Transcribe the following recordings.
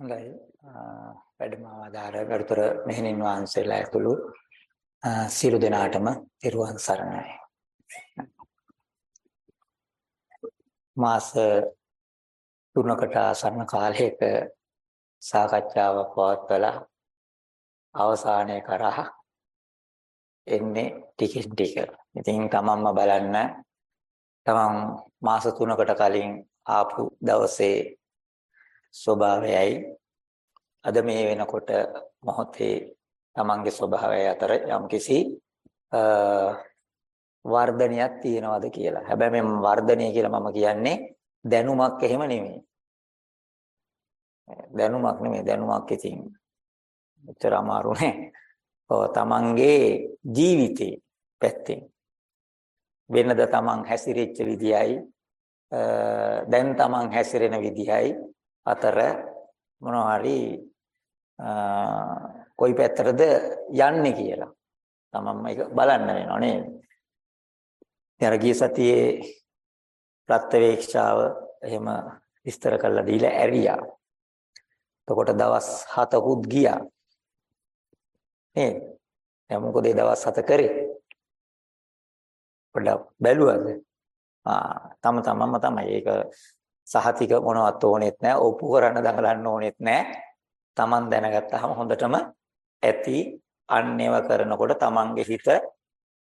හොඳයි වැඩම ආදාර ගරුතර මෙහෙණින් වහන්සේලා ඇතුළු සියලු දෙනාටම තිරුවන් සරණයි මාස තුනකට ආසන්න කාලයක සාකච්ඡාවක් පවත්වලා අවසානයේ කරා එන්නේ ටිකින් ටික. ඉතින් තමන්ම බලන්න තමන් මාස 3කට කලින් ආපු දවසේ ස්වභාවයයි අද මේ වෙනකොට මොහොතේ තමන්ගේ ස්වභාවය අතර යම්කිසි වර්ධනයක් තියෙනවද කියලා. හැබැයි මේ වර්ධනය කියලා මම කියන්නේ දැනුමක් එහෙම නෙමෙයි. දැනුමක් නෙමෙයි දැනුමක් ඉතින් මෙච්චර අමාරු නෑ. ඔව් තමන්ගේ ජීවිතේ පැත්තෙන් වෙනද තමන් හැසිරෙච්ච විදියයි දැන් තමන් හැසිරෙන විදියයි අතර මොනවා හරි කොයි පැත්තටද යන්නේ කියලා තමන්ම ඒක බලන්න වෙනවා නේද? ඊයර ගිය සතියේ ප්‍රත්‍යවේක්ෂාව එහෙම විස්තර කරලා දීලා ඇරියා. එතකොට දවස් 7කුත් ගියා. නේද? දැන් මොකද ඒ දවස් 7 කරේ? පොඩ්ඩක් බැලුවද? ආ තම තමන්ම තමයි ඒක සහතික මොනවත් ඕනෙත් නැහැ. ඔප්පු කරන්න දඟලන්න ඕනෙත් නැහැ. Taman දැනගත්තාම හොඳටම ඇති අන්නේව කරනකොට Tamanගේ හිත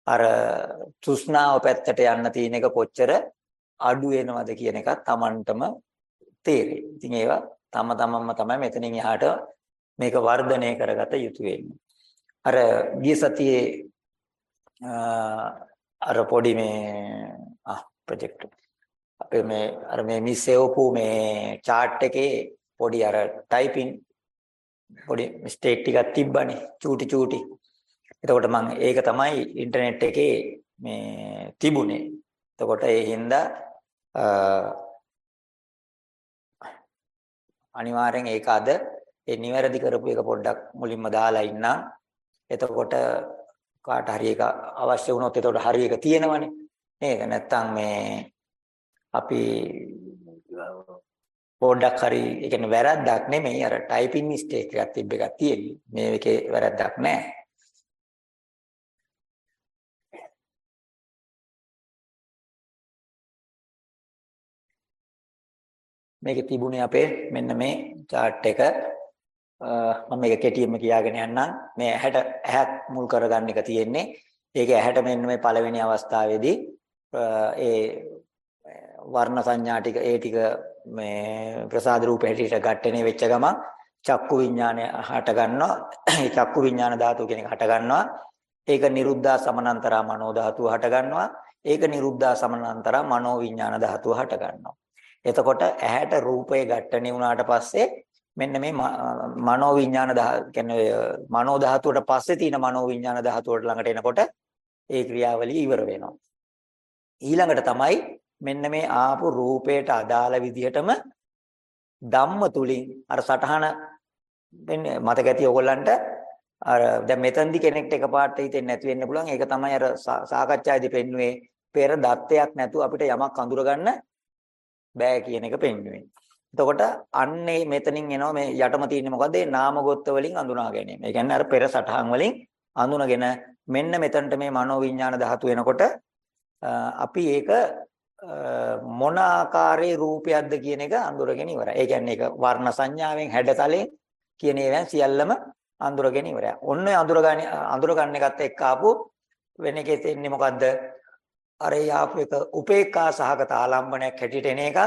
අර තෘෂ්ණාව පැත්තට යන්න තියෙන එක කොච්චර අඩු වෙනවද කියන එකත් Tamanටම තේරෙයි. ඉතින් ඒවා තම තමන්ම තමයි මෙතනින් එහාට මේක වර්ධනය කරගත යුතු වෙන්නේ. අර ගිය සතියේ අර පොඩි මේ ආ ප්‍රොජෙක්ට් අපේ මේ අර මේ මිසෙවපු මේ chart එකේ පොඩි අර ටයිපින් පොඩි මිස්ටේක් ටිකක් තිබ්බනේ චූටි චූටි. එතකොට මම ඒක තමයි ඉන්ටර්නෙට් එකේ මේ තිබුණේ. එතකොට ඒ හින්දා අනිවාර්යෙන් ඒක අද ඒ නිවැරදි කරපු එක පොඩ්ඩක් මුලින්ම දාලා ඉන්නම්. එතකොට කාට හරි එක අවශ්‍ය වුණොත් එතකොට හරි එක තියෙනවනේ. නේද? නැත්තම් මේ අපි පොඩ්ඩක් හරි ඒ කියන්නේ වැරද්දක් නෙමෙයි අර ටයිපින් මිස්ටේක් එකක් තිබ්බ එකක් තියෙන්නේ. මේ එකේ වැරද්දක් නැහැ. මේකේ තිබුණේ අපේ මෙන්න මේ chart එක මම මේක කෙටියෙන්ම කියාගෙන යන්නම් මේ ඇහැට ඇහත් මුල් කරගන්න එක තියෙන්නේ ඒක ඇහැට මෙන්න මේ පළවෙනි අවස්ථාවේදී ඒ වර්ණ සංඥා ටික ඒ ටික මේ ප්‍රසාද රූප හැටියට ගැටෙනේ වෙච්ච ගමන් චක්කු විඥානය හට ගන්නවා. ඒ චක්කු විඥාන ධාතුව කියන එක හට ගන්නවා. ඒක නිරුද්ධා සමනන්තරා මනෝ ධාතුව හට ගන්නවා. ඒක නිරුද්ධා සමනන්තරා මනෝ විඥාන ධාතුව හට ගන්නවා. එතකොට ඇහැට රූපය ගැටණි වුණාට පස්සේ මෙන්න මේ මනෝ විඥාන කියන්නේ මනෝ ධාතුවට පස්සේ තියෙන මනෝ විඥාන ධාතුවට ළඟට එනකොට ඒ ක්‍රියාවලිය ඉවර වෙනවා. ඊළඟට තමයි මෙන්න මේ ආපු රූපයට අදාළ විදිහටම ධම්ම තුලින් අර සටහන වෙන්නේ මතක ඇති ඔයගොල්ලන්ට අර දැන් මෙතනදි කෙනෙක්ට එකපාරට හිතෙන්නේ නැති වෙන්න පුළුවන් ඒක තමයි අර සාකච්ඡාවේදී පෙන්වුවේ පෙර දත්තයක් නැතුව අපිට යමක් අඳුර ගන්න බෑ කියන එක පෙන්වුවේ. එතකොට අන්නේ මෙතනින් එනවා මේ යටම තියෙන්නේ මොකද්ද? ඒ නාම ගොත්ත වලින් අඳුනා ගැනීම. ඒ කියන්නේ අර පෙර සටහන් වලින් අඳුනගෙන මෙන්න මෙතනට මේ මනෝ විඥාන ධාතු වෙනකොට අපි ඒක මොන ආකාරයේ රූපයක්ද කියන එක අඳුරගෙන ඉවරයි. ඒ කියන්නේ ඒක වර්ණ සංඥාවෙන් හැඩතලෙන් කියන ඒවා සියල්ලම අඳුරගෙන ඉවරයි. ඔන්න අඳුරගන්න අඳුරගන්න එකත් එක්ක ආපු වෙන එකේ තියෙන්නේ මොකද්ද? අර යාපු එක උපේක්ඛා සහගත ආලම්බනයක් හැටියට එන එකක්.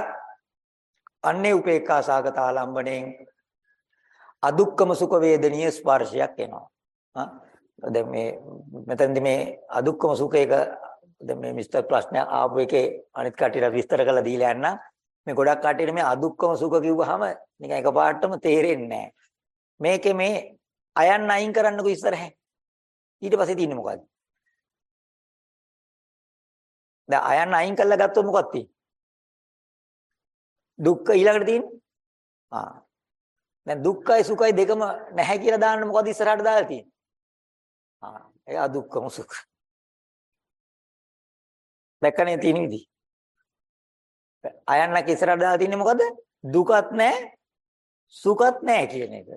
අන්නේ උපේක්ඛා සහගත ආලම්බණයෙන් අදුක්කම සුඛ වේදනීය ස්පර්ශයක් එනවා. හා දැන් මේ මෙතෙන්දි මේ අදුක්කම සුඛයක දැන් මේ මිස්ටර් ප්‍රශ්න ආපු එකේ අනිත් කටියට විස්තර කරලා දීලා යන්න මේ ගොඩක් කටියට මේ අදුක්කම සුඛ කිව්වහම නිකන් එකපාරටම තේරෙන්නේ නැහැ. මේකේ මේ අයන් අයින් කරන්නකො ඉස්සරහ. ඊට පස්සේ තියෙන්නේ මොකද්ද? දැන් අයන් අයින් කරලා ගත්තොත් මොකක්ද තියෙන්නේ? දුක්ඛ ඊළඟට තියෙන්නේ? ආ. දැන් දුක්ඛයි සුඛයි දෙකම නැහැ කියලා දාන්න මොකද ඉස්සරහට දාලා තියෙන්නේ? ආ. ඒ අදුක්ඛම සුඛ. දැක්කනේ තියෙන විදි. අයන්නක ඉස්සරහට දාලා තින්නේ මොකද? දුකත් නැහැ, සුඛත් නැහැ කියන එක.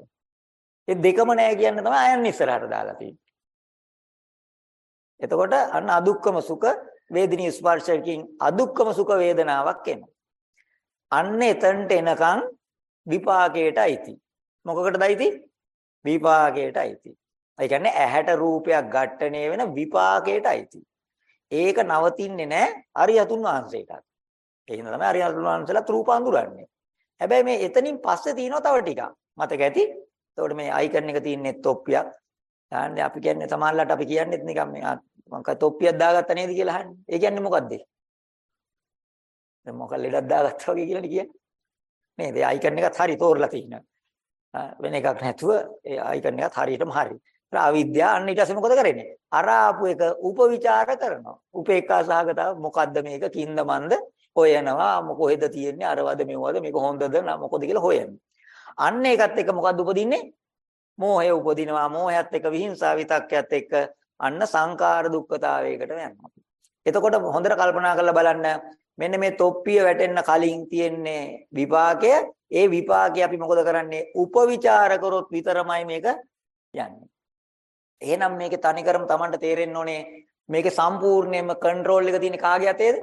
ඒ දෙකම නැහැ කියන්න තමයි අයන් ඉස්සරහට දාලා තියෙන්නේ. එතකොට අන්න අදුක්කම සුඛ වේදිනී ස්පර්ශයෙන් අදුක්කම සුඛ වේදනාවක් එනවා. අන්න එතනට එනකන් විපාකයට අයිති. මොකකටද අයිති? විපාකයට අයිති. ඒ කියන්නේ ඇහැට රූපයක් ඝට්ටණය වෙන විපාකයට අයිති. ඒක නවතින්නේ නැහැ අරියතුන් වහන්සේට. ඒ හින්දා තමයි අරියතුන් වහන්සේලාත් රූප අඳුරන්නේ. හැබැයි මේ එතනින් පස්සේ තියෙනවා තව ටිකක්. මතක ඇති? එතකොට මේ අයිකන් එක තියෙන්නේ තොප්පියක්. දාන්නේ අපි කියන්නේ සමාල්ලට අපි කියන්නේත් නිකන් මේ මං තොප්පියක් දාගත්ත නේද කියලා අහන්නේ. ඒ කියන්නේ මොකද්ද? දැන් මොකක් ලෙඩක් දාගත්තා වගේ කියලානේ කියන්නේ. නේද? ඒ අයිකන් එකත් හරි තෝරලා තියෙනවා. වෙන එකක් නැතුව ඒ අයිකන් එකත් හරියටම හරි. අවිද්‍යාව අන්න ඊට පස්සේ මොකද කරන්නේ? අර ආපු එක උපවිචාර කරනවා. උපේක්ඛා සහගතව මොකද්ද මේක කින්ද මන්ද හොයනවා. කොහෙද තියෙන්නේ? අරවද මෙවද මේක හොඳද මොකද කියලා හොයන්නේ. අන්න ඒකත් එක්ක මොකද්ද උපදින්නේ? මෝහය උපදිනවා. මෝහයත් එක්ක විහිංසාව විතක්කයත් එක්ක අන්න සංකාර දුක්ඛතාවයකට යනවා. එතකොට හොඳට කල්පනා කරලා බලන්න මෙන්න මේ තොප්පිය වැටෙන්න කලින් තියෙන්නේ විපාකය. ඒ විපාකය අපි මොකද කරන්නේ? උපවිචාර කරොත් විතරමයි මේක යන්නේ. එහෙනම් මේකේ තනිකරම Tamanට තේරෙන්න ඕනේ මේකේ සම්පූර්ණයෙන්ම කන්ට්‍රෝල් එක තියෙන්නේ කාගේ අතේද?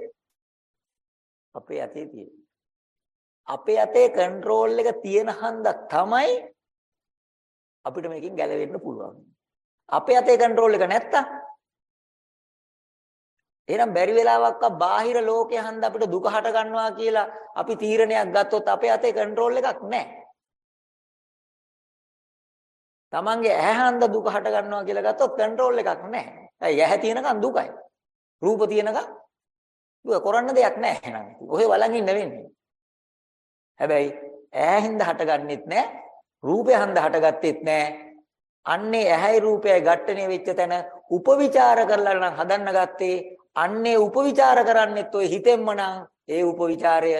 අපේ අතේ තියෙන්නේ. අපේ අතේ කන්ට්‍රෝල් එක තියෙන හන්දා තමයි අපිට මේකෙන් ගැලවෙන්න පුළුවන්. අපේ අතේ කන්ට්‍රෝල් එක නැත්තම් එහෙනම් බැරි වෙලාවක්ක බාහිර ලෝකයේ හන්ද අපිට දුක හට ගන්නවා කියලා අපි තීරණයක් ගත්තොත් අපේ අතේ කන්ට්‍රෝල් එකක් නැහැ. තමන්ගේ ඇහැ හන්ද දුක හට ගන්නවා කියලා ගත්තොත් කන්ට්‍රෝල් එකක් නැහැ. ඇයි ඇහැ තියෙනකන් දුකයි. රූප තියෙනකන් දුක කරන්න දෙයක් නැහැ එහෙනම්. ඔහෙ වළං ඉන්න වෙන්නේ. හැබැයි ඇහැ හින්ද හටගන්නෙත් නැහැ. රූපේ හන්ද හටගත්තෙත් නැහැ. අන්නේ ඇහැයි රූපයයි ඝට්ටණය වෙච්ච තැන උපවිචාර කරලා නම් හදන්න ගත්තේ අන්නේ උපවිචාර කරන්නෙත් ඔය හිතෙන්ම නම් ඒ උපවිචාරය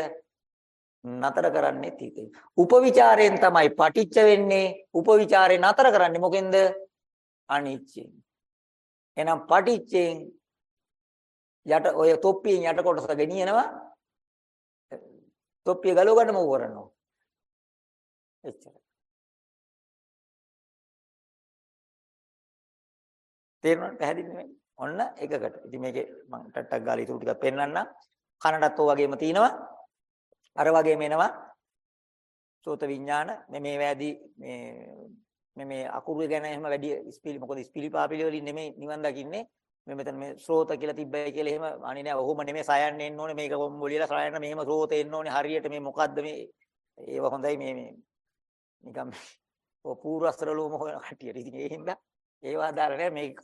නතර කරන්නේ හිතේ. උපවිචාරයෙන් තමයි පටිච්ච වෙන්නේ. උපවිචාරේ නතර කරන්නේ මොකෙන්ද? අනිච්චයෙන්. එහෙනම් පටිච්චයෙන් යට ඔය තොප්පියෙන් යට කොටස ගෙනියනවා. තොප්පිය ගලව ගන්න මොකෝ කරන්නේ? එච්චර. තේරුණාද පැහැදිලිද ඔන්න එකකට. ඉතින් මේකේ මම ටට්ටක් ගාලා ඊටු ටිකක් පෙන්නන්නම්. කනටත් ඔය වගේම තියෙනවා. අර වගේම එනවා. සෝත විඥාන මේ මේ වැදී මේ මේ මේ අකුරු ගැන එහෙම වැඩි ස්පිලි මොකද ස්පිලි පාපිලි වලින් නෙමෙයි නිවන් දකින්නේ. මේ මෙතන මේ ස්රෝත කියලා තිබ්බයි කියලා එහෙම අනේ නෑ ඔහොම නෙමෙයි සයන්න එන්න ඕනේ. මේක මොලියලා සයන්න මෙහෙම ස්රෝත එන්න ඕනේ. හරියට මේ මොකද්ද මේ ඒව හොඳයි මේ මේ නිකම් ඔය පූර්වස්තර ලෝම හොයන කටියට ඉතින් ඒ හින්දා ඒවා ආදාර නෑ. මේ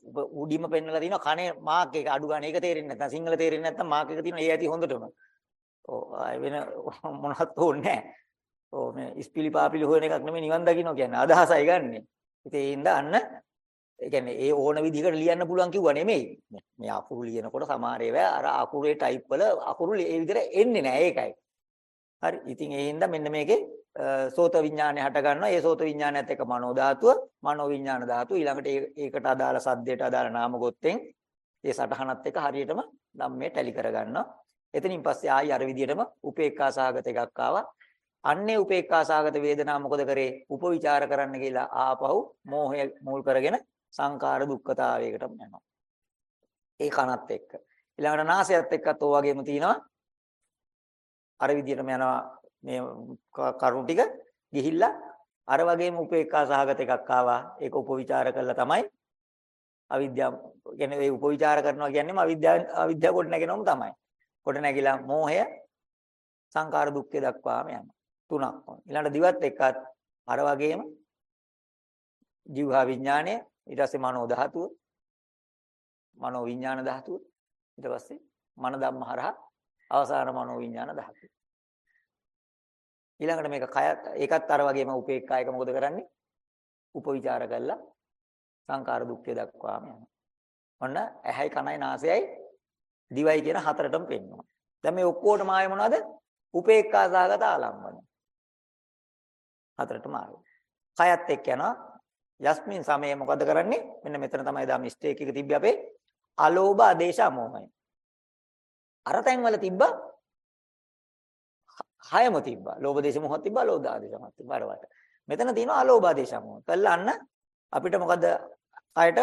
උඩින්ම පෙන්නලා තිනවා. කනේ මාක් එක අඩු ගන්න. ඒක තේරෙන්නේ නැත්නම් සිංහල තේරෙන්නේ නැත්නම් මාක් එක තියෙනවා ඒ ඇති හොඳටම. ඔව් වෙන මොනවත් ඕනේ නැහැ. ඔව් මේ ඉස්පිලි පාපිලි හොයන එකක් නෙමෙයි නිවන් දකින්න කියන්නේ අදහසයි ගන්නෙ. ඉතින් ඒ හින්දා අන්න ඒ කියන්නේ ඒ ඕන විදිහකට ලියන්න පුළුවන් කිව්වා නෙමෙයි. මේ අකුරු ලියනකොට සමහර ඒවා අර අකුරේ ටයිප් වල අකුරු ඒ විදිහට එන්නේ නැහැ ඒකයි. හරි. ඉතින් ඒ හින්දා මෙන්න මේකේ සෝත විඥානය හට ගන්නවා. ඒ සෝත විඥානයත් එක්ක මනෝ ධාතුව, මනෝ විඥාන ධාතුව ඊළඟට ඒකට අදාළ සද්දයට අදාළ නාම ගොත්තෙන් ඒ සටහනත් එක්ක හරියටම ධම්මේ ටැලි කර ගන්නවා. එතනින් පස්සේ ආයි අර විදිහටම උපේක්ඛා සාගත එකක් ආවා. අන්නේ උපේක්ඛා සාගත වේදනාව මොකද කරේ? උපවිචාර කරන්න කියලා ආපහු මෝහය මුල් කරගෙන සංකාර දුක්ඛතාවයකටම යනවා. ඒ කනත් එක්ක. ඊළඟට නාසයත් එක්කත් ඔය වගේම තියෙනවා. අර විදිහටම යනවා මේ කරුණු ටික ගිහිල්ලා අර වගේම උපේක්ඛා සහගත එකක් ආවා. ඒක උපවිචාර කළා තමයි අවිද්‍යාව කියන්නේ ඒ උපවිචාර කරනවා කියන්නේම අවිද්‍යාව අවිද්‍යාව කොට නැගෙනවම තමයි. කොට නැගිලා මෝහය සංකාර දුක්ඛය දක්වාම යනවා. තුනක් වුණා. ඊළඟ දිවත් එකත් අර වගේම ජීවහා විඥාණය ඊට පස්සේ මනෝ ධාතුව මනෝ විඥාන ධාතුව ඊට පස්සේ මන ධම්ම හරහා අවසාන මනෝ විඥාන ධාතුව ඊළඟට මේක කය ඒකත් අර වගේම උපේක්ඛා එක මොකද කරන්නේ උපවිචාර කරලා සංකාර දුක්ඛය දක්වාම යනවා ඔන්න ඇහැයි කනයි නාසයයි දිවයි කියන හතරටම පෙන්වනවා. දැන් මේ ඔක්කොටම ආයේ මොනවද? උපේක්ඛා සහගත ආලම්බන. හතරටම ආවේ. කයත් එක්ක යනවා. යස්මින් සමයේ මොකද කරන්නේ? මෙන්න මෙතන තමයි දා මිස්ටේක් එක තිබ්බේ අපේ. අලෝභ ආදේශ මොහය. අර තැන් වල තිබ්බා හයම තිබ්බා. ලෝභ දේශ මොහොත් තිබ්බා, ලෝභ ආදේශ මොහොත් තිබ්බා. අර වට. මෙතන තියෙනවා අලෝභ ආදේශ මොහ. කළා අන්න අපිට මොකද කයට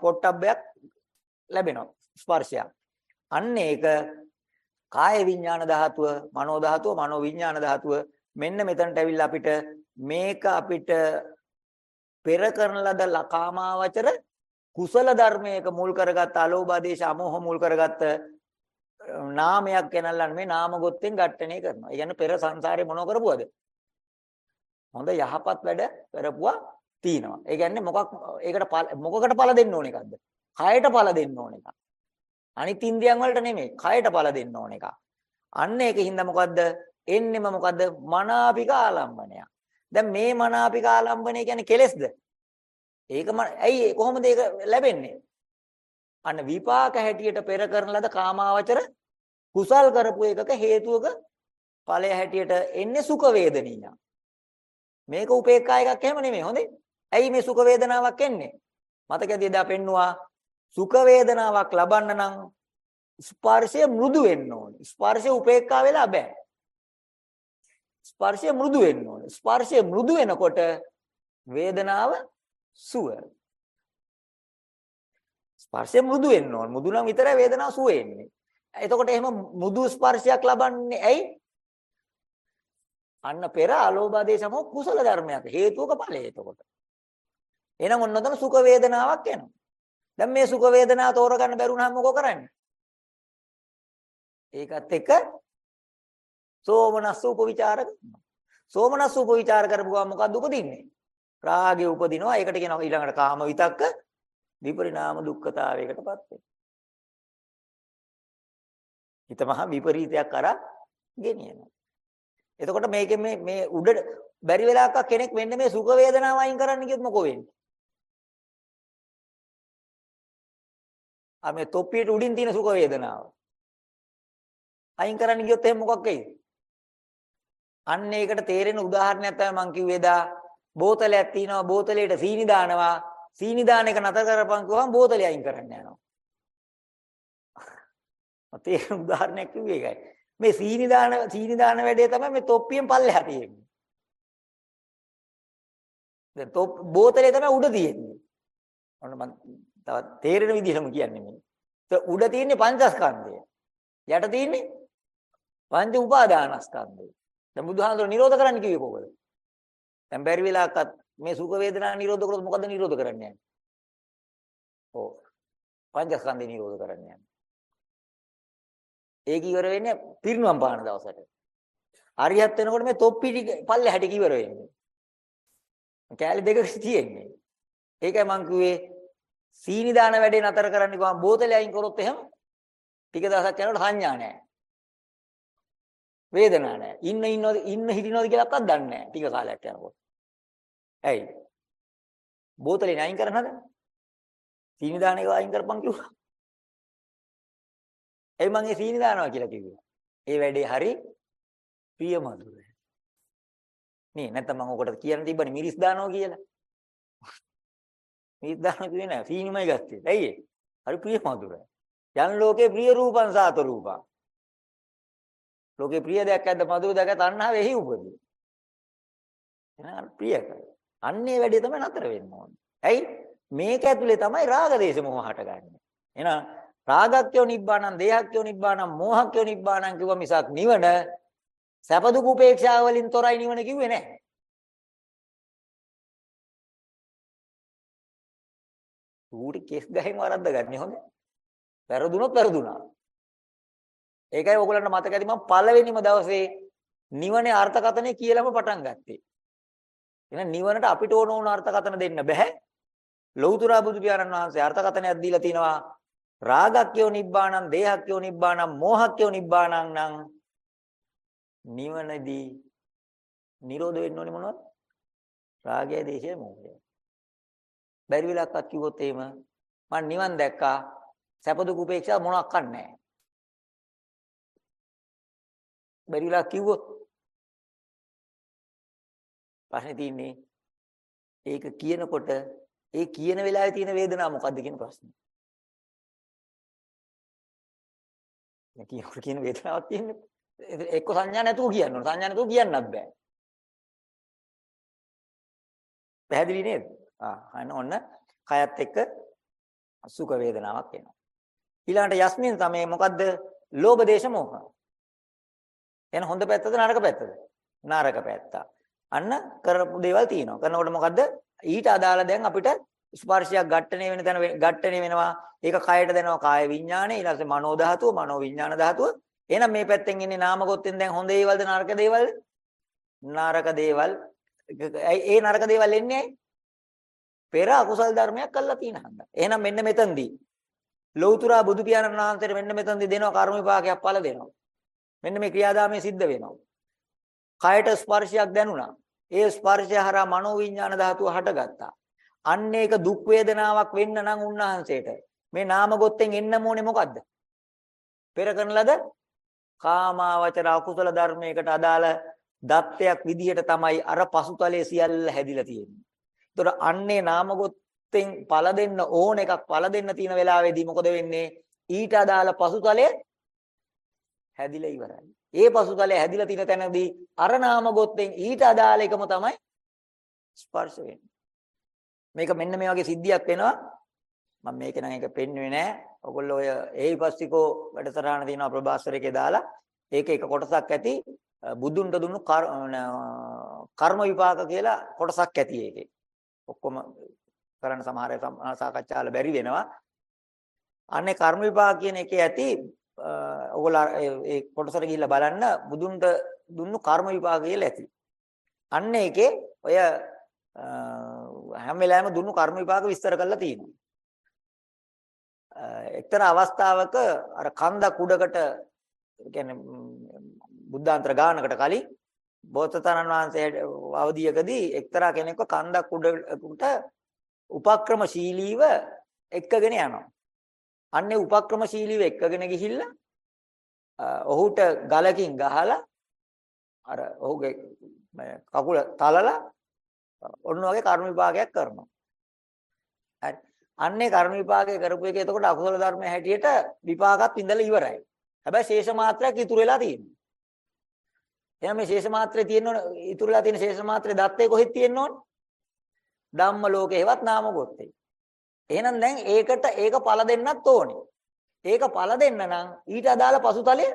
පොට්ටබ්බයක් ලැබෙනවා ස්පර්ශයක්. අන්න ඒක කාය විඥාන ධාතුව, මනෝ ධාතුව, මනෝ විඥාන ධාතුව මෙන්න මෙතනට ඇවිල්ලා අපිට මේක අපිට පෙර කරන ලද ලකාමාවචර කුසල ධර්මයක මුල් කරගත් අලෝභාදේශ අමෝහ මුල් කරගත්ත නාමයක් ගෙනල්ලා මේ නාම ගොත්තෙන් ඝට්ටණය කරනවා. ඒ කියන්නේ පෙර සංසාරේ මොනව කරපුවද? හොඳ යහපත් වැඩ කරපුවා තිනවා. ඒ කියන්නේ මොකක් ඒකට මොකකට ඵල දෙන්න ඕන එකක්ද? කයට ඵල දෙන්න ඕන එකක්. අනිත් ඉන්ද්‍රියන් වලට නෙමෙයි, කයට ඵල දෙන්න ඕන එකක්. අන්න ඒකින්ද මොකද්ද? එන්නෙම මොකද්ද? මනාපික ආලම්බනය. දැන් මේ මනාපික ආලම්බනය කියන්නේ කෙලෙස්ද? ඒක ඇයි කොහොමද ඒක ලැබෙන්නේ? අන්න විපාක හැටියට පෙර කරන ලද කාමාවචර කුසල් කරපු එකක හේතුවක ඵලය හැටියට එන්නේ සුඛ වේදනීය. මේක උපේක්ඛා එකක් එහෙම නෙමෙයි හොඳේ. ඇයි මේ සුඛ වේදනාවක් එන්නේ? මතකද එදා පෙන්නවා සුඛ වේදනාවක් ලබන්න නම් ස්පර්ශය මෘදු වෙන්න ඕනේ. ස්පර්ශය උපේක්ඛා වෙලා බෑ. ස්පර්ශය මෘදු වෙන්න ඕනේ. ස්පර්ශය මෘදු වෙනකොට වේදනාව සුව. ස්පර්ශය මෘදු වෙන්න ඕන. මෘදු නම් විතරයි වේදනාව සුව එන්නේ. එතකොට එහෙම මෘදු ස්පර්ශයක් ලබන්නේ ඇයි? අන්න පෙර අලෝභාදේශම කුසල ධර්මයක්. හේතුක ඵලය එතකොට. එහෙනම් ඔන්න ඔතන සුඛ වේදනාවක් එනවා. දැන් මේ සුඛ වේදනාව තෝරගන්න බැරුණාම මොකෝ කරන්නේ? ඒකත් එක්ක සෝමනස්ස උපවිචාර කරනවා. සෝමනස්ස උපවිචාර කරපුවා මොකද්ද උපදින්නේ? රාගය උපදිනවා. ඒකට කියනවා ඊළඟට කාම විතක්ක විපරිණාම දුක්ඛතාවයකටපත් වෙනවා. හිත මහා විපරීතයක් කරා ගෙනියනවා. එතකොට මේකෙන් මේ මේ උඩ බැරි වෙලාවක කෙනෙක් මෙන්න මේ සුඛ වේදනාව අයින් කරන්න කියොත් මොකෝ වෙන්නේ? ආ මේ තොප්පියට උඩින් තියෙන සුඛ වේදනාව. අයින් කරන්න ගියොත් එහෙනම් මොකක් වෙයිද? අන්න ඒකට තේරෙන උදාහරණයක් තමයි මම කිව්වේ දා බෝතලයක් තියෙනවා බෝතලයට සීනි දානවා සීනි දාන එක නතර කරපන් කිව්වම බෝතලය අයින් කරන්න යනවා. මතේ උදාහරණයක් කිව්වේ ඒකයි. මේ සීනි දාන සීනි දාන වැඩේ තමයි මේ තොප්පියෙන් පල්ලෙහා තියෙන්නේ. දැන් තොප් බෝතලේ තමයි උඩ තියෙන්නේ. ඔන්න මම තවත් තේරෙන විදිහටම කියන්නේ මේ. උඩ තියෙන්නේ පංචස්කන්ධය. යට තියෙන්නේ පංච උපාදානස්කන්ධය. දැන් බුදුහාමුදුරුවෝ නිරෝධ කරන්න කිව්වේ කොහොමද? දැන් බැරි වෙලාවකත් මේ සුඛ වේදනා නිරෝධ කරොත් මොකද නිරෝධ කරන්නේ යන්නේ? ඔව්. පංචස්කන්ධය නිරෝධ කරන්නේ යන්නේ. ඒක ඉවර වෙන්නේ පිරිනුවම් පාන දවසට. අරියත් වෙනකොට මේ තොප්පි ටික පල්ලෙහාට ඉවර වෙන්නේ. කෑලි දෙකක් තියෙන්නේ. ඒකයි මං කිව්වේ සීනි දාන වැඩේ නතර කරන්න ගියාම බෝතලේ අයින් කරොත් එහෙම ටික දවසක් යනකොට සංඥා නැහැ. වේදනාවක් නැහැ. ඉන්න ඉන්නවද ඉන්න හිටිනවද කියලාවත් දන්නේ නැහැ. ටික කාලයක් යනකොට. ඇයි? බෝතලේ අයින් කරන්න හදන්නේ. සීනි දාන එක අයින් කරපන් කිව්වා. එයි මං ඒ සීනි දානවා කියලා කිව්වා. ඒ වැඩේ හරි ප්‍රියමధుරයි. නේ නැත්නම් මම ඔකට කියන්න තිබ්බනේ මිරිස් දානවා කියලා. මිරිස් දානවා කිව්වේ නෑ සීනිමයි ගත්තේ. ඇයි ඒ? හරි ප්‍රියමధుරයි. යන් ලෝකේ ප්‍රිය රූපං සාත රූපං. ලෝකේ ප්‍රිය දෙයක් ඇද්ද මధుර දෙයක් තණ්හාව එහි උපදී. එහෙනම් ප්‍රියකයි. අන්නේ වැඩේ තමයි නතර වෙන්න ඕනේ. ඇයි? මේක ඇතුලේ තමයි රාග දේශ මොහ හටගන්නේ. එහෙනම් රාගක්ඛයෝ නිබ්බාණං දේහක්ඛයෝ නිබ්බාණං මෝහක්ඛයෝ නිබ්බාණං කිව්ව මිසක් නිවන සැප දුක උපේක්ෂාව වලින් තොරයි නිවන කිව්වේ නැහැ. ඌට කෙස් ගහෙන් වරද්ද ගන්න හොඳ. වැරදුනොත් වැරදුනා. ඒකයි ඕගොල්ලන්ට මතක ඇති මම පළවෙනිම දවසේ නිවනේ අර්ථකථනය කියලාම පටන් ගත්තේ. එහෙනම් නිවනට අපිට ඕන ඕන අර්ථකථන දෙන්න බෑ. ලෞතර බුදු පියාණන් වහන්සේ අර්ථකථනයක් දීලා තිනවා රාගක්ඛයෝ නිබ්බාණං දේහක්ඛයෝ නිබ්බාණං මෝහක්ඛයෝ නිබ්බාණං නම් නිවනදී නිරෝධ වෙන්න ඕනේ මොනවද? රාගය, දේශය, මෝහය. බැරි වෙලාවක්වත් කිව්වොත් එහෙම මම නිවන් දැක්කා සැප දුක උපේක්ෂා මොනවක් නැහැ. බැරි වෙලාවක් කිව්වොත් ප්‍රශ්නේ තියෙන්නේ ඒක කියනකොට ඒ කියන වෙලාවේ තියෙන වේදනාව මොකද්ද කියන ප්‍රශ්නේ. මේ කියනකොට කියන වේදනාවක් තියෙන්නේ එක්ක සංඥා නැතුව කියන්න ඕන. සංඥා නැතුව කියන්නත් බෑ. පැහැදිලි නේද? ආ අන්න ඔන්න කයත් එක්ක සුඛ වේදනාවක් එනවා. ඊළඟට යස්මින් තමයි මොකද්ද? ලෝභ දේශ මොහ. එන හොඳ පැත්තද නරක පැත්තද? නරක පැත්ත. අන්න කරපු දේවල් තියෙනවා. කරනකොට මොකද්ද? ඊට අදාළ දැන් අපිට ස්පර්ශයක් ඝට්ටණය වෙන තැන ඝට්ටණය වෙනවා. ඒක කයට දෙනවා කාය විඥානය. ඊට පස්සේ මනෝ ධාතුව, මනෝ විඥාන ධාතුව. එහෙනම් මේ පැත්තෙන් ඉන්නේ නාම ගොත්තෙන් දැන් හොඳ දේවල්ද නරක දේවල්ද? නරක දේවල්. ඒ නරක දේවල් එන්නේ ඇයි? පෙර අකුසල් ධර්මයක් කළා තියෙන හන්ද. එහෙනම් මෙන්න මෙතනදී ලෞතර බුදු පියාණන් වහන්සේට මෙන්න මෙතනදී දෙනවා කර්ම විපාකයක් ඵල දෙනවා. මෙන්න මේ ක්‍රියාදාමයේ සිද්ධ වෙනවා. කයට ස්පර්ශයක් දැනුණා. ඒ ස්පර්ශය හරහා මනෝ විඥාන ධාතුව හටගත්තා. අන්න ඒක දුක් වේදනාවක් වෙන්න නම් උන්වහන්සේට මේ නාම ගොත්තෙන් එන්න ඕනේ මොකද්ද? පෙර කරන ලද කාමාවචර අකුසල ධර්මයකට අදාළ දත්තයක් විදිහට තමයි අර පසුතලයේ සියල්ල හැදිලා තියෙන්නේ. ඒතර අන්නේ නාම ගොත්තෙන් පළ දෙන්න ඕන එකක් පළ දෙන්න තියෙන වෙලාවේදී මොකද වෙන්නේ? ඊට අදාළ පසුතලය හැදිලා ඉවරයි. ඒ පසුතලය හැදිලා තියෙන තැනදී අර නාම ගොත්තෙන් ඊට අදාළ එකම තමයි ස්පර්ශ වෙන්නේ. මේක මෙන්න මේ වගේ සිද්ධියක් වෙනවා. මම මේක නම් එක පෙන්වුවේ නෑ. ඔයගොල්ලෝ ඔය ඒහිපස්තිකෝ වැඩසටහන තියෙනවා ප්‍රභාස්වරයේ දාලා. ඒක එක කොටසක් ඇති බුදුන්ට දුන්නු කර්ම විපාක කියලා කොටසක් ඇති ඒකේ. ඔක්කොම කරන්න සමහර සාකච්ඡාවල බැරි වෙනවා. අනේ කර්ම විපාක කියන එකේ ඇති ඔයගොල්ලෝ ඒ කොටසට ගිහිල්ලා බලන්න බුදුන්ට දුන්නු කර්ම විපාක කියලා ඇති. අන්න ඒකේ ඔය හැම වෙලාවෙම දුන්නු කර්ම විපාක විස්තර කරලා තියෙනවා. එක්තරා අවස්ථාවක අර කන්දක් උඩකට කියන්නේ බුද්ධාන්තර ගානකට කලින් බෝසතාණන් වහන්සේ අවදියකදී එක්තරා කෙනෙක්ව කන්දක් උඩට උපක්‍රමශීලීව එක්කගෙන යනවා. අන්නේ උපක්‍රමශීලීව එක්කගෙන ගිහිල්ලා ඔහුට ගලකින් ගහලා අර ඔහුගේ කකුල තලලා ඔන්න වගේ කර්ම විපාකයක් කරනවා. හරි. අන්නේ කර්ම විපාකය කරපු එක එතකොට අකුසල ධර්ම හැටියට විපාකත් ඉඳලා ඉවරයි. හැබැයි ශේෂ මාත්‍රයක් ඉතුරු වෙලා තියෙනවා. එහෙනම් මේ ශේෂ මාත්‍රේ තියෙන්න ඕන ඉතුරුලා තියෙන ශේෂ මාත්‍රේ දත්තේ කොහෙද තියෙන්න ඕන? ධම්ම ලෝකේවත් නාම ගොත්තේ. එහෙනම් දැන් ඒකට ඒක පළ දෙන්නත් ඕනේ. ඒක පළ දෙන්න නම් ඊට අදාළ පසුතලය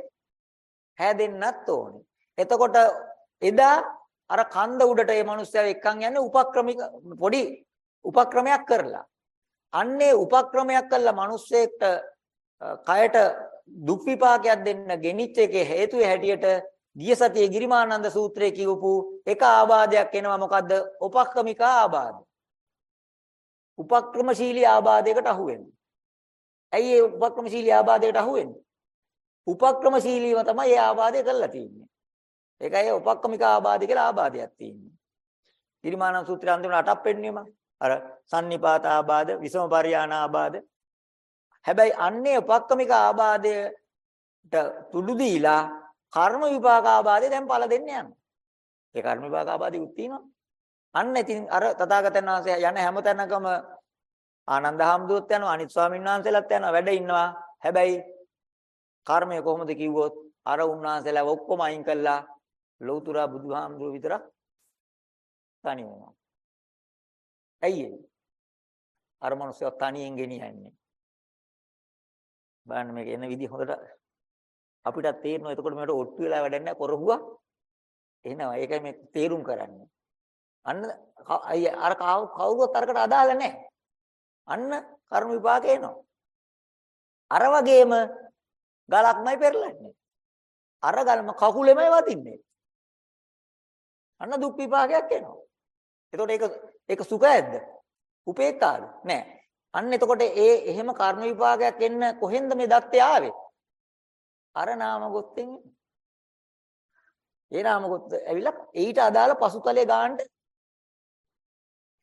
හැදෙන්නත් ඕනේ. එතකොට එදා අර කන්ද උඩට මේ මිනිස්සයා එක්කන් යන්නේ උපක්‍රමික පොඩි උපක්‍රමයක් කරලා. අන්නේ උපක්‍රමයක් කළා මිනිස්සෙක්ට කයට දුක් විපාකයක් දෙන්න ගෙනිච්ච එකේ හේතුවේ හැටියට ගිය සතියේ ගිරිමානන්ද සූත්‍රයේ කියවපු එක ආබාධයක් එනවා මොකද්ද? උපක්‍රමික ආබාධ. උපක්‍රමශීලී ආබාධයකට අහු වෙනවා. ඇයි ඒ උපක්‍රමශීලී ආබාධයකට අහු වෙන්නේ? උපක්‍රමශීලීව තමයි ඒ ආබාධය කරලා තියෙන්නේ. ඒකයි උපක්‍රමික ආබාධ කියලා ආබාධයක් තියෙන්නේ. ගිරිමානන්ද සූත්‍රය අන්තිමට අටක් පෙන්නීම. අර sannipata ආබාධ, විසම පරියාණ ආබාධ. හැබැයි අන්නේ උපක්‍රමික ආබාධයට තුඩු දීලා කර්ම විපාක ආබාධය දැන් පළ දෙන්න යනවා. ඒ කර්ම විපාක ආබාධي උත් තියෙනවා. අන්න ඉතින් අර තථාගතයන් වහන්සේ යන හැම තැනකම ආනන්ද හාමුදුරුවෝත් යනවා අනිත් ස්වාමීන් වහන්සේලාත් යනවා වැඩ ඉන්නවා. හැබැයි කර්මය කොහොමද කිව්වොත් අර උන්වහන්සේලා ඔක්කොම අයින් කළා ලෞතුරා බුදුහාමුදුරුවෝ විතරක් තනි වෙනවා. ඇයි ඒ? අර මනුස්සයව තනියෙන් ගෙනියන්නේ. බලන්න මේක එන විදිහ හොඳට අපිට තේරෙනවා. එතකොට මේකට ඔට්ටු වෙලා වැඩක් නැහැ. කරහුවා. එනවා ඒකයි මේ තේරුම් කරන්නේ. අන්න අර කවුරුත් අරකට අදාළ නැහැ. අන්න කර්ම විපාක එනවා. අර වගේම ගලක්මයි පෙරලන්නේ. අර ගලම කකුලෙමයි වදින්නේ. අන්න දුක් විපාකයක් එනවා. එතකොට ඒක ඒක සුඛයක්ද උපේක්ඛාද? නෑ අන්න එතකොට ඒ එහෙම කර්ම විපාකයක් එන්න කොහෙන්ද මේ දත්තේ ආවේ? අර නාම ගොත්තෙන් ඒ නාම ගොත්ත ඇවිල්ලා ඊට අදාළ පසුතලයේ ගන්නට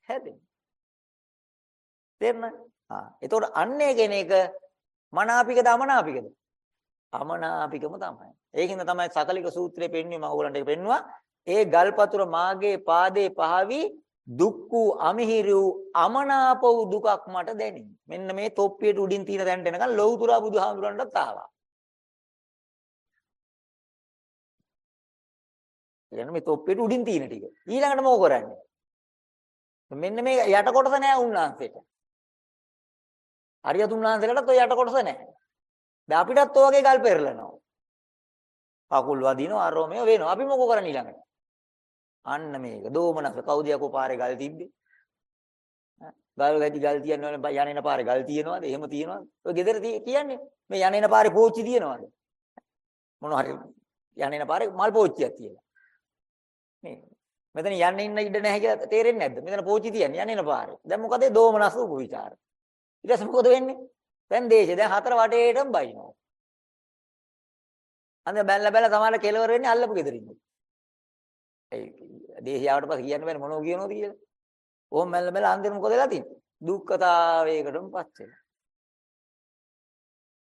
හැදෙන. තේරෙනවද? ආ එතකොට අන්නේ කෙනෙක් මනාපිකද අමනාපිකද? අමනාපිකම තමයි. ඒකින්ද තමයි සකලික සූත්‍රයේ පෙන්වන්නේ මම ඕගලන්ට ඒක පෙන්නුවා. ඒ ගල්පතුර මාගේ පාදේ පහවි දුක් වූ අමිහිරි වූ අමනාප වූ දුකක් මට දැනේ. මෙන්න මේ තොප්පියට උඩින් තියෙන තැනට එනකන් ලෞතුරා බුදුහාමුදුරන්ටත් ආවා. කියන්නේ මේ තොප්පියට උඩින් තියෙන ටික. ඊළඟට මොකෝ කරන්නේ? මෙන්න මේ යට කොටස නෑ උන්වහන්සේට. හරියට උන්වහන්සේලටත් ඔය යට කොටස නෑ. දැන් අපිටත් ඔය වගේ ගල් පෙරලනවා. කකුල් වදිනවා අරෝමේ වෙනවා. අපි මොකෝ කරන්නේ ඊළඟට? අන්න මේක. දෝමනස කවුද යකෝ පාරේ ගල් තිබ්බේ? ගල් ගැටි ගල් තියනවනේ යන්නේන පාරේ ගල් තියනවාද? එහෙම තියනවාද? ඔය ගෙදර කියන්නේ මේ යන්නේන පාරේ පෝච්චි තියනවාද? මොන හරි යන්නේන පාරේ මල් පෝච්චියක් තියලා. මේ මෙතන යන්න ඉන්න ඉඩ නැහැ කියලා තේරෙන්නේ නැද්ද? මෙතන පෝච්චි තියන්නේ යන්නේන පාරේ. දැන් මොකද දෝමනස උපවිචාර. ඊට පස්සේ මොකද වෙන්නේ? දැන් දේශේ දැන් හතර වටේටම බයිනවා. අන්න බැලලා බැලලා තමයි කෙලවර වෙන්නේ අල්ලපු ගෙදරින්. ඒ දේශයාවට පස්සේ කියන්න බෑනේ මොනෝ කියනෝද කියලා. ඕම් මැල්ල මැල්ල අන්තිම මොකද වෙලා තියෙන්නේ? දුක්ඛතාවයකටම පත් වෙනවා.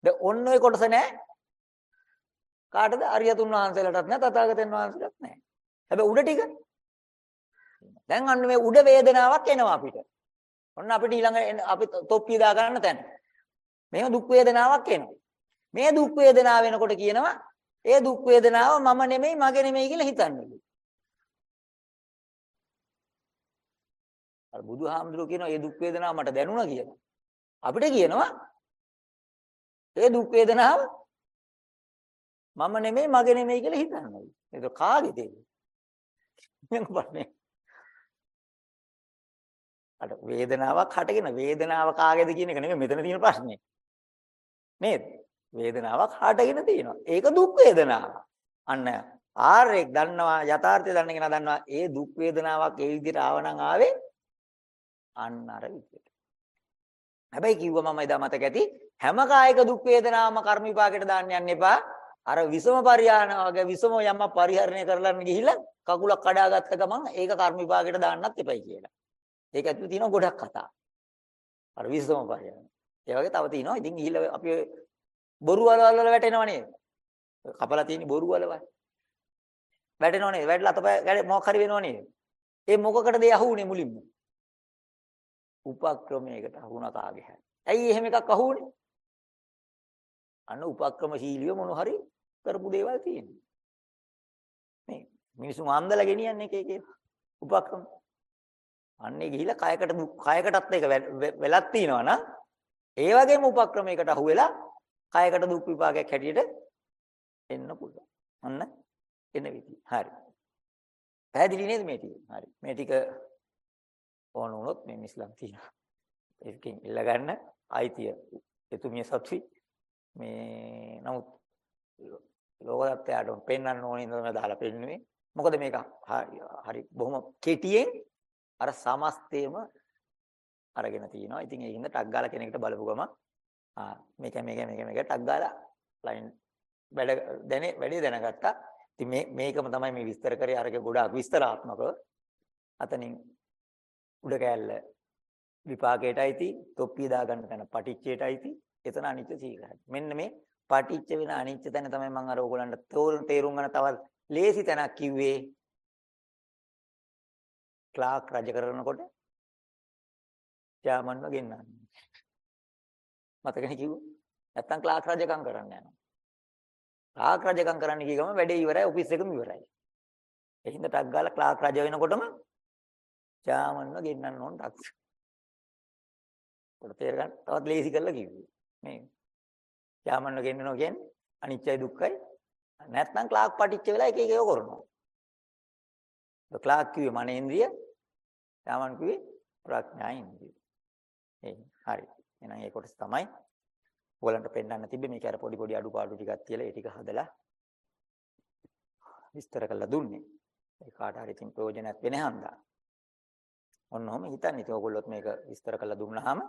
දැන් ඔන්න ඔය කොටස නැහැ. කාටද? අරියතුන් වහන්සේලාටත් නැහැ, තථාගතයන් වහන්සේලාටත් නැහැ. හැබැයි උඩ ටික දැන් අන්න මේ උඩ වේදනාවක් එනවා අපිට. ඔන්න අපිට ඊළඟ අපි තොප්පිය දා ගන්න තැන. මෙහෙම දුක් වේදනාවක් එනවා. මේ දුක් වේදනාව වෙනකොට කියනවා ඒ දුක් වේදනාව මම නෙමෙයි මගේ නෙමෙයි කියලා හිතන්නේ. අර බුදුහාමුදුරුවෝ කියනවා මේ දුක් වේදනාව මට දැනුණා කියලා. අපිට කියනවා ඒ දුක් වේදනාව මම නෙමෙයි මගේ නෙමෙයි කියලා හිතන්නේ. ඒක කාගේද? මම බලන්නේ. අර වේදනාවක් හටගෙන වේදනාව කාගේද කියන එක නෙමෙයි මෙතන තියෙන ප්‍රශ්නේ. නේද? වේදනාවක් හටගෙන තියෙනවා. ඒක දුක් වේදනාව. අන්න ආර්යෙක් දන්නවා යථාර්ථය දන්න කෙනා දන්නවා ඒ දුක් වේදනාවක් ඒ විදිහට ආවනම් ආවේ අන්න අර විදිහට. හැබැයි කිව්වා මම එදා මතක ඇති හැම කායික දුක් වේදනාවම කර්ම විපාකයට දාන්න යන්න එපා. අර විසම පරිහාන වගේ විසම යම්ම පරිහරණය කරලා ගිහිල්ලා කකුලක් කඩාගත්ත ගමන් ඒක කර්ම විපාකයට දාන්නත් එපයි කියලා. ඒක ඇතුළේ තියෙන ගොඩක් කතා. අර විසම පරිහරණ. ඒ වගේ තව තියෙනවා. ඉතින් ගිහිල්ලා අපි බොරු වලවල් වල වැටෙනව නේද? කපලා තියෙන බොරු වලවල්. වැටෙනව නේද? වැටලා අතපය මොකක් හරි වෙනව නේද? ඒ මොකකටද ඒ අහුුනේ මුලින්ම? උපක්‍රමයකට අහුණ කාගේ හැරි. ඇයි එහෙම එකක් අහුුනේ? අන්න උපක්‍රමශීලිය මොන හරි කරපු දේවල් තියෙනවා. මේ මිනිසුන් අන්දලා ගෙනියන්නේ එක එක උපක්‍රම. අන්නේ ගිහිලා කයකට කයකටත් ඒක වෙලක් තියෙනවා නම් ඒ වගේම උපක්‍රමයකට අහුවෙලා කයකට දුක් විපාකයක් හැටියට එන්න පුළුවන්. ඔන්න එන විදිහ. හරි. පැහැදිලි නේද මේ ටික? හරි. මේ ටික ඕන වුණොත් මේ මිස්ලම් තියෙනවා. ඒකෙන් ඉල්ල ගන්න අයිතිය එතුමිය සත්වි මේ නමුත් ලෝකදත්තයාට පෙන්වන්න ඕනේ ඉඳලා දාලා පෙන්නුවේ. මොකද මේක හරි බොහොම කෙටියෙන් අර සමස්තේම අරගෙන තිනවා. ඉතින් ඒකින්ද ටක් ගාලා කෙනෙක්ට බලපු ගම ආ මේක මේක මේක මේක ටක් ගාලා ලයින් වැඩ දැනේ වැඩි දැනගත්තා. ඉතින් මේ මේකම තමයි මේ විස්තර කරේ අරගේ ගොඩාක් විස්තරාත්මකව. අතනින් උඩ කෑල්ල විපාකයටයි ති තොප්පිය දා ගන්න තැන පටිච්චයටයි ති එතන අනිත්‍ය සීකරයි. මෙන්න මේ පටිච්ච වෙන අනිත්‍ය තැන තමයි මම අර ඕගොල්ලන්ට තේරුම් ගන්න තවත් ලේසි තැනක් කිව්වේ. ක්ලාක් රජ කරනකොට යාමන්ව ගෙන්නන්නේ. මතකනේ කිව්වා. නැත්තම් ක්ලාක් රජකම් කරන්න යනවා. ක්ලාක් රජකම් කරන්න ගිය ගමන් වැඩේ ඉවරයි ඔෆිස් එකම ඉවරයි. ඒ හින්දා ටක් ගාලා ක්ලාක් රජ වෙනකොටම යාමන්ව ගෙන්නන්න ඕන ටක්ස්. පොඩ තේර ගන්න තවත් ලේසි කරලා කිව්වේ. මේ යාමන්ව ගෙන්නනවා කියන්නේ අනිත්‍යයි දුක්ඛයි. නැත්නම් ක්ලාක් පටිච්ච වෙලා එක එක ඒවා කරනවා. ක්ලාක් කිව්වේ මනේන්ද්‍රිය. යාමන් කිව්වේ ප්‍රඥා ඉන්ද්‍රිය. ඒ හරි. එහෙනම් ඒ කොටස තමයි ඔයගලන්ට පෙන්වන්න තිබ්බේ මේක අර පොඩි පොඩි අඩුපාඩු ටිකක් තියලා ඒ ටික හදලා විස්තර කරලා දුන්නේ. ඒ කාට හරි තින් ප්‍රයෝජනයක් වෙන හන්දා. ඔන්න ඔහම හිතන්න. ඉතින් ඔයගොල්ලොත් මේක විස්තර කරලා දුන්නාම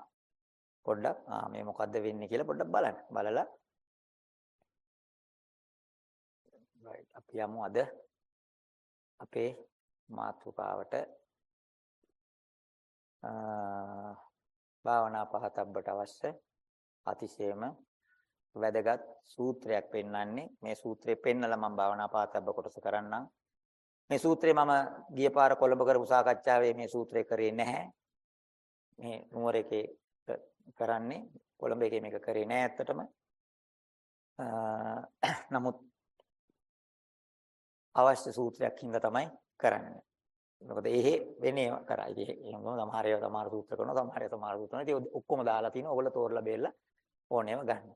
පොඩ්ඩක් ආ මේ මොකද්ද වෙන්නේ කියලා පොඩ්ඩක් බලන්න. බලලා අපි යමු අද අපේ මාතෘකාවට භාවනා පහතබ්බට අවශ්‍ය අතිශයම වැදගත් සූත්‍රයක් පෙන්වන්නේ. මේ සූත්‍රය පෙන්නලා මම භාවනා පහතබ්බ කොටස කරන්නම්. මේ සූත්‍රය මම ගිය පාර කොළඹ කරපු සාකච්ඡාවේ මේ සූත්‍රය කරේ නැහැ. මේ නුවර එකේ කරන්නේ කොළඹ එකේ මේක කරේ නැහැ ඇත්තටම. නමුත් අවශ්‍ය සූත්‍රයක් හින්දා තමයි කරන්නේ මොකද එහෙ වෙන්නේ කරා. ඉතින් එහෙම සමහර ඒවා සමහර සූත්‍ර කරනවා, සමහර ඒවා සමහර සූත්‍ර නැහැ. ඉතින් ඔක්කොම දාලා තිනවා. ඔයගොල්ලෝ තෝරලා බෙල්ලා ඕනෑම ගන්න.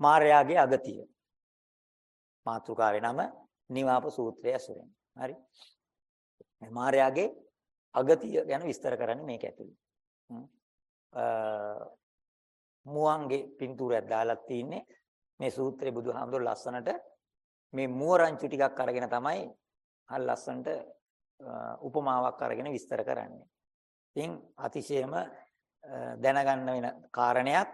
මාර්යාගේ අගතිය. මාතෘකාවේ නම නිවාප සූත්‍රය ඇසුරෙන්. හරි. මාර්යාගේ අගතිය ගැන විස්තර කරන්නේ මේක ඇතුළේ. මුවන්ගේ පින්තූරයක් දාලා තින්නේ මේ සූත්‍රයේ බුදුහාමුදුර ලස්සනට මේ මුව රංචු ටිකක් අරගෙන තමයි හල් ලස්සනට උපමාවක් අරගෙන විස්තර කරන්නේ. ඉතින් අතිශයම දැනගන්න වෙන කාරණයක්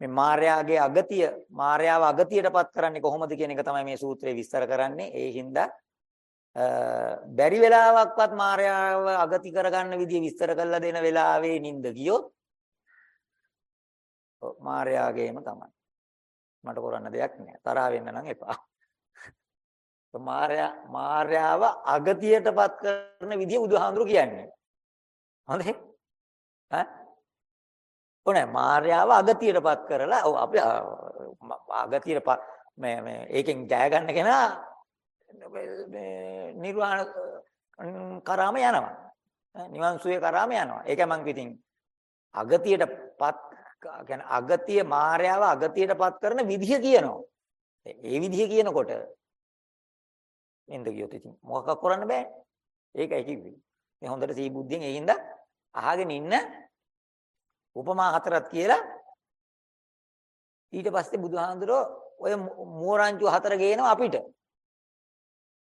මේ මාර්යාගේ අගතිය මාර්යාව අගතියටපත් කරන්නේ කොහොමද කියන එක තමයි මේ සූත්‍රයේ විස්තර කරන්නේ. ඒ හින්දා බැරි වෙලාවක්වත් මාර්යාව අගති කරගන්න විදිය විස්තර කරලා දෙන වෙලාවේ නිින්ද ගියොත් මාර්යාගේම තමයි. මට කරන්න දෙයක් නෑ. තරහ වෙන්න නම් එපා. මාර්යා මාර්යාව අගතියටපත් කරන විදිය බුදුහාඳුරු කියන්නේ. හොඳයි. ඈ? ඕනේ මාර්යාව අගතියටපත් කරලා ඔව් අපි අගතියට මේ මේ ඒකෙන් ජය ගන්න කෙනා මේ නිර්වාණ කරාම යනවා. නිවන් සුවේ කරාම යනවා. ඒකයි මං ඉතින් අගතියටපත් කියන්නේ අගතිය මායාව අගතියටපත් කරන විදිහ කියනවා. ඒ විදිහ කියනකොට නින්ද ගියොත් ඉතින් මොකක් කරන්න බෑ. ඒකයි කිව්වේ. මේ හොඳට සී බුද්ධියෙන් ඒ හින්දා අහගෙන ඉන්න උපමා හතරක් කියලා ඊට පස්සේ බුදුහාඳුරෝ ඔය මෝරංචු හතර ගේනවා අපිට.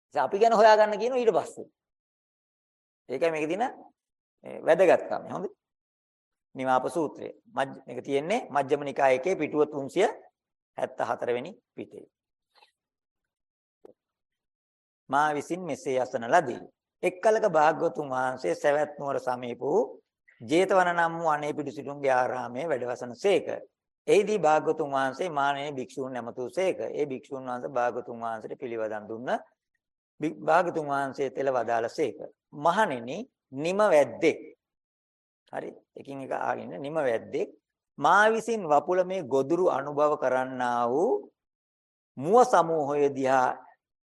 ඉතින් අපි ගැන හොයාගන්න කියනවා ඊට පස්සේ. ඒකයි මේකේ තියෙන වැදගත්කම. හොඳයි. නිවාප සූත්‍රය. මේක තියෙන්නේ මජ්ක්‍ධිම නිකායේ පිටුව 374 වෙනි පිටේ. මා විසින් මෙසේ අසන ලදී. එක්කලක භාග්‍යවතුන් වහන්සේ සවැත් නුවර සමීප වූ ජේතවන නම් වූ අනේ පිටුසිටුන්ගේ ආරාමයේ වැඩවසනසේක. එහිදී භාග්‍යවතුන් වහන්සේ මානෙනි භික්ෂූන් නැමතුසේක. ඒ භික්ෂූන් වහන්සේ භාග්‍යවතුන් වහන්සේට පිළිවදන් දුන්න භාග්‍යවතුන් වහන්සේ තෙල වදාළසේක. මහණෙනි නිම වැද්දෙක්. හරි. එකින් එක ආගෙන නිම වැද්දෙක් මා විසින් වපුල මේ ගොදුරු අනුභව කරන්නා වූ මුව සමූහය දිහා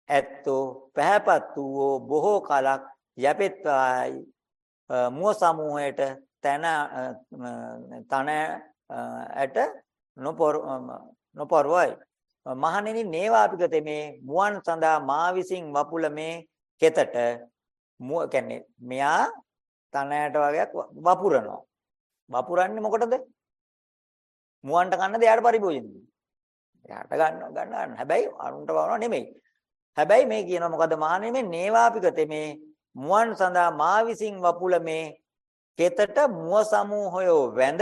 ඇත්තෝ පැහැපත් වූ බොහෝ කලක් යැපෙත්වායි. මුව සමූහයට තන තන ඇට නොපොර නොපරවයි. මහණෙනි නේවාපිකතේ මේ මුවන් සඳහා මා විසින් වපුල මේ කෙතට මුව කියන්නේ මෙයා තන ඇට වගේක් වපුරනවා. වපුරන්නේ මොකටද? මුවන්ට කන්නද එයාට පරිභෝජනද එයාට ගන්න ගන්න හැබැයි අරුන්ට වවනවා නෙමෙයි හැබැයි මේ කියනවා මොකද මහණෙනි මේ නේවාපිකතේ මේ මුවන් සඳහා මා විසින් වපුල මේ කෙතට මුව සමූහය වැඳ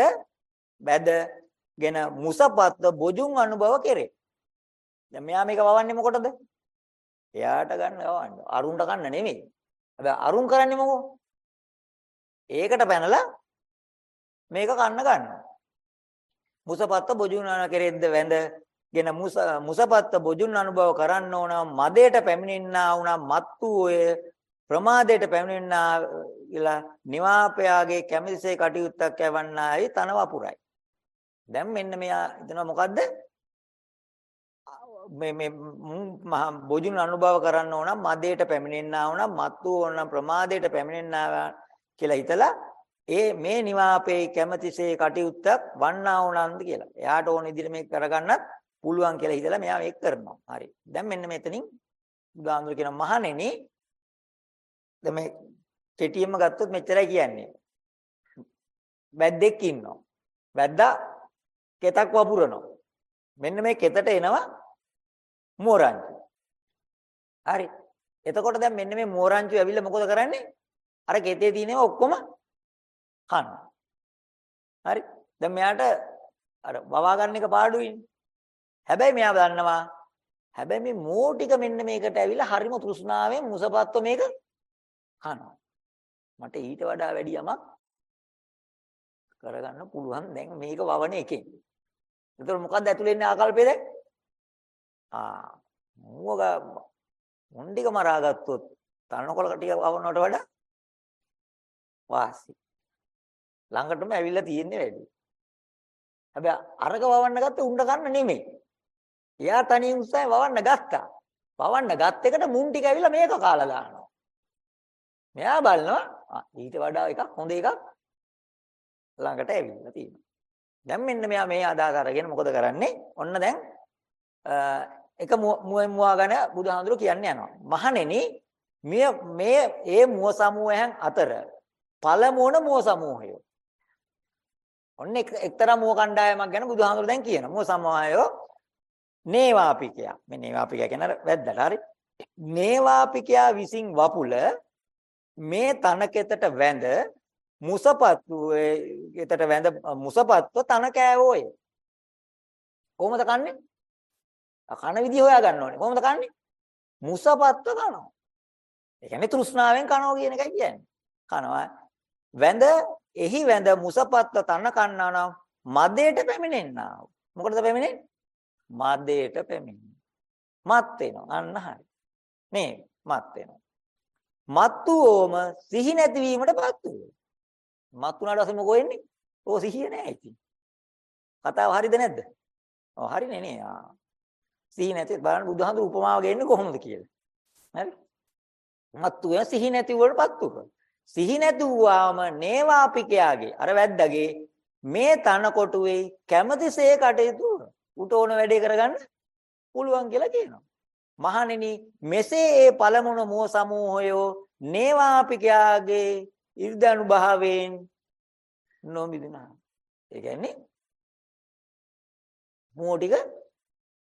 බැදගෙන මුසපත් බොජුන් අනුභව කෙරේ. දැන් මෙයා මේක වවන්නේ මොකටද? එයාට ගන්න වවන්න. අරුන්ට ගන්න නෙමෙයි. හැබැයි අරුන් කරන්නේ මොකෝ? ඒකට පැනලා මේක කන්න ගන්නවා. මුසපත්ත බොජුන් කෙරෙද්ද වැඳගෙන මුස මුසපත්ත බොජුන් අනුභව කරන්න ඕන මදයට පැමිණෙන්නා වුණා මත්තු ඔය ප්‍රමාදයට පැමිණෙන්නා කියලා නිවාපයාගේ කැමැතිසේ කටයුත්තක් යවන්නායි තන වපුරයි. දැන් මෙන්න මෙයා හිතනවා මොකද්ද? මේ මේ මහා බොජුන් අනුභව කරන්න ඕන මදයට පැමිණෙන්නා වුණා මත්තු ඕන ප්‍රමාදයට පැමිණෙන්නා කියලා හිතලා ඒ මේ නිවාපේ කැමැතිසේ කටයුත්තක් වන්නා වුණාන්ද කියලා. එයාට ඕන විදිහට මේක කරගන්නත් පුළුවන් කියලා හිතලා මෙයා මේක කරනවා. හරි. දැන් මෙන්න මෙතනින් බුදුහාමුදුර කියන මහණෙනි දැන් මේ කෙටියෙන්ම ගත්තොත් මෙච්චරයි කියන්නේ. වැද්දෙක් ඉන්නවා. වැද්දා කෙතක් වපුරනවා. මෙන්න මේ කෙතට එනවා මෝරංචු. හරි. එතකොට දැන් මෙන්න මේ මෝරංචු ඇවිල්ලා මොකද කරන්නේ? අර කෙතේ තියෙනව ඔක්කොම කනවා. හරි. දැන් මෙයාට අර වවා ගන්න එක පාඩුයිනේ. හැබැයි මෙයා දන්නවා හැබැයි මේ මෝ ටික මෙන්න මේකට ඇවිල්ලා හරිම තෘෂ්ණාවෙන් මුසපත්ව මේක කනවා. මට ඊට වඩා වැඩි යමක් කරගන්න පුළුවන් දැන් මේක වවන එකෙන්. එතකොට මොකද්ද ඇතුලේ ඉන්නේ ආකල්පේ දැන්? ආ මුවග මොණ්ඩික මරාගත්තොත් තනකොළ ටික වවනවට වඩා වාසි. ළඟටම ඇවිල්ලා තියෙන්නේ වැඩි. හැබැයි අරක වවන්න ගත්තේ උණ්ඩ ගන්න නෙමෙයි. එයා තනියෙන් උත්සාහය වවන්න ගත්තා. වවන්න ගත් එකට මුන් ටික ඇවිල්ලා මේක කාලා දානවා. මෙයා බලනවා ඊට වඩා එකක් හොඳ එකක් ළඟට ඇවිල්ලා තියෙනවා. දැන් මෙන්න මෙයා මේ අදහස අරගෙන මොකද කරන්නේ? ඔන්න දැන් එක මුවෙන් මුවා ගැන බුදුහාඳුර කියන්නේ යනවා. මහණෙනි මේ මේ ඒ මුව සමූහයන් අතර පළමුවන මුව සමූහය. ඔන්න එක්තරා මුව කණ්ඩායමක් ගැන බුදුහාඳුර දැන් කියනවා. මුව සමූහයෝ නේවාපිකයා. මේ නේවාපිකයා කියන වැද්දට හරි. නේවාපිකයා විසින් වපුල මේ තනකෙතට වැඳ මුසපත්තු එතට වැඳ මුසපත්ව තන කෑවෝය. කොහොමද කන්නේ? කන විදිහ හොයා ගන්න ඕනේ. කොහොමද කන්නේ? මුසපත්ව කනවා. ඒ කියන්නේ තෘෂ්ණාවෙන් කනවා කියන එකයි කියන්නේ. කනවා. වැඳ එහි වැඳ මුසපත්ව තන කන්නා නම් මදයට පැමිණෙන්නා. මොකටද පැමිණෙන්නේ? මදයට පැමිණෙන්නේ. මත් වෙනවා. අන්න හරි. මේ මත් වෙනවා. මත්තු ඕම සිහි නැතිවීමටපත් වෙනවා. මත් උනාට පස්සේ මොකෝ වෙන්නේ? ඕ සිහිය නෑ ඉතින්. කතාව හරිද නැද්ද? ඔව් හරිනේ නේ. ආ. සිහි නැති බලන්න බුදුහාමුදුරු උපමාව ගන්නේ කොහොමද කියලා. හරි? මත්තු වෙන සිහි නැති වලටපත් උක. සිහි නැතුවාම නේවාපිකයාගේ අර වැද්දාගේ මේ තන කොටුවේ කැමැතිසේ කටයුතු උට ඕන වැඩේ කරගන්න පුළුවන් කියලා කියනවා. මහණෙනි මෙසේ ඒ පළමුණ මුව සමූහයෝ නේවාපිකයාගේ ඉර්ධානුභාවයෙන් නොමිදුනා. ඒ කියන්නේ මුව ටික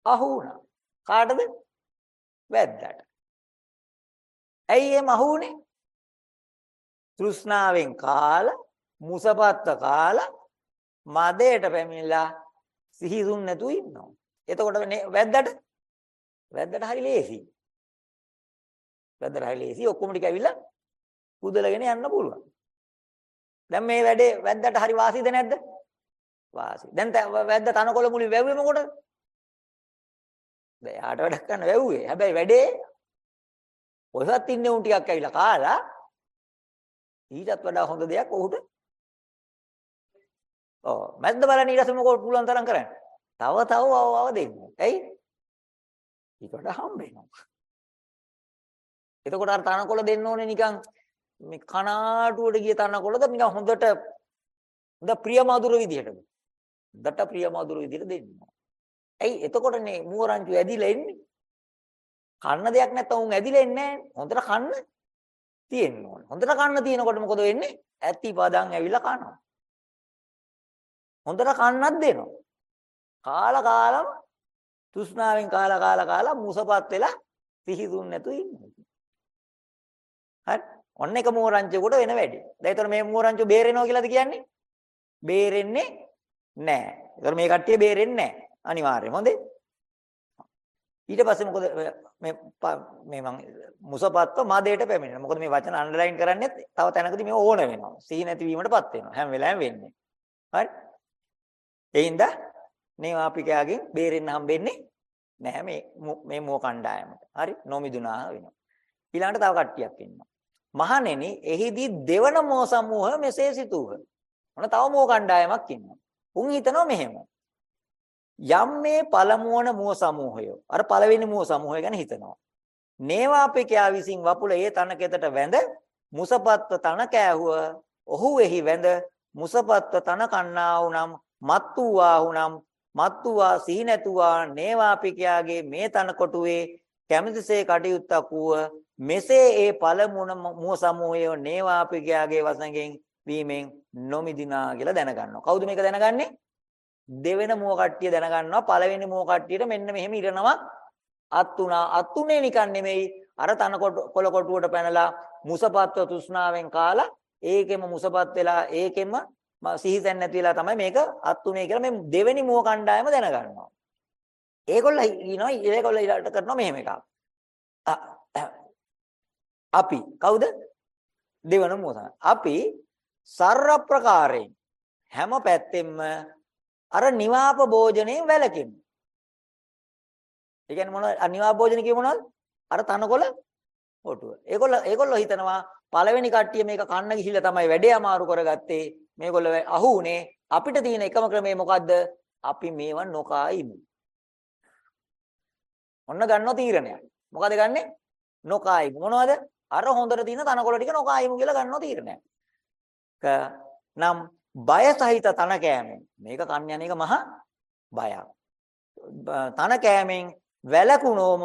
අහු වුණා. කාටද? වැද්දාට. ඇයි එහෙම අහු වුනේ? තෘෂ්ණාවෙන් කාලා මුසපත්ත කාලා මදයට පැමිණලා සිහිසුන් නැතුව ඉන්නවා. එතකොට වැද්දට වැද්දට හරි ලේසි. වැද්දට හරි ලේසි ඔක්කොම ටික ඇවිල්ලා කුදලගෙන යන්න පුළුවන්. දැන් මේ වැඩේ වැද්දට හරි වාසිද නැද්ද? වාසි. දැන් වැද්ද තනකොළ මුලින් වැව්වේ මොකටද? දැන් යාට වැඩක් කරන්න වැව්වේ. හැබැයි වැඩේ ඔයවත් ඉන්නේ උන් ටිකක් ඇවිල්ලා කාලා ඊටත් වඩා හොඳ දෙයක් ඔහුට ඔව් මැද්ද බලන්න ඊට පස්සේ මොකෝ පුළුවන් තරම් කරන්න. තව තව අවව දෙන්න. ඇයි? ඊට වඩා හම්බ වෙනවා. එතකොට අර තනකොළ දෙන්න ඕනේ නිකන් මේ කනාටුවට ගිය තනකොළද නිකන් හොඳට හොඳ ප්‍රියමధుර විදිහටද? දට ප්‍රියමధుර විදිහට දෙන්න. ඇයි එතකොටනේ මුවරංචු ඇදිලා එන්නේ? කන්න දෙයක් නැත්නම් උන් ඇදිලා එන්නේ නැහැ. හොඳට කන්න තියෙන්න ඕනේ. හොඳට කන්න තියෙනකොට මොකද වෙන්නේ? ඇති පදන් ඇවිල්ලා කනවා. හොඳට කන්නත් දෙනවා. කාලා කාලම තෘෂ්ණාවෙන් කාලා කාලා කාලා මුසපත් වෙලා පිහිදුන් නැතු ඉන්නවා. හරි. ඔන්න එක මෝරංචුකට වෙන වැඩි. දැන් ඒතර මේ මෝරංචු බේරෙනවා කියලාද කියන්නේ? බේරෙන්නේ නැහැ. ඒතර මේ කට්ටිය බේරෙන්නේ නැහැ. අනිවාර්යයෙන්. හොඳේ. ඊට පස්සේ මොකද මේ මේ මං මුසපත්ව මාදයට පැමිණෙනවා. මොකද මේ වචන අන්ඩර්ලයින් කරන්නේ තව තැනකදී මේ ඕන වෙනවා. සිහි නැතිවීමටපත් වෙනවා. හැම වෙලාවෙම වෙන්නේ. හරි? එයින්ද නේවාපිකයාගෙන් බේරෙන්න හම්බෙන්නේ නැහැ මේ මේ මුව කණ්ඩායමට. හරි? නොමිදුනා වෙනවා. ඊළඟට තව කට්ටියක් ඉන්නවා. මහණෙනි එහිදී දෙවන මෝ සමූහ මෙසේ සිතුව. මොන තව මෝ කණ්ඩායමක් ඉන්නවා. උන් හිතනවා මෙහෙම. යම් මේ පළමුවන මුව සමූහය අර පළවෙනි මුව සමූහය ගැන හිතනවා. නේවාපිකයා විසින් වපුල ඒ තනකෙතට වැඳ මුසපත්ව තන කෑහුව ඔහු එහි වැඳ මුසපත්ව තන කන්නා වුනම් මත් වූවා වුනම් මත් වූවා සිහි නැතුවා නේවාපිකයාගේ මේ තන කොටුවේ කැමතිසේ කටයුත්තක් වූ මෙසේ ඒ පළමුණ මුව සමූහය නේවාපිකයාගේ වසඟෙන් වීමෙන් නොමිදිනා කියලා දැනගන්නවා. කවුද මේක දැනගන්නේ? දෙවෙන මුව කට්ටිය දැනගන්නවා පළවෙනි මුව කට්ටියට මෙන්න මෙහෙම ඉරණමක් අත් උනා අත් උනේ නිකන් නෙමෙයි අර තන කොළ කොටුවට පැනලා මුසපත්ව තෘෂ්ණාවෙන් කාලා ඒකෙම මුසපත් වෙලා ඒකෙම සිහිසෙන් නැති වෙලා තමයි මේක අත් උනේ කියලා මේ දෙවෙනි මුව කණ්ඩායම දැනගන්නවා ඒගොල්ල ඉනවා ඒගොල්ල ඊට කරනවා මෙහෙම එකක්. අපි කවුද? දෙවන මොහොත. අපි සර්ව ප්‍රකාරයෙන් හැම පැත්තෙම අර නිවාප භෝජනයෙන් වැළකෙමු. ඒ කියන්නේ මොනවද? නිවාප භෝජන කියේ මොනවද? අර තනකොළ කොටුව. ඒගොල්ල ඒගොල්ලෝ හිතනවා පළවෙනි කට්ටිය මේක කන්න ගිහිල්ලා තමයි වැඩේ අමාරු කරගත්තේ. මේගොල්ලෝ අහු උනේ අපිට තියෙන එකම ක්‍රමය මොකද්ද? අපි මේව නොකා ඉමු. ඔන්න ගන්නව තීරණයක්. මොකද ගන්නෙ? නොකායි. මොනවද? අර හොඳට තියෙන තනකොළ ටික නොකායිමු කියලා ගන්නවා තීරණයක්. නම් බය සහිත තන කෑමෙන් මේක කන් යන එක මහා බයක්. තන කෑමෙන් වැළකුණෝම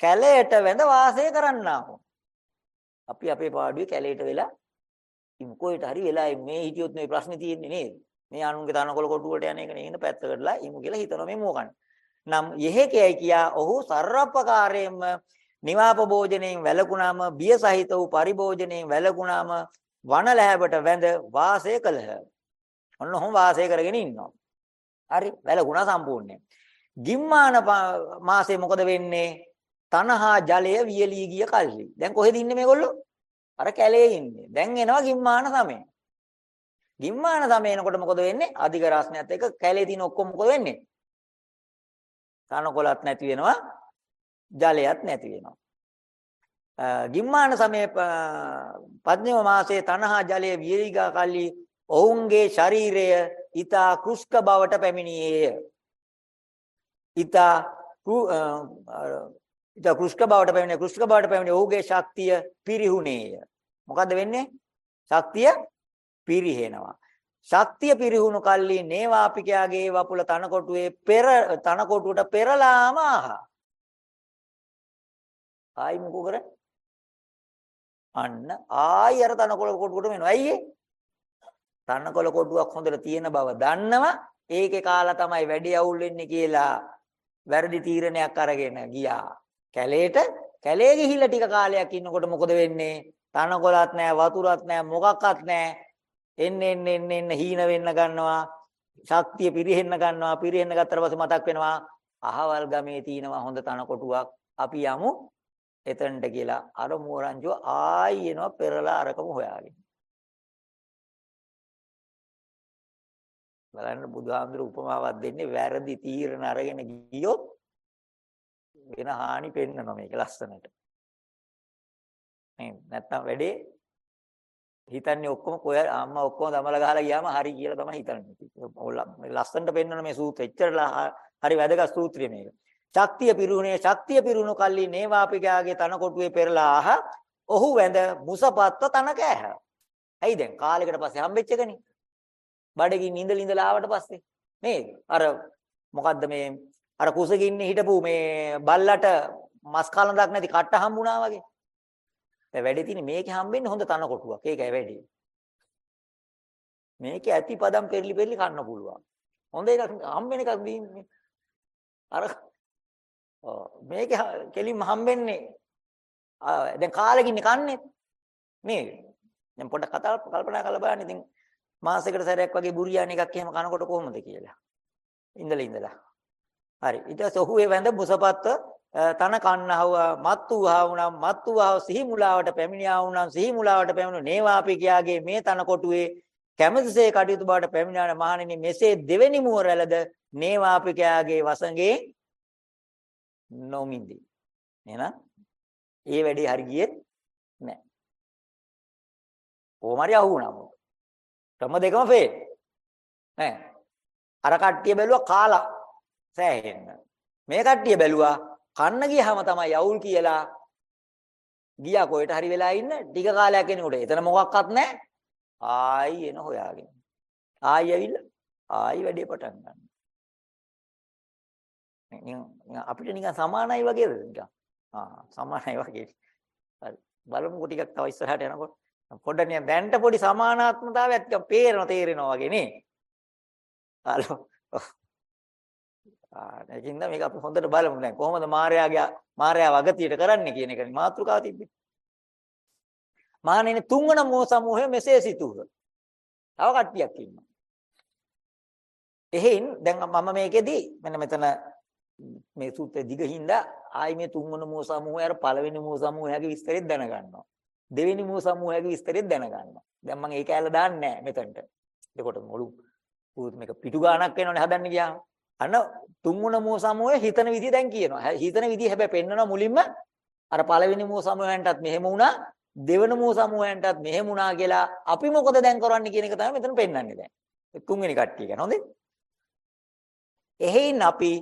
කැලයට වැඳ වාසය කරන්නාහු. අපි අපේ පාඩුවේ කැලයට වෙලා ඉමු කොහෙට හරි වෙලා මේ හිටියොත් මේ ප්‍රශ්නේ තියෙන්නේ නේද? මේ අනුන්ගේ තනකොළ කොටුවට යන එක නේද පැත්තකටලා ඉමු කියලා හිතනවා මේ මොකක්ද? නම් යෙහෙකයි කියා ඔහු සර්වපකාරයෙන්ම නිවාප භෝජනයෙන් වැළකුණාම බිය සහිත වූ පරිභෝජනයෙන් වැළකුණාම වන ලැබට වැඳ වාසය කළහ. ඔන්න ඔහොම වාසය කරගෙන ඉන්නවා. හරි වැළකුණා සම්පූර්ණයෙන්. ගිම්මාන මාසේ මොකද වෙන්නේ? තනහා ජලය වියලී ගිය කල්ලි. දැන් කොහෙද ඉන්නේ මේගොල්ලෝ? අර කැලේ ඉන්නේ. දැන් එනවා ගිම්මාන සමය. ගිම්මාන සමය එනකොට මොකද වෙන්නේ? අධික රස්නයත් එක්ක කැලේ තියෙන ඔක්කොම මොකද වෙන්නේ? තනකොළත් නැති වෙනවා. ජලයත් නැති වෙනවා. ගිම්මාන සමයේ පද්මව මාසයේ තනහා ජලයේ වියලිගා කල්ලි ඔවුන්ගේ ශරීරය ඊතා කුෂ්ක බවට පැමිණියේය. ඊතා ඊට කෘෂ්ක බවට පැමිණේ කෘෂ්ක බවට පැමිණේ ඔහුගේ ශක්තිය පිරිහුණේය. මොකද්ද වෙන්නේ? ශක්තිය පිරිහෙනවා. ශක්තිය පිරිහුණු කල්ලි නේවාපිකයාගේ වපුල තනකොටුවේ පෙර තනකොටුවට පෙරලාම ආහා. ආයි මොකෝ කරන්නේ? අන්න ආයි අර තනකොළ කොටුවට වෙනවා. ඇයි ඒ? තනකොළ කොටුවක් හොඳට තියෙන බව දන්නවා. ඒකේ කාලා තමයි වැඩි අවුල් වෙන්නේ කියලා වැරදි තීරණයක් අරගෙන ගියා. කැලේට කැලේ ගිහිල්ලා ටික කාලයක් ඉන්නකොට මොකද වෙන්නේ? තනකොළත් නැහැ, වතුරත් නැහැ, මොකක්වත් නැහැ. එන්න එන්න එන්න එන්න හීන වෙන්න ගන්නවා. ශක්තිය පිරෙහෙන්න ගන්නවා. පිරෙහෙන්න ගත්තට පස්සේ මතක් වෙනවා අහවල් ගමේ තියෙනවා හොඳ තනකොටුවක්. අපි යමු එතනට කියලා. අර මෝරංජුව ආයි එනවා පෙරලා අරකම හොයාගෙන. බලන්න බුදුහාමුදුරු උපමාවක් දෙන්නේ වැරදි තීරණ අරගෙන ගියොත් වෙන හානි පෙන්නනවා මේක ලස්සනට. නේද? නැත්තම් වැඩේ හිතන්නේ ඔක්කොම කොය අම්මා ඔක්කොම දමලා ගහලා ගියාම හරි කියලා තමයි හිතන්නේ. ලස්සනට පෙන්වන මේ සූත්‍රය. එච්චරලා හරි වැදගත් සූත්‍රය මේක. ශක්තිය පිරුණේ ශක්තිය පිරුණු කල්ලි නේවාපිකාගේ තන කොටුවේ පෙරලා ආහ ඔහු වැඳ මුසපත්ව තන කෑහ. ඇයි දැන් කාලයකට පස්සේ හම්බෙච්ච එකනේ. බඩගින්න ඉඳලා ඉඳලා ආවට පස්සේ නේද? අර මොකද්ද මේ අර කුසගින්නේ හිටපු මේ බල්ලට මස් කලඳක් නැති කට්ට හම්බුණා වගේ. දැන් වැඩේ තියෙන්නේ මේකේ හම්බෙන්නේ හොඳ තන කොටුවක්. ඒකයි වැඩේ. මේකේ ඇති පදම් පෙරලි පෙරලි කන්න පුළුවන්. හොඳ එකක් හම්බෙන එකක් දීන්නේ. අර මේකේ කෙලින්ම හම්බෙන්නේ දැන් කාලෙකින් කන්නේ නේද? දැන් පොඩ්ඩක් කතා කල්පනා කරලා බලන්න ඉතින් මාසෙකට සැරයක් වගේ බුරියානි එකක් එහෙම කනකොට කොහොමද කියලා. ඉඳලා ඉඳලා හරි. ඊට පස්සේ ඔහු ඒ වැඳ මුසපත්ව තන කන්නහව මත් වූහා වුණම් මත් වූහා සිහි මුලාවට පැමිණියා වුණම් සිහි මුලාවට පැමිණු නේවාපි කියාගේ මේ තන කොටුවේ කැමතිසේ කටයුතු බවට පැමිණාන මහණෙනි මෙසේ දෙවෙනි මුව රැළද නේවාපි කියාගේ වසඟේ නොමින්දී. එහෙනම් ඒ වැඩේ හරි ගියේ නැහැ. කොහොමරි අහු වුණා මොකද? ක්‍රම දෙකම ෆේල්. නෑ. අර කට්ටිය බැලුවා කාලා සෑහෙන්න. මේ කට්ටිය බැලුවා කන්න ගියාම තමයි යවුල් කියලා ගියා කොහෙට හරි වෙලා ඉන්න ටික කාලයක් එනකොට එතන මොකක්වත් නැහැ. ආයි එන හොයාගෙන. ආයි ඇවිල්ලා ආයි වැඩේ පටන් ගන්න. අපිට නිකන් සමානයි වගේද නිකන්. ආ සමානයි වගේ. හරි. බලමුකෝ ටිකක් තව ඉස්සරහට යනකොට. පොඩ්ඩක් නිකන් දැන්ට පොඩි සමානාත්මතාවයක් ටිකක් පේරන තේරෙනවා වගේ නේ. හලෝ. ඒකින්ද මේක අපි හොඳට බලමු දැන් කොහොමද මාර්යාගේ මාර්යා වගතියට කරන්නේ කියන එකනේ මාතෘකාව තිබ්බේ. මානෙනේ තුන්වන මෝ සමූහය මෙසේ සිතුව. තව කට්ටියක් ඉන්නවා. එහෙන් දැන් මම මේකෙදි මෙන්න මෙතන මේ සූත්‍රයේ දිගින්දා ආයි මේ තුන්වන මෝ සමූහය අර පළවෙනි මෝ සමූහයගේ විස්තරෙත් දැනගන්නවා. දෙවෙනි මෝ සමූහයගේ විස්තරෙත් දැනගන්නවා. දැන් මම ඒක ඇල්ල දාන්නේ නැහැ මෙතනට. එතකොට මුළු මේක පිටු ගාණක් වෙනවනේ හදන්න ගියාම. අන්න තුන්වන මෝ සමූහය හිතන විදිය දැන් කියනවා. හිතන විදිය හැබැයි පෙන්නනවා මුලින්ම අර පළවෙනි මෝ සමූහයන්ටත් මෙහෙම වුණා දෙවන මෝ සමූහයන්ටත් මෙහෙම වුණා කියලා අපි මොකද දැන් කරන්නේ කියන එක තමයි මෙතන පෙන්වන්නේ දැන්. තුන්වෙනි කට්ටිය ගැන හොඳේ. එහෙයින් අපි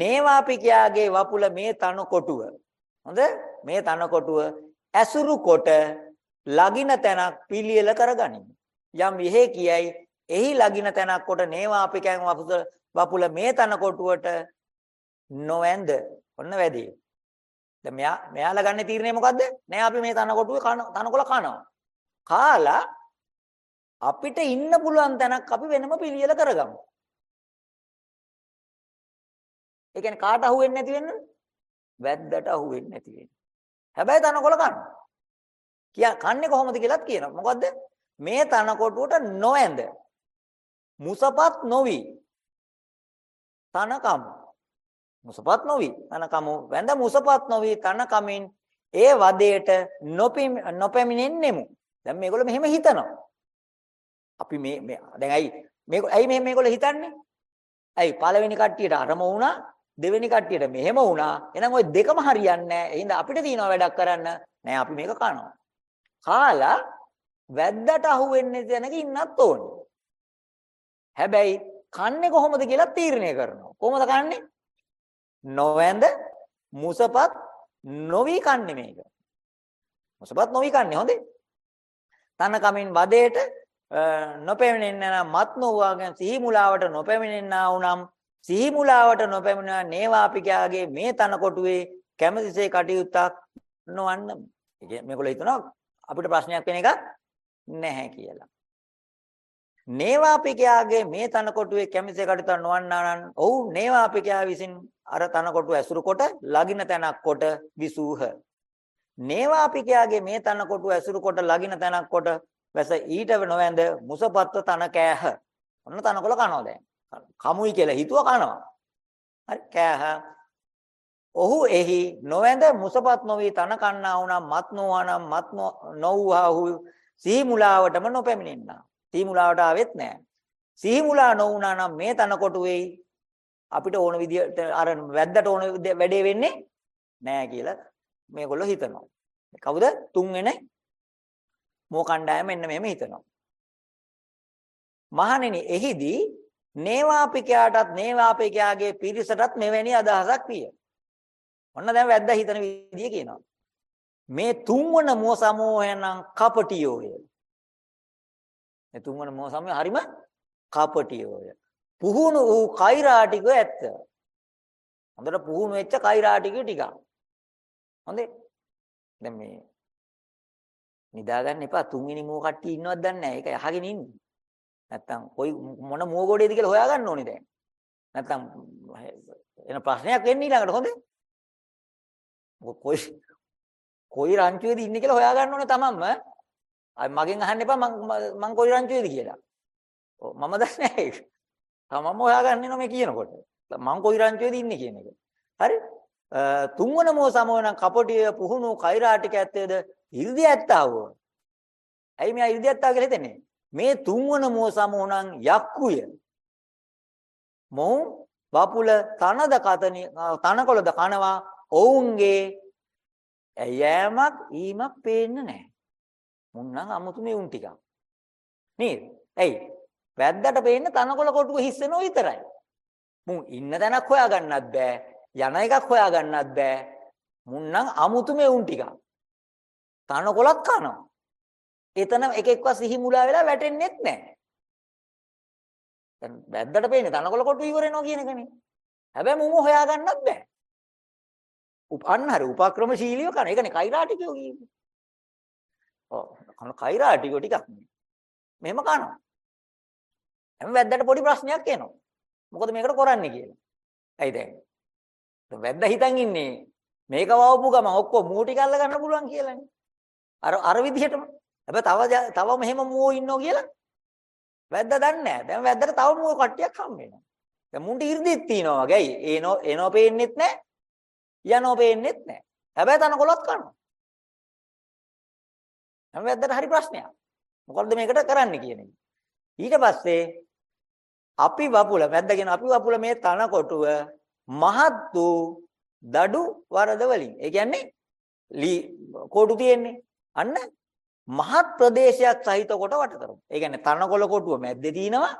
නේවාපිකයාගේ වපුල මේ තන කොටුව හොඳ මේ තන කොටුව ඇසුරු කොට ලගින තැනක් පිළියෙල කරගනිමු. යම් විහෙ කියයි එහි ලගින තැනක් කොට නේවාපිකයන් වපුල මේ තන කොටුවට නොවැඳ ඔන්න වැඩි. දැන් මෙයා මෙයාලා ගන්න තීරණය මොකද්ද? නෑ අපි මේ තන කොටුවේ තනකොළ කනවා. කාලා අපිට ඉන්න පුළුවන් තැනක් අපි වෙනම පිළියෙල කරගමු. ඒ කියන්නේ කාට අහුවෙන්නේ නැති වෙන්න? වැද්දට අහුවෙන්නේ නැති වෙන්න. හැබැයි තනකොළ කන්න. කියා කන්නේ කොහොමද කියලාත් කියනවා. මොකද්ද? මේ තනකොටුවට නොඇඳ මුසපත් නොවි. තනකම. මුසපත් නොවි. තනකම වැඳ මුසපත් නොවි තනකමින් ඒ වදයට නොපැමිණෙන්නෙමු. දැන් මේගොල්ලෝ මෙහෙම හිතනවා. අපි මේ දැන් ඇයි? මේක ඇයි මෙහෙම මේගොල්ලෝ හිතන්නේ? ඇයි? පළවෙනි කට්ටියට අරම වුණා. දෙවෙනි කට්ටියට මෙහෙම වුණා එහෙනම් ওই දෙකම හරියන්නේ නැහැ එහෙනම් අපිට තියෙනවා වැඩක් කරන්න නෑ අපි මේක කනවා කාලා වැද්දට අහුවෙන්නේ දැනක ඉන්නත් ඕනේ හැබැයි කන්නේ කොහොමද කියලා තීරණය කරනවා. කොහොමද කන්නේ? නොවැඳ මුසපත් නොවි කන්නේ මේක. මුසපත් නොවි කන්නේ හොඳේ. තන කමින් වදේට නොපැමිණෙන්න නම් මත් නොවාගෙන සිහි මුලාවට නොපැමිණෙන්නා වුනම් සිහි මුලාවට නොපැමිණෙන නේවාපිකයාගේ මේ තන කොටුවේ කැමැතිසේ කටයුත්තක් නොවන්න. මේගොල්ලෝ හිතනවා අපිට ප්‍රශ්නයක් වෙන එකක් නැහැ කියලා. නේවාපිකයාගේ මේ තනකොටුවේ කැමිසේ කටයුතු නොවන්නා නම් ඔව් නේවාපිකයා විසින් අර තනකොටුව ඇසුරු කොට ලගින තැනක් කොට විසූහ. නේවාපිකයාගේ මේ තනකොටුව ඇසුරු කොට ලගින තැනක් කොට වැස ඊට නොවැඳ මුසපත්ව තන කෑහ. ඔන්න තනකොළ කනවා දැන්. කමුයි කියලා හිතුව කනවා. හරි කෑහ. ඔහු එහි නොවැඳ මුසපත් නොවි තන කන්නා වුණා මත් නොවනම් මත් නොවුවා ඔහු සිහි මුලාවටම නොපැමිණෙන්නා. සිහිමුලාවට ආවෙත් නැහැ. සිහිමුලා නොවුනා නම් මේ තන කොටුවේයි අපිට ඕන විදියට අර වැද්දට ඕන වැඩේ වෙන්නේ නැහැ කියලා මේගොල්ලෝ හිතනවා. කවුද? තුන්වෙනි මෝ කණ්ඩායම මෙන්න මෙහෙම හිතනවා. මහණෙනි එහිදී නේවාපිකයාටත් නේවාපිකයාගේ පිරිසටත් මෙවැනි අදහසක් විය. ඔන්න දැන් වැද්දා හිතන විදිය කියනවා. මේ තුන්වන මෝ සමූහය නම් කපටියෝය. මේ තුන්වන මොහ සමය හරිම කපටියෝය. පුහුණු වූ කෛරාටිකෝ ඇත්ත. හොඳට පුහුණු වෙච්ච කෛරාටිකෝ ටික. හොඳේ. දැන් මේ නිදා ගන්න එපා තුන්වෙනි මෝ කට්ටිය ඉන්නවද දන්නේ නැහැ. ඒක යහගෙන ඉන්නේ. නැත්තම් කොයි මොන මුවගොඩේද කියලා හොයාගන්න ඕනේ දැන්. නැත්තම් එන ප්‍රශ්නයක් වෙන්නේ ඊළඟට හොඳේ. කොයි කොයි රංචුවේද ඉන්නේ කියලා හොයාගන්න ඕනේ තමන්ම. අය මගෙන් අහන්න එපා මං මං කොයි රංචුවේද කියලා. ඔව් මම දන්නේ නැහැ ඒක. තමන්ම හොයාගන්න ඕනේ මේ කියනකොට. මං කොයි රංචුවේද ඉන්නේ කියන එක. හරි? තුන්වන මෝ සමෝනං කපටිය පුහුණු කෛරාටික ඇත්තේද? ඉර්ධිය ඇත්තා වූ. ඇයි මෙයා ඉර්ධිය ඇත්තා කියලා හිතන්නේ? මේ තුන්වන මෝ සමෝනං යක්කුය. මොව් වපුල තනද කතනි තනකොළද කනවා ඔවුන්ගේ ඇයෑමක් ඊමක් පේන්නේ නැහැ. මුන් නම් අමුතු මේ උන් ටිකක්. නේද? ඇයි? වැද්දට පේන්න තනකොළ කොටුව හිස්සෙනෝ විතරයි. මුන් ඉන්න තැනක් හොයාගන්නත් බෑ. යන එකක් හොයාගන්නත් බෑ. මුන් නම් අමුතු මේ උන් ටිකක්. තනකොළත් කනවා. එතන එක එක්ක සිහි මුලා වෙලා වැටෙන්නෙත් නැහැ. දැන් වැද්දට පේන්නේ තනකොළ කොටුව ඉවරනවා කියන එකනේ. හැබැයි මුන් හොයාගන්නත් බෑ. උපන්න හරි උපක්‍රමශීලීව කරන. ඒකනේ කෛරාටිකයෝ කියන්නේ. ඔව් කන කෛරා ටික ටිකක් මෙහෙම කනවා. හැම වැද්දට පොඩි ප්‍රශ්නයක් එනවා. මොකද මේකට කරන්නේ කියලා. ඇයි දැන්? වැද්ද හිතන් ඉන්නේ මේක වවපු ගම ඔක්කොම මූ ටික අල්ල ගන්න පුළුවන් කියලානේ. අර අර විදිහටම. හැබැයි තව තව මෙහෙම මූ ඉන්නෝ කියලා වැද්ද දන්නේ නැහැ. දැන් වැද්දට තව මූ කට්ටියක් හම් වෙනවා. දැන් මුන්ට 이르දිත් තියනවා වගේ. ඒනෝ එනෝ පේන්නෙත් නැහැ. යනෝ පේන්නෙත් නැහැ. හැබැයි තනකොලත් කනවා. හැම වැද්දට හරි ප්‍රශ්නයක්. මොකද්ද මේකට කරන්න කියන එක. ඊට පස්සේ අපි වපුල වැද්දගෙන අපි වපුල මේ තන කොටුව මහත් වූ දඩු වරද වලින්. ඒ කියන්නේ ලී කොටු තියෙන්නේ. අන්න මහත් ප්‍රදේශයක් සහිත කොට වට කරමු. ඒ කියන්නේ තනකොළ කොටුව මැද්දේ තිනවා.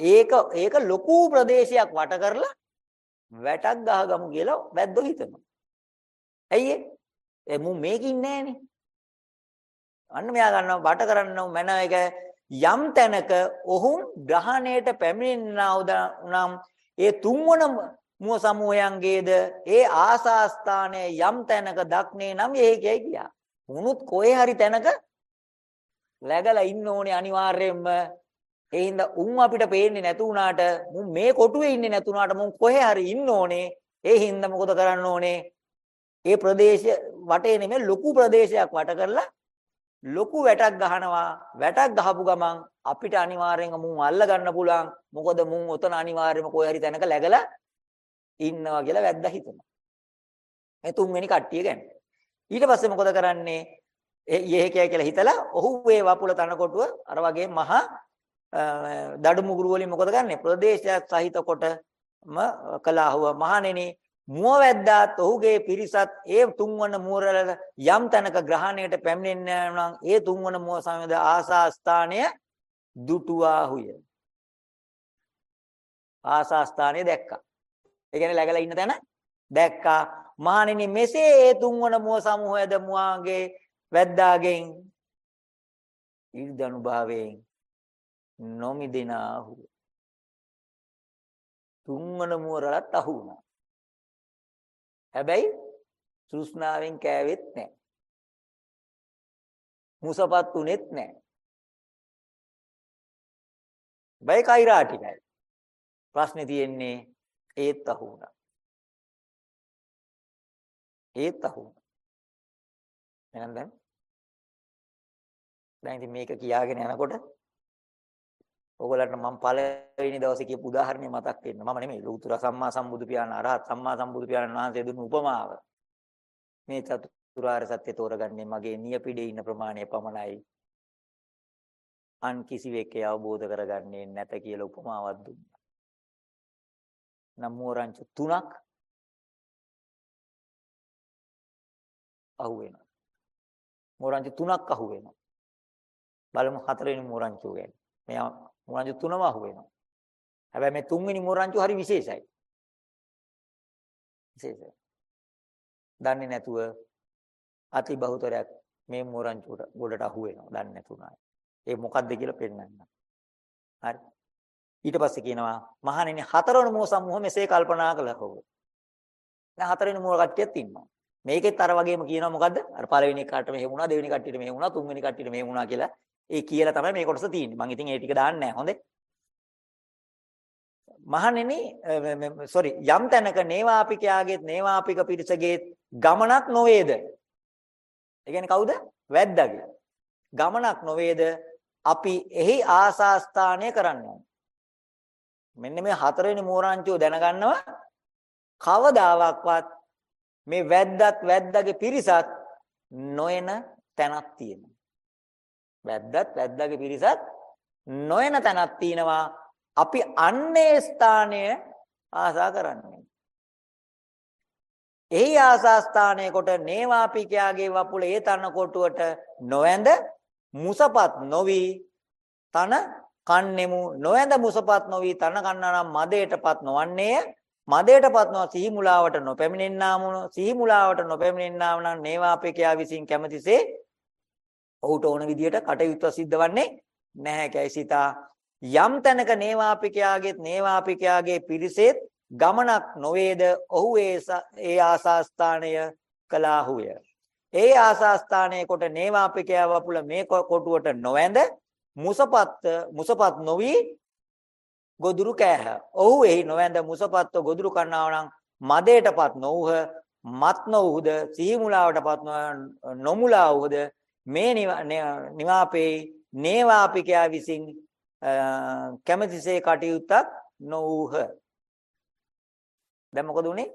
ඒක ඒක ලොකු ප්‍රදේශයක් වට කරලා වැටක් ගහගමු කියලා වැද්දෝ හිතනවා. ඇයි ඒ මු මේකින් නෑනේ. අන්න මෙයා ගන්නවා බට කරන්නව මන එක යම් තැනක ඔහුන් ග්‍රහණයට පැමිණෙනා උනම් ඒ තුන්වන මුව සමූහයන්ගේද ඒ ආසාස්ථානයේ යම් තැනක දක්නේ නම් ඒකයි කියා. මුනුත් කොහේ හරි තැනක läගලා ඉන්න ඕනේ අනිවාර්යයෙන්ම ඒ හින්දා උන් අපිට පේන්නේ නැතු වුණාට මුන් මේ කොටුවේ ඉන්නේ නැතු වුණාට මුන් කොහේ හරි ඉන්න ඕනේ. ඒ හින්දා මොකද කරන්න ඕනේ? ඒ ප්‍රදේශ වටේ නෙමෙයි ලොකු ප්‍රදේශයක් වට කරලා ලොකු වැටක් ගහනවා. වැටක් ගහපු ගමන් අපිට අනිවාර්යෙන් මුන් අල්ල ගන්න පුළුවන්. මොකද මුන් උතන අනිවාර්යයෙන්ම කොහේ හරි තැනක läගලා ඉන්නවා කියලා වැද්දා හිතනවා. මේ තුන්වෙනි කට්ටිය ගැන. ඊට පස්සේ මොකද කරන්නේ? යෙහෙකයි කියලා හිතලා ඔහු ඒ වපුල තනකොටුව අර වගේ මහා දඩු මුගුරු වලින් මොකද ගන්නෙ ප්‍රදේශයක් සහිත කොටම කලාහුව මහණෙනි මුව වැද්දාත් ඔහුගේ පිරිසත් ඒ තුන්වන මුවරල යම් තැනක ග්‍රහණයට පැමිණෙන්නේ නම් ඒ තුන්වන මුව සමග ආසා ස්ථානය දුටුවාහුය ආසා ස්ථානය දැක්කා. ඒ කියන්නේ läගලා ඉන්න තැන දැක්කා. මහණෙනි මෙසේ ඒ තුන්වන මුව සමූහයද මුවාගේ වැද්දාගෙන් ඊර්ද අනුභවයෙන් නොමිදෙනාහු. තුන්වන මුවරලත් අහු වුණා. හැබැයි තෘෂ්ණාවෙන් කෑවෙත් නැහැ මුසපත් උනේත් නැහැ බයි කෛරාටිකයි ප්‍රශ්නේ තියෙන්නේ ඒත් අහු වුණා. ඒත් අහු වුණා එහෙනම් දැන් දැන් ඉතින් මේක කියාගෙන යනකොට ඕගොල්ලන්ට මම පළවෙනි දවසේ කියපු උදාහරණය මතක් වෙන්න. මම නෙමෙයි ලෞතර සම්මා සම්බුදු පියාණන් අරහත් සම්මා සම්බුදු පියාණන් වහන්සේ දුන්නු උපමාව. මේ චතුරාර්ය සත්‍ය තෝරගන්නේ මගේ නියපිඩේ ඉන්න ප්‍රමාණය පමණයි. අන් කිසිවෙක් ඒ අවබෝධ කරගන්නේ නැත කියලා උපමාවක් දුන්නා. නම් මෝරංචු තුනක් අහු වෙනවා. මෝරංචු තුනක් අහු වෙනවා. බලමු හතරවෙනි මෝරංචුව ගැන. මෙයා මෝරංචු තුනම අහු වෙනවා. හැබැයි මේ තුන්වෙනි මෝරංචු හරි විශේෂයි. විශේෂයි. දන්නේ නැතුව අති බහුතරයක් මේ මෝරංචුට ගොඩට අහු වෙනවා. දන්නේ නැතුණා. ඒ මොකද්ද කියලා පෙන්නන්න. හරි. ඊට පස්සේ කියනවා මහණෙනි හතරවන මෝ සමූහ මෙසේ කල්පනා කළහොව. දැන් හතරවෙනි මෝ කට්ටියත් ඉන්නවා. මේකෙත් අර වගේම කියනවා මොකද්ද? අර පළවෙනි කාට මෙහෙම වුණා, දෙවෙනි කට්ටියට මෙහෙම වුණා, තුන්වෙනි කට්ටියට මෙහෙම වුණා කියලා. ඒ කියලා තමයි මේ කොටස තියෙන්නේ. මම ඉතින් ඒ ටික දාන්නේ නැහැ. හොඳේ. මහණෙනි sorry යම් තැනක නේවාපිකයාගේත් නේවාපික පිරිසගේත් ගමනක් නොවේද? ඒ කියන්නේ කවුද? වැද්දාගේ. ගමනක් නොවේද? අපි එහි ආසාස්ථානය කරන්නේ. මෙන්න මේ හතරවෙනි මෝරාංචුව දැනගන්නවා කවදාවත් මේ වැද්දත් වැද්දාගේ පිරිසත් නොයන තැනක් තියෙනවා. වැද්දත් වැද්දාගේ පිරිසත් නොයන තැනක් තියෙනවා. අපි අන්නේ ස්ථානය ආසා කරන්නේ. එහි ආසා ස්ථානයේ කොට නේවාපිකයාගේ වපුල ඒ තන කොටුවට නොවැඳ මුසපත් නොවි තන කන්නෙමු නොවැඳ මුසපත් නොවි තන කන්නානම් මදයටපත් නොවන්නේය මදයටපත් නොව සිහි මුලාවට නොපැමිණෙන්නා වුණු සිහි මුලාවට නොපැමිණෙන්නා වුණා නේවාපිකයා විසින් කැමැතිසේ ඔහුට ඕන විදියට කටයුත්ත සිද්ධවන්නේ නැහැ. කැයි සිතා යම් තැනක නේවාපිකයාගේත් නේවාපිකයාගේ පිරිසෙත් ගමනක් නොවේද? ඔහු ඒ ආසාස්ථානය කලාහුය ඒ ආසාස්ථානයේ කොට නේවාපිකයා වපුල මේ කොටුවට නොවැඳ මුසපත් මුසපත් නොවි ගොදුරු කෑහ. ඔහු එහි නොවැඳ මුසපත්ව ගොදුරු කන්නාව නම් මදයටපත් නොවුහ මත් නොවුහුද සිහි මුලාවටපත් නොමුලා වුහද මේ නිවාපේ නේවාපිකයා විසින් කැමැතිසේ කටයුත්තක් නොවුහ. දැන් මොකද උනේ?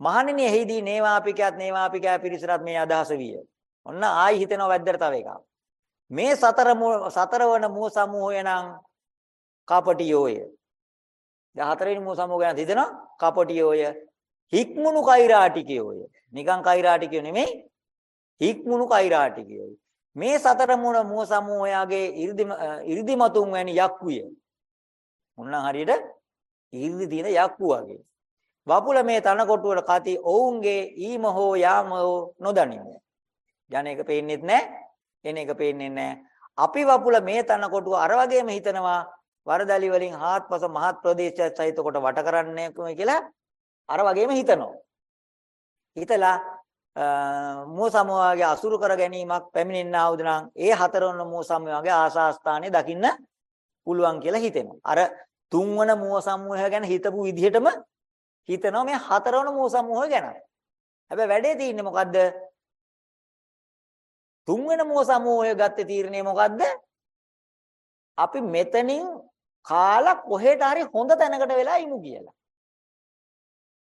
මහණෙනි එහිදී නේවාපිකයත් නේවාපිකයා පිරිසරත් මේ අදහස විය. ඔන්න ආයි හිතෙනවා වැද්දට තව එකක්. මේ සතර සතරවන මූ සමූහය නම් කපටියෝය. දැන් හතරවෙනි මෝසමෝ ගැන තිදෙනවා කපටියෝය. හික්මුණු කෛරාටිකයෝය. නිකං කෛරාටිකයෝ නෙමෙයි හික්මුණු කෛරාටිකයෝය. මේ සතර මුණ මෝසමෝයාගේ 이르දිමතුන් වැනි යක්කුය. මුන්නම් හරියට 이르දි දින යක්කු වගේ. වපුල මේ තනකොටු වල කති ඔවුන්ගේ ඊම හෝ යාම හෝ නොදනිමු. යන එක පේන්නේත් නැහැ. එන එක පේන්නේ නැහැ. අපි වපුල මේ තනකොටුව අර වගේම හිතනවා වරදලි වලින් හාත්පස මහත් ප්‍රදේශයත් සහිත කොට වට කරන්නේ කොහොමද කියලා අර වගේම හිතනවා. හිතලා මෝ සමෝවාගේ අසුරු කර ගැනීමක් පැමිණෙන්න ආවුද නම් ඒ හතරවන මෝ සමෝවාගේ ආසාස්ථානයේ දකින්න පුළුවන් කියලා හිතෙනවා. අර තුන්වන මෝ සමූහය ගැන හිතපු විදිහටම හිතනවා මේ හතරවන මෝ සමූහය ගැන. හැබැයි වැඩේ තියෙන්නේ මොකද්ද? තුන්වෙනි මෝ සමූහය ගත්තේ තීරණය මොකද්ද? අපි මෙතනින් කාලා කොහෙට හරි හොඳ තැනකට වෙලා ඉමු කියලා.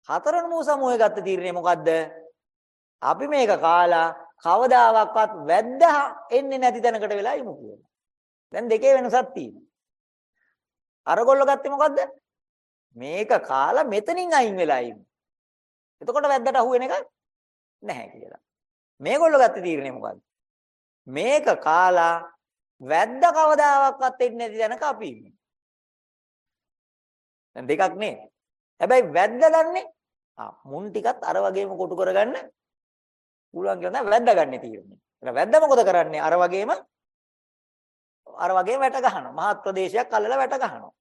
හතරවෙනි මෝ සමූහය ගත්ත තීරණය මොකද්ද? අපි මේක කාලා කවදාවත් වැද්දා එන්නේ නැති තැනකට වෙලා ඉමු කියලා. දැන් දෙකේ වෙනසක් තියෙනවා. අරගොල්ලෝ ගත්තේ මොකද්ද? මේක කාලා මෙතනින් අයින් වෙලා ඉමු. එතකොට වැද්දට අහු වෙන එක නැහැ කියලා. මේගොල්ලෝ ගත්ත තීරණය මොකද්ද? මේක කාලා වැද්ද කවදාවත් එන්නේ නැති තැනක අපි ඉන්නේ. දැන් දෙකක් නේ. හැබැයි වැද්ද දන්නේ ආ මුන් ටිකත් අර වගේම කොටු කරගන්න පුළුවන් කියලා නෑ වැද්ද ගන්න තීරණය. ඒක වැද්ද මොකද කරන්නේ? අර වගේම අර වගේම වැට ගහනවා. මහත් ප්‍රදේශයක් අල්ලලා වැට ගහනවා.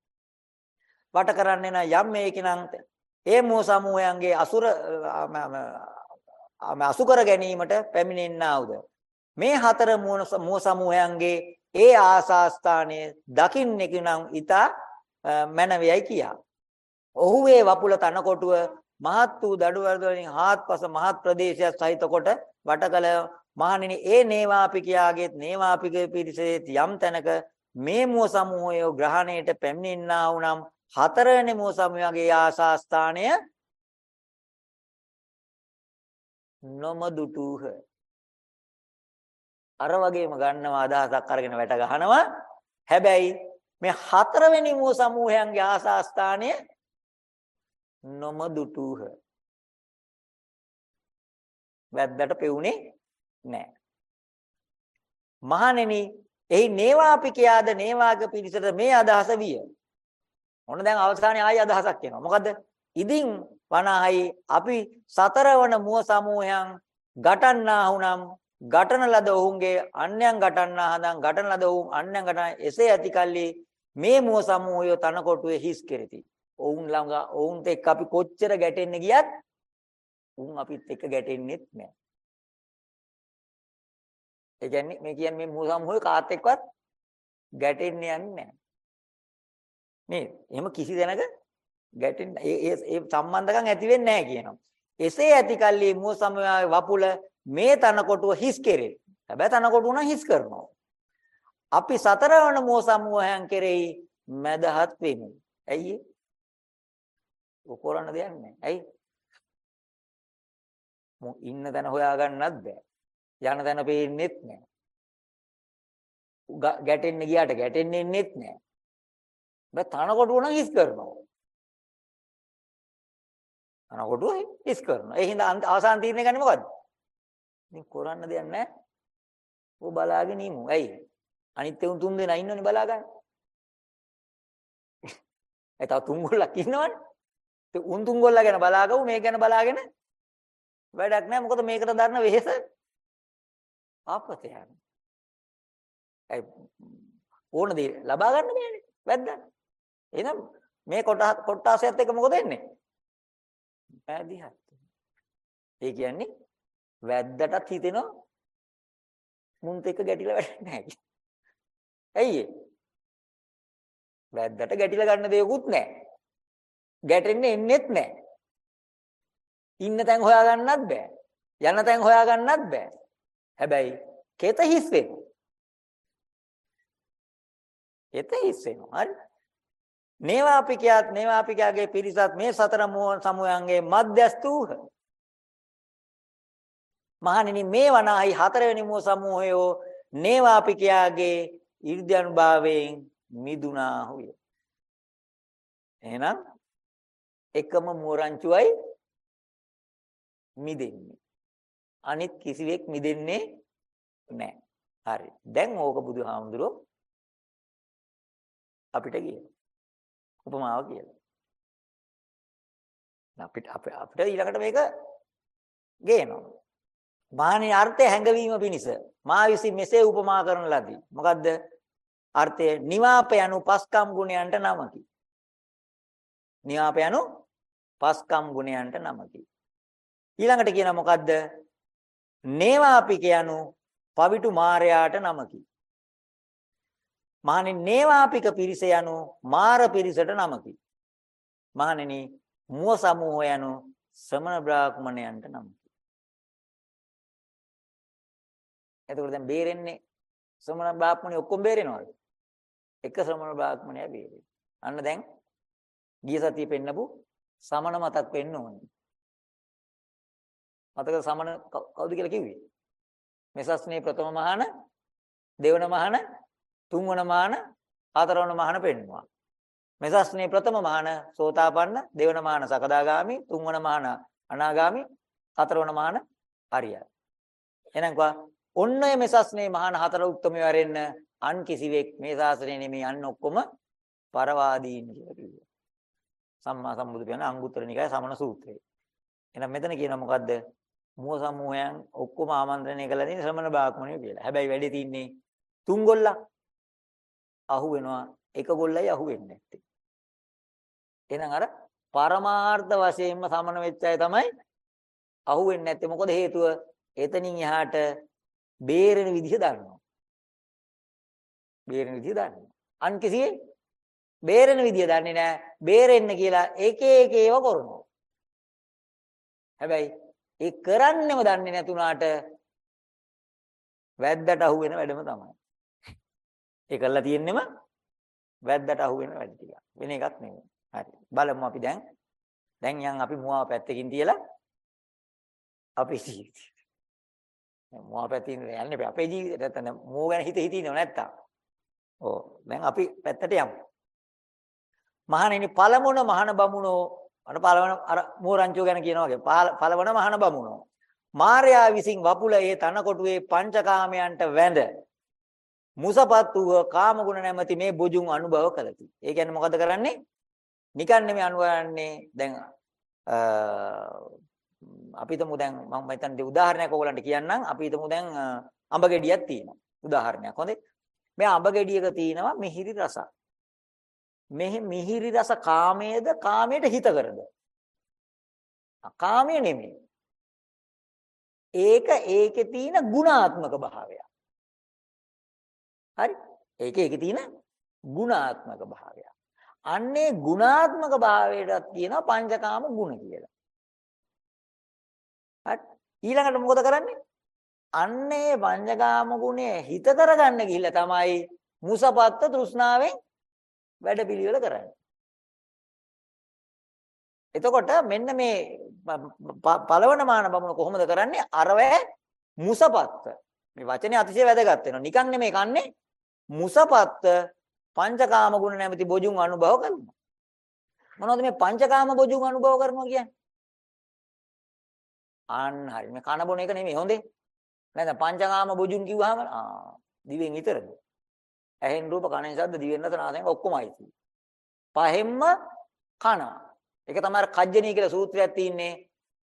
වට කරන්නේ නම් යම් මේකිනම් ඒ මෝ සමූහයන්ගේ අසුර අසු කර ගැනීමට පැමිණෙන්නා වූද මේ හතර මෝ සමූහයන්ගේ ඒ ආසාස්ථානයේ දකින්නේ කිනම් ඊට මනවයයි කියා. ඔහු වේ වපුල තනකොටුව මහත් වූ දඩුවර්ද වලින් හාත්පස මහත් ප්‍රදේශයක් සහිත කොට වටකල මහණෙනි ඒ නේවාපිකයාගේත් නේවාපික පිරිසේත් යම් තැනක මේ මුව සමූහය ග්‍රහණයට පැමිණෙන්නා වුනම් හතරවෙනි මුව සමූහයේ ආසාස්ථානය නොමදුටුහ අර වගේම ගන්නවා අදහසක් අරගෙන වැට ගහනවා හැබැයි මේ හතරවෙනි මුව සමූහයන්ගේ ආසාස්ථානය නොමදුටුහ. වැද්දට පෙවුනේ නැහැ. මහණෙනි, එහි නේවාපිකයාද නේවාග පිරිසට මේ අදහස විය. මොන දැන් අවසානයේ ආයි අදහසක් එනවා. මොකද? ඉදින් වනහයි අපි සතරවන මුව සමූහයන් ගටන්නා වුනම් ගටන ලද ඔවුන්ගේ අන්‍යයන් ගටන්නා හදන් ගටන ලද ඔවුන් අන්‍යයන් ගටන එසේ ඇති කල්ලි මේ මුව සමූහය තනකොටුවේ හිස් කෙරෙති. ඔවුන් ළඟ ඔවුන්ට එක්ක අපි කොච්චර ගැටෙන්න ගියත් උන් අපිත් එක්ක ගැටෙන්නෙත් නැහැ. ඒ කියන්නේ මේ කියන්නේ මේ මූල සමූහය කාත් එක්කවත් ගැටෙන්න යන්නේ නැහැ. නේද? එහෙම කිසි දෙනක ගැටෙන්න ඒ ඒ සම්බන්ධකම් ඇති වෙන්නේ නැහැ කියනවා. එසේ ඇති කල්ලි මූල සමූහයේ වපුල මේ තනකොටුව හිස් කෙරේ. හැබැයි තනකොටුව නම් හිස් කරනවා. අපි සතරවන මූල සමූහයන් කෙරෙහි මදහත් වෙමු. ඇයි ඒ? ඔක කරන්න දෙයක් නැහැ. ඇයි? මෝ ඉන්න තැන හොයාගන්නත් බෑ. යන තැන පේන්නෙත් නැහැ. ගැටෙන්න ගියාට ගැටෙන්න එන්නෙත් නැහැ. බෑ තනකොටුව නම් හිස් කරනවා. තනකොටුව හිස් කරනවා. ඒ හින්දා අවසාන තීරණය ගන්නේ මොකද්ද? ඉතින් කරන්න දෙයක් නැහැ. ඔය බලාගෙන ඉමු. ඇයි? අනිත් උන් තුන් දෙනා ඉන්නෝනේ බලා ගන්න. ඒ තව තුන් ගොල්ලක් ඉන්නවනේ. උන් තුන් ගොල්ලා ගැන බලාගමු මේ ගැන බලාගෙන වැඩක් නැහැ මොකද මේකට දරන වෙහෙස ආපත යන. ඒ ඕන දේ ලබා ගන්න බෑනේ වැද්දා. එහෙනම් මේ කොටස් කොටාසයත් එක මොකද වෙන්නේ? පැදිහත්. ඒ කියන්නේ වැද්දටත් හිතෙනවා මුන්ට එක ගැටිලා වැඩක් නැහැ. ඇයි ඒ? වැද්දට ගැටිලා ගන්න දෙයක්වත් නැහැ. ගැටෙන්න එන්නෙත් නැහැ. ඉන්න තැන් හොයාගන්නත් බෑ. යන තැන් හොයාගන්නත් බෑ. හැබැයි කෙත හිස් වෙනවා. කෙත හිස් වෙනවා. හරි. නේවාපිකයාත් නේවාපිකයාගේ පිරිසත් මේ සතර සමුයන්ගේ මධ්‍යස්ත වූහ. මහණෙනි මේ වනාහි හතරවෙනි මෝ සමූහයෝ නේවාපිකයාගේ 이르ද්‍යනුභාවයෙන් මිදුනාහුය. එහෙනම් එකම මෝරංචුවයි මිදෙන්නේ. අනිත් කිසිවෙක් මිදෙන්නේ නැහැ. හරි. දැන් ඕක බුදුහාමුදුරුවෝ අපිට කියන උපමාව කියලා. අපිට අපිට ඊළඟට මේක ගේනවා. මානේ අර්ථය හැඟවීම පිණිස මා විසින් මෙසේ උපමා කරන ලදී. මොකද්ද? අර්ථය නිවාප යනු පස්කම් ගුණයන්ට නමකි. නිවාප යනු පස්කම් ගුණයන්ට නමකි. ඊළඟට කියන මොකද්ද? නේවාපික යනු පවිටු මාරයාට නමකි. මහණෙනි නේවාපික පිරිස යනු මාර පිරිසට නමකි. මහණෙනි මුව සමූහ යනු ශ්‍රමණ බ්‍රාහ්මණයන්ට නමකි. එතකොට දැන් බේරෙන්නේ ශ්‍රමණ බ්‍රාහ්මණය ඔක්කොම බේරෙනවද? එක ශ්‍රමණ බ්‍රාහ්මණයා බේරෙන්නේ. අන්න දැන් ගිය සතියේ පෙන්නපු සමන මතක් වෙන්න ඕනේ. මතකද සමන කවුද කියලා කිව්වේ? මෙසස්නේ ප්‍රථම මහාන, දෙවන මහාන, තුන්වන මහාන, හතරවන මහාන පෙන්නවා. මෙසස්නේ ප්‍රථම මහාන සෝතාපන්න, දෙවන මහාන සකදාගාමි, තුන්වන මහාන අනාගාමි, හතරවන මහාන අරියයි. එහෙනම් ඔන්න ඔය මෙසස්නේ මහාන හතර උත්තමයෝ වරෙන්න අන් කිසිවෙක් මේ ශාසනය නෙමෙයි අන්න ඔක්කොම පරවාදීන් කියලා කිව්වා. සම්මා සම්බුදු කියන අංගුත්තර නිකාය සමන සූත්‍රය. එහෙනම් මෙතන කියන මොකද්ද? මුව සමූහයන් ඔක්කොම ආමන්ත්‍රණය කළා තියෙන ශ්‍රමණ බ්‍රාහ්මණයෝ කියලා. හැබැයි වැඩි තින්නේ තුන් ගොල්ලා අහු වෙනවා එක ගොල්ලයි අහු වෙන්නේ නැත්තේ. එහෙනම් අර පරමාර්ථ වශයෙන්ම සමන වෙච්ච අය තමයි අහු වෙන්නේ නැත්තේ. මොකද හේතුව එතනින් එහාට බේරෙන විදිහ දන්නවා. බේරෙන විදිහ දන්නවා. අන් කිසියේ බේරෙන විදිය දන්නේ නැහැ. බේරෙන්න කියලා එක එක ඒවා කරනවා. හැබැයි ඒ කරන්නෙම දන්නේ නැතුණාට වැද්දට අහු වෙන වැඩම තමයි. ඒ කරලා තියෙන්නෙම වැද්දට අහු වෙන වැඩ ටික. වෙන එකක් නෙමෙයි. හරි. බලමු අපි දැන්. දැන් යන් අපි මුවාව පැත්තකින් තියලා අපි ජීවිතේ. මුවාව පැත්තකින් යන්නේ අපේ ජීවිතේට නැත්නම් මුව ගැන හිත හිතිනව නැත්තම්. ඕ දැන් අපි පැත්තට යමු. මහණෙනි පළමුණ මහණ බමුණෝ අර පළවන අර මෝරංචෝ ගැන කියනවා වගේ පළවන මහණ බමුණෝ මාර්යා විසින් වපුල ඒ තනකොටුවේ පංචකාමයන්ට වැඳ මුසපත් වූ කාමගුණ නැමැති මේ බුජුන් අනුභව කළති. ඒ කියන්නේ මොකද කරන්නේ? නිකන් නෙමෙයි අනුවරන්නේ දැන් අපි හිතමු දැන් මම හිතන්නේ උදාහරණයක් ඔයගලන්ට කියන්නම් අපි හිතමු දැන් අඹ ගෙඩියක් තියෙනවා. උදාහරණයක්. හොඳේ. මේ අඹ ගෙඩියක තියෙනවා මිහිරි රසක්. මෙහි මිහිරි රස කාමයේද කාමයට හිත කරද? කාමය නෙමෙයි. ඒක ඒකේ තියෙන ගුණාත්මක භාවය. හරි? ඒක ඒකේ තියෙන ගුණාත්මක භාවය. අන්නේ ගුණාත්මක භාවයටත් කියනවා පංචකාම ගුණ කියලා. හරි? ඊළඟට මොකද කරන්නේ? අන්නේ පංචකාම ගුණය හිත කරගන්න ගිහිල්ලා තමයි මුසපත්ත තෘෂ්ණාවෙන් වැඩපිළිවෙල කරන්නේ. එතකොට මෙන්න මේ පළවන මාන බමුණ කොහොමද කරන්නේ? අරවැ මුසපත්ත. මේ වචනේ අතිශය වැදගත් වෙනවා. නිකන් නෙමෙයි කන්නේ මුසපත්ත පංචකාම ගුණ නැමැති බොජුන් අනුභව කරනවා. මොනවද මේ පංචකාම බොජුන් අනුභව කරනවා කියන්නේ? අන්න හරි. මේ කන බොන එක නෙමෙයි හොඳේ. නැත්නම් පංචකාම බොජුන් කිව්වහම ආ දිවෙන් විතරද? ඇහෙන් රූප කනෙන් ශබ්ද දිවෙන් රස නාසයෙන් ඔක්කොමයි තියෙන්නේ. පහෙන්ම කනවා. ඒක තමයි කජ්ජනී කියලා සූත්‍රයක් තියෙන්නේ.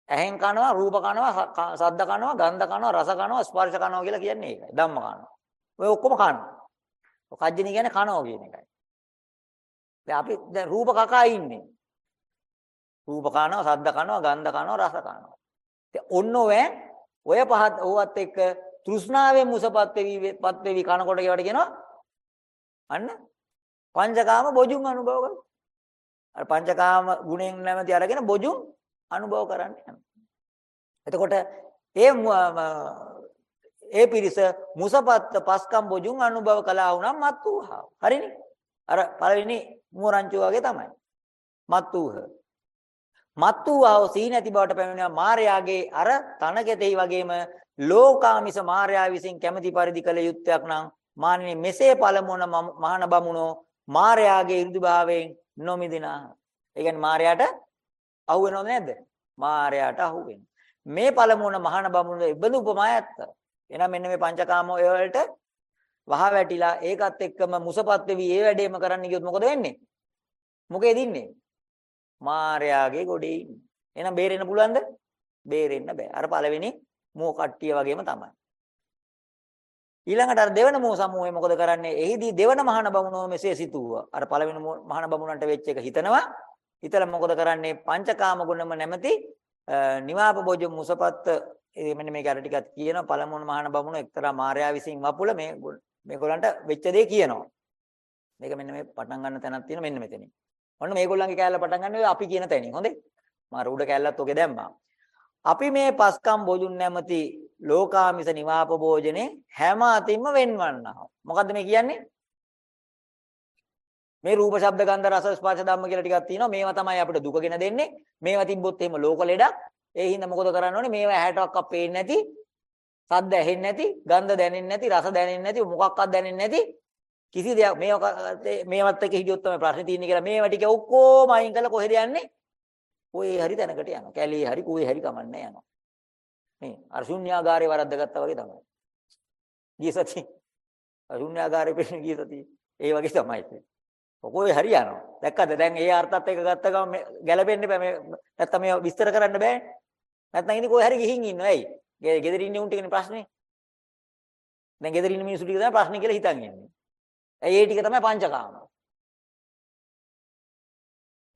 ඇහෙන් කනවා, රූප කනවා, ශබ්ද කනවා, ගන්ධ කනවා, රස කනවා, ස්පර්ශ කනවා කියලා කියන්නේ ඒකයි. ධම්ම කනවා. ඔය ඔක්කොම කනවා. ඔය කජ්ජනී කියන්නේ කනවා කියන එකයි. දැන් අපි දැන් රූප කකා ඉන්නේ. රූප කනවා, ශබ්ද කනවා, ගන්ධ කනවා, රස කනවා. ඉතින් ඔන්න ඔය ඔය පහත් ඕවත් එක්ක තෘෂ්ණාවෙන් මුසපත් වෙවි පත් වෙවි කනකොට ඒවට කියනවා අන්න පංචකාම බොජුන් අනුභව කරනවා. අර පංචකාම ගුණෙන් නැමැති අරගෙන බොජුන් අනුභව කරන්න යනවා. එතකොට ඒ ඒ පිරිස මුසපත් පස්කම් බොජුන් අනුභව කළා වුණා මත් වූහා. හරිනේ? අර පළවෙනි මුවරංචුව වගේ තමයි. මත් වූහ. මත් වූවව සී නැති බවට පැමිණෙනවා මාර්යාගේ අර තනකෙතෙයි වගේම ලෝකාමිස මාර්යා විසින් කැමැති පරිදි කළ යුත්තක් නම් මාන්නේ මෙසේ පළමුවන මහාන බමුණෝ මාර්යාගේ ඉර්ධිභාවයෙන් නොමිදිනා. ඒ කියන්නේ මාර්යාට අහු වෙනවද නැද්ද? මාර්යාට අහු වෙන. මේ පළමුවන මහාන බමුණෝ ඉබඳු උපමායත්ත. එහෙනම් මෙන්න මේ පංචකාම වලට වහ වැටිලා ඒකත් එක්කම මුසපත් වෙවි ඒ වැඩේම කරන්න ගියොත් මොකද වෙන්නේ? මොකේද ඉන්නේ? මාර්යාගේ ගොඩේ ඉන්නේ. එහෙනම් බේරෙන්න පුළුවන්ද? බේරෙන්න බෑ. අර පළවෙනි මෝ කට්ටිය වගේම තමයි. ඊළඟට අර දෙවන මෝ සමූහය මොකද කරන්නේ? එහිදී දෙවන මහාන බමුණෝ මෙසේ සිතුවා. අර පළවෙනි මහාන බමුණන්ට වෙච්ච එක හිතනවා. හිතලා මොකද කරන්නේ? පංචකාම ගුණම නැමැති නිවාපබෝජ මුසපත් මෙන්න මේක අර ටිකක් කියනවා. පළමුවන මහාන බමුණෝ එක්තරා මාර්යා විසින් වපුල මේ මේගොල්ලන්ට වෙච්ච දේ කියනවා. මේක මෙන්න මේ පටන් ගන්න තැනක් තියෙන මෙන්න මෙතනින්. ඔන්න මේගොල්ලන්ගේ කෑල්ල පටන් ගන්න අපි කියන තැනින්. හොඳේ. මාර උඩ කෑල්ලත් ඔගේ දැම්මා. අපි මේ පස්කම් බොජුන් නැමැති ලෝකාමිස නිවාප භෝජනේ හැම අතින්ම වෙන්වන්නා. මොකද්ද මේ කියන්නේ? මේ රූප ශබ්ද ගන්ධ රස ස්පර්ශ ධම්ම කියලා ටිකක් තියෙනවා. මේවා තමයි අපිට දුකගෙන දෙන්නේ. මේවා තිබ්බොත් එහෙම ලෝක ලෙඩක්. ඒ හින්දා මොකද කරන්න ඕනේ? මේවා ඇහැටවත් පේන්නේ නැති, සද්ද ඇහෙන්නේ නැති, ගන්ධ දැනෙන්නේ නැති, රස දැනෙන්නේ නැති, මොකක්වත් දැනෙන්නේ නැති කිසි දෙයක් මේවා මේවත් එක්ක හිටියොත් තමයි ප්‍රශ්නේ තියෙන්නේ කියලා මේවා ටික ඔක්කොම අයින් කරලා කොහෙද යන්නේ? කොහේ හරි තැනකට යනවා. කැලේ හරි කොහේ හරි කමන්නේ යනවා. මේ අර ශුන්‍යාගාරේ වරද්දගත්තා වගේ තමයි. ගිය සති ශුන්‍යාගාරේ පෙන්නේ ගිය සති ඒ වගේ තමයි. කොහේ හරි යනවා. දැක්කද? දැන් ඒ අර්ථත් එක්ක ගත්ත ගමන් ගැලපෙන්න බෑ මේ නැත්තම් මේ විස්තර කරන්න බෑ. නැත්නම් ඉන්නේ කොහේ හරි ගිහින් ඉන්නවා. ඇයි? ගෙදර ඉන්නේ උන් ටිකනේ ප්‍රශ්නේ. දැන් ගෙදර ඉන්න මිනිස්සු ටික තමයි ප්‍රශ්නේ කියලා හිතන් ඉන්නේ. ඇයි ඒ ටික තමයි පංචකාම.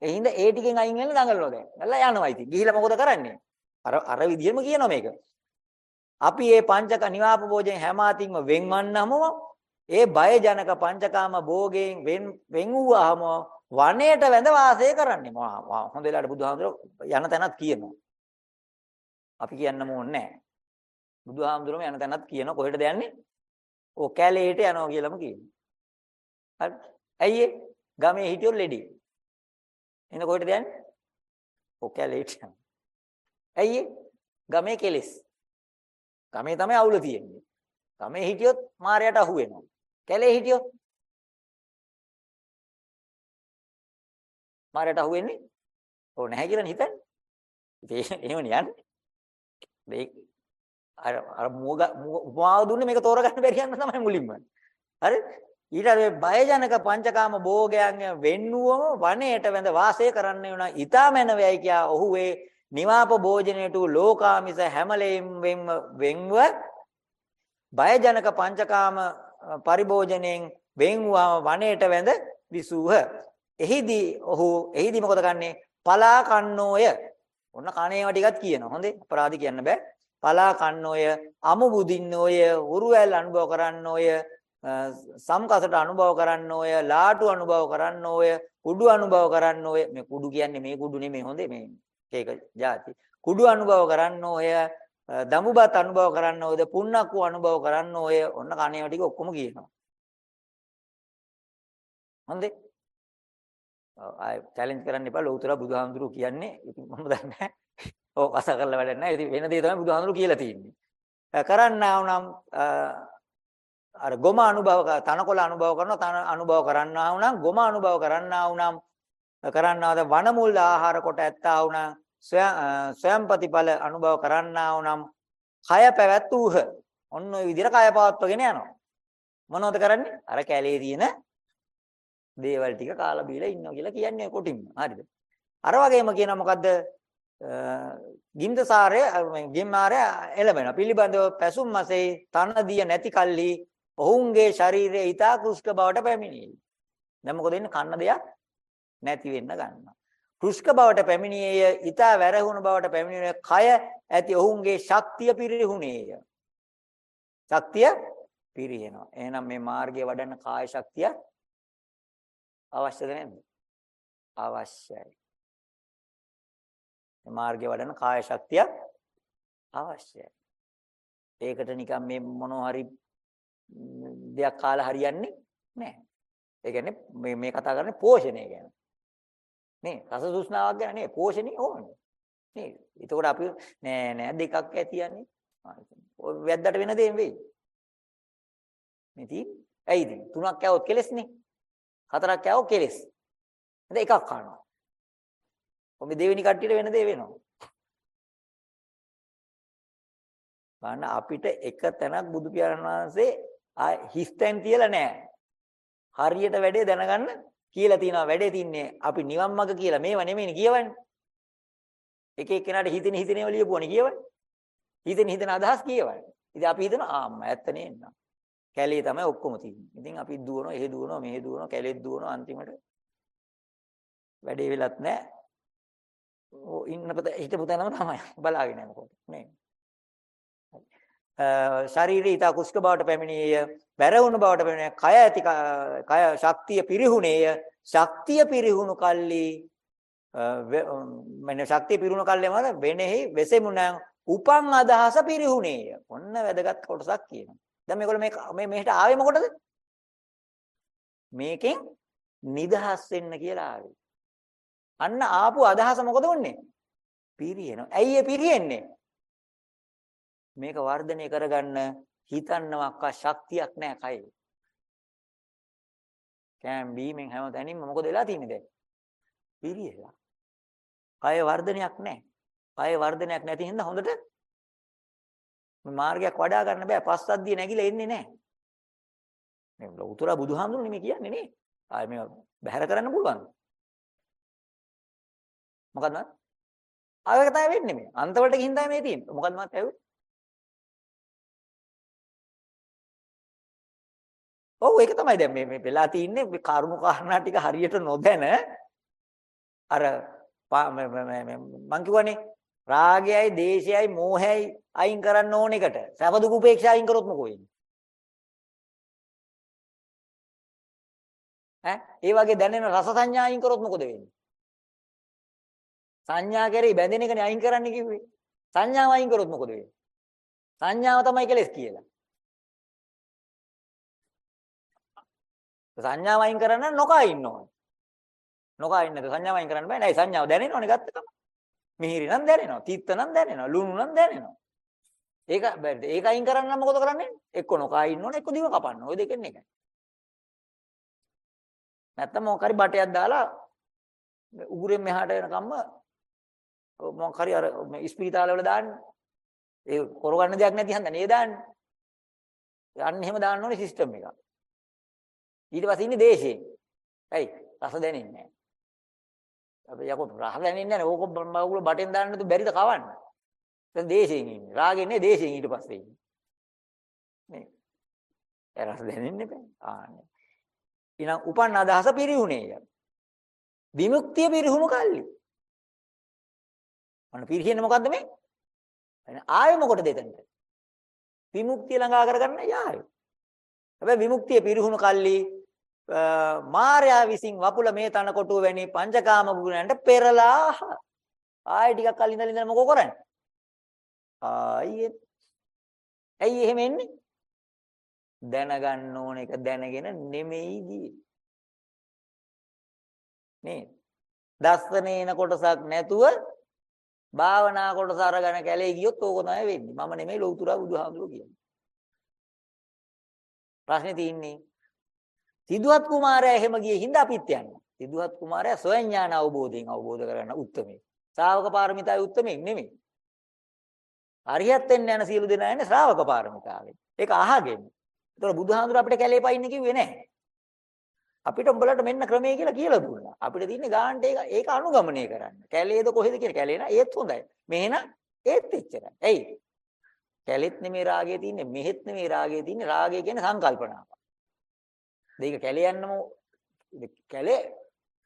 ඒ හින්දා ඒ ටිකෙන් අයින් වෙන්න දඟලනවා දැන්. නැල්ලා යනවා ඉතින්. ගිහිලා මොකද කරන්නේ? අර අර විදිහෙම කියනවා මේක. අපි මේ පංචක නිවාප භෝජන හැම අතින්ම වෙන්වන්නම ඒ බය ජනක පංචකාම භෝගයෙන් වෙන් වෙන් වූවහම වනයේට වැඳ වාසය කරන්නේ. හොඳ වෙලාවට බුදුහාමුදුරුවෝ යන තැනත් කියනවා. අපි කියන්නම ඕනේ නැහැ. බුදුහාමුදුරුවෝ යන තැනත් කියන කොහෙටද යන්නේ? ඕ කැලේට යනවා කියලාම කියනවා. හරි. ඇයි ඒ? ගමේ හිටියොත් ලෙඩි. එන්න කොහෙටද යන්නේ? ඕ කැලේට යනවා. ඇයි ඒ? ගමේ කෙලෙස්. ගමේ තමයි අවුල තියෙන්නේ. ගමේ හිටියොත් මායයට අහු වෙනවා. කැලේ හිටියොත් මායයට අහු වෙන්නේ ඕ නැහැ කියලා හිතන්නේ. ඉතින් එහෙමනේ යන්නේ. මේ අර අර මුව උපමාව දුන්නේ මේක තෝරගන්න බැරි යන තමයි මුලින්ම. හරි? ඊට අර බයජනක පංචකාම භෝගයන් වෙන්නුවම වනයේට වැඳ වාසය කරන්න වෙන ඊතාමනවයි කියා ඔහු වේ නිවාප භෝජනයට ලෝකාමිස හැමලෙම් වෙන්ව බයජනක පංචකාම පරිභෝජනයෙන් වෙන්වම වනයේට වැඳ විසූහ. එහිදී ඔහු එහිදී මොකද කරන්නේ? පලා කන්නෝය. ඔන්න කණේව ටිකක් කියනවා. හොඳේ. අපරාධි කියන්න බෑ. පලා කන්නෝය, අමු බුදින්නෝය, උරුවැල් අනුභව කරන්නෝය, සම්කසට අනුභව කරන්නෝය, ලාටු අනුභව කරන්නෝය, කුඩු අනුභව කරන්නෝය. මේ කුඩු කියන්නේ මේ කුඩු නෙමෙයි හොඳේ මේ ඒක જાති. කුඩු අනුභව කරන්නෝය, දඹුබත් අනුභව කරන්නෝයද, පුන්නක්කු අනුභව කරන්නෝය. ඔන්න කණේව ටික ඔක්කොම කියනවා. හොඳේ. ආය චැලෙන්ජ් කරන්න එපා ලෞතර බුදුහාමුදුරුවෝ කියන්නේ. ඉතින් මම දන්නේ නැහැ. ඔව් අස කරලා වැඩක් නැහැ. ඉතින් වෙන දේ තමයි බුදුහාමුදුරුවෝ කියලා තියෙන්නේ. කරන්නා වුනම් අර ගොම අනුභව තනකොළ අනුභව කරනවා තන අනුභව කරන්නා වුනම් ගොම අනුභව කරන්නා වුනම් කරන්නාද වනමුල් ආහාර කොට ඇත්තා වුනම් ස්වයං ප්‍රතිඵල අනුභව කරන්නා වුනම් කය පැවැත්වූහ. ඔන්න ඔය විදිහට කය පවත්වගෙන යනවා. මොනවද කරන්නේ? අර කැලේ තියෙන දේවල් ටික කාලා බීලා ඉන්නවා කියලා කියන්නේ කොටින්ම. හරිද? අර වගේම කියනවා මොකද්ද? ගින්දසාරය ගෙම්මාරය එළබෙන පිළිබඳව පැසුම් මාසේ තන දිය නැති කල්හි ඔවුන්ගේ ශරීරයේ ඊතා කුෂ්ක බවට පැමිණියේ. දැන් මොකද වෙන්නේ? කන්න දෙයක් නැති වෙන්න ගන්නවා. කුෂ්ක බවට පැමිණියේය ඊතා වැරහුණු බවට පැමිණියේ කය ඇති ඔවුන්ගේ ශක්තිය පිරිහුණේය. ශක්තිය පිරිහෙනවා. එහෙනම් මේ මාර්ගය වඩන්න කාය ශක්තිය අවශ්‍යද නැද්ද? අවශ්‍යයි. මේ මාර්ගය වඩන්න කාය ශක්තිය අවශ්‍යයි. ඒකට නිකන් මේ මොනවා හරි දෙයක් කාලා හරියන්නේ නැහැ. ඒ කියන්නේ මේ මේ කතා කරන්නේ පෝෂණය ගැන. නේ රස තෘෂ්ණාවක් ගැන නේ පෝෂණය ඕනේ. නේ එතකොට අපි නෑ නෑ දෙකක් ඇතියන්නේ. ඔය වැද්දට වෙන දේ වෙයි. මේ තියෙන්නේ. ඇයිද? තුනක් කෑවොත් කෙලස්නේ. හතරක් කෑවොත් කෙලස්. හද එකක් කනවා. ඔබ දෙවෙනි කට්ටියට වෙන දේ වෙනවා. බලන්න අපිට එක තැනක් බුදු පියාණන් වහන්සේ හිස්තැන් තියලා නැහැ. හරියට වැඩේ දැනගන්න කියලා තියෙනවා වැඩේ තින්නේ අපි නිවන් මඟ කියලා මේව නෙමෙයිනේ කියවන්නේ. එක එක්කෙනාට හිතෙන හිතෙනව ලියපුවනේ කියවන්නේ. හිතෙන හිතෙන අදහස් කියවන්නේ. ඉතින් අපි හිතනවා ආ මම ඇත්ත නේන්න. කැලේ තමයි ඔක්කොම තියෙන්නේ. ඉතින් අපි දුවනවා, එහෙ දුවනවා, මෙහෙ දුවනවා, කැලෙත් දුවනවා අන්තිමට වැඩේ වෙලත් නැහැ. ඕ ඉන්න හිටපු තැනම තමයි බලාගෙන යනකොට නේ. ශරීරය ඊට කුෂ්ක බවට පැමිණියේය. වැරවුණු බවට පැමිණියේ කය ඇති කය ශක්තිය පිරිහුණේය. ශක්තිය පිරිහුණු කල්ලි මන්නේ ශක්තිය පිරිහුණු කල්ලි මොකද වෙනෙහි වෙසෙමුණ උපන් අදහස පිරිහුණේය. ඔන්න වැදගත් කොටසක් කියනවා. දැන් මේගොල්ලෝ මේ මේ මෙහෙට ආවේ මොකටද? මේකෙන් නිදහස් වෙන්න කියලා ආවේ. අන්න ආපු අදහස මොකද වුනේ පිරියනවා. ඇයි ඒ පිරියෙන්නේ? මේක වර්ධනය කරගන්න හිතන්නවක් ශක්තියක් නැහැ කයේ. කෑම් බීමෙන් හැමතැනින්ම මොකද වෙලා තියෙන්නේ දැන්? පිරියලා. කය වර්ධනයක් නැහැ. කය වර්ධනයක් නැති හින්දා හොඳට මේ මාර්ගයක් වඩා ගන්න බෑ. පස්සද්ධිය නැగిලා එන්නේ නැහැ. මේ ලෞතර බුදුහාමුදුරුනේ මේ කියන්නේ නේ. ආයේ මේ බැහැර කරන්න පුළුවන්. මොකද්ද? ආයෙක තමයි වෙන්නේ මේ. අන්තවලට ගිහින් තමයි මේ තියෙන්නේ. මොකද්ද මත් ඇහුවේ? ඔව් ඒක තමයි දැන් මේ මේ වෙලා තින්නේ. මේ කරුණු කාරණා ටික හරියට නොදැන. අර මං කියවනේ රාගයයි දේශයයි මෝහයයි අයින් කරන්න ඕන එකට. සැප දුක උපේක්ෂා අයින් කරොත් මොකෝ වෙන්නේ? ඈ? ඒ වගේ දැනෙන රස සංඥා අයින් කරොත් මොකද වෙන්නේ? සංඥා කරේ බැඳෙන එකනේ අයින් කරන්න කිව්වේ. සංඥාව අයින් කරොත් මොකද වෙන්නේ? සංඥාව තමයි කෙලස් කියලා. සංඥාව අයින් කරන්න නොකා ඉන්න ඕනේ. නොකා ඉන්නද සංඥාව අයින් කරන්න බෑ. නෑ සංඥාව දැනෙනවනේ ගත්තකම. මිහිරි නම් දැනෙනවා. තීත්ත නම් දැනෙනවා. ලුණු නම් දැනෙනවා. ඒක බැරිද? ඒක අයින් කරන්න නම් මොකද කරන්නේ? එක්ක නොකා ඉන්න ඕනේ, එක්ක දිව කපන්න. ওই දෙකෙන් එකයි. නැත්තම් මොකක් හරි බටයක් දාලා උගුරෙන් මෙහාට එනකම්ම මොකක් හරි අර ස්පීතාල වල දාන්න. ඒ කරගන්න දෙයක් නැති හන්ද නේ දාන්නේ. අන්න එහෙම දාන්න ඕනේ සිස්ටම් එකක්. ඊට පස්සේ ඉන්නේ දේශයෙන්. ඇයි? රස දැනෙන්නේ නැහැ. අපි යකෝ රස දැනෙන්නේ නැහැ. ඕක බගුල බටෙන් දාන්න තු බැරිද කවන්න? දැන් දේශයෙන් ඉන්නේ. රාගෙන් නේ දේශයෙන් ඊට පස්සේ ඉන්නේ. නේ. ඒ රස දැනෙන්නේ නැහැ. ආන්නේ. ඊනම් උපන් අදහස පිරිහුණේය. විමුක්තිය පිරිහුණු කල්ලි. අන්න පිරිහෙන්නේ මොකද්ද මේ? ආයෙ මොකටද එතනට? විමුක්තිය ළඟා කරගන්න යාවේ. හැබැයි විමුක්තිය පිරිහුණු කල්ලි මාර්යා විසින් වපුල මේ තන කොටුව වැනි පංචකාම ගුණයන්ට පෙරලා ආයෙ ටිකක් කල් ඉඳලා ඉඳලා මොකෝ කරන්නේ ආයෙ ඇයි එහෙම එන්නේ දැනගන්න ඕන එක දැනගෙන නෙමෙයි ගියේ නේද දස්සනේන කොටසක් නැතුව භාවනා කොටස අරගෙන කැලේ ගියොත් ඕක තමයි වෙන්නේ මම නෙමෙයි ලෞතුරා බුදුහාමුදුරුවෝ කියන්නේ ප්‍රශ්නේ තියෙන්නේ සිදුවත් කුමාරයා එහෙම ගියේ හින්දා අපිත් යනවා. සිදුවත් කුමාරයා සොයන් ඥාන අවබෝධයෙන් අවබෝධ කරගන්න උත්මේ. ශ්‍රාවක පාරමිතාවේ උත්මේ නෙමෙයි. අරියත් වෙන්න යන සියලු දෙනා යන්නේ ශ්‍රාවක පාරමිතාවෙන්. ඒක අහගෙන. ඒතකොට බුදුහාඳුර අපිට කැලේ පයින්න කිව්වේ නැහැ. අපිට උඹලට මෙන්න ක්‍රමය කියලා කියලා දුන්නා. අපිට තියෙන්නේ ගාන්ට ඒක ඒක අනුගමනය කරන්න. කැලේද කොහෙද කියලා කැලේ නා ඒත් හොඳයි. මෙහෙන ඒත් එච්චරයි. එයි. කැලෙත් නෙමේ රාගය තියෙන්නේ මෙහෙත් නෙමේ රාගය තියෙන්නේ රාගය කියන්නේ සංකල්පනාව. දෙයක කැලේ යන්නම කැලේ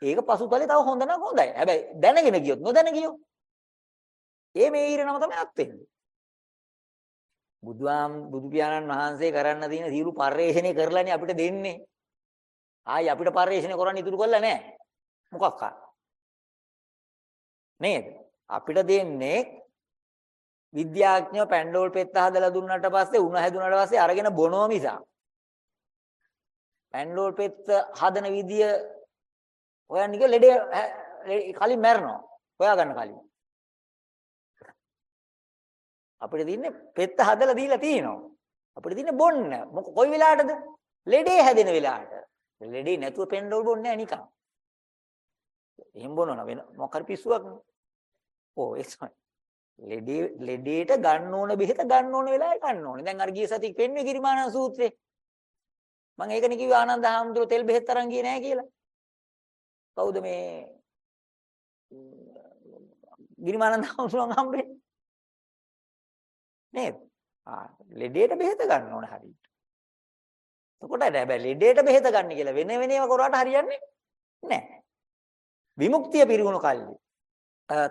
ඒක පසුතලේ තව හොඳ නම් හොඳයි. හැබැයි දැනගෙන ගියොත් නොදැන ගියොත් ඒ මේ ඊරනම තමයි අත් වෙන්නේ. බුදුහාම් බුදු පියාණන් වහන්සේ කරන්න තියෙන සියලු පරිශ්‍රණය කරලානේ අපිට දෙන්නේ. ආයි අපිට පරිශ්‍රණය කරන්න ඉතුරු කරලා නැහැ. මොකක්ද? නේද? අපිට දෙන්නේ විද්‍යාඥයෝ පැන්ඩෝල් පෙත්ත හදලා දුන්නාට පස්සේ උණ හැදුනාට පස්සේ අරගෙන බොනවා මිසක් පැන්ඩෝල් පෙත්ත හදන විදිය හොයන්න ගිය ලෙඩේ කලින් මැරෙනවා. හොයාගන්න කලින්. අපිට තියන්නේ පෙත්ත හදලා දීලා තියෙනවා. අපිට තියන්නේ බොන්න. මොක කොයි වෙලාවටද? ලෙඩේ හැදෙන වෙලාවට. ලෙඩේ නැතුව පෙන්ඩෝල් බොන්නේ නැහැ නිකන්. එහෙම බොනවා වෙන මොකක් හරි පිස්සුවක් නේ. ඕ ඒසයි. ලෙඩේ ලෙඩේට ගන්න ඕන බෙහෙත ගන්න ඕන වෙලාවේ ගන්න ඕනේ. දැන් අර ගිය සතියේ පෙන්වේ ගිරිමානන් සූත්‍රේ. මම ඒකනේ කිව්වේ ආනන්ද හාමුදුරුවෝ තෙල් බෙහෙත් අරන් ගියේ නැහැ කියලා. කවුද මේ ගිරිමානන්ද හඳුනන හම්බෙන්නේ. නේද? ආ ලෙඩේට බෙහෙත ගන්න ඕන හරියට. එතකොට හැබැයි ලෙඩේට බෙහෙත ගන්න කියලා වෙන වෙනම කරුවාට හරියන්නේ නැහැ. විමුක්තිය පිරිහුණු කල්ලි.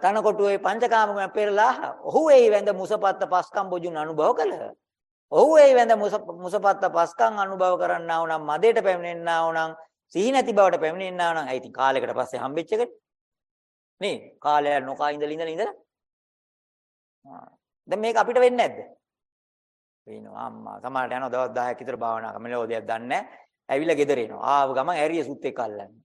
තනකොටුවේ පංචකාමයන් පෙරලා ඔහු එයි වැඳ මුසපත්ත පස්කම් බොජුන් අනුභව කළහ. ඔහු එයි වැඳ මුසපත්ත පස්කම් අනුභව කරන්නා වුනම් මදේට පැමිණෙන්නා වුනම් සිහි නැති බවට පැමිණෙන්නා වුනම් ඇයි ඉතින් කාලයකට පස්සේ හම්බෙච්ච එකනේ. නේ කාලයක් නොකා ඉඳලා ඉඳලා ඉඳලා දැන් මේක අපිට වෙන්නේ නැද්ද? වෙනවා අම්මා. සමහරට යනවා දවස් 10ක් විතර භාවනා කරන මෙලෝදියක් දන්නේ නැහැ. ඇවිල්ලා ගෙදර එනවා. ආව ගමන් ඇරිය සුත් එක්ක අල්ලන්නේ.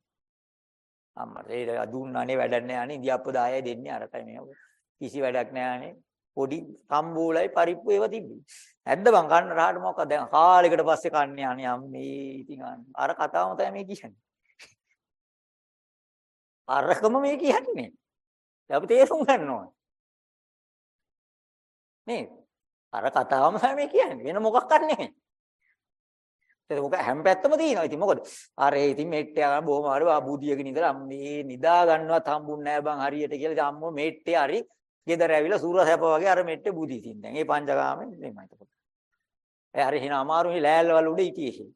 අම්මට ඒ දුන්නානේ වැඩක් නැහැ අනේ ඉන්දියාප්ප 10යි දෙන්නේ අරකයි මේ කිසි වැඩක් නැහැ අනේ පොඩි සම්බූලයි පරිප්පු ඒව තිබ්බි. නැද්ද බං කන්න රහට මොකක්ද දැන් කාලෙකට පස්සේ කන්නේ අනේ අම්මේ ඉතින් අර කතාවම තමයි මේ කියන්නේ. අරකම මේ කියන්නේ. අපි තේරුම් ගන්න ඕනේ. නේ අර කතාවම තමයි මේ කියන්නේ. වෙන මොකක්වත් නෙමෙයි. ඒක මොක හැම පැත්තම තියෙනවා. ඉතින් මොකද? අර ඒ ඉතින් මෙට්ටේ ආ බොහොම හරි ආබුදියකින් ඉඳලා මේ නිදා ගන්නවත් හම්බුන්නේ නැහැ බං හරියට කියලා. ඉතින් අම්මෝ මෙට්ටේ හරි ගෙදර ඇවිල්ලා සූර සැප වගේ අර මෙට්ටේ බුදි තින් දැන්. ඒ පංචකාමෙන් නෙමෙයි එතකොට. ඒ හරි හින අමාරුයි ලෑල්වල උඩ ඉතියේ.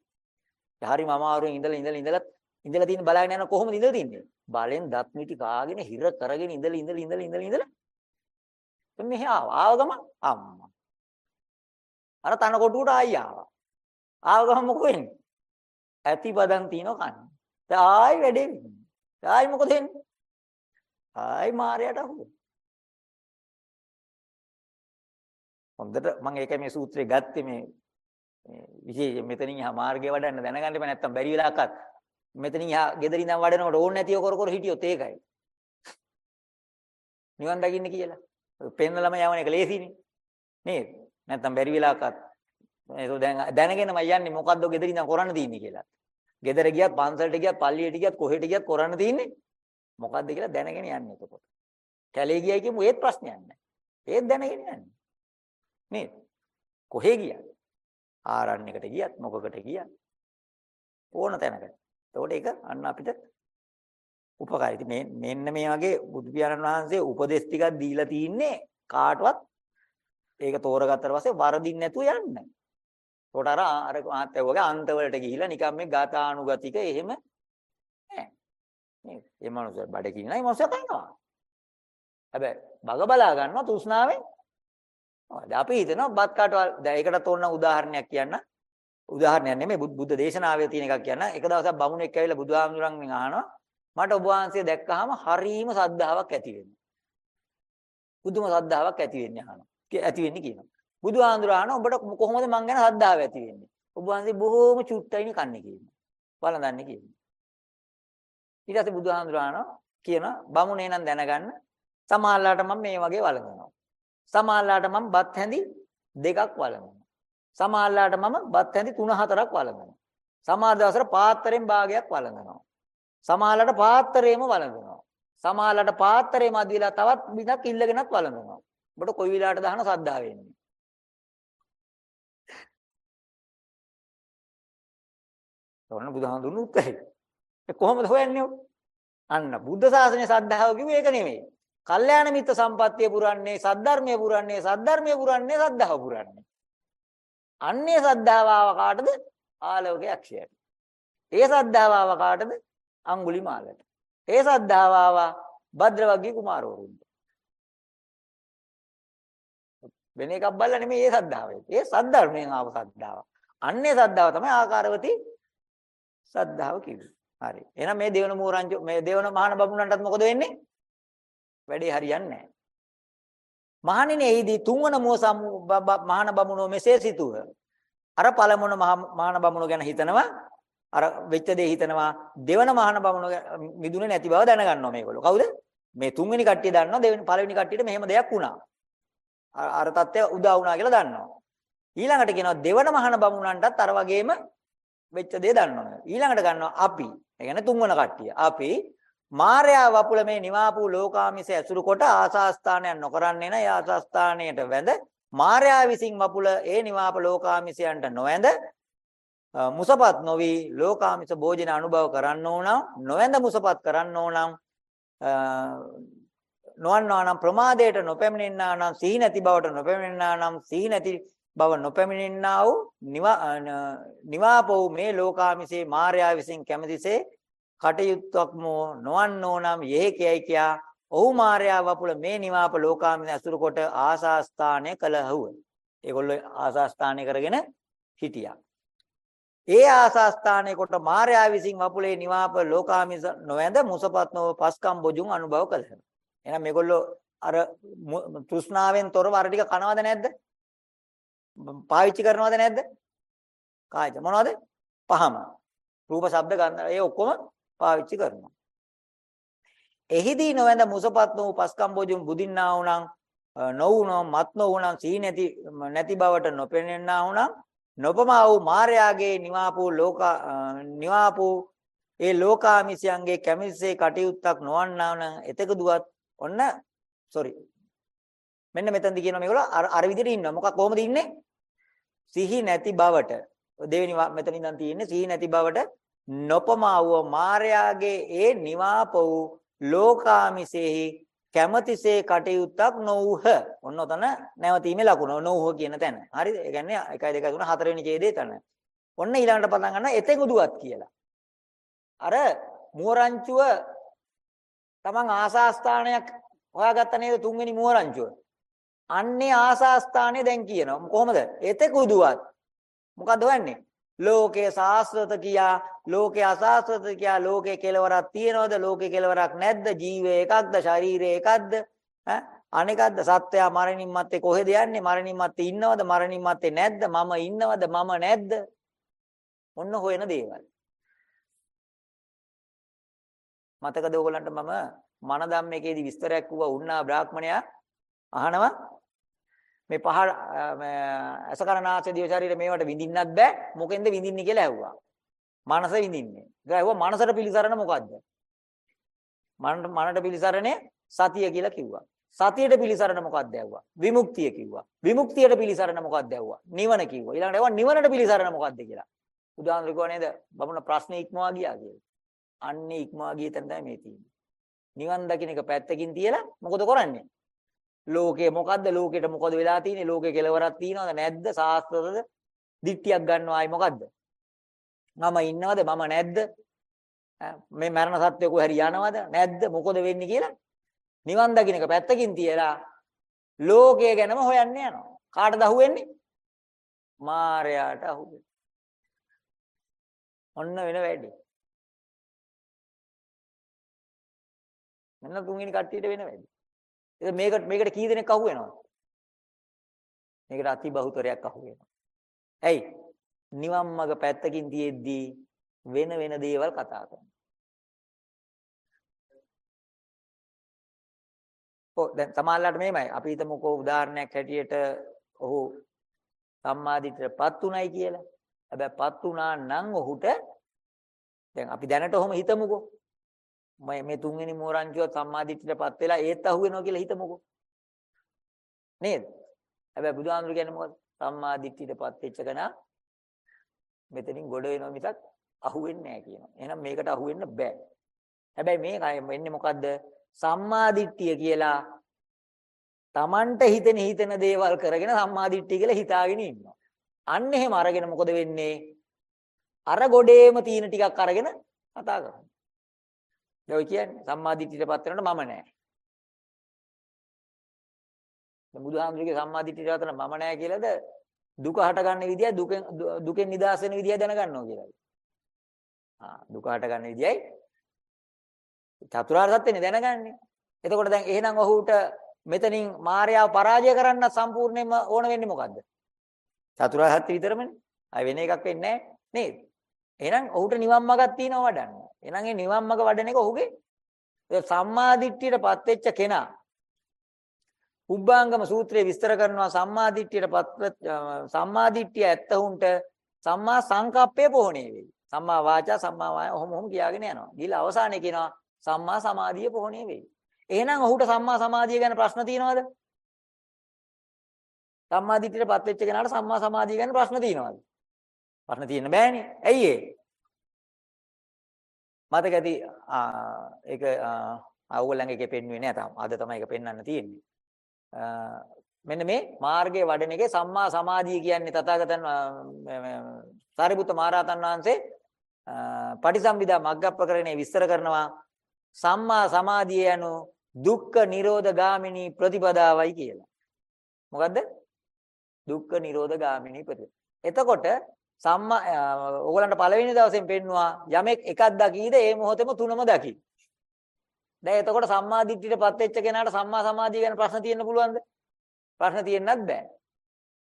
ඒ හරිම අමාරුවෙන් ඉඳලා ඉඳලා ඉඳලා ඉඳලා තියෙන බලාගෙන යන කොහොමද ඉඳලා තින්නේ? බලෙන් දත් මිටි කාගෙන හිර කරගෙන ඉඳලා ඉඳලා ඉඳලා ඉඳලා ඉඳලා මෙහි ආවා. ආව ගම අම්මා. අර තන කොටුවට ආයි ආවා. ආව ගම මොකෝ වෙන්නේ? ඇතිපදන් තියන කන්න. දැන් ආයි වැඩේ වෙන්නේ. ආයි මොකද වෙන්නේ? ආයි මාරයට අහුවෙ. හොඳට මම ඒකයි මේ සූත්‍රය ගත්තේ මේ විශේෂයෙන් මෙතනින් යහ මාර්ගය වඩන්න දැනගන්න බෑ නැත්තම් බැරි වෙලාවකත් මෙතනින් යහ ගෙදරින් ඉඳන් වඩනකොට ඕනේ නැතිව කර කර හිටියොත් ඒකයි. නිවන් දකින්න කියලා. පෙන්නලම යවන එක ලේසිනේ. නේද? නැත්තම් බැරි වෙලාවකත් ඒක දැන් දැනගෙනම යන්නේ මොකද්ද ගෙදර ඉඳන් කරන්න තියෙන්නේ කියලා. ගෙදර ගියත් පන්සලට ගියත් පල්ලියට ගියත් කොහෙට ගියත් කරන්න තියෙන්නේ මොකද්ද කියලා දැනගෙන යන්නේ එතකොට. කැලේ ගියයි කියමු ඒත් ප්‍රශ්නයක් නැහැ. ඒත් දැනගෙන යන්නේ. නේද? කොහේ ගියත් ආරණ්‍යකට ගියත් මොකකට ගියත් ඕන තැනකට. එතකොට ඒක අන්න අපිට උපකාරයි. ඉතින් මේ මෙන්න මේ වගේ බුදු පියාණන් වහන්සේ උපදේශ ටිකක් දීලා තින්නේ කාටවත් ඒක තෝරගත්තට පස්සේ වරදින්න නැතුව යන්න. ඒකට අර අර මාත්‍ය වගේ අන්තවලට ගිහිලා නිකන් මේ ගාතානුගතික එහෙම නෑ. නේද? ඒ මනුස්සය බඩකින් නයි මොසය කනවා. හැබැයි බග බලා ගන්නවා තෘෂ්ණාවෙන්. දැන් අපි හිතනවා බත් කාටවල් දැන් ඒකට තෝරන උදාහරණයක් කියන්න. උදාහරණයක් නෙමෙයි බුද්ධ දේශනාවේ තියෙන එකක් කියන්න. එක දවසක් බමුණෙක් ඇවිල්ලා බුදුහාමුදුරන්ගෙන් අහනවා මට ඔබ වහන්සේ දැක්කහම හරීම සද්ධාාවක් ඇති වෙනවා. බුදුම සද්ධාාවක් ඇති වෙන්නේ අහනවා. ඇති වෙන්නේ කියනවා. බුදුහාඳුර අහනවා ඔබට කොහොමද මං ගැන සද්ධාව ඇති වෙන්නේ? ඔබ වහන්සේ බොහෝම චුට්ටයිනි කන්නේ කියනවා. බලඳන්නේ කියනවා. ඊට පස්සේ බුදුහාඳුර අහනවා කියන බමුණේ නම් දැනගන්න සමහරලාට මම මේ වගේ වළඳනවා. සමහරලාට මම බත් හැඳි දෙකක් වළඳනවා. සමහරලාට මම බත් හැඳි 3-4ක් වළඳනවා. සමහර දවසට පාත්‍රයෙන් භාගයක් වළඳනවා. සමහරලාට පාත්‍රයේම වළඳනවා. සමහරලාට පාත්‍රයේම අදිලා තවත් බිනක් ඉල්ලගෙනත් වළඳනවා. ඔබට කොයි විලාට දාන සද්දා වෙන්නේ. තවන්න බුදුහාමුදුරුවෝ උත්තරේ. ඒ කොහොමද හොයන්නේ? අන්න බුද්ධ ශාසනයේ සද්ධාව කිව්වේ ඒක නෙමෙයි. කල්යාණ මිත්‍ර සම්පත්තිය පුරන්නේ, සද්ධර්මයේ පුරන්නේ, සද්ධර්මයේ පුරන්නේ, සද්ධාව පුරන්නේ. අන්නේ සද්ධාව ආව කාටද? ආලෝකයේ අක්ෂයට. ඒ සද්ධාව ආව කාටද? අඟුලිමාලට. ඒ සද්ධාව ආවා භද්‍රවග්ගී කුමාරවරුන්ට. වෙන එකක් බලලා නෙමෙයි ඒ සද්ධාව. ඒ සද්ධර්මයෙන් ආව සද්ධාව. අන්නේ සද්ධාව තමයි ආකාරවති සද්ධාව කිව්වේ. හරි. එහෙනම් මේ දෙවන මූරංජ මේ දෙවන මහාන බමුණන්ටත් මොකද වෙන්නේ? වැඩේ හරියන්නේ නැහැ. මහණෙනි එහිදී තුන්වන මෝසම් මහාන බමුණෝ මෙසේ සිතුව. අර පළමුවන මහාන බමුණෝ ගැන හිතනවා අර වෙච්ච දේ හිතනවා දෙවන මහාන බමුණෝ මිදුනේ නැති බව දැනගන්නවා මේගොල්ලෝ. කවුද? මේ තුන්වෙනි කට්ටිය දන්නවා දෙවෙනි පළවෙනි කට්ටියට මෙහෙම දෙයක් වුණා. අර தත්ත්වය උදා වුණා කියලා දන්නවා. ඊළඟට කියනවා දෙවන මහාන බමුණන්ටත් අර වගේම වෙච්ච දේ දන්නවා. ඊළඟට ගන්නවා අපි. ඒ කියන්නේ තුන්වන කට්ටිය. අපි මාර්යා වපුල මේ නිවාපු ලෝකාමිස ඇසුරු කොට ආසාස්ථානයක් නොකරන්නේ නැ. ආසාස්ථානයට වැඳ මාර්යා විසින් වපුල ඒ නිවාප ලෝකාමිසයන්ට නොවැඳ මුසපත් නොවි ලෝකාමිස භෝජන අනුභව කරන්න ඕන නොවැඳ මුසපත් කරන්න ඕන නොවන්නා නම් ප්‍රමාදයට නොපැමිණෙන්නා නම් සිහි නැති බවට නොපැමිණෙන්නා නම් සිහි නැති බව නොපැමිණෙන්නා වූ නිවාපෝ මේ ලෝකාමිසේ මාර්යා විසින් කැමැතිසේ කටයුත්තක්ම නොවන්නෝ නම් යෙහෙකයි කියා ඔහු මාර්යා වපුල මේ නිවාප ලෝකාමිස අසුරු කොට ආසාස්ථානය කළහුව. ඒගොල්ලෝ ආසාස්ථානය කරගෙන හිටියා. ඒ ආසාස්ථානයේ කොට මාර්යා විසින් වපුලේ නිවාප ලෝකාමිස නොවැඳ මුසපත් නොව පස්කම් බොජුන් අනුභව කළහ. එහෙනම් මේගොල්ලෝ අර තෘෂ්ණාවෙන් තොරව අර ටික කනවද නැද්ද? පාවිච්චි කරනවද නැද්ද? කායිද මොනවද? පහම. රූප, ශබ්ද, ගන්ධ ඒ ඔක්කොම පාවිච්චි කරනවා. එහිදී නොවැඳ මුසපත් වූ පස්කම්බෝජුම් බුදින්නා වුණං නොවුනෝ මත් නොවුණං සී නැති නැති බවට නොපෙනෙන්නා වුණං නොපමා වූ මාර්යාගේ නිවාපෝ ලෝක නිවාපෝ ඒ ලෝකාමිසයන්ගේ කැමිසේ කටයුත්තක් නොවන්නා නම් එතක දුවත් ඔන්න sorry. මෙන්න මෙතනදී කියනවා මේගොල්ලෝ අර අර විදිහට ඉන්නවා. මොකක් කොහොමද ඉන්නේ? සිහි නැති බවට. දෙවෙනි මෙතන ඉඳන් තියෙන්නේ සිහි නැති බවට නොපමාව මාර්යාගේ ඒ නිවාප වූ ලෝකාමිසෙහි කැමැතිසේ කටයුත්තක් නොවුහ. ඔන්න ඔතන නැවතීමේ ලකුණ නොවුහ කියන තැන. හරිද? ඒ කියන්නේ 1 2 3 4 වෙනි ඡේදයේ තැන. ඔන්න ඊළඟට පටන් ගන්න එතෙකුදුවත් කියලා. අර මුවරංචුව තමන් ආසාස්ථානයක් හොයාගත්ත නේද තුන්වෙනි මුවරංචුව. අන්නේ ආසාස්ථානේ දැන් කියනවා. කොහොමද? එතෙකුදුවත්. මොකද්ද හොයන්නේ? ලෝකේ සාස්වත කියා ලෝකේ අසාස්වත කියා ලෝකේ කෙලවරක් තියනවද ලෝකේ කෙලවරක් නැද්ද ජීවය එකක්ද ශරීරය එකක්ද? ඈ? අනිකක්ද? සත්වයා මරණින් මත්තේ කොහෙද යන්නේ? මරණින් මත්තේ ඉන්නවද? මරණින් මත්තේ නැද්ද? මම ඉන්නවද? මම නැද්ද? ඔන්න හොයන දේවල්. මතකද ඕගලන්ට මම මන ධම්මයේදී විස්තරයක් වුණා උන්නා බ්‍රාහ්මණයා අහනවා මේ පහ අසකරනාච දිව ශරීර මේවට විඳින්නත් බෑ මොකෙන්ද විඳින්නේ කියලා ඇහුවා. මනස විඳින්නේ. ඒක ඇහුවා මනසට පිළිසරණ මොකද්ද? මනට මනට පිළිසරණේ සතිය කියලා කිව්වා. සතියට පිළිසරණ මොකක්ද ඇහුවා? විමුක්තිය කිව්වා. විමුක්තියට පිළිසරණ මොකක්ද ඇහුවා? නිවන කිව්වා. ඊළඟට ඇහුවා නිවනට පිළිසරණ මොකක්ද කියලා. උදාහරණ කිව්වා නේද? බමුණ ප්‍රශ්නේ ඉක්මවා ගියා කියලා. අන්නේ ඉක්මවා ගිය තැන තමයි මේ තියෙන්නේ. නිවන් දකින්න එක පැත්තකින් තියලා මොකද කරන්නේ? ලෝකේ මොකද්ද? ලෝකෙට මොකද වෙලා තියෙන්නේ? ලෝකේ කෙලවරක් තියනවද? නැද්ද? සාස්ත්‍රද? දිට්ටියක් ගන්නවායි මොකද්ද? මම ඉන්නවද? මම නැද්ද? මේ මරණ සත්‍ය කොහරි යනවද? නැද්ද? මොකද වෙන්නේ කියලා නිවන් දකින්න එක පැත්තකින් තියලා ලෝකය ගැනම හොයන්න යනවා. කාටද අහුවෙන්නේ? මායයට අහුවෙන්නේ. ඔන්න වෙන වැඩි. මෙන්න තුන්වෙනි කට්ටියට වෙන වැඩි. මේකට මේකට කී දෙනෙක් අහු වෙනවද? මේකට අති බහුතරයක් අහු වෙනවා. ඇයි? නිවන් මඟ පැත්තකින් තියෙද්දී වෙන වෙන දේවල් කතා කරනවා. ඔව් දැන් සමහරලාට මේමයි අපි හිතමුකෝ උදාහරණයක් හැටියට ඔහු සම්මාදිටපත් උනායි කියලා. හැබැයිපත් උනා නම් ඔහුට දැන් අපි දැනට ඔහොම හිතමුකෝ. මේ මේ තුන්වෙනි මෝරංචුව සම්මාදිට්ඨියටපත් වෙලා ඒත් අහු වෙනවා කියලා හිතමුකෝ. නේද? හැබැයි බුදුහාමුදුරු කියන්නේ මොකද? සම්මාදිට්ඨියටපත් වෙච්ච කෙනා මෙතනින් ගොඩ වෙනවා මිසක් අහු වෙන්නේ නැහැ කියනවා. එහෙනම් මේකට අහු වෙන්න බෑ. හැබැයි මේක වෙන්නේ මොකද්ද? සම්මාදිට්ඨිය කියලා Tamanට හිතෙන හිතෙන දේවල් කරගෙන සම්මාදිට්ඨිය කියලා හිතාගෙන ඉන්නවා. අන්න එහෙම අරගෙන මොකද වෙන්නේ? අර ගොඩේම තීන ටිකක් අරගෙන කතා කරනවා. දැන් ඔය කියන්නේ සම්මාදිට්ඨියටපත් වෙනකොට මම නෑ. දැන් බුදුහාමුදුරගේ සම්මාදිට්ඨියට වතන මම නෑ කියලාද දුක හටගන්න විදිය දුකෙන් දුකෙන් නිදහස් වෙන විදිය දැනගන්නවා කියලාද? ආ දුක හටගන්න විදියයි චතුරාර්ය සත්‍යනේ දැනගන්නේ. එතකොට දැන් එහෙනම් ඔහුට මෙතනින් මායාව පරාජය කරන්න සම්පූර්ණයෙන්ම ඕන වෙන්නේ මොකද්ද? චතුරාර්ය සත්‍ය විතරමනේ. ආය වෙන එකක් වෙන්නේ නැහැ නේද? එහෙනම් ඔහුට නිවන් මාර්ගක් තියෙනවා වඩන්න. එහෙනම් ඒ නිවන් මඟ වඩන එක ඔහුගේ සම්මාදිට්ඨියටපත් වෙච්ච කෙනා උබ්බාංගම සූත්‍රයේ විස්තර කරනවා සම්මාදිට්ඨියටපත් සම්මාදිට්ඨිය ඇත්තහුන්ට සම්මා සංකප්පය පොහොනේ වෙයි. සම්මා වාචා සම්මා වාය ඔහොම ඔහොම කියාගෙන යනවා. ගිහලා අවසානයේ කියනවා සම්මා සමාධිය පොහොනේ වෙයි. එහෙනම් ඔහුට සම්මා සමාධිය ගැන ප්‍රශ්න තියෙනවද? සම්මාදිට්ඨියටපත් වෙච්ච කෙනාට සම්මා සමාධිය ගැන ප්‍රශ්න තියෙනවද? ප්‍රශ්න තියෙන්න බෑනේ. ඇයි ඒ? මතක ඇති ඒක ඕගොල්ලන්ගේ එකේ පෙන්වුවේ නෑ තාම. අද තමයි ඒක පෙන්වන්න තියෙන්නේ. මෙන්න මේ මාර්ගයේ වඩන එකේ සම්මා සමාධිය කියන්නේ තථාගතයන් සාරිපුත්ත මහරහතන් වහන්සේ පටිසම්භිදා මග්ගප්‍රකරණේ විස්තර කරනවා සම්මා සමාධිය යනු දුක්ඛ නිරෝධ ගාමිනී ප්‍රතිපදාවයි කියලා. මොකද්ද? දුක්ඛ නිරෝධ ගාමිනී ප්‍රතිපදාව. එතකොට සම්මා ඕගලන්ට පළවෙනි දවසෙන් පෙන්නවා යමෙක් එකක් දකීද ඒ මොහොතේම තුනම දකි. දැන් එතකොට සම්මා දිට්ඨියටපත් වෙච්ච කෙනාට සම්මා සමාධිය ගැන ප්‍රශ්න තියෙන්න පුළුවන්ද? ප්‍රශ්න තියෙන්නත් බෑ.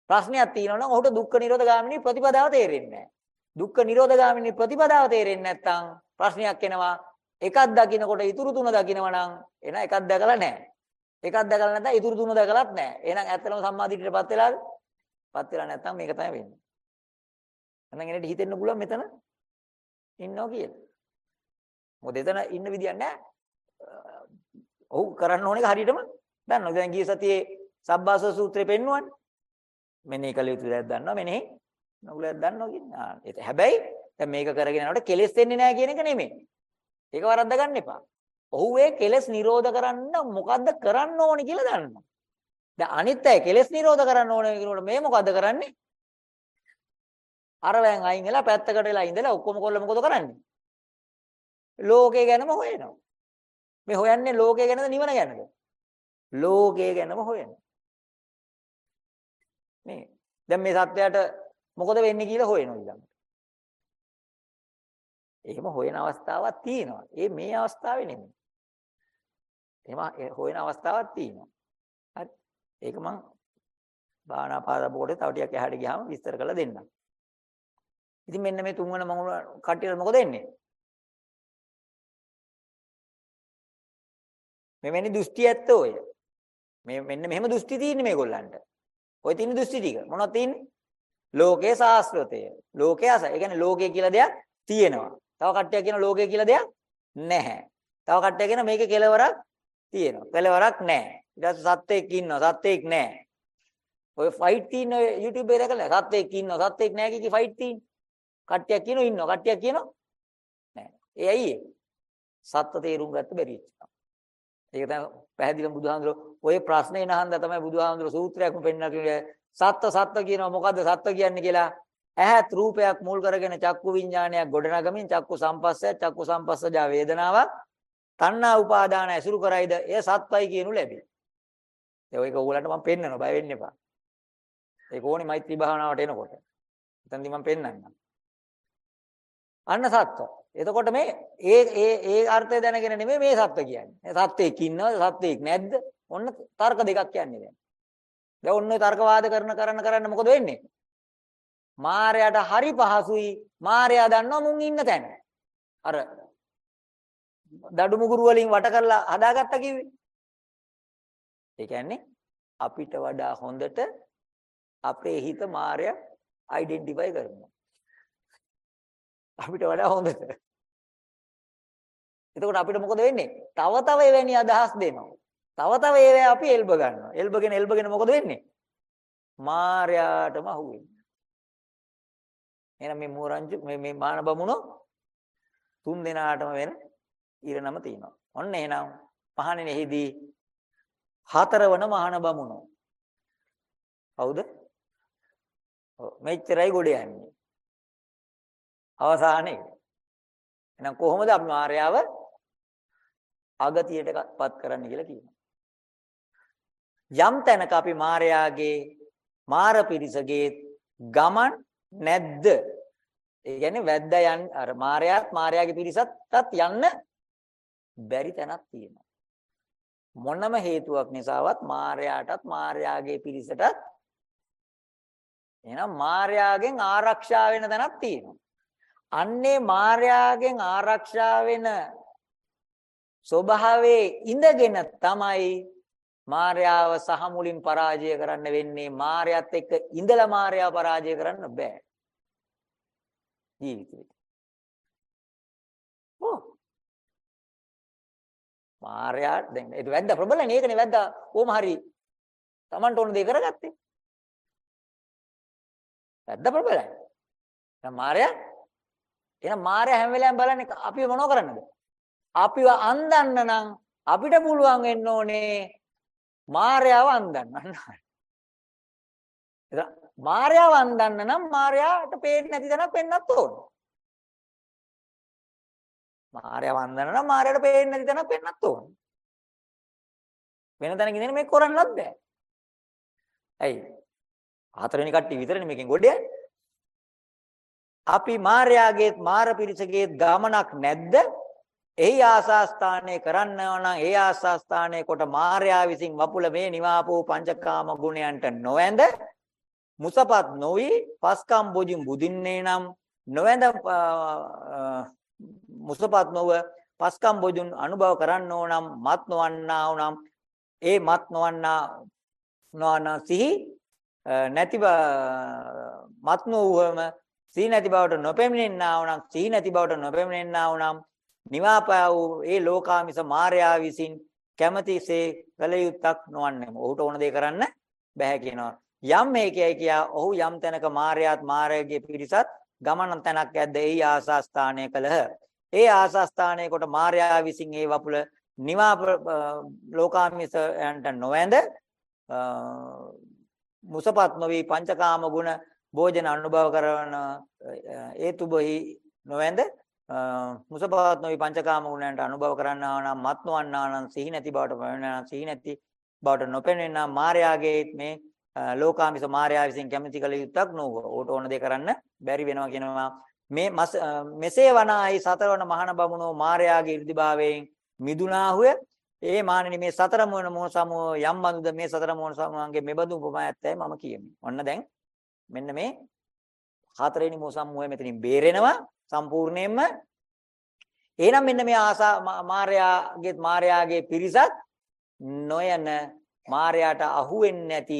ප්‍රශ්නයක් තියෙනවා නම් ඔහුට දුක්ඛ නිරෝධ ගාමිනී ප්‍රතිපදාව තේරෙන්නේ නැහැ. දුක්ඛ නිරෝධ ගාමිනී ප්‍රතිපදාව තේරෙන්නේ නැත්නම් ප්‍රශ්නයක් එනවා. එකක් දකින්නකොට ඉතුරු තුන දකින්නවා නම් එන එකක් දැකලා නැහැ. එකක් දැකලා නැත්නම් ඉතුරු තුන දැකලත් නැහැ. එහෙනම් ඇත්තටම සම්මා දිට්ඨියටපත් වෙලාද? පත් වෙලා නැත්නම් මේක තමයි වෙන්නේ. එහෙනම් එනට හිතෙන්න පුළුවන් මෙතන ඉන්නවා කියලා. මොකද එතන ඉන්න විදියක් නැහැ. ඔව් කරන්න ඕනේ හරියටම දන්නවා. දැන් ගිය සතියේ සබ්බාස සූත්‍රය පෙන්වන්නේ. මෙනෙහි කළ යුතු දෙයක් දන්නවා මෙනෙහි නොකලයක් දන්නවා කියන්නේ. ආ ඒක හැබැයි දැන් මේක කරගෙන යනකොට කෙලෙස් වෙන්නේ නැහැ කියන එක නෙමෙයි. ඒක වරද්ද ගන්න එපා. ඔහු ඒ කෙලෙස් නිරෝධ කරන්න මොකද්ද කරන්න ඕනේ කියලා දන්නවා. දැන් අනිත් අය කෙලෙස් නිරෝධ කරන්න ඕනේ කියනකොට මේ මොකද්ද කරන්නේ? අර වෑන් අයින් වෙලා පැත්තකට වෙලා ඉඳලා ඔක්කොම කොල්ල මොකද කරන්නේ? ලෝකේ ගැනම හොයනවා. මේ හොයන්නේ ලෝකේ ගැනද නිවන ගැනද? ලෝකේ ගැනම හොයනවා. මේ දැන් මේ සත්‍යයට මොකද වෙන්නේ කියලා හොයනවා ඊළඟට. එහෙම හොයන අවස්ථාවක් තියෙනවා. ඒ මේ අවස්ථාවේ නෙමෙයි. එහෙම හොයන අවස්ථාවක් තියෙනවා. හරි. ඒක මම භාවනා පාදපොඩේ තව ටිකක් එහාට ගියාම විස්තර කරලා දෙන්නම්. ඉතින් මෙන්න මේ තුන්වන මඟුල කට්ටියට මොකද වෙන්නේ? මෙවැනි දෘෂ්ටි ඇත්ත ඔය. මේ මෙන්න මෙහෙම දෘෂ්ටි තියෙන්නේ මේගොල්ලන්ට. ඔය තියෙන දෘෂ්ටි ටික මොනවද තියෙන්නේ? ලෝකේ සාස්ත්‍රතය. ලෝකේ අස. ඒ කියන්නේ ලෝකේ කියලා දෙයක් තියෙනවා. තව කට්ටියක් කියන ලෝකේ කියලා දෙයක් නැහැ. තව කට්ටියක් කියන මේකේ කෙලවරක් තියෙනවා. කෙලවරක් නැහැ. ඊට පස්සේ සත්‍යයක් ඉන්නවා. සත්‍යයක් නැහැ. ඔය ෆයිට් තියෙන YouTube එකේ දැකලා සත්‍යයක් ඉන්නවා. සත්‍යයක් නැහැ කිකි ෆයිට් තියෙන්නේ. කට්ටියක් කියනවා ඉන්නවා. කට්ටියක් කියනවා නැහැ. ඒ ඇයි ඒ? සත්‍ය තේරුම් ගත්ත බැරි වෙච්චා. ඒක තමයි පැහැදිලිව බුදුහාමුදුර ඔය ප්‍රශ්නේ නහන්ද තමයි බුදුහාමුදුර සූත්‍රයක්ම පෙන්නන කියන්නේ සත්‍ය සත්‍ය කියනවා මොකද්ද සත්‍ය කියන්නේ කියලා ඇහත් රූපයක් මුල් කරගෙන චක්කු විඥානයක් ගොඩනගමින් චක්කු සම්පස්සය චක්කු සම්පස්සජා වේදනාවක් තණ්හා උපාදාන ඇසුරු කරයිද එය සත්‍යයි කියනු ලැබේ. ඒක ඕගොල්ලන්ට මම පෙන්නනවා බය වෙන්න එපා. ඒක ඕනේ මෛත්‍රී භාවනාවට එනකොට. එතනදී මම පෙන්නන්නම්. අන්න සත්‍ය. එතකොට මේ ඒ ඒ ඒ අර්ථය දැනගෙන නෙමෙයි මේ සත්‍ය කියන්නේ. සත්‍යයක් ඉන්නවද සත්‍යයක් නැද්ද? ඔන්න තර්ක දෙකක් කියන්නේ දැන්. දැන් ඔන්න ඔය තර්ක වාද කරන කරන කරන්න මොකද වෙන්නේ? මායයට හරි පහසුයි. මායя දන්නවා මුන් ඉන්න තැන. අර දඩු මුගුරු වලින් වට කරලා හදාගත්තා කිව්වේ. ඒ කියන්නේ අපිට වඩා හොඳට අපේ හිත මායя අයිඩෙන්ටිෆයි කරනවා. අපිට වඩා හොඳට. එතකොට අපිට මොකද වෙන්නේ? තව තව එවැනි අදහස් දෙනවා. තව තව ඒවා අපි එල්බ ගන්නවා. එල්බගෙන එල්බගෙන මොකද වෙන්නේ? මායයටම අහු වෙන්නේ. එහෙනම් මේ මෝරංජු මේ මේ මාන බමුණෝ තුන් දෙනාටම වෙන ඉරණම තියෙනවා. ඔන්න එහෙනම් පහණෙනෙහිදී හතරවන මහාන බමුණෝ. කවුද? ඔව් මෙච්චරයි ගොඩ යන්නේ. අවසානයේ. එහෙනම් කොහොමද අපි මායාව අගතියටපත් කරන්න කියලා කියනවා. යම් තැනක අපි මායාගේ මාර පිරිසගේ ගමන් නැද්ද? ඒ කියන්නේ වැද්ද යන් අර මායාත් මායාගේ පිරිසටත් යන්න බැරි තැනක් තියෙනවා. මොනම හේතුවක් නිසාවත් මායාටත් මායාගේ පිරිසටත් එහෙනම් මායාගෙන් ආරක්ෂා වෙන තැනක් තියෙනවා. අන්නේ මායාගෙන් ආරක්ෂා වෙන ස්වභාවයේ ඉඳගෙන තමයි මායාව සහ මුලින් පරාජය කරන්න වෙන්නේ. මායයත් එක්ක ඉඳලා මායාව පරාජය කරන්න බෑ. ජීවිතේ. ඔව්. මායя දැන් ඒක වැද්දා ප්‍රබලනේ. ඒකනේ වැද්දා කොහොම හරි Tamanට ඕන දේ කරගත්තේ. වැද්දා ප්‍රබලයි. දැන් මායя එහෙනම් මායя හැම වෙලාවෙම බලන්නේ අපි මොනව කරන්නද අපිව අන්දන්න නම් අපිට පුළුවන් වෙන්න ඕනේ මායාව අන්දන්න. අන්න. මායාව අන්දන්න නම් මායාට පේන්නේ නැති තැනක් වෙන්නත් ඕන. මායාව අන්දන්න නම් මායාට පේන්නේ නැති තැනක් වෙන්නත් ඕන. වෙන තැනක ඉඳන් මේක කරන්නවත් බෑ. ඇයි? හතරවෙනි කට්ටිය විතරනේ මේකෙන් ගොඩ යන්නේ. අපි මාර්යාගේ මාර පිරිසගේ ගමනක් නැද්ද? එහි ආසාස්ථානය කරන්නව නම් ඒ ආසාස්ථානය කොට මාර්යා විසින් වපුල මේ නිවාපෝ පංචකාම ගුණයන්ට නොවැඳ මුසපත් නොවි පස්කම් බොජින් බුදින්නේ නම් නොවැඳ මුසපත් නොව පස්කම් බොජුන් අනුභව කරන්න ඕනම් මත් නොවන්නා වුනම් ඒ මත් නොවන්නා නොවන සිහි නැති මත් නොවුවම සිහි නැති බවට නොපෙමිණෙන්නා වුනම් සිහි නැති බවට නොපෙමිණෙන්නා වුනම් නිවාපා වූ ඒ ලෝකාමිස මාර්යා විසින් කැමැතිසේ කල යුත්තක් නොවන්නේම. ඔහුට ඕන දේ කරන්න බෑ කියනවා. යම් මේකයි කියා ඔහු යම් තැනක මාර්යාත් මාර්යාගේ පිරිසත් ගමන තැනක් ඇද්ද ඒ ආසස්ථානය කළහ. ඒ ආසස්ථානය කොට මාර්යා විසින් ඒ වපුල නිවා ලෝකාමිසයන්ට නොවැඳ මුසපත් නොවි පංචකාම ගුණ භෝජන අනුභව කරන ඒතුබෙහි නොවැඳ මුසපත් නොවි පංචකාම ගුණයන්ට අනුභව කරන්නා නම් මත් නොවන්නා නම් සිහි නැති බවට පෙනෙනා සිහි නැති බවට නොපෙනෙනා මායාගේ මේ ලෝකාමිස මායාව විසින් කැමැති කළ යුත්තක් නෝව. ඕට ඕන දේ කරන්න බැරි වෙනවා කියනවා. මේ මෙසේ වනායි සතරවන මහාන බමුණෝ මායාගේ 이르දිභාවයෙන් මිදුනාහුය. ඒ මානෙනි මේ සතර මොන මොහ සමුහ යම් බඳුද මේ සතර මොන සමුහන්ගේ මෙබඳු උපමායත්තයි මම කියමි. ඔන්න දැන් මෙන්න මේ හතරවෙනි මොහ සමුහය මෙතනින් බේරෙනවා සම්පූර්ණයෙන්ම. එහෙනම් මෙන්න මේ ආසා මාර්යාගේ මාර්යාගේ පිරිසත් නොයන මාර්යාට අහු වෙන්නේ නැති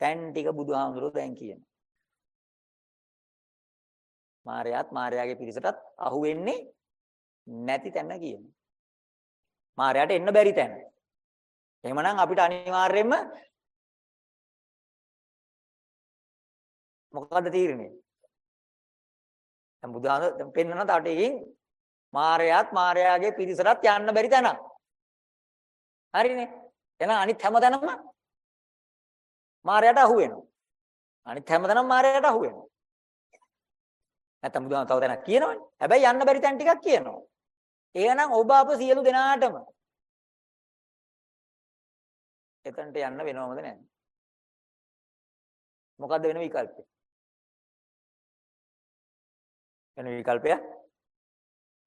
තැන් ටික බුදුහාමුදුරුවෝ දැන් කියනවා. මාර්යාත් මාර්යාගේ පිරිසටත් අහු වෙන්නේ නැති තැන කියනවා. මාර්යාට එන්න බැරි තැන. එහෙමනම් අපිට අනිවාර්යයෙන්ම මොකද්ද තීරණය? දැන් බුදුහාම දැන් පෙන්නන තවට එකින් මාර්යාත් මාර්යාගේ පිරිසටත් යන්න බැරි තැනක්. හරිනේ. එහෙනම් අනිත් හැම තැනම මාර්යාට අහු වෙනවා. අනිත් හැම තැනම මාර්යාට අහු වෙනවා. නැත්තම් බුදුහාම තව තැනක් කියනවනේ. හැබැයි යන්න බැරි තැන් ටිකක් කියනවා. එහෙනම් ඔබ අප සියලු දෙනාටම එතනට යන්න වෙනවමද නැද්ද? මොකද්ද වෙන විකල්පය? වෙන විකල්පය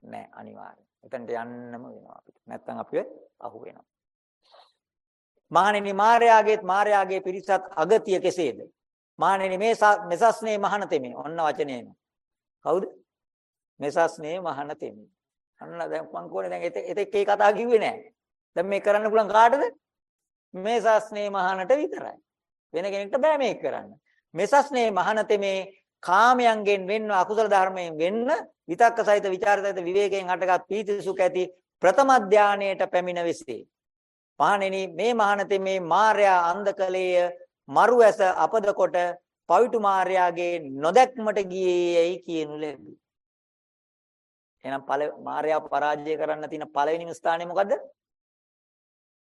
නැහැ අනිවාර්යයෙන්. එතනට යන්නම වෙනවා අපිට. නැත්තම් අපිව අහු වෙනවා. මහණෙනි මාර්යාගේත් මාර්යාගේ පිරිසත් අගතිය කෙසේද? මහණෙනි මේ මෙසස්නේ මහණතෙමි. ඔන්න වචනේම. කවුද? මෙසස්නේ මහණතෙමි. අන්න දැන් මං කෝනේ දැන් එතෙක් ඒ කතාව කිව්වේ නෑ. දැන් මේක කරන්න පුළුවන් කාටද? මේ සස්නේ මහානට විතරයි. වෙන කෙනෙක්ට බෑ මේක කරන්න. මෙසස්නේ මහානතෙමේ කාමයන්ගෙන් වෙන්න අකුසල ධර්මයෙන් වෙන්න විතක්ක සහිත ਵਿਚාර සහිත විවේකයෙන් හටගත් පීති සුඛ ඇති ප්‍රථම ධානයේට පැමිණ වෙසේ. මහණෙනි මේ මහානතෙමේ මාර්යා අන්ධකලේය මරු ඇස අපද කොට පවිතු මාර්යාගේ නොදැක්මට ගියේයි කියනු ලැබේ. එහෙනම් පළ මාර්යා පරාජය කරන්න තියෙන පළවෙනිම ස්ථානය මොකද්ද?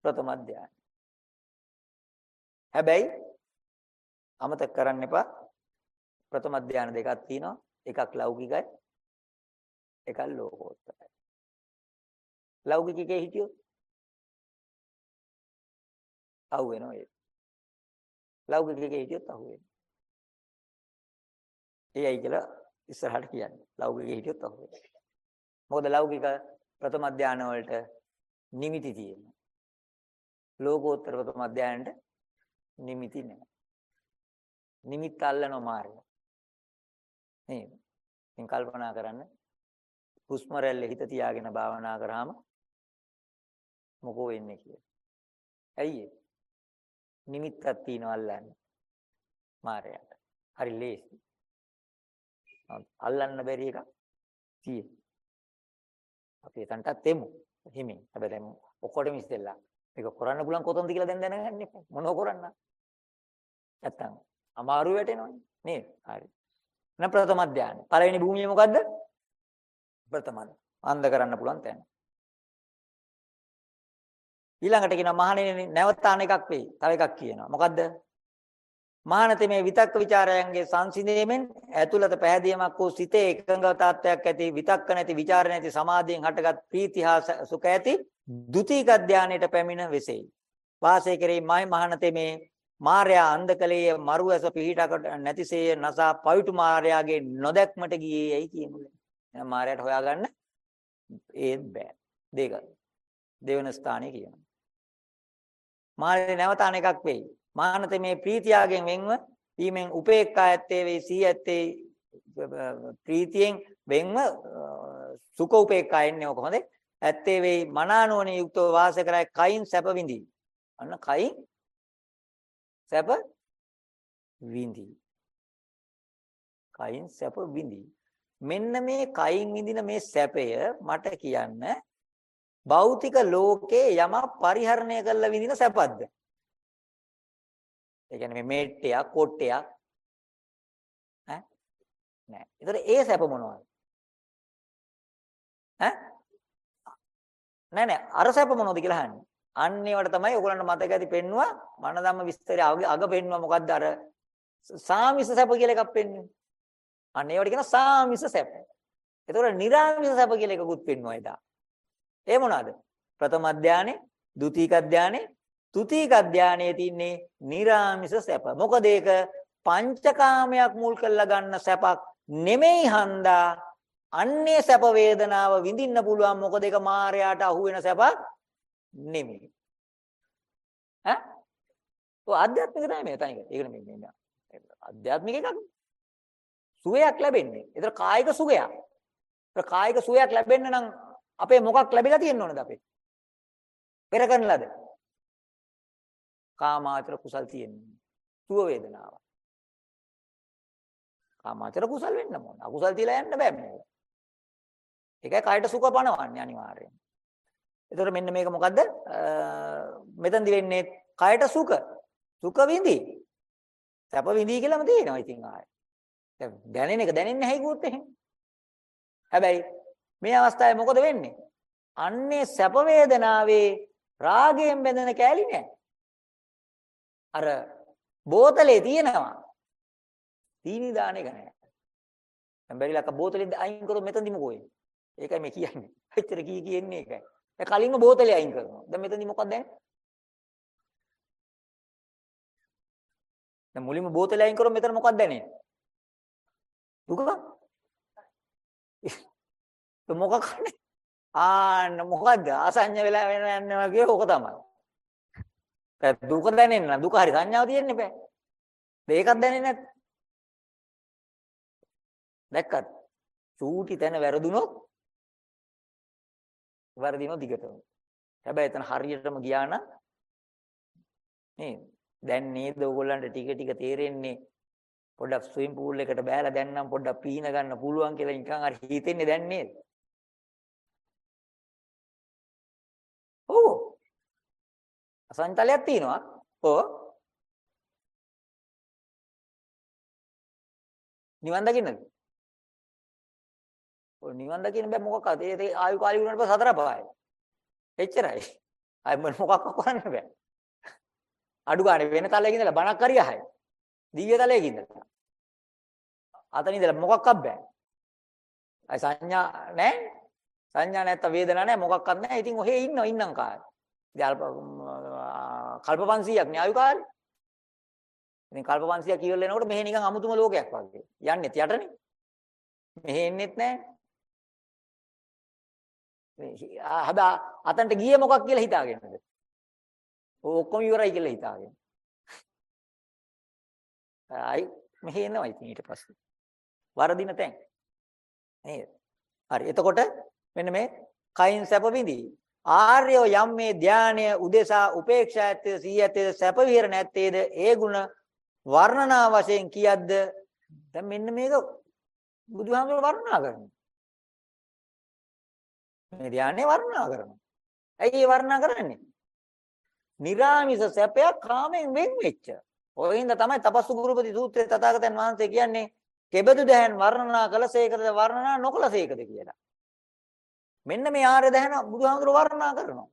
ප්‍රථම ධානය. හැබැයි අමතක කරන්න එපා ප්‍රථම ධානය දෙකක් තියෙනවා. එකක් ලෞකිකයි එකක් ලෝකෝත්තරයි. ලෞකිකයේ හිටියොත් අහු වෙනවා ඒ. ලෞකිකයේ හිටියොත් අහු වෙනවා. ඒයි කියලා ඉස්සරහට කියන්නේ. ලෞකිකයේ හිටියොත් අහු වෙනවා. මොකද ලෞකික ප්‍රථම ධානය වලට නිමිති තියෙනවා. ලෝකෝත්තර ප්‍රථම ධානයට නිමිති නැහැ. නිමිත්ත අල්ලන මාර්ගය. නේද? ඉතින් කල්පනා කරන්න හුස්ම රැල්ලේ හිත තියාගෙන භාවනා කරාම මොකෝ වෙන්නේ කියලා. ඇයි නිමිත්තක් තියනවා අල්ලන්නේ. මායයට. හරි ලේසි. අල්ලන්න බැරි එකක් තියෙනවා. අපි එතනටත් එමු. හිමින්. හැබැයි දැන් ඔක්කොටම ඉස්සෙල්ලා මේක කරන්න පුළුවන් කොතනද කියලා දැන් දැනගන්න එපා. මොනව කරන්න? නැත්තම් අමාරු වැටෙනවනේ. නේද? හරි. එහෙනම් ප්‍රථම ධානය. පළවෙනි භූමිය මොකද්ද? ප්‍රථම. අන්ධ කරන්න පුළුවන් තැන. ඊළඟට කියනවා මහණෙනි නැවතාන එකක් වෙයි. තව එකක් කියනවා. මොකද්ද? මහානතේ මේ විතක්ක ਵਿਚාරයන්ගේ සංසිඳීමෙන් ඇතුළත පැහැදීමක් වූ සිතේ එකඟ තාත්වයක් ඇති විතක්ක නැති ਵਿਚාර නැති සමාධියෙන් හටගත් ප්‍රීතිහා සුඛ ඇති ද්විතීක ධානයට පැමිණ වෙසෙයි. වාසය කරේ මයි මහානතේ මේ මාර්යා අන්ධකලයේ මරු ඇස පිහිටකට නැතිසේය නසා පවිතු මාර්යාගේ නොදැක්මට ගියේ යයි කියනුනේ. එහෙනම් මාර්යාට හොයාගන්න ඒත් බෑ. දෙක. දෙවන ස්ථානයේ කියනවා. මාර්යා නැවත අනෙකක් වෙයි. මානත මේ ප්‍රීතියාගෙන් වෙන්ව වීමෙන් උපේක්ඛා ඇත්තේ වේ සී ඇත්තේ ප්‍රීතියෙන් වෙන්ව සුඛ උපේක්ඛා එන්නේ කොහොමද? ඇත්තේ වේ මනානෝනේ යුක්තව වාස කරයි කයින් සැප විඳි. අන්න කයින් සැප විඳි. කයින් සැප විඳි. මෙන්න මේ කයින් විඳින මේ සැපය මට කියන්න භෞතික ලෝකේ යම පරිහරණය කරලා විඳින සැපද්ද? ඒ කියන්නේ මේ මේට්ටයක් කොට්ටයක් ඈ නෑ. ඒතර ඒ සැප මොනවද? ඈ නෑ නෑ අර සැප මොනවද කියලා අහන්නේ. අන්න ඒවට තමයි ඔයගොල්ලන්ට මතක ඇති පෙන්නවා මනදම්ම විස්තරය අග පෙන්නවා මොකද්ද අර සාමිස සැප කියලා එකක් පෙන්වන්නේ. අන්න ඒවට කියන සාමිස සැප. ඒතකොට නිර්ාමිස සැප කියලා එකකුත් පෙන්වනවා එදා. ඒ මොනවාද? ප්‍රථම අධ්‍යානෙ, ද්විතීක අධ්‍යානෙ, තුතීක අධ්‍යානයේ තින්නේ නිර්ාමිස සැප. මොකද ඒක පංචකාමයක් මුල් කරලා ගන්න සැපක් නෙමෙයි හන්දා අන්නේ සැප වේදනාව විඳින්න පුළුවන් මොකද ඒක මායයට අහු වෙන සැපක් නෙමෙයි. ඈ? ඔය ආධ්‍යාත්මික තමයි මේ තනිකර. ඒක නෙමෙයි මේ. ආධ්‍යාත්මික එකක්. සුවයක් ලැබෙන්නේ. ඒතර කායික සුවයක්. ඒතර කායික සුවයක් ලැබෙන්න නම් අපේ මොකක් ලැබිලා තියෙන්න ඕනද අපේ? පෙර කරන ලද. කාමාචර කුසල් තියෙන්නේ. සුව වේදනාව. කාමාචර කුසල් වෙන්න ඕන. අකුසල් තියලා යන්න බෑ මේක. ඒකයි කායට සුඛ පණවන්නේ අනිවාර්යෙන්. එතකොට මෙන්න මේක මොකද්ද? මෙතනදි වෙන්නේ කයට සුඛ. සුඛ විඳි. සැප විඳි කියලාම තියෙනවා ඉතින් ආයේ. දැන් දැනෙන එක දැනෙන්නේ නැහැ කිව්වොත් එහෙම. හැබැයි මේ අවස්ථාවේ මොකද වෙන්නේ? අන්නේ සැප වේදනාවේ රාගයෙන් බැඳෙන කෑලි නෑ. අර බෝතලේ තියෙනවා. තීනි දාන එක නෑ. දැන් බැරිලක බෝතලෙන් අයින් කරොත් මෙතනදි මොකෝ වෙන්නේ? ඒකයි මේ කියන්නේ. එච්චර කී කියන්නේ ඒකයි. දැන් කලින්ම බෝතලේ අයින් කරනවා. දැන් මෙතනදි මොකක්ද දැන්? දැන් මුලින්ම බෝතලේ අයින් කරොත් මෙතන මොකක්ද දැනෙන්නේ? දුක? તો මොකක් කරන්නේ? ආන්න මොකද්ද? අසඤ්ඤ වෙලා වෙන යන්නේ වගේ ඕක තමයි. දැන් දුක දැනෙන්න දුක හරි සංඥාව තියෙන්න බෑ. මේකක් දැනෙන්නේ නැත්. දැක්කත් චූටි තැන වැරදුනොත් වර්ධිනෝ දිගටම. හැබැයි එතන හරියටම ගියා නම් නේ දැන් නේද ඕගොල්ලන්ට ටික ටික තේරෙන්නේ පොඩ්ඩක් ස්විම් pool එකට බෑලා දැන් නම් පොඩ්ඩක් පීන ගන්න පුළුවන් කියලා නිකන් අර හිතෙන්නේ දැන් නේද? ඔව්. අසංතලයක් තියෙනවා. ඔව්. නිවන් දකින්නද? ඔය නිවන් දකින්න බෑ මොකක්ද? ඒ ආයු කාලය වුණාට පස්සේ සතර පායයි. එච්චරයි. අය මොකක්ද කරන්න බෑ. අඩු ගානේ වෙන තලයක ඉඳලා බණක් හරියහයි. දිව්‍ය තලයක ඉඳලා. අතන ඉඳලා මොකක්වත් බෑ. අය සංඥා නැහැ. සංඥා නැත්ත වේදනා නැහැ මොකක්වත් නැහැ. ඉතින් ඔහේ ඉන්නව ඉන්නම් කාලේ. ඉතින් කල්ප 500ක් නේ ආයු කාලේ. ඉතින් කල්ප 500ක් ඉවර වෙනකොට මෙහෙ නිකන් අමුතුම ලෝකයක් වගේ. යන්නෙත් යටනේ. මෙහෙ එන්නෙත් නැහැ. හැබැයි අතන්ට ගියේ මොකක් කියලා හිතාගෙනද? ඔක්කොම ඉවරයි කියලා හිතාගෙන. ආයි මෙහෙ එනවා ඉතින් ඊට පස්සේ. වරදින තැන්. නේද? හරි. එතකොට මෙන්න මේ කයින් සැප විඳි. ආර්යෝ යම් මේ ධානය උදෙසා උපේක්ෂා ඇත්තේ සීයත්තේ සැප විහෙර නැත්තේද ඒ ಗುಣ වර්ණනා වශයෙන් කියද්ද දැන් මෙන්න මේක බුදුහාමුදුරුවෝ වර්ණනා කරනවා. මේ ධානය වර්ණනා කරනවා. ඇයි ඒ වර්ණනා කරන්නේ? නිරාමිස සැපයක් කාමෙන් වෙන් වෙච්ච. ඔය හින්දා තමයි තපස්සු ගුරුපති සූත්‍රයේ තථාගතයන් වහන්සේ කියන්නේ කෙබඳු දැහන් වර්ණනා කළසේකද වර්ණනා නොකළසේකද කියලා. මෙන්න මේ ආර්ය දැහන බුදුහාමුදුරුවෝ වර්ණනා කරනවා.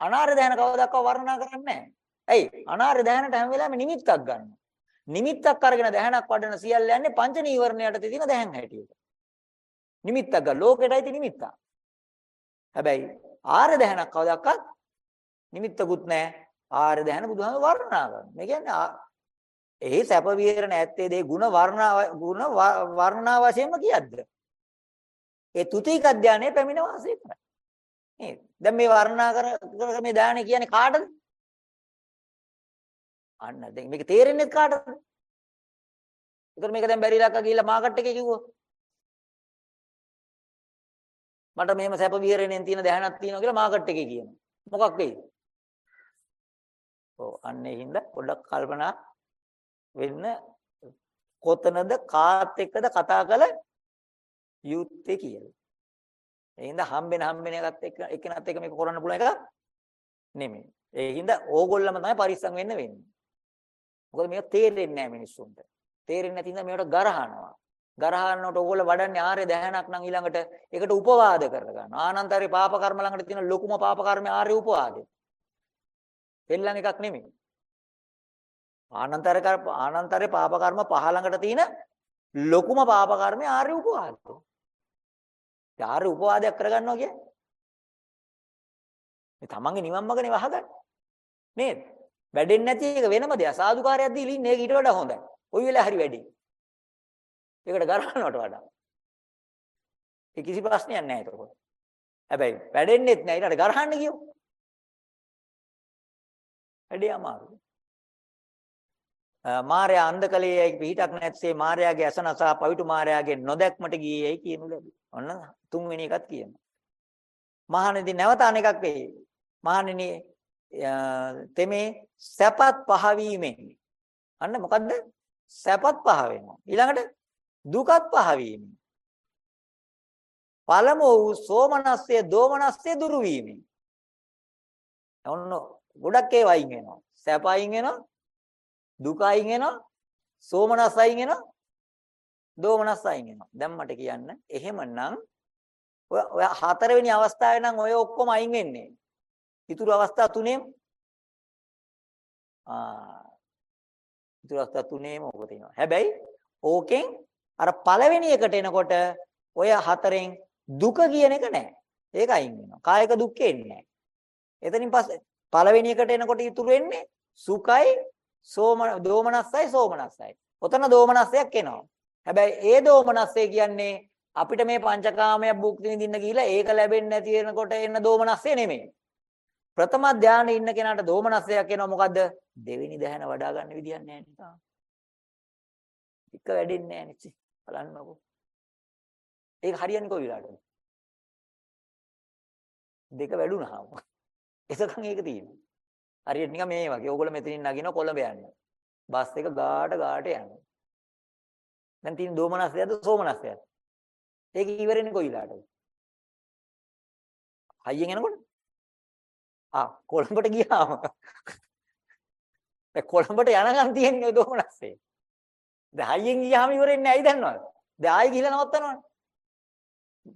අනාර්ය ධානය කවදාවත් වර්ණනා කරන්නේ නැහැ. ඇයි? අනාර්ය ධානයට හැම වෙලාවෙම නිමිත්තක් ගන්නවා. නිමිත්තක් අරගෙන දැහනක් වඩන සියල්ල යන්නේ පංච නීවරණයට තියෙන දැහන් හැටියට. නිමිත්තක් ගන්න ලෝකෙටයි තියෙන නිමිත්තක්. හැබැයි ආර්ය දැහනක් කවදාවත් නිමිත්තකුත් නැහැ. ආර්ය දැහන බුදුහාම වර්ණනා කරනවා. මේ කියන්නේ එහි සැප විහෙරණ ඇත්තේ දේ ಗುಣ වර්ණා ಗುಣ වර්ණනා වශයෙන්ම කියද්ද. ඒ තුතික අධ්‍යානයේ පැමිණ වාසය කරයි. නේද? දැන් මේ වර්ණනා කර මේ දාහනේ කියන්නේ කාටද? අන්න දැන් මේක තේරෙන්නේ කාටද? ඒතර මේක දැන් බැරිලක්ක ගිහිල්ලා මාකට් එකේ කිව්වොත් මට මෙහෙම සැප විහරණයෙන් තියෙන දැහනක් තියෙනවා කියලා මාකට් එකේ කියනවා. මොකක් වෙයි? ඔව් අන්න ඒ හින්දා පොඩ්ඩක් කල්පනා වෙන්න කොතනද කාත් එක්කද කතා කළ යුත්තේ කියලා. ඒ හින්දා හම්බෙන හම්බෙන එකත් එක්ක එක්කෙනත් එක්ක මේක කරන්න පුළුවන් එක නෙමෙයි. ඒ හින්දා ඕගොල්ලම තමයි පරිස්සම් වෙන්න වෙන්නේ. මොකද මේක තේරෙන්නේ නැහැ මිනිස්සුන්ට. තේරෙන්නේ නැති හින්දා මේකට ගරහනවා. ගරහනකොට ඕගොල්ලෝ වඩන්නේ ආර්ය දහනක් නම් ඊළඟට ඒකට උපවාද කරගන්න. ආනන්තරේ පාප කර්ම ළඟට තියෙන ලොකුම පාප කර්මය ආර්ය උපවාදය. දෙල්ලන් එකක් නෙමෙයි. ආනන්තරේ ආනන්තරේ පාප කර්ම පහ ළඟට තියෙන ලොකුම පාප කර්මය ආර්ය උපවාදය. ආර්ය උපවාදයක් කරගන්නවා කියන්නේ මේ තමන්ගේ නිවන් මගනේ වහගන්න. නේද? වැඩෙන්නේ නැති එක වෙනම දෙයක්. සාදුකාරයක් දීලා ඉන්නේ ඒක ඊට වඩා හොඳයි. කොයි වෙලාව හරි වැඩි. ඒකට ගරහනවට වඩා. ඒ කිසි ප්‍රශ්නයක් නැහැ ඒකට. හැබැයි වැඩෙන්නෙත් නැහැ ඊට ගරහන්න කියෝ. වැඩේ අමාරුයි. මාර්යා අන්ධකලයේ පිහිටක් නැත්සේ මාර්යාගේ අසනසා පවිතු මාර්යාගේ නොදැක්මට ගියේයි කියනු ලැබි. ඔන්න තුන්වෙනි එකත් කියනවා. මහණෙනි නැවත අනෙකක් වෙයි. මහණෙනි තෙමේ සැපත් පහවීමෙන් අන්න මොකද්ද සැපත් පහ වෙනවා ඊළඟට දුකත් පහ වීමෙන් පළමුව වූ සෝමනස්ය දෝමනස්ය දුරු වීමෙන් ඔන්න ගොඩක් ඒවා අයින් වෙනවා. සැප අයින් වෙනවා දුක අයින් වෙනවා සෝමනස් අයින් වෙනවා දෝමනස් අයින් වෙනවා. දැන් මට කියන්න එහෙමනම් ඔය හතරවෙනි අවස්ථාවේ නම් ඔය ඔක්කොම අයින් වෙන්නේ. ඉතුරු අවස්ථා තුනේම. ආ. ඉතුරු අවස්ථා තුනේම ඕක තියෙනවා. හැබැයි ඕකෙන් අර පළවෙනි එකට එනකොට ඔය හතරෙන් දුක කියන එක නැහැ. ඒක අයින් වෙනවා. කායික දුක්ඛේ නැහැ. එතනින් පස්සේ පළවෙනි එකට එනකොට ඉතුරු වෙන්නේ සුඛයි සෝම දෝමනස්සයි සෝමනස්සයි. ඔතන දෝමනස්සයක් එනවා. හැබැයි ඒ දෝමනස්සේ කියන්නේ අපිට මේ පංචකාමයක් භුක්ති විඳින්න ගිහිලා ඒක ලැබෙන්නේ නැති වෙනකොට එන දෝමනස්සේ නෙමෙයි. ප්‍රථම ධානයේ ඉන්න කෙනාට දෝමනස්සයක් එනවා මොකද්ද? දෙවෙනි ධානය වඩා ගන්න විදියක් නැහැ නේද? එක වැඩෙන්නේ නැහැ නේ. බලන්නකෝ. ඒක හරියන්නේ කොයි වෙලාවටද? දෙක වැඩුණාම. එසකන් ඒක තියෙනවා. හරියට නිකන් මේ වගේ. ඕගොල්ලෝ මෙතනින් නගිනවා කොළඹ යන්න. බස් එක ගාට ගාට යනවා. දැන් තියෙන දෝමනස්සයද සෝමනස්සයද? ඒක ඉවරෙන්නේ කොයි වෙලාවටද? හයියෙන් යනකොට ආ කොළඹට ගියාම ඒ කොළඹට යනකම් තියෙන්නේ දෝමනස්සේ. දැන් හයියෙන් ගියාම ඉවරෙන්නේ ඇයි දන්නවද? දැන් ආයි ගිහලා නවත්තනවනේ.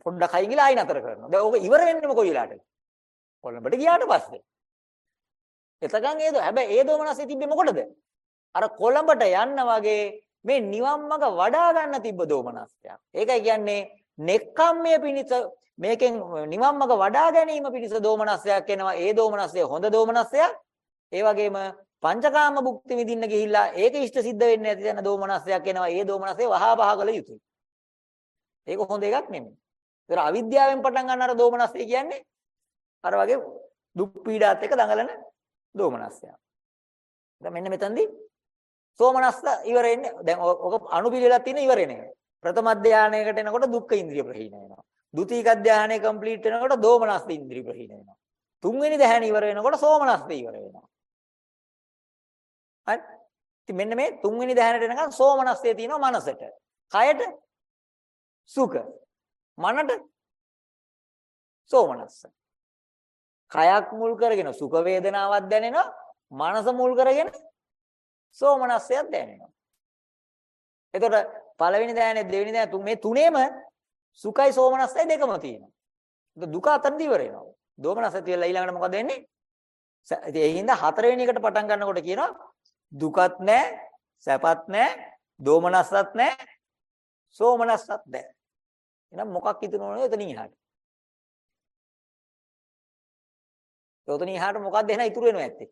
පොඩ්ඩක් හයින් ගිහලා ආයි නතර කරනවා. දැන් ඕක ඉවර වෙන්නේම කොයි වෙලාවටද? කොළඹට ගියාට පස්සේ. එතකන් ඒ දෝ හැබැයි ඒ දෝමනස්සේ තිබ්බේ මොකටද? අර කොළඹට යන්න වගේ මේ නිවන් මඟ වඩා ගන්න තිබ්බ දෝමනස්යක්. ඒකයි කියන්නේ නෙක්ඛම්මයේ පිණිස මේකෙන් නිවන් මඟ වඩා ගැනීම පිණිස දෝමනස්සයක් එනවා. ඒ දෝමනස්සය හොඳ දෝමනස්සයක්. ඒ වගේම පංචකාම භුක්ති විඳින්න ගිහිල්ලා ඒක ඉෂ්ට සිද්ධ වෙන්නේ නැති යන දෝමනස්සයක් එනවා. ඒ දෝමනස්සය වහා පහ කළ යුතුයි. ඒක හොඳ එකක් නෙමෙයි. ඒතර අවිද්‍යාවෙන් පටන් ගන්න අර දෝමනස්සය කියන්නේ අර වගේ දුක් පීඩාත් එක්ක දඟලන දෝමනස්සයක්. දැන් මෙන්න මෙතනදී සෝමනස්ස ඉවර වෙන්නේ. දැන් ඔක අනුපිළිවෙලක් තියෙන ඉවර වෙන එක. ප්‍රථම ධානයකට එනකොට දුක්ඛ ඉන්ද්‍රිය ප්‍රහීන වෙනවා. ද්විතීක ධානය කම්ප්ලීට් වෙනකොට දෝමනස් ඉන්ද්‍රිය ප්‍රහීන වෙනවා. තුන්වෙනි ධානය ඉවර වෙනකොට සෝමනස් ඉවර වෙනවා. හරි? ඉතින් මෙන්න මේ තුන්වෙනි ධානයට එනකන් සෝමනස්සේ තියෙනවා මනසට. කයට සුඛ. මනට සෝමනස්ස. කයක් මුල් කරගෙන සුඛ වේදනාවක් දැනෙනවා. මනස මුල් කරගෙන සෝමනස්සයක් දැනෙනවා. එතකොට පළවෙනි ධානය දෙවෙනි ධානය තුන් මේ තුනේම සුඛයි සෝමනස්සයි දෙකම තියෙනවා. දුක අතනදී ඉවර වෙනවා. දෝමනස තියලා ඊළඟට මොකද වෙන්නේ? ඒ හින්දා හතරවෙනි එකට පටන් ගන්නකොට කියනවා දුකත් නැහැ, සැපත් නැහැ, දෝමනස්සත් නැහැ, සෝමනස්සත් නැහැ. එහෙනම් මොකක් ඉතුරු වෙනවද එතනින් එහාට? එතනින් එහාට මොකක්ද එහෙනම් ඉතුරු වෙනව ඇත්තේ?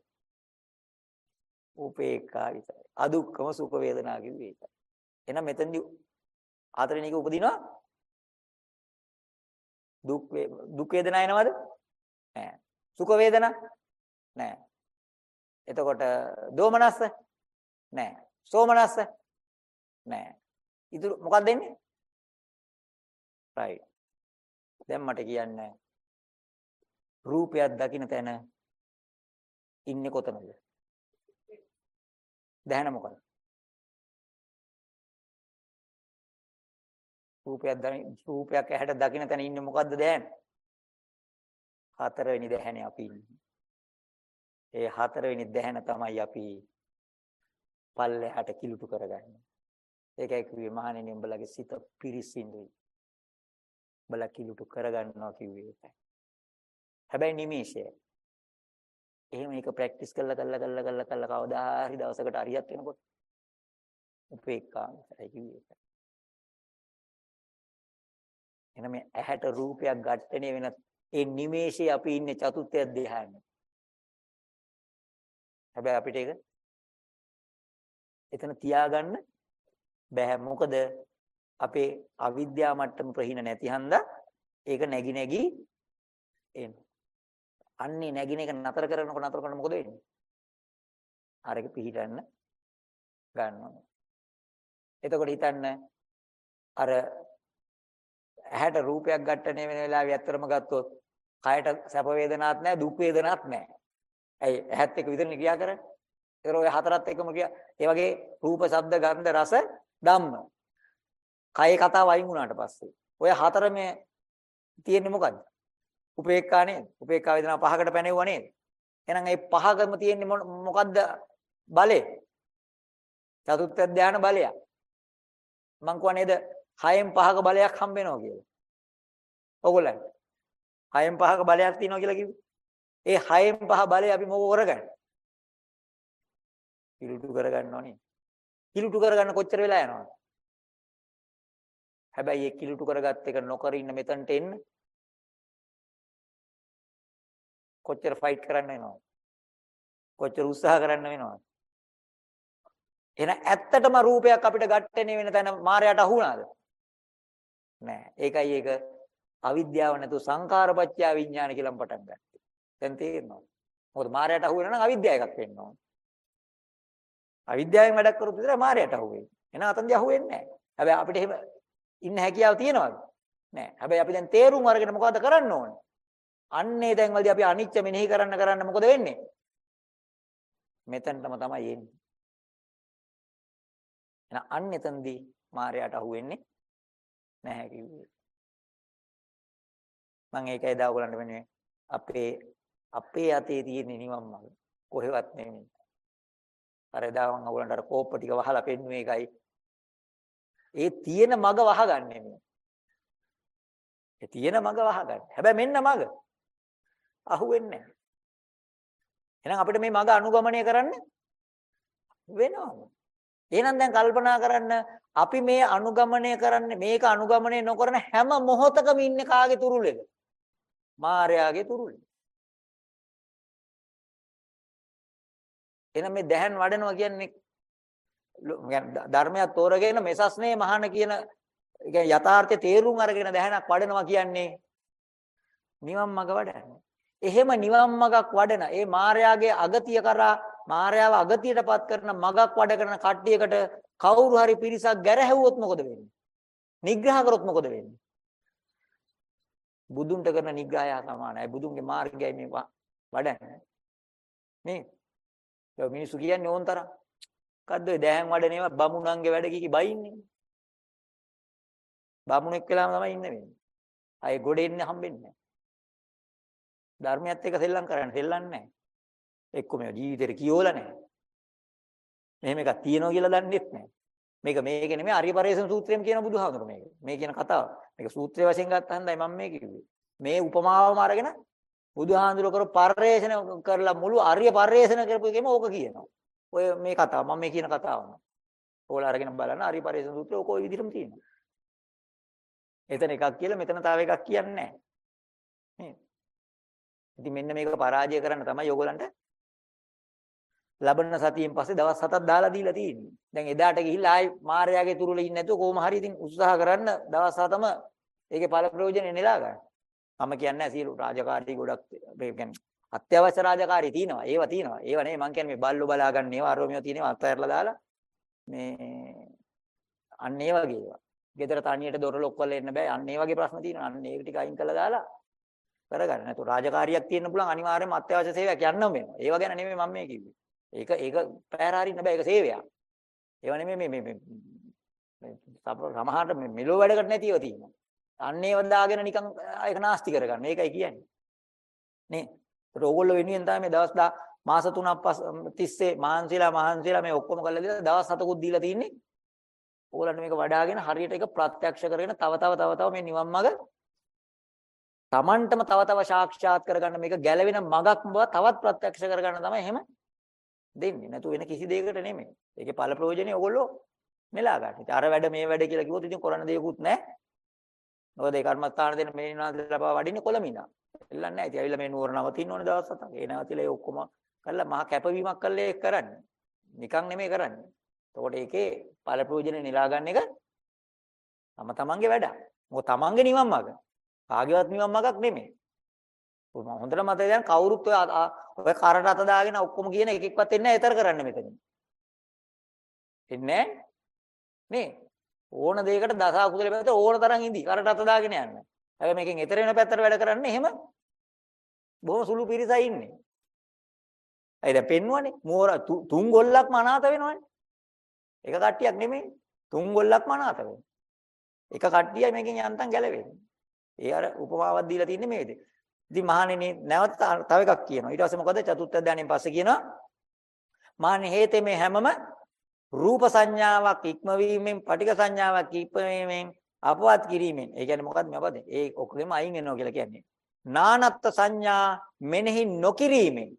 උපේක්ඛා විතරයි. අදුක්කම සුඛ වේදනා කිව්වේ ඒකයි. එහෙනම් මෙතනදී හතරවෙනි එක උපදිනවා දුක් දුක් වේදනා එනවද? නෑ. සුඛ වේදනා? නෑ. එතකොට දෝමනස්ස? නෑ. සෝමනස්ස? නෑ. ඉතුරු මොකක්ද දෙන්නේ? right. දැන් මට කියන්න රූපයක් දකින්න තැන ඉන්නේ කොතනද? දැහන මොකද? රූපයක් රූපයක් ඇහැට දකින්න තැන ඉන්නේ මොකද්ද දැහන? හතරවෙනි දැහනේ අපි ඉන්නේ. ඒ හතරවෙනි දැහන තමයි අපි පල්ලෙහාට කිලුටු කරගන්නේ. ඒකයි කිව්වේ මහණෙනි උඹලගේ සිත පිරිසිදුයි. උඹලා කිලුටු කරගන්නවා කිව්වේ ඒකයි. හැබැයි නිමේෂය. එහෙම ඒක ප්‍රැක්ටිස් කරලා කරලා කරලා කරලා කරලා කවදා හරි දවසකට හරියත් වෙනකොට උපේක්ඛා විතරයි කිව්වේ ඒකයි. එහෙනම් මේ ඇහැට රූපයක් ඝට්ටණය වෙන ඒ නිමේෂයේ අපි ඉන්නේ චතුත්ථ ධ්‍යානෙ. හැබැයි අපිට ඒක එතන තියාගන්න බෑ. මොකද අපේ අවිද්‍යා මට්ටම ප්‍රහීන නැති හන්දා ඒක නැగి නැగి එන. අන්නේ නැගින එක නතර කරනකොට නතර කරනකොට මොකද වෙන්නේ? අර එක පිහිටන්න ගන්නවා. එතකොට හිතන්න අර ඇහැට රූපයක් ඝට්ටණය වෙන වෙලාවේ ඇත්තරම ගත්තොත් කයට සැප වේදනාවක් නැහැ දුක් වේදනාවක් නැහැ. ඇයි ඇහත් එක්ක විතරනේ ක්‍රියා කරන්නේ? ඒතර ඔය හතරත් එක්කම ක්‍රියා. ඒ වගේ රූප, ශබ්ද, ගන්ධ, රස, ධම්ම. කය කතාව අයින් වුණාට පස්සේ ඔය හතරම තියෙන්නේ මොකද්ද? උපේක්ඛා නේද? උපේක්ඛා වේදනා පහකට පැනෙවුවා නේද? එහෙනම් මේ පහකම තියෙන්නේ මොකද්ද බලය? චතුත්ථ ධානය බලය. මං කියවා නේද? හයෙන් පහක බලයක් හම්බ වෙනවා කියලා. ඔයගොල්ලන්ට. හයෙන් පහක බලයක් තියෙනවා කියලා කිව්වේ. ඒ හයෙන් පහ බලය අපි මොකෝ කරගන්නේ? කිලුටු කරගන්නවා නේ. කිලුටු කරගන්න කොච්චර වෙලා යනවද? හැබැයි ඒ කිලුටු කරගත් එක නොකර ඉන්න මෙතනට එන්න කොච්චර ෆයිට් කරන්න වෙනවද? කොච්චර උත්සාහ කරන්න වෙනවද? එහෙනම් ඇත්තටම රූපයක් අපිට ගැටෙන්නේ වෙන තැන මායයට අහු වුණාද? නෑ. ඒකයි ඒක අවිද්‍යාව නැතුව සංඛාරපච්චය විඥාන කියලා පටන් ගත්තේ. දැන් තේරෙනවද? මොකද මායයට අහු වෙනා නම් අවිද්‍යාව එකක් වෙන්න ඕන. අවිද්‍යාවෙන් වැඩක් කරොත් විතර මායයට අහු වෙන්නේ. එහෙනම් අතනදී අහු වෙන්නේ නෑ. හැබැයි අපිට එහෙම ඉන්න හැකියාව තියෙනවද? නෑ. හැබැයි අපි දැන් තේරුම් අරගෙන මොකවද කරන්න ඕනේ? අන්නේ දැන් වලදී අපි අනිච්ච මෙනෙහි කරන්න කරන්න මොකද වෙන්නේ? මෙතනටම තමයි එන්නේ. එහෙනම් අන්න එතනදී මායයට අහු වෙන්නේ නැහැ කිව්වේ. මම ඒකයි දා ඔයගලන්ට වෙන්නේ අපේ අපේ අතේ තියෙන නිවන් මඟ කොහෙවත් නෙමෙයි. අර එදා මම ඔයගලන්ට අර කෝප්ප ටික වහලා පෙන්නුවේ ඒකයි. ඒ තියෙන මඟ වහගන්නේ මේ. ඒ තියෙන මඟ වහගන්න. හැබැයි මෙන්න මඟ. අහුවෙන්නේ නැහැ. එහෙනම් අපිට මේ මඟ අනුගමනය කරන්න වෙනවා. එහෙනම් දැන් කල්පනා කරන්න අපි මේ අනුගමනය කරන්නේ මේක අනුගමනය නොකරන හැම මොහොතකම ඉන්නේ කාගේ තුරුලේද? මායාගේ තුරුලේ. එහෙනම් මේ දැහන් වඩනවා කියන්නේ ධර්මයක් තෝරගෙන මෙසස්නේ මහාන කියන කියන්නේ යථාර්ථය තේරුම් අරගෙන දැහනක් වඩනවා කියන්නේ නිවන් මඟ වඩන්නේ. එහෙම නිවන් මඟක් වඩන ඒ මායාගේ අගතිය කරා මායාව අගතියටපත් කරන මගක් වඩ කරන කට්ටියකට කවුරු හරි පිරිසක් ගැරහැව්වොත් මොකද වෙන්නේ? නිග්‍රහ කරොත් මොකද වෙන්නේ? බුදුන්ට කරන නිග්‍රහය සමානයි. බුදුන්ගේ මාර්ගයයි මේ වඩන්නේ. නේ? ඒ මිනිස්සු කියන්නේ ඕන් තරම්. මොකද්ද ඔය දැහැන් වඩන ඒවා බමුණන්ගේ වැඩ කීකි බයින්නේ. බමුණෙක් වෙලාම තමයි ඉන්නේ වෙන්නේ. අය ගොඩ එන්න හම්බෙන්නේ නැහැ. ධර්මයත් එක්ක සෙල්ලම් කරන්න සෙල්ලන්නේ නැහැ. එක්ක මේ ජීවිතේට කියෝලා නැහැ. මෙහෙම එකක් තියෙනවා කියලා දන්නෙත් නැහැ. මේක මේක නෙමෙයි අරිය පරේසන සූත්‍රයෙන් කියන බුදුහාමුදුරු මේක. මේ කියන කතාව. මේක සූත්‍රය වශයෙන් ගත්තා හන්දයි මම මේ කිව්වේ. මේ උපමාවම අරගෙන බුදුහාඳුර කර පරිේශන කරලා මුළු අරිය පරිේශන කරපු එකෙම ඕක කියනවා. ඔය මේ කතාව මම මේ කියන කතාවම. ඕලා අරගෙන බලන්න අරිය පරිේශන සූත්‍රය ඕක ওই විදිහටම තියෙනවා. එතන එකක් කියලා මෙතන තව එකක් කියන්නේ නැහැ. නේද? ඉතින් මෙන්න මේක පරාජය කරන්න තමයි ඔයගොල්ලන්ට ලබන සතියෙන් පස්සේ දවස් 7ක් දාලා දීලා තියෙන්නේ. දැන් එදාට ගිහිල්ලා ආයි මාර්යාගේ තුරුල ඉන්නේ නැතුව කොහොම හරි ඉතින් උත්සාහ කරන්න දවස් 7ම ඒකේ ඵල ප්‍රයෝජනෙ නෙලා ගන්න. මම කියන්නේ සියලු රාජකාරී ගොඩක් ඒ කියන්නේ අත්‍යවශ්‍ය රාජකාරී තියෙනවා. ඒවා තියෙනවා. ඒවා නෙවෙයි මම කියන්නේ මේ බල්ලෝ බලා ගන්න ඒවා අරෝමියෝ තියෙනවා අත්හැරලා දාලා මේ අන්න ඒ වගේ ඒවා. ගෙදර තනියට දොර ලොක් කරලා එන්න බෑ. අන්න ඒ වගේ ප්‍රශ්න තියෙනවා. අන්න ඒක ටික අයින් කරලා දාලා කරගන්න. නැතු රාජකාරියක් තියෙන්න පුළුවන් අනිවාර්යයෙන්ම අත්‍යවශ්‍ය සේවයක් යන්නම වෙනවා. ඒව ගැන නෙමෙයි මම මේ කිව්වේ. ඒක ඒක පැහැරහරින්න බෑ ඒක සේවයක්. ඒව නෙමෙයි මේ මේ මේ සමහරට මෙලෝ වැඩකට නැතිව තියෙනවා. අන්න ඒව දාගෙන නිකන් ඒක නාස්ති කරගන්න. ඒකයි කියන්නේ. නේ? ඒත් ඕගොල්ලෝ වෙනුවෙන් තමයි මේ දවස් මාස 3ක් තිස්සේ මහන්සිලා මහන්සිලා මේ ඔක්කොම කරලා දීලා දවස් 7කුත් දීලා තින්නේ. ඕගොල්ලන්ට මේක වඩාගෙන හරියට ඒක ප්‍රත්‍යක්ෂ කරගෙන තව තව තව තව මේ නිවන් මඟ Tamanටම තව තව සාක්ෂාත් කරගන්න මේක ගැලවෙන මගක් බව තවත් ප්‍රත්‍යක්ෂ කරගන්න තමයි එහෙම දෙන්නේ. නැතු වෙන කිසි දෙයකට නෙමෙයි. ඒකේ ඵල ප්‍රයෝජනේ ඕගොල්ලෝ නෙලා ගන්න. ඉතින් අර වැඩ මේ වැඩ කියලා කිව්වොත් ඉතින් කරන්න දෙයක්වත් නැහැ. මොකද ඒ කර්මස්ථාන දෙන මේ නිනාද ලබා වඩින්නේ කොළමිනා. එල්ලන්නේ නැහැ. ඉතින් ඇවිල්ලා මේ නුවර නවතින්න ඕනේ දවස් හතක්. ඒ නැවතිලා ඒ ඔක්කොම කළා මහා කැපවීමක් කළා ඒක කරන්නේ. නිකන් නෙමෙයි කරන්නේ. එතකොට ඒකේ ඵල ප්‍රයෝජනේ නෙලා ගන්න එක තම තමන්ගේ වැඩ. මොකද තමන්ගේ නිවන් මාර්ග. කාගේවත් නිවන් මාර්ගක් නෙමෙයි. මම හොඳට මතකයි දැන් කවුරුත් ඔය ඔය කරට අත දාගෙන ඔක්කොම කියන එක එක්කවත් එන්නේ නැහැ ඊතර කරන්න මෙතනින්. එන්නේ නේ ඕන දෙයකට දස අකුසල පැත්ත ඕන තරම් ඉඳි කරට අත දාගෙන යන්න. හැබැයි මේකෙන් ඊතර වෙන පැත්තට වැඩ කරන්නේ එහෙම බොහොම සුළු පිරිසයි ඉන්නේ. අය දැන් පෙන්වන්නේ මෝර තුන් ගොල්ලක්ම අනාථ වෙනවනේ. එක කට්ටියක් නෙමෙයි තුන් ගොල්ලක්ම අනාථ වෙනවා. එක කට්ටියයි මේකෙන් යන්තම් ගැලවෙන්නේ. ඒ අර උපමාවක් දීලා තින්නේ මේකද. ඉතින් මහණෙනි නැවත තව එකක් කියනවා. ඊට පස්සේ මොකද චතුත්ථ ධානයෙන් පස්සේ කියනවා මහණෙනි හේතේ මේ හැමම රූප සංඥාවක් ඉක්මවීමෙන් පටික සංඥාවක් ඉක්මවීමෙන් අපවත් කිරීමෙන්. ඒ කියන්නේ මොකද්ද මේ අපද? ඒ ඔක්කොගෙම අයින් වෙනවා කියලා කියන්නේ. නානත්ත් සංඥා මෙනෙහි නොකිරීමෙන්.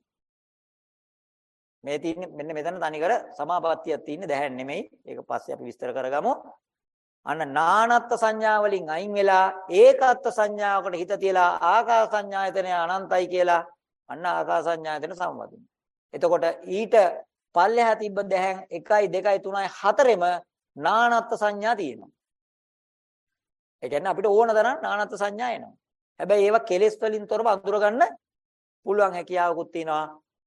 මේ තියෙන්නේ මෙන්න මෙතන තනිකර සමාපත්තියක් තියෙන්නේ දැහැන් නෙමෙයි. ඒක පස්සේ අපි විස්තර කරගමු. අන්න නානත්ත් සංඥා වලින් අයින් වෙලා ඒකත්ත් සංඥාවකට හිත තියලා ආකාස සංඥායතනය අනන්තයි කියලා අන්න ආකාස සංඥායතන සමවදින්න. එතකොට ඊට පල්ලෙහා තිබ්බ දැහැන් 1යි 2යි 3යි 4ෙම නානත්ත් සංඥා තියෙනවා. ඒ කියන්නේ අපිට ඕන තරම් නානත්ත් සංඥා එනවා. හැබැයි ඒවා කෙලෙස් වලින් තොරව අඳුර ගන්න පුළුවන් හැකියාවකුත් තියෙනවා.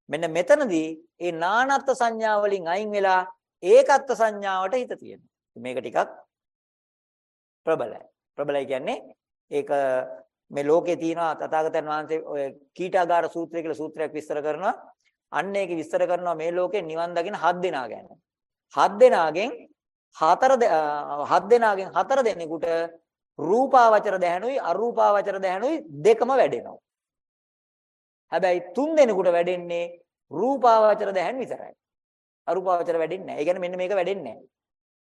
මෙන්න මෙතනදී ඒ නානත්ත් සංඥා වලින් අයින් වෙලා ඒකත්ත් සංඥාවට හිත තියෙනවා. මේක ටිකක් ප්‍රබලයි. ප්‍රබලයි කියන්නේ ඒක මේ ලෝකේ තියෙනවා තථාගතයන් වහන්සේ ඔය කීටාගාර සූත්‍රය කියලා සූත්‍රයක් විස්තර කරනවා. අන්න ඒක විස්තර කරනවා මේ ලෝකේ නිවන් දකින හත් දෙනා ගැන. හත් දෙනාගෙන් හතර හත් දෙනාගෙන් හතර දෙනෙකුට රූපාවචර දැහනුයි අරූපාවචර දැහනුයි දෙකම වැඩෙනවා. හැබැයි තුන් දෙනෙකුට වැඩෙන්නේ රූපාවචර දැහන් විතරයි. අරූපාවචර වැඩෙන්නේ නැහැ. ඒ කියන්නේ මෙන්න මේක වැඩෙන්නේ නැහැ.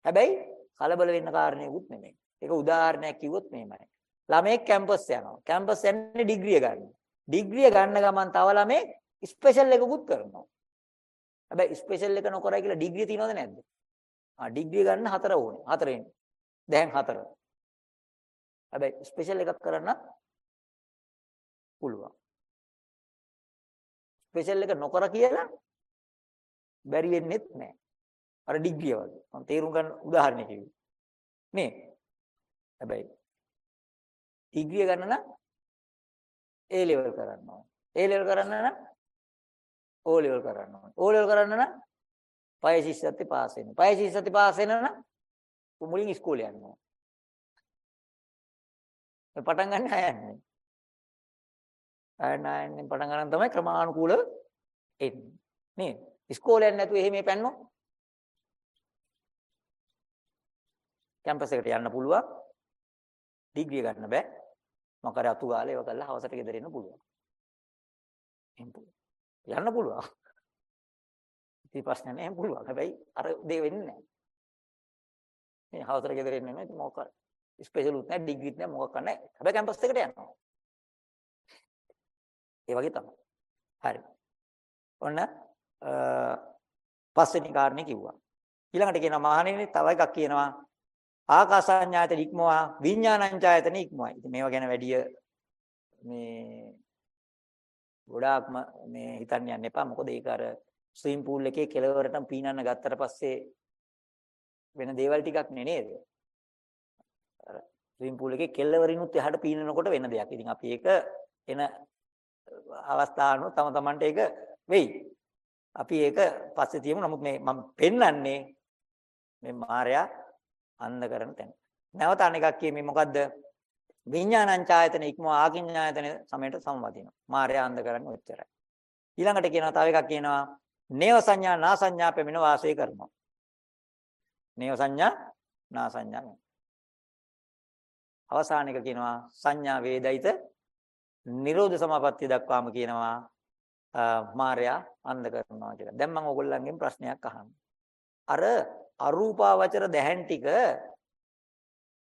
හැබැයි කලබල වෙන්න කාරණේකුත් නෙමෙයි. ඒක උදාහරණයක් කිව්වොත් මෙහෙමයි. ළමයෙක් කැම්පස් යනවා. කැම්පස් යන්නේ ඩිග්‍රිය ගන්න. ඩිග්‍රිය ගන්න ගමන් තව ළමෙක් ස්පෙෂල් එකකුත් කරනවා. හැබැයි ස්පෙෂල් එක නොකරයි කියලා ඩිග්‍රිය තියනවද නැද්ද? ආ ඩිග්‍රිය ගන්න හතර ඕනේ. හතරෙන්. දැන් හතර. හැබැයි ස්පෙෂල් එකක් කරන්න පුළුවන්. ස්පෙෂල් එක නොකර කියලා බැරි වෙන්නේත් නැහැ. අර ඩිග්‍රිය වගේ. මම තේරුම් ගන්න උදාහරණයක් කිව්වේ. නේ? හැබැයි ඩිග්‍රිය ගන්න නම් A level කරන්න ඕනේ. A level කරන්න නම් O level කරන්න ඕනේ. O level කරන්න නම් පය ශිෂ්‍යත්වය පාස් වෙන්න. පය ශිෂ්‍යත්වය පාස් වෙන්න නම් මුලින් ඉස්කෝලේ යන්න ඕනේ. මේ පටන් ගන්න ආයන්නේ. ආයන්නේ පටන් ගන්න තමයි ක්‍රමානුකූලව එන්නේ. නේද? ඉස්කෝලේ යන්නේ නැතුව එහෙම පැන්නොත් කැම්පස් එකට යන්න පුළුවන්. ඩිග්‍රිය ගන්න බෑ. මොකද අතු ගාලා ඒව කරලා හවසට ගෙදර එන්න පුළුවන්. එහෙම යන්න පුළුවන්. ඉතින් ප්‍රශ්න නැහැ එහෙම පුළුවන්. හැබැයි අර දේ වෙන්නේ නැහැ. මේ හවසට ගෙදර එන්න නෙමෙයි මොකක් ස්පෙෂල් උත් නැහැ ඩිග්‍රීත් නැහැ මොකක් නැහැ. හැබැයි කැම්පස් එකට යනවා. ඒ වගේ තමයි. හරි. ඔන්න පස්වෙනි කාරණේ කිව්වා. ඊළඟට කියනවා මහණෙනි තව එකක් කියනවා ආකාසඤ්ඤායතන ඉක්මවා විඥානඤ්ඤායතන ඉක්මවයි. ඉතින් මේවා ගැන වැඩි මේ ගොඩාක්ම මේ හිතන්න යන්න එපා. මොකද ඒක අර ස්විම් pool එකේ කෙළවරටම පීනන්න ගත්තට පස්සේ වෙන දේවල් ටිකක් නේ නේද? අර ස්විම් pool එකේ කෙළවරිනුත් එහාට පීනනකොට වෙන දෙයක්. ඉතින් අපි ඒක එන අවස්ථානුව තම තමන්ට ඒක වෙයි. අපි ඒක පස්සේ තියමු. නමුත් මේ මම පෙන්වන්නේ මේ මායя අන්ධ කරන තැන. නැවත අනෙකක් කියමේ මොකද්ද? විඥානං ඡායතන ඉක්ම ආකින්ඥායතන සමයට සමවදිනවා. මායя අන්ධ කරන්නේ ඔච්චරයි. ඊළඟට කියනවා තව එකක් කියනවා නේව සංඥා නා සංඥා පෙමින වාසය කරනවා. නේව සංඥා නා සංඥා. අවසාන එක කියනවා සංඥා වේදිත නිරෝධ සමාපත්තිය දක්වාම කියනවා මායя අන්ධ කරනවා කියලා. දැන් මම ඕගොල්ලන්ගෙන් ප්‍රශ්නයක් අහන්න. අර අරූපාවචර දැහැන් ටික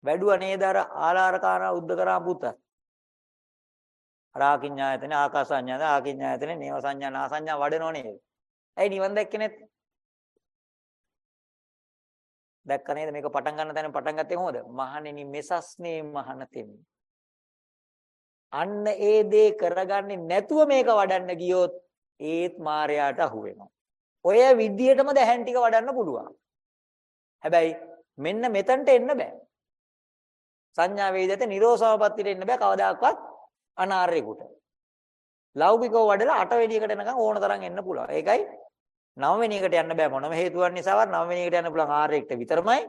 වැඩුව නේද අර ආලාරකාරා උද්දකරා පුතත්. රාකින්ඥායතන ආකාසඤ්ඤාද ආකින්ඥායතන නේව සංඥා නා සංඥා වඩනෝ නේද? ඇයි නිවන් දැක්කේ නැත්තේ? දැක්ක නේද මේක පටන් ගන්න තැන පටන් ගත්තේ කොහොමද? මහණෙනි මෙසස්නේ මහණ තෙමි. අන්න ඒ දේ කරගන්නේ නැතුව මේක වඩන්න ගියොත් ඒත් මායයට අහු වෙනවා. ඔය විදියටම දැහැන් ටික වඩන්න පුළුවන්. හැබැයි මෙන්න මෙතනට එන්න බෑ. සංඥා වේදිත නිරෝසවපත්තිට එන්න බෑ කවදාකවත් අනාර්යෙකුට. ලෞකිකව වඩලා 8 වෙනි එකට එනකන් ඕන තරම් එන්න පුළුවන්. ඒකයි 9 වෙනි එකට යන්න බෑ මොනම හේතුවක් නිසාවත් 9 වෙනි එකට යන්න පුළුවන් ආර්යෙක්ට විතරමයි.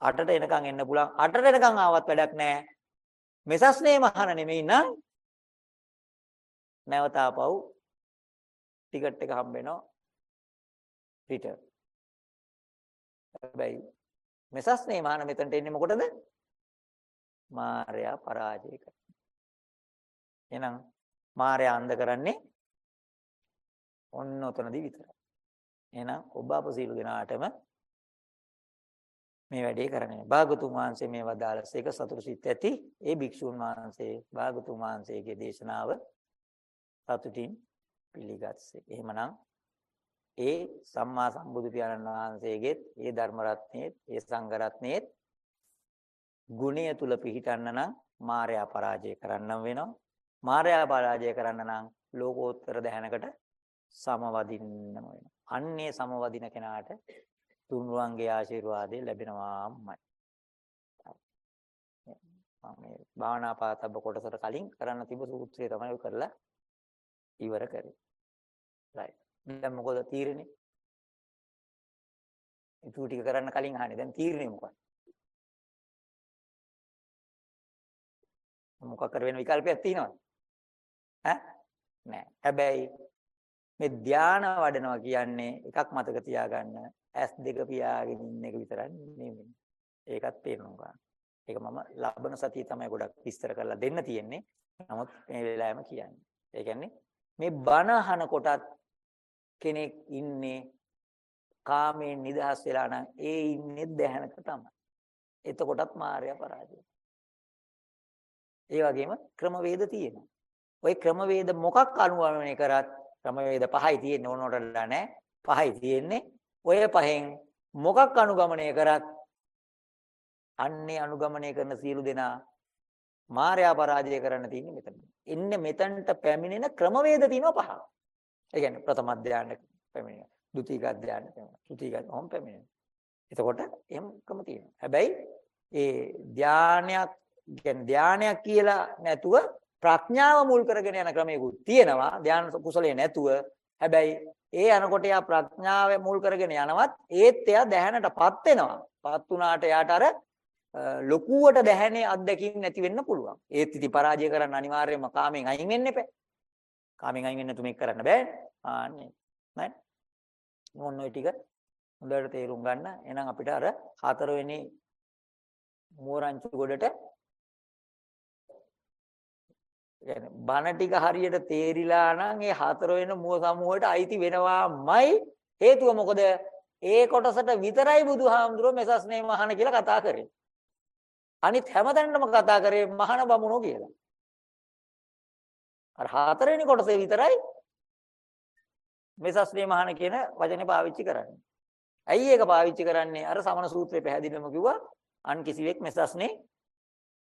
8ට එනකන් එන්න පුළුවන්. 8ට එනකන් ආවත් වැඩක් නෑ. මෙසස්නේ මහන නෙමෙයි නම් නැවත ආපහු ටිකට් එක හම්බ වෙනවා රිටර්න්. හැබැයි මෙසස්නේ මහන මෙතනට එන්නේ මොකටද? මායя පරාජය කරන. එහෙනම් මායя අන්ධ කරන්නේ ඔන්න ඔතනදී විතරයි. එහෙනම් ඔබ අප සීල දෙනාටම මේ වැඩේ කරන්නේ. භාගතුන් වහන්සේ මේ වදාළස එක සතුරු සිත් ඇති ඒ භික්ෂුන් වහන්සේ භාගතුන් වහන්සේගේ දේශනාව සතුටින් පිළිගත්සේ. එහෙමනම් ඒ සම්මා සම්බුදු පියාණන් වහන්සේගෙත් ඒ ධර්ම රත්නයේත් ඒ සංඝ රත්නයේත් ගුණය තුල පිහිටන්න නම් මායя පරාජය කරන්නම් වෙනවා. මායя පරාජය කරන්න නම් ලෝකෝත්තර දැහැනකට සමවදින්නම වෙනවා. අන්නේ සමවදින කෙනාට තුන්රුවන්ගේ ආශිර්වාදය ලැබෙනවාමයි. මම මේ භාවනා පාතබ්බ කොටසට කලින් කරන්න තිබු සූත්‍රය තමයි ඔය කරලා ඉවර කරේ. right. දැන් මොකද තීරණේ? ඊටු ටික කරන්න කලින් අහන්නේ. දැන් තීරණේ මොකක්ද? මොකක් කර වෙන විකල්පයක් තියෙනවද? ඈ? නෑ. හැබැයි මේ ධානා වඩනවා කියන්නේ එකක් මතක තියාගන්න ඇස් දෙක පියාගෙන ඉන්න එක විතරක් නෙමෙයි. ඒකත් තේරුම් ගන්න. ඒක මම ලබන සතිය තමයි ගොඩක් විස්තර කරලා දෙන්න තියෙන්නේ. නමුත් මේ වෙලාවෙම කියන්නේ. ඒ කියන්නේ මේ බණ අහන කොටත් කෙනෙක් ඉන්නේ කාමයෙන් නිදහස් වෙලා නම් ඒ ඉන්නේ දැහැනක තමයි. එතකොටත් මායя පරාජය. ඒ වගේම ක්‍රමවේද තියෙනවා. ওই ක්‍රමවේද මොකක් අනුගමනය කරත් ක්‍රමවේද පහයි තියෙන්නේ ඕනෝට නෑ. පහයි තියෙන්නේ. ඔය පහෙන් මොකක් අනුගමනය කරත් අන්නේ අනුගමනය කරන සියලු දෙනා මාර්යා පරාජය කරන්න තියෙන්නේ මෙතන. එන්න මෙතනට පැමිණෙන ක්‍රමවේද තියෙනවා පහ. ඒ කියන්නේ ප්‍රථම අධ්‍යයන පැමිණෙන, ဒုတိ ය අධ්‍යයන පැමිණෙන, තෘතිය අධ්‍යයන පැමිණෙන. එතකොට එහෙම ක්‍රම තියෙනවා. හැබැයි ඒ ධානයක් කියන්නේ ධානයක් කියලා නැතුව ප්‍රඥාව මුල් කරගෙන යන ක්‍රමයකුත් තියෙනවා. ධාන කුසලයේ නැතුව. හැබැයි ඒ යනකොට යා ප්‍රඥාව මුල් කරගෙන යනවත් ඒත් එයා දැහැනටපත් වෙනවා. පත් වුණාට එයාට අර ලොකුවට දැහැනේ අත්දැකීම් නැති වෙන්න පුළුවන්. ඒත් ඉති පරාජය කරන්න අනිවාර්යයෙන්ම කාමෙන් අයින් වෙන්න එපා. කාමෙන් අයින් වෙන්න තුමෙක් කරන්න බෑ. ආන්නේ. නෑ. මොන ඔය ටික හොඳට තේරුම් ගන්න. එහෙනම් අපිට අර හතරවෙනි මෝරංචු ගොඩට يعني බණ ටික හරියට තේරිලා නම් ඒ හතර වෙන මුව සමූහයට අයිති වෙනවාමයි හේතුව මොකද ඒ කොටසට විතරයි බුදුහාමුදුරුවෝ මෙසස්නේ මහාන කියලා කතා කරේ අනිත් හැමතැනම කතා කරේ මහාන බමුණෝ කියලා අර හතරවෙනි කොටසේ විතරයි මෙසස්නේ මහාන කියන වචනේ පාවිච්චි කරන්නේ. ඇයි ඒක පාවිච්චි කරන්නේ? අර සමන සූත්‍රයේ පැහැදිලිවම කිව්වා අන් කිසිවෙක් මෙසස්නේ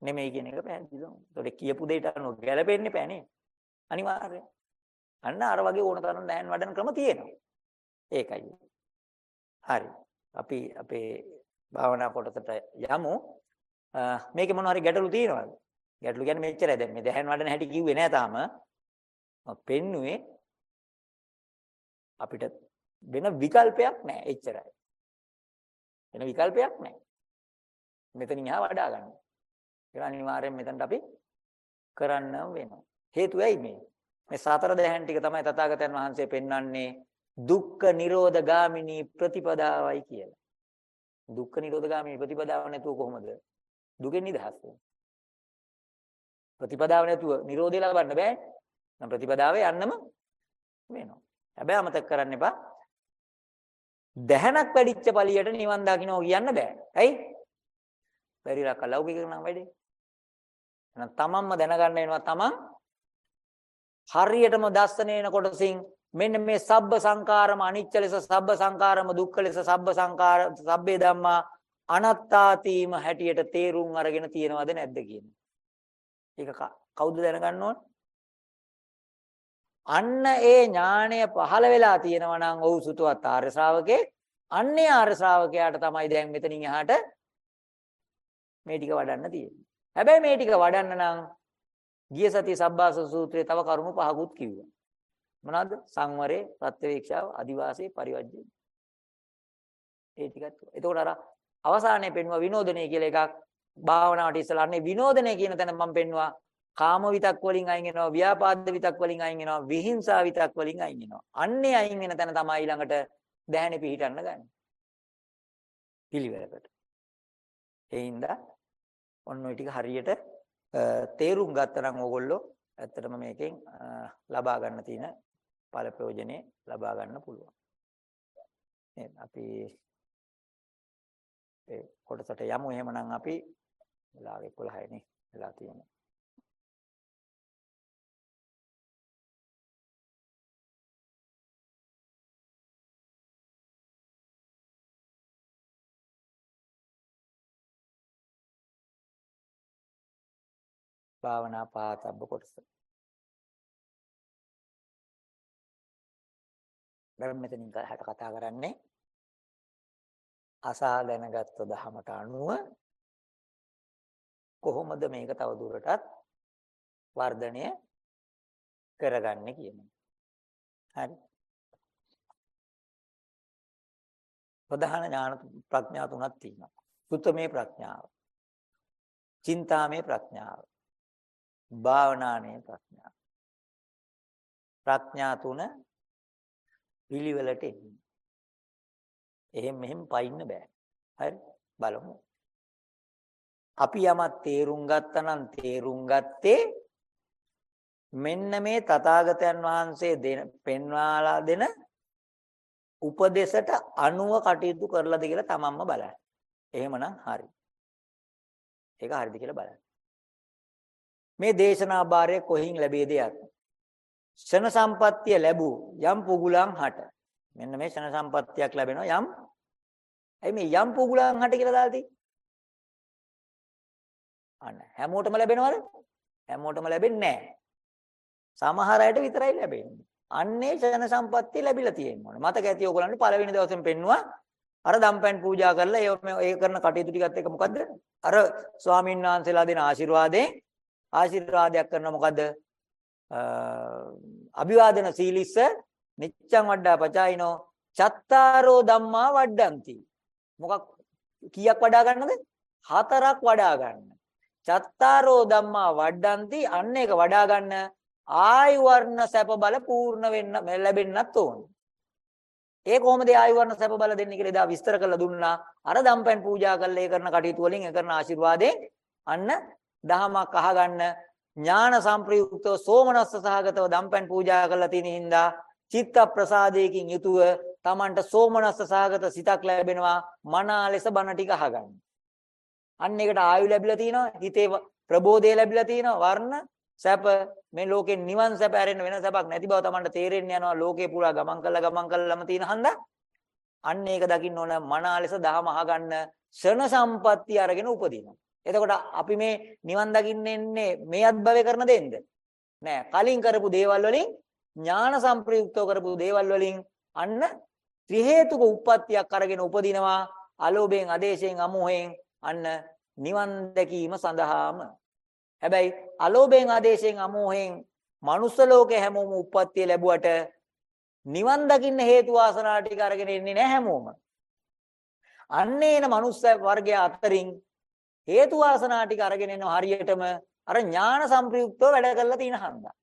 නෙමෙයි කියන එක පැහැදිලිවම. ඒතකොට කියපු දෙයට අනුව ගැලපෙන්නේ පැනේ. අනිවාර්යයෙන්. අන්න අර වගේ ඕන තරම් දැන් වඩන ක්‍රම තියෙනවා. ඒකයි. හරි. අපි අපේ භාවනා කොටසට යමු. මේකේ මොන හරි ගැටලු තියෙනවද? ගැටලු කියන්නේ මෙච්චරයි. දැන් මේ දැහන් වඩන හැටි කිව්වේ නෑ තාම. මම පෙන්නුවේ අපිට වෙන විකල්පයක් නෑ. එච්චරයි. වෙන විකල්පයක් නෑ. මෙතනින් එහා වඩා ගන්න. ඒක අනිවාර්යෙන් මෙතනට අපි කරන්න වෙනවා. හේතුව ඇයි මේ? මේ සතර දැහන් ටික තමයි තථාගතයන් වහන්සේ පෙන්වන්නේ දුක්ඛ නිරෝධ ගාමිනී ප්‍රතිපදාවයි කියලා. දුක්ඛ නිරෝධ ගාමිනී ප්‍රතිපදාව නැතුව කොහොමද දුකෙන් නිදහස් වෙන්නේ? ප්‍රතිපදාව නැතුව නිරෝධය ලබන්න බෑ. නම් ප්‍රතිපදාවේ යන්නම වෙනවා. හැබැයි අමතක කරන්න එපා. දැහනක් වැඩිච්ච පළියට නිවන් දකින්නෝ කියන්න බෑ. ඇයි? බැරිලා කලෞකික නම් වැඩේ. එහෙනම් තමන්ම දැනගන්න වෙනවා තමන් හරියටම දස්සනේන කොටසින් මෙන්න මේ සබ්බ සංකාරම අනිච්ච ලෙස සබ්බ සංකාරම දුක්ඛ ලෙස සබ්බ සංකාර සබ්බේ ධම්මා අනත්තාතීම හැටියට තේරුම් අරගෙන තියනවද නැද්ද කියන්නේ. ඒක කවුද දැනගන්න ඕන? අන්න ඒ ඥාණය පහළ වෙලා තියෙනවා නම් ඔව් සුතවත් ආර්ය ශ්‍රාවකේ අන්නේ ආර්ය ශ්‍රාවකයාට තමයි දැන් මෙතනින් එහාට මේ ටික වඩන්න තියෙන්නේ. හැබැයි මේ ටික වඩන්න නම් ගිය සතිය සබ්බාස සූත්‍රයේ තව කරුණු පහකුත් කිව්වා. මොනවාද? සංවරේ, ප්‍රත්‍යවේක්ෂාව, අදිවාසී, පරිවර්ජය. ඒ ටිකත්. එතකොට අර අවසානයේ පෙන්වුවා විනෝදනය කියලා එකක් භාවනාවට ඉස්සලා අන්නේ විනෝදනය කියන තැන මම පෙන්වුවා කාම විතක් වලින් අයින් වෙනවා ව්‍යාපාද විතක් වලින් අයින් වෙනවා විහිංසා විතක් වලින් අයින් වෙනවා අන්නේ අයින් වෙන තැන තමයි ඊළඟට දැහැණි පිහිටන්න ගන්න පිළිවෙලකට ඒ හින්දා ඔන්න ඔය ටික හරියට තේරුම් ගත්තනම් ඕගොල්ලෝ ඇත්තටම මේකෙන් ලබා ගන්න තියෙන ඵල ප්‍රයෝජනේ ලබා ගන්න පුළුවන්. නේද? අපි ඒ කොටසට යමු එහෙමනම් අපි වෙලාව 11 නේ වෙලා තියෙන්නේ. භාවනා පාතබ්බ කොටස. දැන් මෙතනින් හැට කතා කරන්නේ අසා දැනගත්තු දහමට අනුව කොහොමද මේක තව දුරටත් වර්ධනය කරගන්නේ කියන හරි. ප්‍රධාන ඥාන ප්‍රඥා තුනක් තියෙනවා. සුත්තමේ ප්‍රඥාව චින්තාමේ ප්‍රඥාව භාවනානේ ප්‍රඥාව ප්‍රඥා තුන පිළිවෙලට එන්නේ එහෙම මෙහෙම පයින්න බෑ. හරි බලමු. අපි යමක් තේරුම් ගත්තා නම් තේරුම් ගත්තේ මෙන්න මේ තථාගතයන් වහන්සේ දෙන පෙන්වාලා දෙන උපදේශට අනුව කටයුතු කරලාද කියලා තමන්ම බලන්න. එහෙමනම් හරි. ඒක හරිද කියලා බලන්න. මේ දේශනා භාරය කොහින් ලැබෙද යත්. ෂණ සම්පත්තිය ලැබූ යම් පුගුලන් හට. මෙන්න මේ ෂණ සම්පත්තියක් ලැබෙනවා යම් ඇයි මේ යම් පුගුලන් හට කියලා දාලා තියෙන්නේ? අන්න හැමෝටම ලැබෙනවද? හැමෝටම ලැබෙන්නේ නැහැ. සමහර අයට විතරයි ලැබෙන්නේ. අන්නේ ෂණ සම්පත්තිය ලැබිලා තියෙනවා. මතක ඇති ඔයගොල්ලන්ට පළවෙනි දවසෙම පෙන්නුවා අර දම්පැන් පූජා කරලා ඒ ඒ කරන කටයුතු ටිකත් එක මොකද්ද? අර ස්වාමීන් වහන්සේලා දෙන ආශිර්වාදයෙන් ආශිර්වාදයක් කරන මොකද්ද? අභිවාදන සීලිස්ස නිච්ඡං වඩ්ඩා පචායිනෝ චත්තාරෝ ධම්මා වඩ්ඩಂತಿ මොකක් කීයක් වඩා ගන්නද? හතරක් වඩා ගන්න. චත්තාරෝ ධම්මා වඩ්ඩಂತಿ අන්න එක වඩා ගන්න ආයු වර්ණ සැප බල පූර්ණ වෙන්න ලැබෙන්නත් ඕනේ. ඒ කොහොමද ආයු වර්ණ සැප බල දෙන්නේ කියලා එදා විස්තර කරලා දුන්නා. අර දම්පැන් පූජා කරලා ඒ කරන කටයුතු වලින් ඒ කරන ආශිර්වාදයෙන් අන්න දහමක් අහගන්න ඥාන සංප්‍රයුක්තව සෝමනස්ස සහගතව දම්පැන් පූජා කරලා තියෙන හින්දා චිත්ත ප්‍රසාදයකින් යුතුව Tamanට සෝමනස්ස සහගත සිතක් ලැබෙනවා මනා ලෙස බණ ටික අහගන්න. අන්න ඒකට ආයු ලැබිලා තිනවා හිතේ ප්‍රබෝධය ලැබිලා තිනවා වර්ණ සැප මේ ලෝකේ නිවන් සැප ඇරෙන්න වෙන සැපක් නැති බව Tamanට තේරෙන්න යනවා ලෝකේ පුරා ගමන් කළා ගමන් කළාම තියෙන හන්දා අන්න ඒක දකින්න ඕන මනා ලෙස දහම අහගන්න ෂණ සම්පatti අරගෙන උපදිනවා එතකොට අපි මේ නිවන් දකින්න එන්නේ මේ අත්භවය කරන දෙන්න නෑ. කලින් කරපු දේවල් වලින් ඥාන සම්ප්‍රයුක්තව කරපු දේවල් වලින් අන්න ත්‍රි හේතුක උප්පත්තියක් අරගෙන උපදිනවා. අලෝභයෙන් ආදේශයෙන් අමෝහයෙන් අන්න නිවන් දැකීම සඳහාම. හැබැයි අලෝභයෙන් ආදේශයෙන් අමෝහයෙන් මනුස්ස ලෝකේ හැමෝම උප්පත්තිය ලැබුවට නිවන් දකින්න හේතු වාසනා ටික අරගෙන ඉන්නේ නැහැ හැමෝම. අන්නේන මනුස්ස වර්ගය අතරින් හේතු වාසනා ටික අරගෙන එනවා හරියටම අර ඥාන සම්ප්‍රයුක්තව වැඩ කරලා තියෙන හන්දා.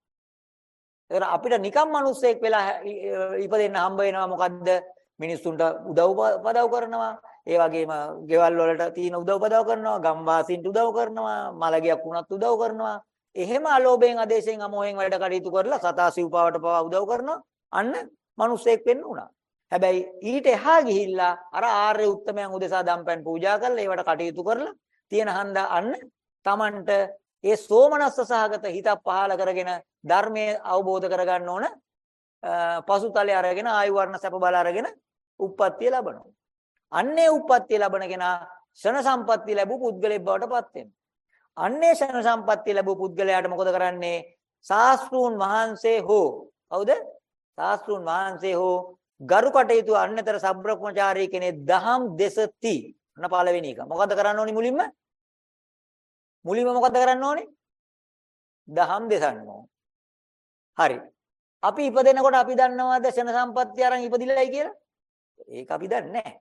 ඒතර අපිට නිකම් මිනිස්සෙක් වෙලා ඉපදෙන්න හම්බ වෙනවා මොකද්ද? මිනිස්සුන්ට උදව් පදව් කරනවා. ඒ වගේම ගෙවල් වලට තියෙන උදව් පදව් කරනවා. ගම් වාසීන්ට උදව් කරනවා. මලගියක් වුණත් උදව් කරනවා. එහෙම අලෝභයෙන් ආදේශයෙන් අමෝහයෙන් වැඩ කටයුතු කරලා සතා සිව්පාවට පවා උදව් කරනවා. අන්න මිනිස්සෙක් වෙන්න උනා. හැබැයි ඊට එහා ගිහිල්ලා අර ආර්ය උත්තමයන් උදෙසා දම්පැන් පූජා කරලා ඒවට කටයුතු කරලා තියෙන හන්දා අන්න Tamanට ඒ සෝමනස්ස සහගත හිතක් පහළ කරගෙන ධර්මයේ අවබෝධ කරගන්න ඕන පසුතලයේ අරගෙන ආයු වර්ණ සැප බල අරගෙන උප්පත්තිය ලබනවා. අන්නේ උප්පත්තිය ලබන කෙනා ෂණ සම්පත්තිය ලැබු පුද්ගලෙක් බවට පත් වෙනවා. අන්නේ ෂණ සම්පත්තිය ලැබු පුද්ගලයාට මොකද කරන්නේ? ශාස්ත්‍රූන් වහන්සේ හෝ කවුද? ශාස්ත්‍රූන් වහන්සේ හෝ ගරු කටයුතු අන්නතර සබ්‍රක්‍මචාරී කෙනෙක් දහම් දෙසති. අන්න පළවෙනි එක. මොකද කරන්න ඕනි මුලින්ම? මුලින්ම මොකද කරන්න ඕනේ? දහම් දෙසන්න ඕනේ. හරි. අපි ඉපදෙනකොට අපි දන්නවද ශන සම්පත්තිය අරන් ඉපදිලයි කියලා? ඒක අපි දන්නේ නැහැ.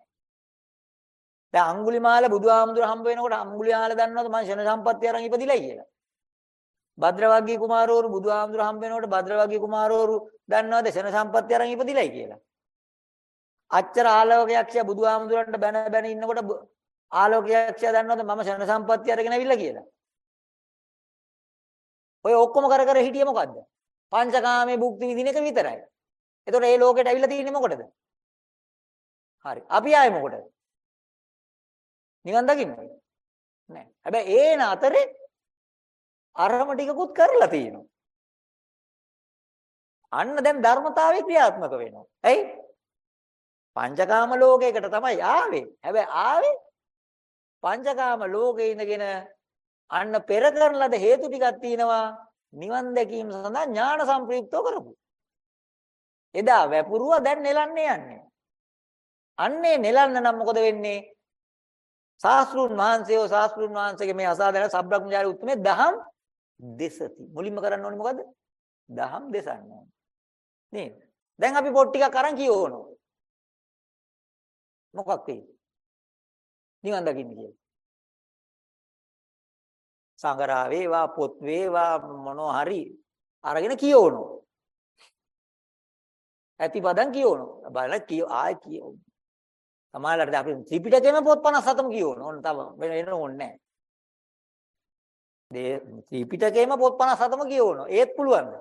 දැන් අඟුලිමාල බුදුහාමුදුර හම්බ වෙනකොට අඟුලිමාල දන්නවද මම ශන සම්පත්තිය අරන් ඉපදිලයි කියලා? භද්‍රවග්ගී කුමාරවරු බුදුහාමුදුර හම්බ වෙනකොට භද්‍රවග්ගී කුමාරවරු දන්නවද ශන සම්පත්තිය අරන් ඉපදිලයි කියලා? අච්චර ආලෝකයක්ෂය බුදුහාමුදුරන්ට බැන බැන ඉන්නකොට ආලෝකයක්ෂය දන්නවද මම ශන සම්පත්තිය අරගෙන අවිල්ලා කියලා? ඔය ඔක්කොම කර කර හිටියේ මොකද්ද? පංචකාමයේ භුක්ති විඳින එක විතරයි. එතකොට මේ ලෝකෙට අවිල්ලා තියෙන්නේ මොකටද? හරි. අපි ආයේ මොකටද? නිවන් දකින්න. නෑ. හැබැයි ඒන අතරේ අරම ටිකකුත් කරලා තියෙනවා. අන්න දැන් ධර්මතාවය ක්‍රියාත්මක වෙනවා. ඇයි? පංචකාම ලෝකයකට තමයි ආවේ. හැබැයි ආවේ පංචකාම ලෝකේ ඉඳගෙන අන්න පෙර කරන ලද හේතු ටිකක් තියෙනවා නිවන් දැකීම සඳහා ඥාන සම්ප්‍රයුක්තව කරපු. එදා වැපුරුව දැන් නෙලන්නේ යන්නේ. අන්නේ නෙලන්න නම් මොකද වෙන්නේ? ශාස්ත්‍රුන් වහන්සේව ශාස්ත්‍රුන් වහන්සේගේ මේ අසාධන සබ්‍රක්‍මචාරී උත්මේ දහම් දෙසති. මුලින්ම කරන්න ඕනේ මොකද? දහම් දෙසන්න ඕනේ. නේද? දැන් අපි පොත් ටිකක් අරන් කියවනවා. මොකක් වෙයි? නිවන් දකින්න කියලා. සංගරා වේවා පොත් වේවා මොනවා හරි අරගෙන කියවනවා. ඇතිපදන් කියවනවා. බලලා කිය ආයි කියවනවා. සමහරවිට අපි ත්‍රිපිටකයේම පොත් 57ම කියවනවා. ඕන තව වෙන ඕනේ නැහැ. දේ ත්‍රිපිටකයේම පොත් 57ම කියවනවා. ඒත් පුළුවන්ද?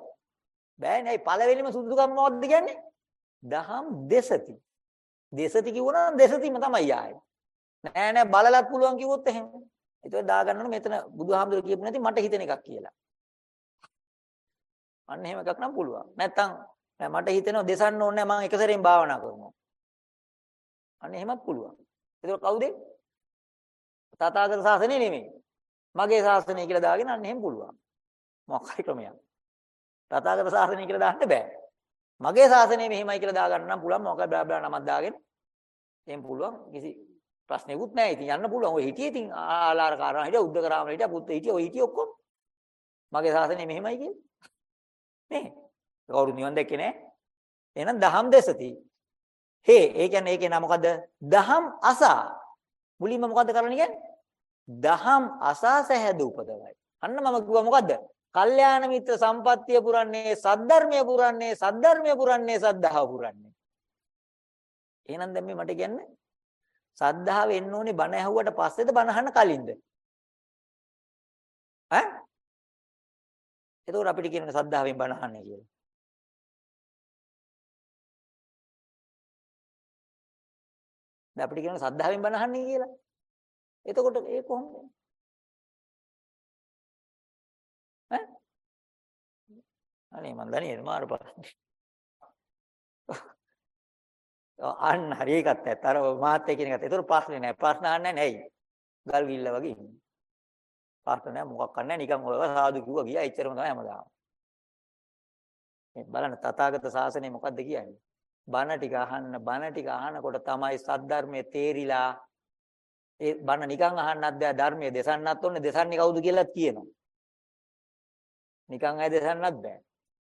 බෑනේ. ඒ පළවෙනිම සුදුකම් මොකද්ද කියන්නේ? දහම් දෙසති. දෙසති කිව්වනම් දෙසතිම තමයි ආයේ. නෑ නෑ බලලත් පුළුවන් කිව්වොත් එහෙම. ඒතකොට දාගන්න ඕනේ මෙතන බුදුහාමුදුරුවෝ කියපු නැති මට හිතෙන එකක් කියලා. අන්න එහෙම එකක් නම් පුළුවන්. නැත්තම් මට හිතෙනවා දෙසන්න ඕනේ මම එක සැරේම භාවනා කරනවා. අන්න එහෙමත් පුළුවන්. ඒතකොට කවුද? තථාගත ශාසනය නෙමෙයි. මගේ ශාසනය කියලා දාගෙන අන්න එහෙම පුළුවන්. මොකක් හරි ක්‍රමයක්. තථාගත ශාසනය කියලා දාන්න බෑ. මගේ ශාසනය මෙහෙමයි කියලා දාගන්න නම් පුළුවන් මොකක් බ්ලා බ්ලා නමක් දාගෙන එහෙම පුළුවන් කිසි ප්‍රශ්නෙකුත් නැහැ. ඉතින් යන්න පුළුවන්. ඔය හිටියේ ඉතින් ආලාර කාරණා හිටියා, උද්දකරාම හිටියා, පුත් හිටියා, ඔය හිටියේ ඔක්කොම. මගේ ශාසනය මෙහෙමයි කියන්නේ. නේ? කවුරු නිවන් දැක්කේ නැහැ. එහෙනම් දහම් දෙසති. හේ ඒ කියන්නේ ඒකේ නම මොකද්ද? දහම් අසා. මුලින්ම මොකද්ද කරන්නේ කියන්නේ? දහම් අසා සැහැද උපදවයි. අන්න මම කිව්වා මොකද්ද? කල්යාණ මිත්‍ර සම්පත්තිය පුරන්නේ සද්ධර්මය පුරන්නේ සද්ධර්මය පුරන්නේ සද්ධාව පුරන්නේ. එහෙනම් දැන් මේ මට කියන්නේ සද්ධාව එන්න ඕනේ බණ ඇහුවට පස්සේද බණ අහන්න කලින්ද? ඈ? එතකොට අපිට කියන්නේ සද්ධාවෙන් බණ අහන්නේ කියලා. දැන් අපිට කියන්නේ සද්ධාවෙන් බණ අහන්නේ කියලා. එතකොට ඒ කොහොමද? ඈ? අනේ මන් දන්නේ මාර ප්‍රශ්නේ. අන්න හරි ඒකත් ඇත්ත. අර මාත් ඒ කියන එකත්. ඒතර ප්‍රශ්නේ නැහැ. ප්‍රශ්න අහන්නේ නැහැ. ඇයි? ගල් ගිල්ල වගේ ඉන්නේ. ප්‍රශ්න නැහැ මොකක් නැහැ. නිකන් ඔය සාදු කිව්වා ගියා. එච්චරම තමයි හැමදාම. මේ බලන්න තථාගත ශාසනය මොකද්ද කියන්නේ? බණ ටික අහන්න බණ ටික අහනකොට තමයි සද්ධර්මයේ තේරිලා ඒ බණ නිකන් අහන්නත් බෑ ධර්මයේ දෙසන්නත් ඕනේ දෙසන්නේ කවුද කියලාත් කියනවා. නිකන් අය දෙසන්නත් බෑ.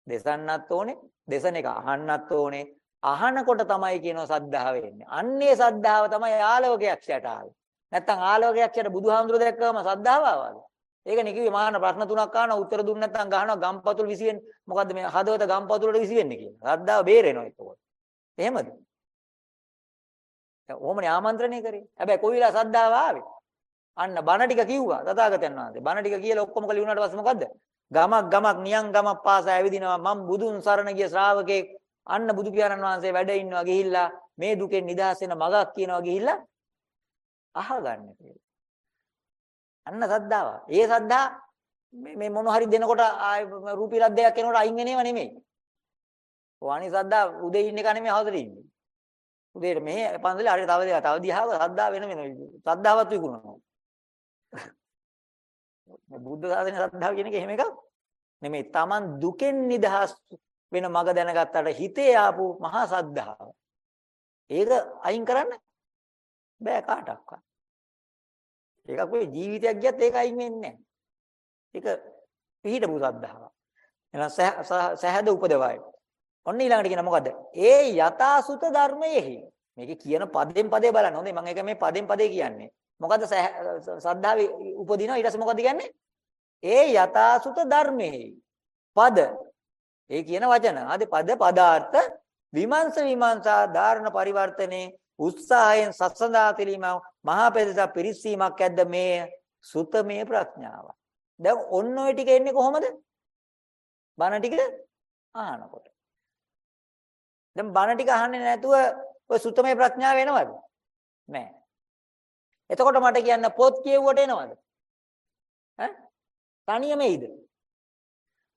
දෙසන්නත් ඕනේ දෙසන එක අහන්නත් ඕනේ අහනකොට තමයි කියනවා සද්ධාව එන්නේ. අන්නේ සද්ධාව තමයි ආලෝකයක්ෂයට ආවේ. නැත්තම් ආලෝකයක්ෂයට බුදුහාමුදුර දැක්කම සද්ධාව ආවද? ඒක නිකිවි මාන ප්‍රශ්න තුනක් අහන උත්තර දුන්නේ නැත්තම් ගහනවා ගම්පතුල් විසියෙන් මොකද්ද මේ හදවත ගම්පතුලට විසිවෙන්නේ කියලා. සද්ධාව බේරෙනවා එතකොට. එහෙමද? ඕමනේ ආමන්ත්‍රණය කරේ. හැබැයි කොයි වෙලාව සද්ධාව ආවේ? අන්න බණ ටික කිව්වා තථාගතයන් වහන්සේ. බණ ටික කියලා ඔක්කොම කළේ වුණාට පස්සේ මොකද්ද? ගමක් ගමක් නියම් ගමක් පාසා ඇවිදිනවා මම බුදුන් සරණ ගිය ශ්‍රාවකෙක් අන්න බුදු පියාණන් වහන්සේ වැඩ ඉන්නවා ගිහිල්ලා මේ දුකෙන් නිදහස් වෙන මගක් කියනවා ගිහිල්ලා අහගන්න කියලා. අන්න සද්දාව. ඒ සද්දා මේ මොන හරි දෙනකොට රූපී රද්දයක් එනකොට අයින් වෙනේව නෙමෙයි. වාණි සද්දා උදේ ඉන්න එක නෙමෙයි හවසට ඉන්නේ. උදේට මෙහෙ පන්සලේ හරි තව දෙයක් තව දිහාව සද්දා වෙන වෙන සද්දාවත් විකුණනවා. මේ බුද්ධ ශාසනය සද්ධාව කියන එක එහෙම එකක් නෙමෙයි. Taman දුකෙන් නිදහස් වෙන මඟ දැනගත්තට හිතේ ආපු මහා සද්ධාව. ඒක අයින් කරන්න බෑ කාටවත්. ඒකක් වෙයි ජීවිතයක් ගියත් ඒක අයින් වෙන්නේ නැහැ. ඒක පිහිටපු සද්ධාව. එහෙනම් සහද උපදවයි. ඔන්න ඊළඟට කියන මොකද්ද? ඒ යථාසුත ධර්මයේහි. මේක කියන පදෙන් පදේ බලන්න. හොඳයි මම ඒක මේ පදෙන් පදේ කියන්නේ. මොකද්ද සද්ධාවේ උපදිනවා ඊට පස්සේ මොකද්ද කියන්නේ? ඒ යථාසුත ධර්මයේ පද ඒ කියන වචන. ආදී පද පදාර්ථ විමංශ විමංශා ධාරණ පරිවර්තනේ උත්සාහයෙන් සත්සඳා තිලීම මහා පෙරස පිරිසීමක් ඇද්ද මේ සුතමේ ප්‍රඥාව. දැන් ඔන්න ඔය ටික එන්නේ කොහොමද? බණ ටික අහනකොට. දැන් බණ ටික අහන්නේ නැතුව ඔය සුතමේ ප්‍රඥාව වෙනවද? නැහැ. එතකොට මට කියන්න පොත් කියවුවට එනවද? ඈ? තනියම එයිද?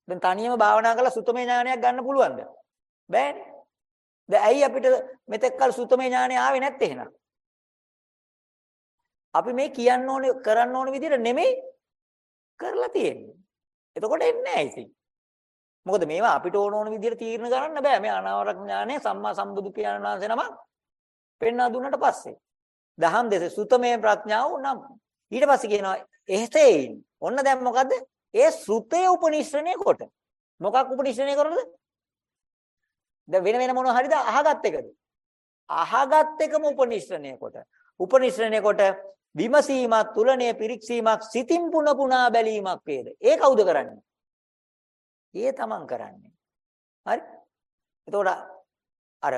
දැන් තනියම භාවනා කරලා සුතමේ ඥානයක් ගන්න පුළුවන්ද? බෑනේ. දැන් ඇයි අපිට මෙතෙක් කල සුතමේ ඥානය ආවේ නැත්තේ එහෙනම්? අපි මේ කියන්න ඕනේ කරන්න ඕනේ විදිහට නෙමෙයි කරලා තියෙන්නේ. එතකොට එන්නේ නැහැ ඉතින්. මොකද මේවා අපිට ඕන ඕන විදිහට තීරණ ගන්න බෑ. මේ අනාවරක් ඥානය සම්මා සම්බුදු පියාණන් වහන්සේ නමක් පෙන්වා දුන්නට පස්සේ. දහම් දෙස සුතමේ ප්‍රඥාව නම් ඊට පස්සේ කියනවා එහෙතේ ඔන්න දැන් මොකද්ද ඒ සුතේ උපනිශ්‍රණය කොට. මොකක් උපනිශ්‍රණය කරනද? දැන් වෙන වෙන මොන හරිද? අහගත් එකද? අහගත් එකම උපනිශ්‍රණය කොට. උපනිශ්‍රණය කොට විමසීමක් තුලණය පිරික්සීමක් සිතින් පුන පුනා බැලීමක් වේද? ඒ කවුද කරන්නේ? ඒ තමන් කරන්නේ. හරි? එතකොට අර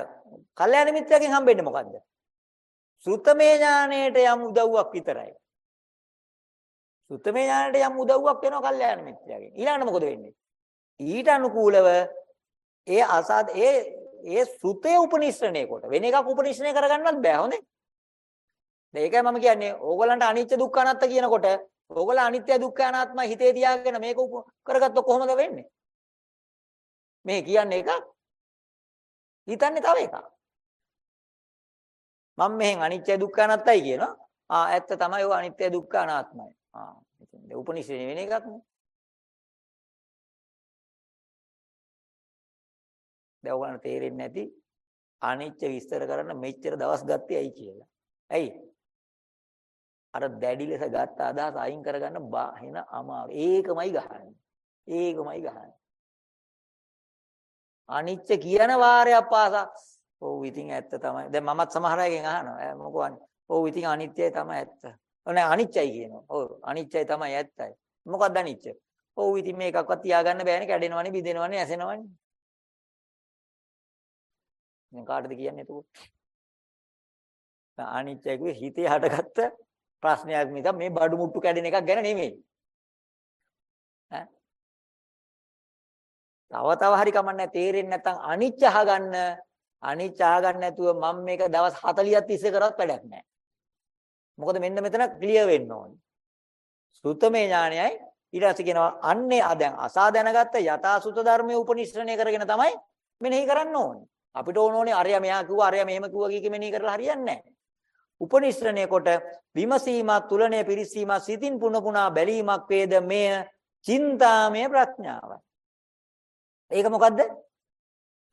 කල්යාණ මිත්‍රයෙන් හම්බෙන්නේ මොකද්ද? සුතමේ ඥාණයට යම් උදව්වක් විතරයි. සුතමේ ඥාණයට යම් උදව්වක් වෙනවා කල්යාණ මිත්‍රයාගෙන්. ඊළඟට මොකද වෙන්නේ? ඊට අනුකූලව ඒ අසාද ඒ ඒ සුතේ උපනිශ්‍රණය කොට වෙන එකක් උපනිශ්‍රණය කරගන්නවත් බෑ හොඳේ. මේකයි මම කියන්නේ ඕගලන්ට අනිත්‍ය දුක්ඛ අනාත්ත කියනකොට ඕගල අනිත්‍ය දුක්ඛ අනාත්ම හිතේ තියාගෙන මේක කරගත්තොත් කොහොමද වෙන්නේ? මේ කියන්නේ එකක් හිතන්නේ තව එකක්. මම මෙහෙන් අනිත්‍ය දුක්ඛ අනාත්තයි කියනවා. ආ ඇත්ත තමයි ඔය අනිත්‍ය දුක්ඛ අනාත්මයි. ආ ඉතින් උපනිෂේ වෙන එකක් නේ. දැන් ඔයගලන්ට තේරෙන්නේ නැති අනිත්‍ය විස්තර කරන්න මෙච්චර දවස් ගත්තේ ඇයි කියලා. ඇයි? අර දැඩි ලෙස ගත්ත අදහස අයින් කරගන්න බාහින අමාරු. ඒකමයි ගහන්නේ. ඒකමයි ගහන්නේ. අනිත්‍ය කියන වාරයක් පාසා ඔව් ඉතින් ඇත්ත තමයි. දැන් මමත් සමහර අයගෙන් අහනවා. මොකෝ අනේ. ඔව් ඉතින් අනිත්‍යයි තමයි ඇත්ත. ඔනේ අනිත්‍යයි කියනවා. ඔව් අනිත්‍යයි තමයි ඇත්තයි. මොකක්ද අනිත්‍ය? ඔව් ඉතින් මේකක්වත් තියාගන්න බෑනේ කැඩෙනවනේ බිඳෙනවනේ ඇසෙනවනේ. දැන් කාටද කියන්නේ එතකොට? අනිත්‍යයි කිව්වේ හිතේ හටගත්ත ප්‍රශ්නයක් මිස මේ බඩු මුට්ටු කැඩෙන එකක් ගැන නෙමෙයි. ඈ තව තව හරි කමන්නේ තේරෙන්නේ නැත්නම් අනිච්ච අහගන්න අනිච්ච ආගන්න නැතුව මම මේක දවස් 40ක් තිස්සේ කරවත් වැඩක් නැහැ. මොකද මෙන්න මෙතන ක්ලියර් වෙන්න ඕනේ. සුතමේ ඥානයයි ඊට පස්සේ කියනවා අන්නේ ආ දැන් අසා දැනගත්ත යථාසුත ධර්මයේ උපනිශ්‍රණය කරගෙන තමයි මෙනෙහි කරන්න ඕනේ. අපිට ඕන ඕනේ අරයා මෙයා කිව්වා අරයා මෙහෙම කිව්වා කිය මෙනෙහි කරලා හරියන්නේ නැහැ. උපනිශ්‍රණය කොට විමසීමක් තුලණය පිරිසීමක් සිතින් පුන පුනා බැලීමක් වේද මෙය චින්තාමය ප්‍රඥාවයි. ඒක මොකද්ද?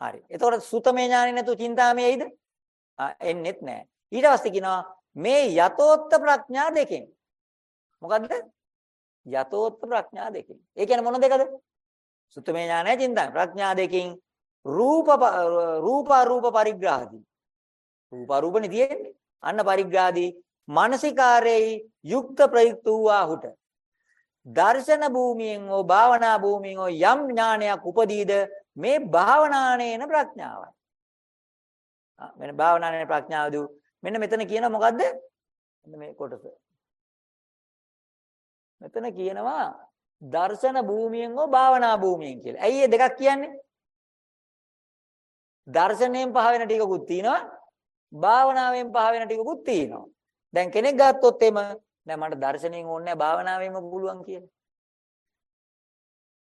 හරි. එතකොට සුතමේ ඥානෙ නැතුව චින්තාමයයිද? ආ එන්නෙත් නැහැ. ඊට පස්සේ කියනවා මේ යතෝත්ත ප්‍රඥා දෙකෙන්. මොකද්ද? යතෝත්ත ප්‍රඥා දෙකෙන්. ඒ කියන්නේ මොන දෙකද? සුතමේ ඥානය චින්තාමය ප්‍රඥා දෙකෙන් රූප රූප රූප පරිග්‍රහදී. රූප රූපනේ තියෙන්නේ. අන්න පරිග්‍රහදී මානසිකාරයේ යුක්ත ප්‍රයුක්ත වූාහුට දර්ශන භූමියෙන් හෝ භාවනා භූමියෙන් හෝ යම් ඥානයක් උපදීද මේ භාවනානේන ප්‍රඥාවයි. මෙන්න භාවනානේන ප්‍රඥාවද මෙන්න මෙතන කියන මොකද්ද? මෙන්න මේ කොටස. මෙතන කියනවා දර්ශන භූමියෙන් හෝ භාවනා භූමියෙන් කියලා. ඇයි මේ දෙකක් කියන්නේ? දර්ශනයෙන් පහ වෙන ටිකකුත් තියෙනවා. භාවනාවෙන් පහ වෙන ටිකකුත් තියෙනවා. දැන් කෙනෙක් ගත්තොත් එම නෑ මට දර්ශනයෙන් ඕනේ නෑ භාවනාවෙන්ම පුළුවන් කියලා.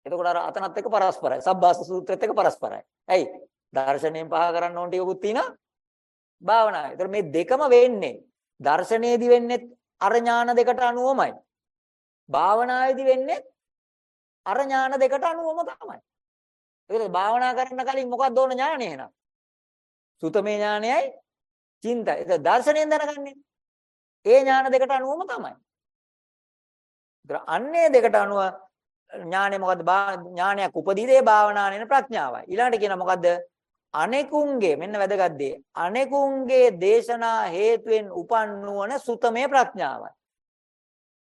එතකොට අර අතනත් එක්ක පරස්පරයි. සබ්බාස සූත්‍රෙත් එක්ක පරස්පරයි. ඇයි? දර්ශනයෙන් පහ කරන්න ඕන ටිකකුත් තියෙනවා. භාවනාවේ. ඒතර මේ දෙකම වෙන්නේ දර්ශනයේදී වෙන්නේ අර ඥාන දෙකට අනුවමයි. භාවනාවේදී වෙන්නේ අර ඥාන දෙකට අනුවම තමයි. ඒකද භාවනා කරන්න කලින් මොකක්ද ඕන ඥානය එහෙනම්? සුතමේ ඥානයයි චින්තය. ඒක දර්ශනයෙන් දැනගන්නේ. ඒ ඥාන දෙකට අනුවම තමයි. ඒතර අන්නේ දෙකට අනුව ඥානය මොකද්ද? ඥානයක් උපදීදේ භාවනානේන ප්‍රඥාවයි. ඊළඟට කියන මොකද්ද? අනෙකුන්ගේ මෙන්න වැදගත් දේ. අනෙකුන්ගේ දේශනා හේතුවෙන් උපන් නුවණ සුතමේ ප්‍රඥාවයි.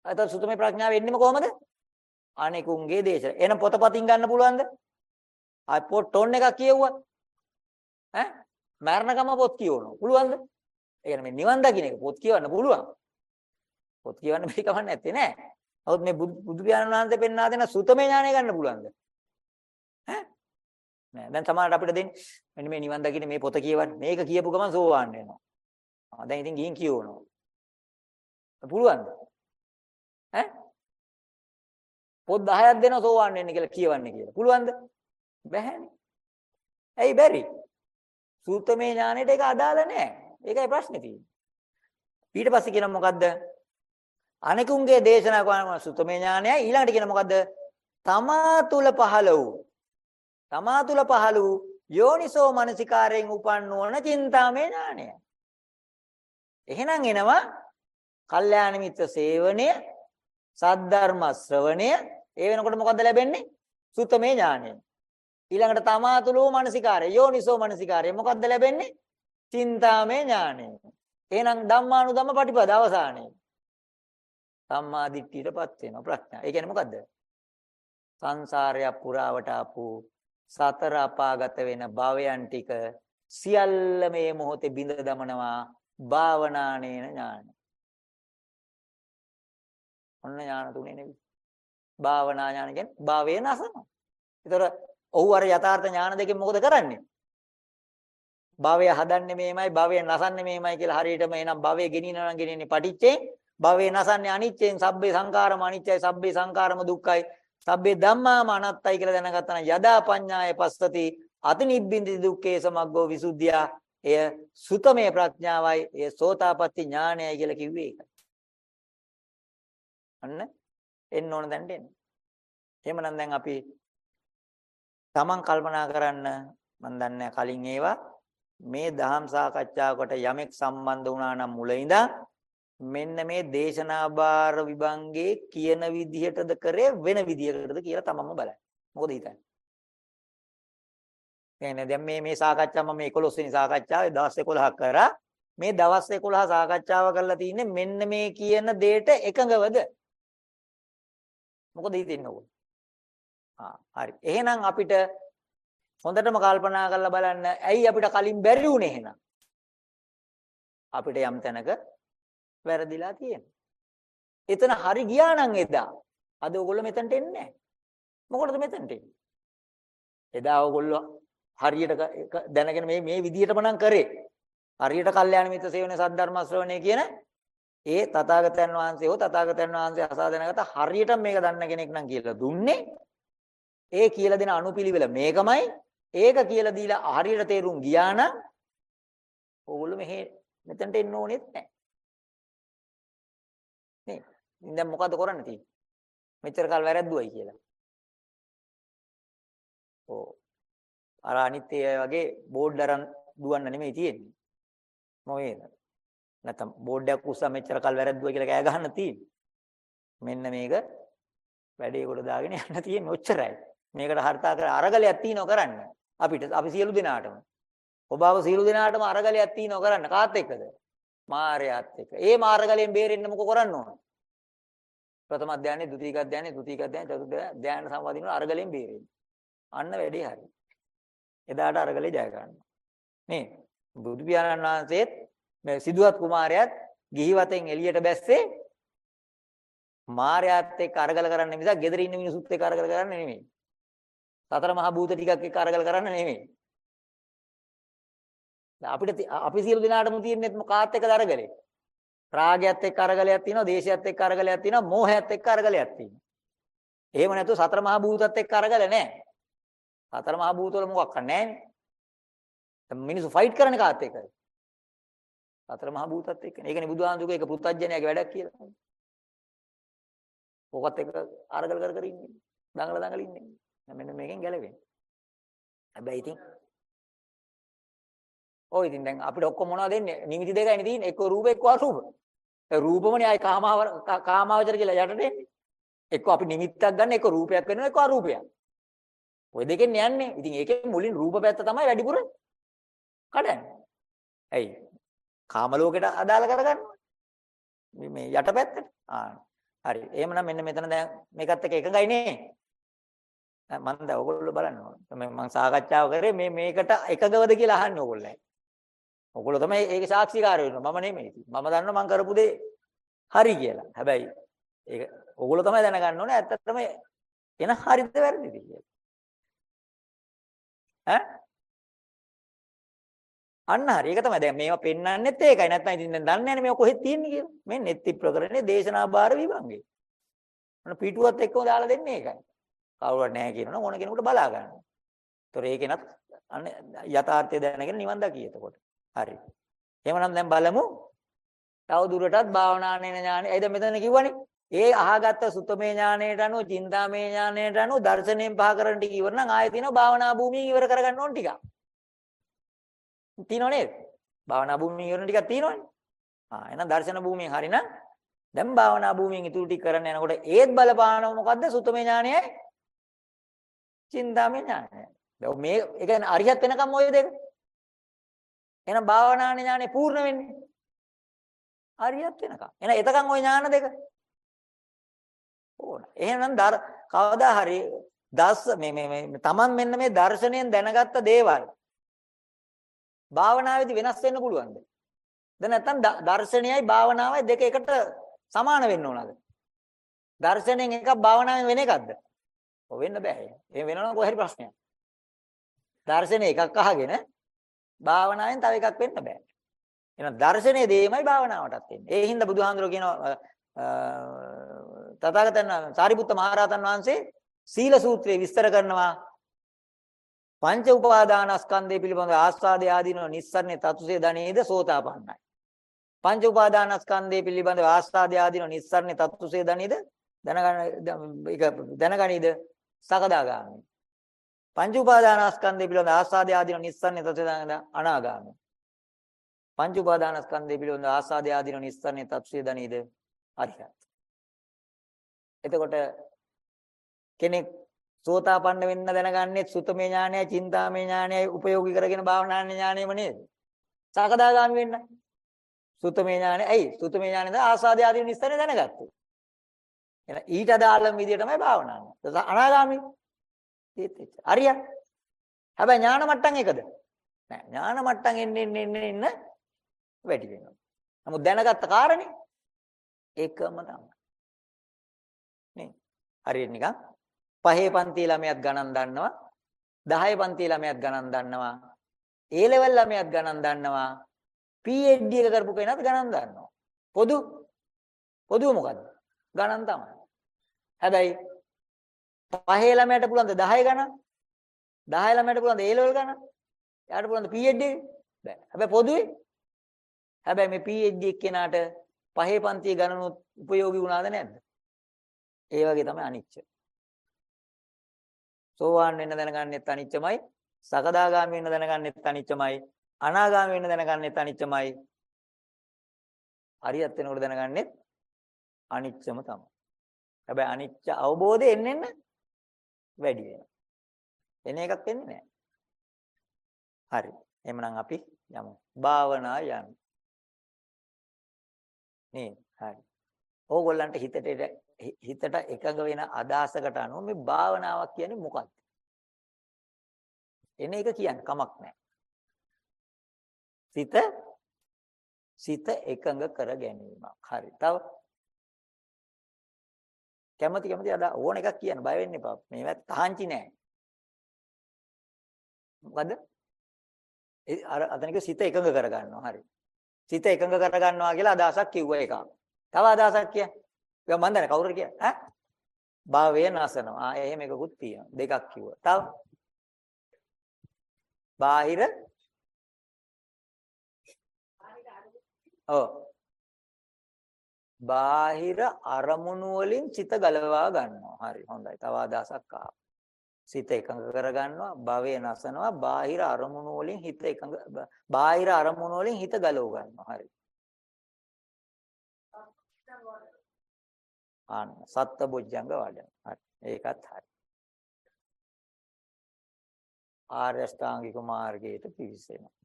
අතට සුතමේ ප්‍රඥාව එන්නේම කොහමද? අනෙකුන්ගේ දේශන. එන පොතපතින් ගන්න පුළුවන්ද? ආයි පොත් ටොන් එකක් කියවුවා. ඈ? මරණකම පොත් කියවනවා. පුළුවන්ද? ඒ කියන්නේ මේ නිවන් දකින්න එක පොත් කියවන්න පුළුවන්. පොත් කියවන්න බැරි කමක් නැත්තේ නෑ. නමුත් මේ බුදු පියාණන් වහන්සේ පෙන්වා දෙන සුතමේ ඥානය ගන්න පුළුවන්ද? ඈ? නෑ. දැන් තමයි අපිට දෙන්නේ මෙන්න මේ නිවන් දකින්න මේ පොත කියවන්න. මේක කියපු ගමන් සෝවාන් වෙනවා. ආ දැන් ඉතින් ගිහින් කියවනවා. පුළුවන්ද? ඈ? පොත් 10ක් දෙනවා සෝවාන් වෙන්න කියලා කියවන්නේ කියලා. පුළුවන්ද? බැහැනේ. ඇයි බැරි? සූත්‍රමය ඥානෙට ඒක අදාළ නැහැ. ඒකයි ප්‍රශ්නේ තියෙන්නේ. ඊට පස්සේ කියන මොකද්ද? අනිකුන්ගේ දේශනා කරන සුතමේ ඥානයයි ඊළඟට කියන මොකද්ද? තමා තුල පහළ වූ තමා තුල පහළ වූ යෝනිසෝ මනසිකාරයෙන් උපන් නොවන චින්තාමේ ඥානය. එහෙනම් එනවා කල්යාණ මිත්‍ර සේවනය, සද්ධර්ම ශ්‍රවණය, ඒ වෙනකොට මොකද්ද ලැබෙන්නේ? සුතමේ ඥානය. ඊළඟට තමා තුල වූ මනසිකාරය, යෝනිසෝ මනසිකාරය මොකද්ද ලැබෙන්නේ? චින්තාමේ ඥානය. එහෙනම් ධම්මානුධම්ම පටිපද අවසානයේ. සම්මා දිට්ඨියටපත් වෙනවා ප්‍රඥා. ඒ කියන්නේ මොකද්ද? සංසාරය පුරාවට ආපු සතර අපාගත වෙන භවයන් ටික සියල්ල මේ මොහොතේ බිඳ දමනවා භාවනානේන ඥාන. ඔන්න ඥාන තුනේ නෙවි. භාවනා ඥාන කියන්නේ භාවය නසනවා. ඒතර ඔහු අර යථාර්ථ ඥාන දෙකෙන් මොකද කරන්නේ? භවය හදන්නේ මේමයි භවය නසන්නේ මේමයි කියලා හරියටම එනම් භවය ගෙනිනනවා නම් ගෙනින්නේ පටිච්චෙන් භවය නසන්නේ අනිච්චෙන් සබ්බේ සංඛාරම අනිච්චයි සබ්බේ සංඛාරම දුක්ඛයි සබ්බේ ධම්මාම අනත්තයි කියලා දැනගත්තා නම් යදා පඤ්ඤාය පස්සති අතිනිබ්බින්දි දුක්ඛේ සමග්ගෝ විසුද්ධිය. එය සුතමේ ප්‍රඥාවයි එය සෝතාපට්ටි ඥානයයි කියලා කිව්වේ ඒකයි අන්න එන්න ඕන දැන්ට එන්න. එහෙමනම් දැන් අපි තමන් කල්පනා කරන්න මම දන්නේ කලින් ඒවා. මේ දහම් සාකච්ඡාවකට යමෙක් සම්බන්ධ වුණා නම් මුල ඉඳන් මෙන්න මේ දේශනාභාර විභංගේ කියන විදිහටද කරේ වෙන විදිහකටද කියලා තමන්ම බලන්න. මොකද හිතන්නේ? කියන්නේ දැන් මේ මේ සාකච්ඡාව මම 11 වෙනි සාකච්ඡාවේ දවස් 11ක් කරා. මේ දවස් 11 සාකච්ඡාව කරලා තින්නේ මෙන්න මේ කියන දෙයට එකඟවද? මොකද හිතෙන්නේ ඔයගොල්ලෝ? ආ හරි. එහෙනම් අපිට හොඳටම කල්පනා කරලා බලන්න ඇයි අපිට කලින් බැරි වුනේ එහෙනම්? අපිට යම් තැනක වැරදිලා තියෙනවා. එතන හරි ගියා නම් එදා අද ඔයගොල්ලෝ මෙතනට එන්නේ නැහැ. මොකටද මෙතනට එන්නේ? එදා ඔයගොල්ලෝ හරියට දැනගෙන මේ මේ විදිහටම නම් කරේ. හරියට කල්යාණ මිත්‍ර සේවනයේ සද්ධර්ම ශ්‍රවණය කියන ඒ තථාගතයන් වහන්සේ හෝ තථාගතයන් වහන්සේ අසා දැනගත හරියට මේක දන්න කෙනෙක් නම් කියලා දුන්නේ ඒ කියලා දෙන අනුපිළිවෙල මේකමයි ඒක කියලා දීලා හරියට තේරුම් ගියා නම් ඕගොල්ලෝ මෙහෙ මෙතනට එන්න ඕනෙත් නැහැ නේ දැන් මොකද කරන්න තියෙන්නේ මෙච්චර කල් වැරද්දුවයි කියලා ඕ අර අනිත් ඒ වගේ බෝඩ් අරන් දුවන්න නෙමෙයි තියෙන්නේ මොකේද නැත්තම් බෝඩ් එකක් උස්සා මෙච්චර කල් වැරද්දුවා කියලා කෑ ගහන්න තියෙන්නේ. මෙන්න මේක වැඩේ කොට දාගෙන යන්න තියෙන්නේ ඔච්චරයි. මේකට හර්තා කර අරගලයක් තියනව කරන්න. අපිට අපි සියලු දෙනාටම. ඔබව සියලු දෙනාටම අරගලයක් තියනව කරන්න කාත් එක්කද? මාර්යාත් එක්ක. ඒ මාර්ගලයෙන් බේරෙන්න මොක කරන්න ඕන? ප්‍රථම අධ්‍යයනයේ, ද්විතීක අධ්‍යයනයේ, තෘතීක අධ්‍යයනයේ, චතුර්ථ ධ්‍යාන සම්වාදින අරගලයෙන් බේරෙන්න. අන්න වැඩේ හරි. එදාට අරගලේ ජය ගන්නවා. මේ බුදු පියාණන් වහන්සේත් මේ සිදුවත් කුමාරයාත් ගිහි වතෙන් එළියට බැස්සේ මාර්යාත් එක්ක අරගල කරන්න මිසක් ගෙදර ඉන්න මිනිසුත් එක්ක අරගල කරන්න නෙමෙයි. සතර මහා භූත ටිකක් එක්ක අරගල කරන්න නෙමෙයි. අපිට අපි සියලු දෙනාටම තියෙන්නේ මොකාත් එක්කද අරගලේ? රාගයත් එක්ක අරගලයක් තියෙනවා, දේශයත් එක්ක අරගලයක් තියෙනවා, මෝහයත් එක්ක අරගලයක් තියෙනවා. එහෙම නැතුව සතර මහා භූතත් එක්ක අරගල නැහැ. සතර මහා භූත වල මොකක්ද නැහැ. මිනිස්සු ෆයිට් කරන්නේ කාත් එක්කද? සතර මහා භූතත් එක්කනේ. ඒකනේ බුදුහාමුදුරුවෝ ඒක පුත්තජනයාගේ වැඩක් කියලා. ඕකත් එක්ක අරගල කර කර ඉන්නේ. දඟල දඟල ඉන්නේ. මෙන්න මේකෙන් ගැලවෙන්න. හැබැයි ඉතින් ඔය ඉතින් දැන් අපිට ඔක්කොම මොනවද දෙන්නේ? නිමිති දෙකයිනේ තියෙන්නේ. එක්ක රූප එක්ක අරූප. ඒ රූපමනේ ආයි කාමාව කාමාවචර කියලා යටට එන්නේ. එක්ක අපි නිමිත්තක් ගන්න එක්ක රූපයක් වෙනවා එක්ක අරූපයක්. ඔය දෙකෙන් යන්නේ. ඉතින් ඒකෙන් මුලින් රූප පැත්ත තමයි වැඩිපුර කඩන්නේ. ඇයි? කාම ලෝකෙට අදාළ කරගන්නවා. මේ යටපැත්තට. ආ. හරි. එහෙමනම් මෙන්න මෙතන දැන් මේකත් එක්ක එකඟයි නේ. මම දැන් ඔයගොල්ලෝ බලන්න ඕන. මම සාකච්ඡාව කරේ මේ මේකට එකගවද කියලා අහන්නේ ඔයගොල්ලෝ. ඔයගොල්ලෝ තමයි ඒකේ සාක්ෂිකාරය වෙනවා. මම නෙමෙයි. මම දන්නවා මම කරපු දේ හරි කියලා. හැබැයි ඒක ඔයගොල්ලෝ තමයි දැනගන්න ඕනේ ඇත්තටම එන හරිද වැරදිද කියලා. ඈ අන්න හරි. ඒක තමයි. දැන් මේවා පෙන්වන්නෙත් ඒකයි. නැත්නම් ඉතින් දැන් දන්නේ නැහැ මේක කොහෙද තියෙන්නේ කියලා. මේ නෙත්ති ප්‍රකරණේ දේශනා බාර විභංගේ. මොන පිටුවත් එක්කම දාලා දෙන්නේ ඒකයි. කවුරුවත් නැහැ කියනවනම් ඕන කෙනෙකුට බලා ගන්න. ඒතොර ඒකෙනත් අන්න යථාර්ථය දැනගෙන නිවන් දකි එතකොට. හරි. එහෙමනම් දැන් බලමු. තව දුරටත් භාවනානේ ඥානෙ. එයිද මෙතන කිව්වනේ. ඒ අහගත්ත සුතමේ ඥානයට අනුව, චින්තාමේ ඥානයට අනුව දර්ශනයෙන් පහ කරන ටික ඉවර නම් ආයෙ තියෙනවා භාවනා භූමිය ඉවර කරගන්න ඕන ටිකක්. තියෙනව නේද? භාවනා භූමිය ඉවරන ටිකක් තියෙනවනේ. ආ එහෙනම් දර්ශන භූමියෙන් හරිනම් දැන් භාවනා භූමියෙන් ඉතුරු ටික කරන්න යනකොට ඒත් බලපානව මොකද්ද? සුතමේ ඥානයයි චින්තාමේ ඥානයයි. දැන් මේ ඒ කියන්නේ අරියත් වෙනකම් ඔය දෙක. එහෙනම් භාවනා ඥානෙ පූර්ණ වෙන්නේ. අරියත් වෙනකම්. එහෙනම් එතකන් ওই ඥාන දෙක ඕන. එහෙනම් කවදා හරි දස් මේ මේ තමන් මෙන්න මේ දර්ශනයෙන් දැනගත්ත දේවල් භාවනාවේදී වෙනස් වෙන්න පුළුවන්ද? දැන් නැත්තම් දර්ශනයයි භාවනාවයි දෙක එකට සමාන වෙන්න ඕනද? දර්ශනයෙන් එකක් භාවනාවෙන් වෙන එකක්ද? ඔය වෙන්න බෑ. එහෙම වෙනවනම් කොහේ හරි ප්‍රශ්නයක්. දර්ශනේ එකක් අහගෙන භාවනාවෙන් තව එකක් වෙන්න බෑ. එහෙනම් දර්ශනයේ දේමයි භාවනාවටත් එන්නේ. ඒ හින්දා බුදුහාඳුරෝ කියනවා තථාගතයන් සාරිපුත්ත මහරහතන් වහන්සේ සීල සූත්‍රයේ විස්තර කරනවා පංච උපාදානස්කන්ධය පිළිබඳ ආස්වාදය ආදීනව නිස්සරණේ තතුසේ ධනේද සෝතාපන්නයි. පංච උපාදානස්කන්ධය පිළිබඳ ආස්වාදය ආදීනව නිස්සරණේ තතුසේ ධනේද දැනගන්න ඒක දැනගනීද සකදාගාමී. පංච උපාදානස්කන්ධය පිළිබඳ ආස්වාදය ආදීනව නිස්සරණේ තතුසේ ධනේද අනාගාමී. පංච උපාදානස්කන්ධය පිළිබඳ ආස්වාදය ආදීනව නිස්සරණේ තතුසේ ධනේද අරිහත්. එතකොට කෙනෙක් සෝතාපන්න වෙන්න දැනගන්නේ සුතමේ ඥානයයි, චින්තාමේ ඥානයයි උපයෝගී කරගෙන භාවනා ඥානයම නේද? සකදාගාමි වෙන්න. සුතමේ ඥානය, ඇයි? සුතමේ ඥානයද ආසාදේ ආදී නිස්සාරේ දැනගත්තේ. එහෙනම් ඊට අදාළම විදිය තමයි භාවනාව. අනාගාමි. ඒත් එච්ච. හරිය. හැබැයි ඥාන මට්ටම් එකද? නෑ. ඥාන මට්ටම් එන්න එන්න එන්න එන්න වැඩි වෙනවා. නමුත් දැනගත්ත කාරණේ ඒකම තමයි. නේ. හරියට නිකන් පහේ පන්ති ළමයාත් ගණන් දන්නවා 10 පන්ති ළමයාත් ගණන් දන්නවා A level ළමයාත් ගණන් දන්නවා PhD එක කරපු කෙනාත් ගණන් දන්නවා පොදු පොදුව මොකද්ද? ගණන් තමයි. හැබැයි පහේ ළමයට පුළුවන් ද 10 ගණන්? 10 ළමයට පුළුවන් ද A level ගණන්? එයාට පුළුවන් ද PhD එක? බෑ. හැබැයි පොදුවේ හැබැයි මේ PhD එක්කෙනාට පහේ පන්තියේ ගණනුත් උපයෝගී වුණාද නැද්ද? ඒ වගේ තමයි අනිච්ච. සෝවාන් වෙන්න දැනගන්නෙත් අනිච්චමයි, සකදාගාමි වෙන්න දැනගන්නෙත් අනිච්චමයි, අනාගාමි වෙන්න දැනගන්නෙත් අනිච්චමයි. හරියත් වෙනකොට දැනගන්නෙත් අනිච්චම තමයි. හැබැයි අනිච්ච අවබෝධය එන්න එන්න වැඩි වෙනවා. එන එකක් වෙන්නේ නැහැ. හරි. එහෙනම් අපි යමු. භාවනා යන්න. නේ හරි. ඕගොල්ලන්ට හිතට හිතට එකඟ වෙන අදහසකට අනුව මේ භාවනාවක් කියන්නේ මොකක්ද? එන එක කියන්නේ කමක් නැහැ. සිත සිත එකඟ කර ගැනීමක්. හරි. තව කැමති කැමති අද ඕන එකක් කියන්න බය වෙන්න එපා. මේවත් තහංචි නෑ. මොකද? ඒ අර අතනික සිත එකඟ කර ගන්නවා. හරි. සිත එකඟ කර ගන්නවා කියලා අදහසක් කිව්වා එකක්. තව අදහසක් කිය. ඒක මන් දන්නේ කවුරුද කිය? ඈ? භාවය නසනවා. ආ එහෙම එකකුත් තියෙනවා. දෙකක් කිව්වා. තව බාහිර ඔව් බාහිර අරමුණු වලින් සිත ගලවා ගන්නවා. හරි හොඳයි. තව අදහසක් ආවා. සිත එකඟ කරගන්නවා භවය නසනවා බාහිර අරමුණු වලින් හිත එකඟ බාහිර අරමුණු වලින් හිත ගලව ගන්නවා හරි ආන්න සත්බොජ්ජංග වඩන හරි ඒකත් හරි ආර්ය ශ්‍රාංගික මාර්ගයට පිවිසෙනවා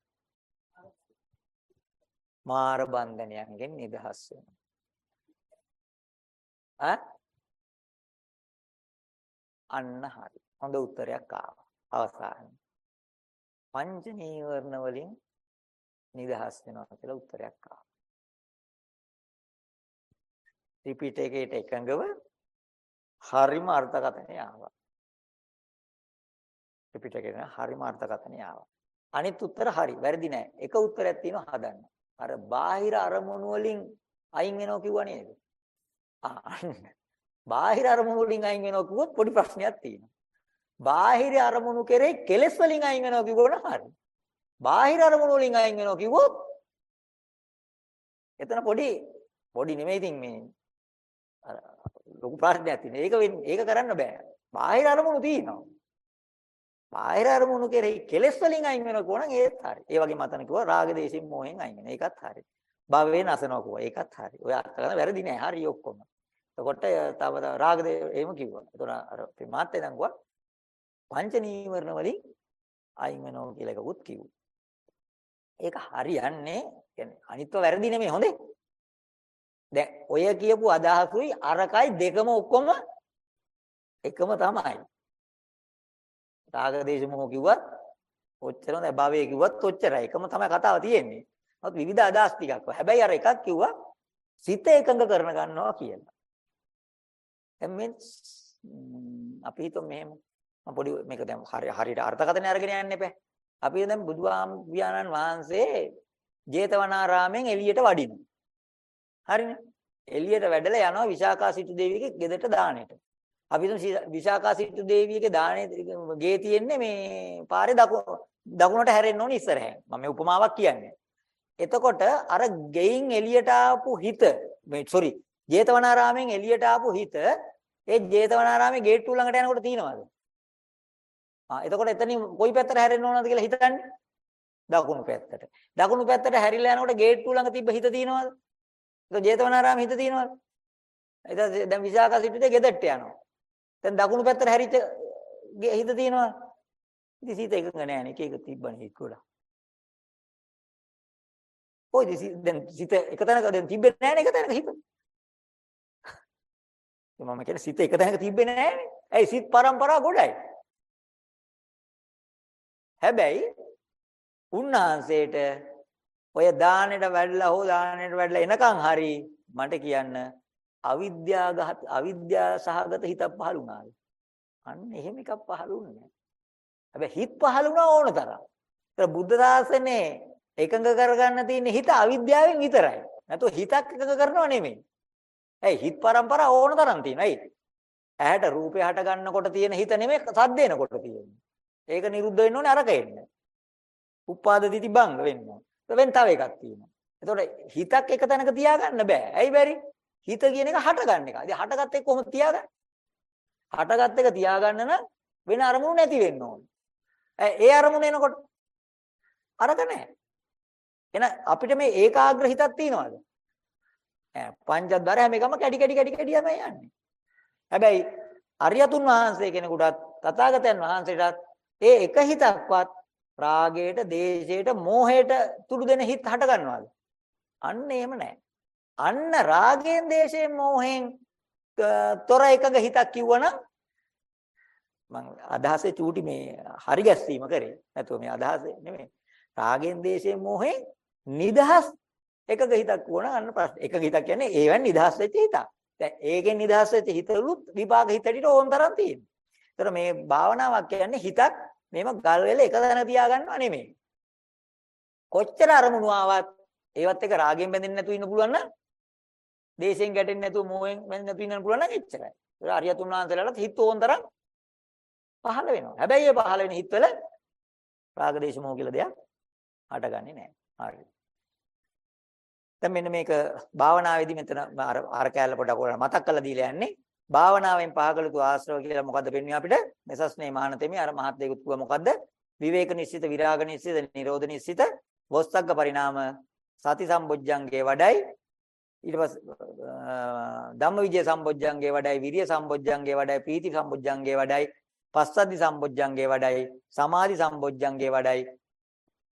මාර බන්ධනයන්ගෙන් නිදහස් වෙනවා ඈ අන්න හරි හොඳ උත්තරයක් ආවා. අවසානයේ. පංච නීවරණ වලින් නිදහස් වෙනවා කියලා උත්තරයක් ආවා. ත්‍රිපිටකයට එකඟව හරිම අර්ථකථනය ආවා. ත්‍රිපිටකේන හරිම අර්ථකථනය ආවා. අනිත් උත්තර හරි. වැරදි නෑ. එක උත්තරයක් තියෙනවා හදන්න. අර බාහිර අරමුණු වලින් අයින් වෙනවා කිව්වා නේද? ආ බාහිර අරමුණු වලින් අයින් වෙනවා කිව්වොත් පොඩි ප්‍රශ්නයක් තියෙනවා. බාහිර අරමුණු කෙරේ කෙලස් වලින් අයින් වෙනවා කිව්වොත් හරි. බාහිර අරමුණු වලින් අයින් වෙනවා කිව්වොත් එතන පොඩි පොඩි නෙමෙයි ඉතින් මේ අර ලොකු ප්‍රශ්නයක් තියෙන. ඒක ඒක කරන්න බෑ. බාහිර අරමුණු තියෙනවා. බාහිර අරමුණු කෙරෙහි කෙලස් වලින් අයින් වෙනවා කියනනම් ඒත් හරි. ඒ වගේ මතන කිව්වා රාග දේශින් මොහෙන් අයින් වෙන. ඒකත් හරි. භවයෙන් අසනවා කිව්වා. ඒකත් හරි. ඔය අර්ථ කරන වැරදි නෑ. හරි ඔක්කොම. එතකොට තව රාග දේ එහෙම කිව්වා. එතකොට අර මාත් එදන් කිව්වා පංච නීවරණ වලින් අයින් වෙනවා කියලා එකකුත් කිව්වා. ඒක හරියන්නේ කියන්නේ අනිත්ව වැරදි නෙමෙයි හොඳේ. දැන් ඔය කියපු අදහසුයි අරකයි දෙකම ඔක්කොම එකම තමයි. රාගදේශ මොහ කිව්වත් ඔච්චරම දැන් භවයේ කිව්වත් ඔච්චරයි. එකම තමයි කතාව තියෙන්නේ. නමුත් විවිධ අදහස් ටිකක්. හැබැයි අර එකක් කිව්වා සිත එකඟ කරන ගන්නවා කියලා. දැන් මේ අපි හිතමු මෙහෙම මම පොඩි මේක දැන් හරි හරියට අර්ථකථනය අරගෙන යන්න එපා. අපි දැන් බුදුහාම පියාණන් වහන්සේ ජේතවනාරාමෙන් එළියට වඩිනවා. හරිනේ. එළියට වැඩලා යනවා විශාකා සිටු දේවියගේ ගෙදරට දාණයට. අපි හිතමු විශාකා සිටු දේවියගේ දාණේ ගේ තියෙන්නේ මේ පාරේ දකුණට හැරෙන්න ඕනේ ඉස්සරහින්. මම මේ උපමාවක් කියන්නේ. එතකොට අර ගෙයින් එළියට ආපු හිත මේ සෝරි ජේතවනාරාමෙන් එළියට ආපු හිත ඒ ජේතවනාරාමේ ගේට්ටුව ළඟට යනකොට තියෙනවද? ආ එතකොට එතනින් කොයි පැත්තට හැරෙන්න ඕනද කියලා හිතන්නේ? දකුණු පැත්තට. දකුණු පැත්තට හැරිලා යනකොට ගේට්ටුව ළඟ තිබ්බ හිත තියෙනවද? ඒක ජේතවනාරාම හිත තියෙනවද? එතන දැන් විසාකා සිටුවේ ගෙදරට යනවා. දැන් දකුණු පැත්තට හැරිච්ච හිත තියෙනවද? ඉතින් සීත එකඟ නැහැ නේ. එක එක තිබ්බනේ එක්කලා. ඔය දැන් සිත එක තැනක දැන් තිබෙන්නේ නැහැ නේ එක තැනක හිත. මම කියන්නේ සිත එක තැනක තිබෙන්නේ නැහැ නේ. ඇයි සිත් පරම්පරා ගොඩයි. හැබැයි උන්වහන්සේට ඔය දානෙට වැඩලා හෝ දානෙට වැඩලා එනකන් හරි මට කියන්න අවිද්‍යාගත අවිද්‍යා සහගත හිතක් පහළ වුණාද? අන්න එහෙම එකක් පහළුන්නේ හැබැයි හිත පහළ වුණා ඕන තරම්. ඒතර බුද්ධ දාසනේ එකඟ කරගන්න තියෙන හිත අවිද්‍යාවෙන් විතරයි. නැතු හිතක් එකඟ කරනව නෙමෙයි. ඇයි හිත પરම්පරා ඕන තරම් තියෙනවා. ඇයි? ඇහැට රූපය හට ගන්නකොට තියෙන හිත නෙමෙයි සද්ද එනකොට තියෙන්නේ. ඒක නිරුද්ධ වෙන්න ඕනේ අරක එන්න. උපාද දිති බංග වෙන්න ඕනේ. වෙන තව එකක් තියෙනවා. එතකොට හිතක් එක තැනක තියාගන්න බෑ. ඇයි බැරි? හිත කියන එක හට ගන්න එක. ඉතින් හටගත් එක කොහොමද තියාගන්නේ? හටගත් එක තියාගන්න නම් වෙන අරමුණු නැති වෙන්න ඕනේ. ඒ අරමුණ එනකොට අරක නැහැ. එහෙනම් අපිට මේ ඒකාග්‍ර හිතක් තියනවාද? ඈ පංචද්වාර හැම එකම කැඩි කැඩි කැඩි කැඩි යම යන්නේ. හැබැයි අරියතුන් වහන්සේ කෙනෙකුටත් තථාගතයන් වහන්සේටත් ඒ එක හිතක්වත් රාගයට, දේශයට, මෝහයට තුඩු දෙන හිත හට ගන්නවාද? අන්න එහෙම නැහැ. අන්න රාගයෙන්, දේශයෙන්, මෝහයෙන් තොර එකක හිතක් කිව්වනම් මම අදහසේ චූටි මේ හරි ගැස්සීම කරේ. නැතුව මේ අදහසේ නෙමෙයි. රාගෙන්, දේශයෙන්, මෝහෙන් නිදහස් එකක හිතක් වුණා අන්න ප්‍රශ්න. එකක හිතක් කියන්නේ ඒවෙන් නිදහස් වෙච්ච හිතක්. දැන් ඒකෙන් නිදහස් වෙච්ච හිතලුත් විපාක හිතට ඕන තරම් තියෙනවා. ඒතර මේ භාවනාවක් කියන්නේ හිතක් මේව ගල් වෙල එක තැන තියාගන්නව නෙමෙයි. කොච්චර අරමුණු ආවත් ඒවත් එක රාගෙන් බැඳෙන්නේ නැතුව ඉන්න පුළුවන් නම් දේශයෙන් ගැටෙන්නේ නැතුව මෝහෙන් බැඳෙන්නේ නැතුව ඉන්න පුළුවන් නම් එච්චරයි. ඒක අරියතුන් වහන්සේලාට හිත ඕන තරම් පහළ වෙනවා. හැබැයි ඒ පහළ වෙන හිතවල රාග දේශ මොහ කියලා දෙයක් හටගන්නේ නැහැ. හරි. දැන් මෙන්න මේක භාවනාවේදී මෙතන අර අර කැලල පොඩක් ඔයාලා මතක් කරලා දීලා යන්නේ. භාවනාවෙන් පහකලතු ආශ්‍රව කියලා මොකද්ද පෙන්වන්නේ අපිට? මෙසස්නේ මහානතෙමි අර මහත්යෙකුත් කිව්වා මොකද්ද? විවේක නිශ්චිත, විරාග නිශ්චිත, නිරෝධ නිශ්චිත, වොස්සග්ග පරිණාම සති සම්බොජ්ජංගේ වඩයි ඊට පස්සේ ධම්මවිජය සම්බොජ්ජංගේ වඩයි විරිය සම්බොජ්ජංගේ වඩයි ප්‍රීති සම්බොජ්ජංගේ වඩයි පස්සද්ධි සම්බොජ්ජංගේ වඩයි සමාධි සම්බොජ්ජංගේ වඩයි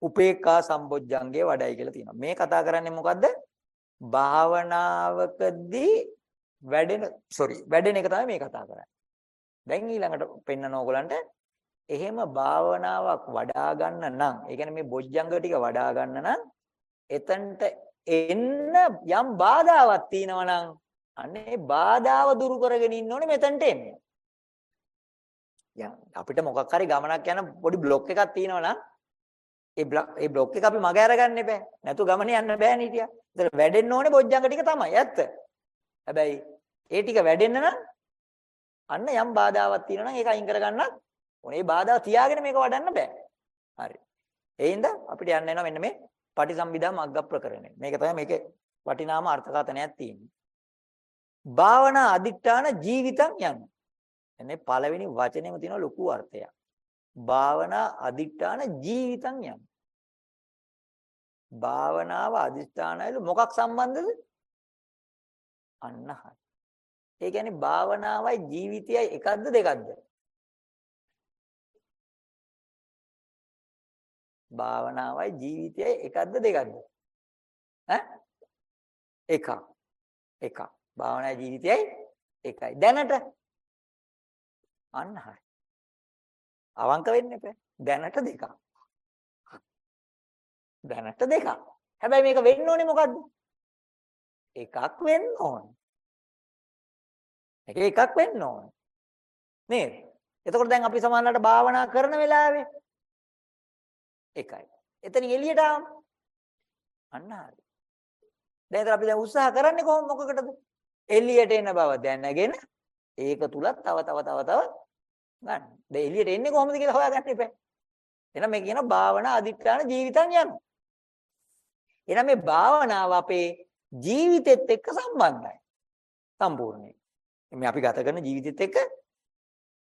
උපේක්ඛා සම්බොජ්ජංගේ වඩයි කියලා තියෙනවා. මේ කතා කරන්නේ මොකද්ද? භාවනාවකදී වැඩෙන sorry වැඩෙන එක තමයි මේ කතා කරන්නේ. දැන් ඊළඟට පෙන්නන ඕගලන්ට එහෙම භාවනාවක් වඩා ගන්න නම්, ඒ කියන්නේ මේ බොජ්ජංග ටික වඩා ගන්න නම් එතනට එන්න යම් බාධාවක් තියෙනවා නම් අනේ බාධාව දුරු කරගෙන ඉන්න ඕනේ මෙතනට එන්න. අපිට මොකක් හරි ගමනක් යන පොඩි බ්ලොක් එකක් තියෙනවා නම් ඒ ඒ බ්ලොක් එක අපි මග අරගන්න එපා. නැතු ගමන යන්න බෑනේ හිටියා. ඒතර වැඩෙන්න ඕනේ බොජ්ජංග ටික තමයි. ඇත්ත. හැබැයි ඒ ටික වැඩෙන්න නම් අන්න යම් බාධාවක් තියෙනවා නම් ඒක අයින් කරගන්නත් ඕනේ. ඒ බාධා තියාගෙන මේක වඩන්න බෑ. හරි. ඒ හින්දා අපිට යන්න වෙනවා මෙන්න මේ පටිසම්භිදා මග්ග ප්‍රකරණය. මේක තමයි මේකේ වටිනාම අර්ථකථනයක් තියෙන්නේ. භාවනා අදිඨාන ජීවිතං යන්නේ. එන්නේ පළවෙනි වචනේම තියෙන ලොකු අර්ථයක්. භාවනා අදිඨාන ජීවිතං යම්. භාවනාව අදිෂ්ඨානයල මොකක් සම්බන්ධද? අන්න හරි. ඒ කියන්නේ භාවනාවයි ජීවිතයයි එකක්ද දෙකක්ද? භාවනාවයි ජීවිතයයි එකක්ද දෙකක්ද? ඈ? එකක්. එකක්. භාවනාවයි ජීවිතයයි එකයි. දැනට අන්න හරි. අවංක වෙන්න එපා. දැනට දෙකක්. දැනට දෙකක්. හැබැයි මේක වෙන්න ඕනේ මොකද්ද? එකක් වෙන්න ඕනේ. එක එකක් වෙන්න ඕනේ. නේද? එතකොට දැන් අපි සමානලට භාවනා කරන වෙලාවේ එකයි. එතනින් එළියට ආවම අන්න හරි. දැන් අපි දැන් උත්සාහ කරන්නේ කොහොම මොකකටද? එළියට එන බව දැනගෙන ඒක තුලත් තව තව තව තව ගන්න. දැන් එළියට එන්නේ කොහොමද කියලා හොයාගන්න එපා. එහෙනම් මේ කියන භාවනා අධිෂ්ඨාන ජීවිතන් යනවා. එහෙනම් මේ භාවනාව අපේ ජීවිතෙත් එක්ක සම්බන්ධයි. සම්පූර්ණයෙන්. මේ අපි ගත කරන ජීවිතෙත් එක්ක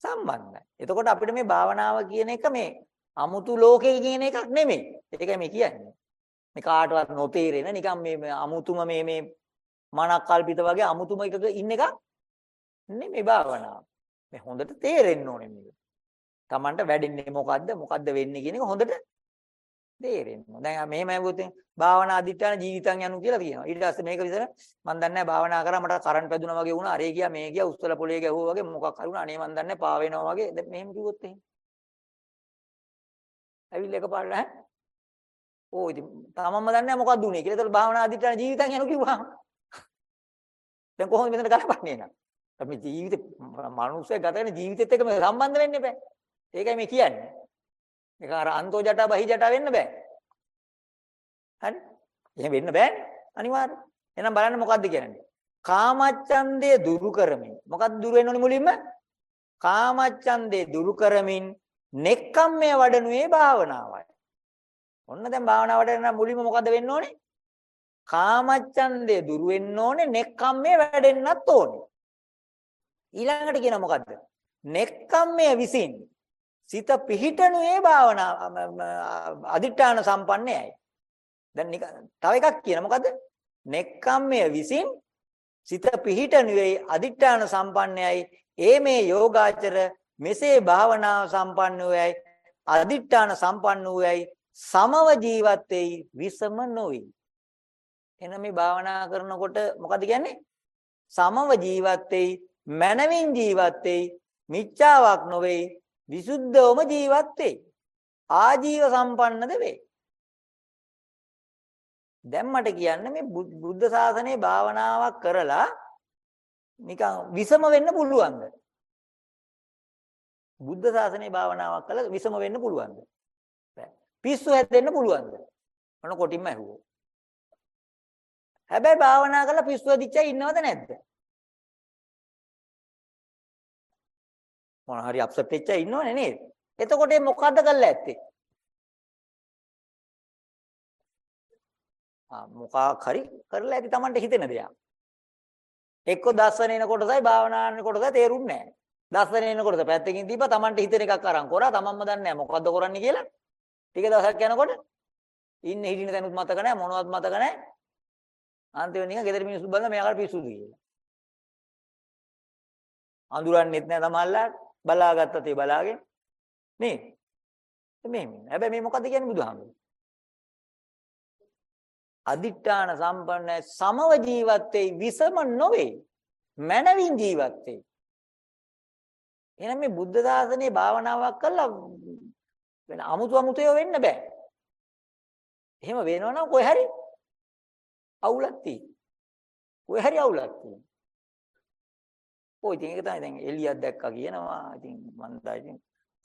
සම්බන්ධයි. එතකොට අපිට මේ භාවනාව කියන එක මේ අමුතු ලෝකේ කියන එකක් නෙමෙයි. ඒකයි මේ කියන්නේ. මේ කාටවත් නොතේරෙන නිකන් මේ අමුතුම මේ මේ මනක් කල්පිත වගේ අමුතුම එකක ඉන්න එකක් නෙමෙයි භාවනාව. මේ හොඳට තේරෙන්න ඕනේ මේක. Tamanට වැඩෙන්නේ මොකද්ද මොකද්ද වෙන්නේ කියන එක හොඳට තේරෙන්න. දැන් මෙහෙම ඇහුවොත් භාවනා අධිඨාන ජීවිතං යනු කියලා කියනවා. ඊට පස්සේ මේක විතර මම දන්නේ නැහැ භාවනා කරා මට කරන්ට් වැදුනා වගේ වුණා. අරේ ගියා මේ ගියා උස්සල පොලේ ගැහුවා වගේ මොකක් හරි වුණා. අනේ මම දන්නේ පා වෙනවා වගේ. දැන් මෙහෙම කිව්වොත් එහෙම. ඇවිල්ලා එකපාරට ඈ. ඕ ඉතින් තාමම දන්නේ නැහැ මොකක්ද උනේ කියලා. ඒතකොට භාවනා අධිඨාන ජීවිතං යනු කිව්වහම. දැන් කොහොමද මෙතන ගලපන්නේ නේද? අපි ජීවිතේ මනුස්සය ගත කරන ජීවිතෙත් එක්ක මේ සම්බන්ධ වෙන්න බෑ. ඒකයි මේ කියන්නේ. ඒක අර අන්තෝ ජටා බහි ජටා වෙන්න බෑ. හරි? එහෙම වෙන්න බෑනේ. අනිවාර්යයෙන්. එහෙනම් බලන්න මොකද්ද කියන්නේ? කාමච්ඡන්දේ දුරු කරමින් මොකක්ද දුරු වෙන්න ඕනේ මුලින්ම කාමච්ඡන්දේ දුරු කරමින් නෙක්ඛම්මය වඩනුවේ භාවනාවයි ඔන්න දැන් භාවනා වඩන මුලින්ම මොකද වෙන්න ඕනේ කාමච්ඡන්දේ දුරු වෙන්න ඕනේ නෙක්ඛම්මය වැඩෙන්නත් ඕනේ ඊළඟට කියන මොකද්ද? නෙක්ඛම්මය විසින් සිත පිහිටනුවේ භාවනා අදිඨාන සම්පන්නයයි. දැන් තව එකක් කියන මොකද්ද? නෙක්ඛම්මය විසින් සිත පිහිටනුවේ අදිඨාන සම්පන්නයයි. ඒ මේ යෝගාචර මෙසේ භාවනාව සම්පන්න වූයයි අදිඨාන සම්පන්න වූයයි සමව ජීවත් වෙයි විසම නොවේ. එන මේ භාවනා කරනකොට මොකද කියන්නේ? සමව ජීවත් වෙයි මනවින් ජීවත් වෙයි මිච්ඡාවක් නොවේ විසුද්ධවම ජීවත් වෙයි ආජීව සම්පන්නද වේ දැන් මට කියන්න මේ බුද්ධ ශාසනයේ භාවනාවක් කරලා නිකන් විසම වෙන්න පුළුවන්ද? බුද්ධ ශාසනයේ භාවනාවක් කළා විසම වෙන්න පුළුවන්ද? බෑ. පිස්සු හැදෙන්න පුළුවන්ද? මොන කොටින්ම ඇහුවෝ. හැබැයි භාවනා කරලා පිස්සු හැදිච්චා ඉන්නවද නැද්ද? මොන හරි අප්සෙට් වෙච්චා ඉන්නවනේ නේද? එතකොට මොකද්ද කරලා ඇත්තේ? මොකක් හරි කරලා ඇති Tamanට හිතෙන දෙයක්. එක්ක දස්සන එන කොටසයි භාවනාන කොටසයි තේරුන්නේ නැහැ. දස්සන එන කොටස පැත්තකින් දීපා Tamanට හිතෙන එකක් අරන් කරා තමන්ම දන්නේ නැහැ මොකද්ද කරන්නේ කියලා. ටික දවසක් යනකොට ඉන්නේ හිටින තැනුත් මතක නැහැ මොනවත් මතක නැහැ. අන්තිමට නිකන් ගෙදර මිනිස්සු බලලා මෙයාකට පිස්සුද කියලා. අඳුරන්නෙත් නැහැ තමයිලාට බලාගත්තත් ඒ බලාගෙන නේ. මෙහෙම. හැබැයි මේ මොකද්ද කියන්නේ බුදුහාමුදුරුවෝ? අදිඨාන සම්පන්නයි සමව ජීවත් වෙයි විසම නොවේ මනවින් ජීවත් වෙයි එහෙනම් මේ බුද්ධ ශාසනයේ භාවනාවක් කළා වෙන අමුතු අමුතේ වෙන්න බෑ එහෙම වෙනවනම් කොහේ හරි අවුලක් තියෙනවා කොහේ හරි අවුලක් තියෙනවා ඔය ඉතින් ඒක තමයි දැන් එළියක් දැක්කා කියනවා. ඉතින් මන් දා ඉතින්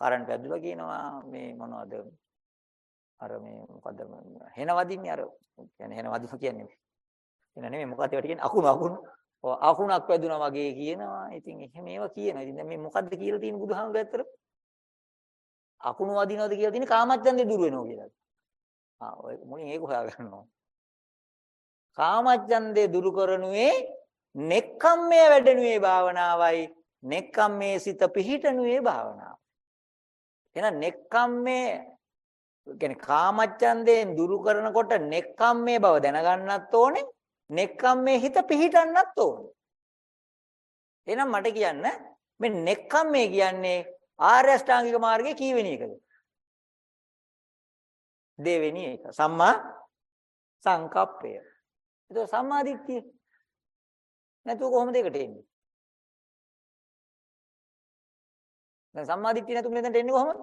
කරන්ට් වැදුලා කියනවා මේ මොනවද? අර මේ මොකද්ද? හෙන වදින්නේ අර කියන්නේ හෙන වදින කියන්නේ එන නෙමෙයි මොකක්ද ඒවට කියන්නේ? අකුණු අකුණු. ඔව් අකුණක් වැදුනා වගේ කියනවා. ඉතින් එහෙම ඒවා කියනවා. ඉතින් දැන් මේ මොකද්ද කියලා තියෙන බුදුහාමුදුරුවෝ ඇත්තට අකුණු වදිනවද කියලා තියෙන කාමච්ඡන්දේ දුර වෙනවා කියලා. ආ ඔය මුලින් ඒක හොයාගන්නවා? කාමච්ඡන්දේ දුරු කරනුවේ නෙක්ඛම්මයේ වැඩෙනුවේ භාවනාවයි නෙක්ඛම්මේ සිත පිහිටනුවේ භාවනාව එහෙනම් නෙක්ඛම්මේ කියන්නේ කාමච්ඡන්දයෙන් දුරු කරනකොට නෙක්ඛම්මේ බව දැනගන්නත් ඕනේ. නෙක්ඛම්මේ හිත පිහිටන්නත් ඕනේ. එහෙනම් මට කියන්න මේ නෙක්ඛම්මේ කියන්නේ ආර්ය අෂ්ටාංගික මාර්ගයේ කීවෙනි එකද? දෙවෙනි එක. සම්මා සංකප්පය. ඒක සම්මා දිට්ඨිය. නැතුව කොහොමද ඒකට එන්නේ? දැන් සම්මා දිට්ඨිය නැතුව මෙතනට එන්නේ කොහොමද?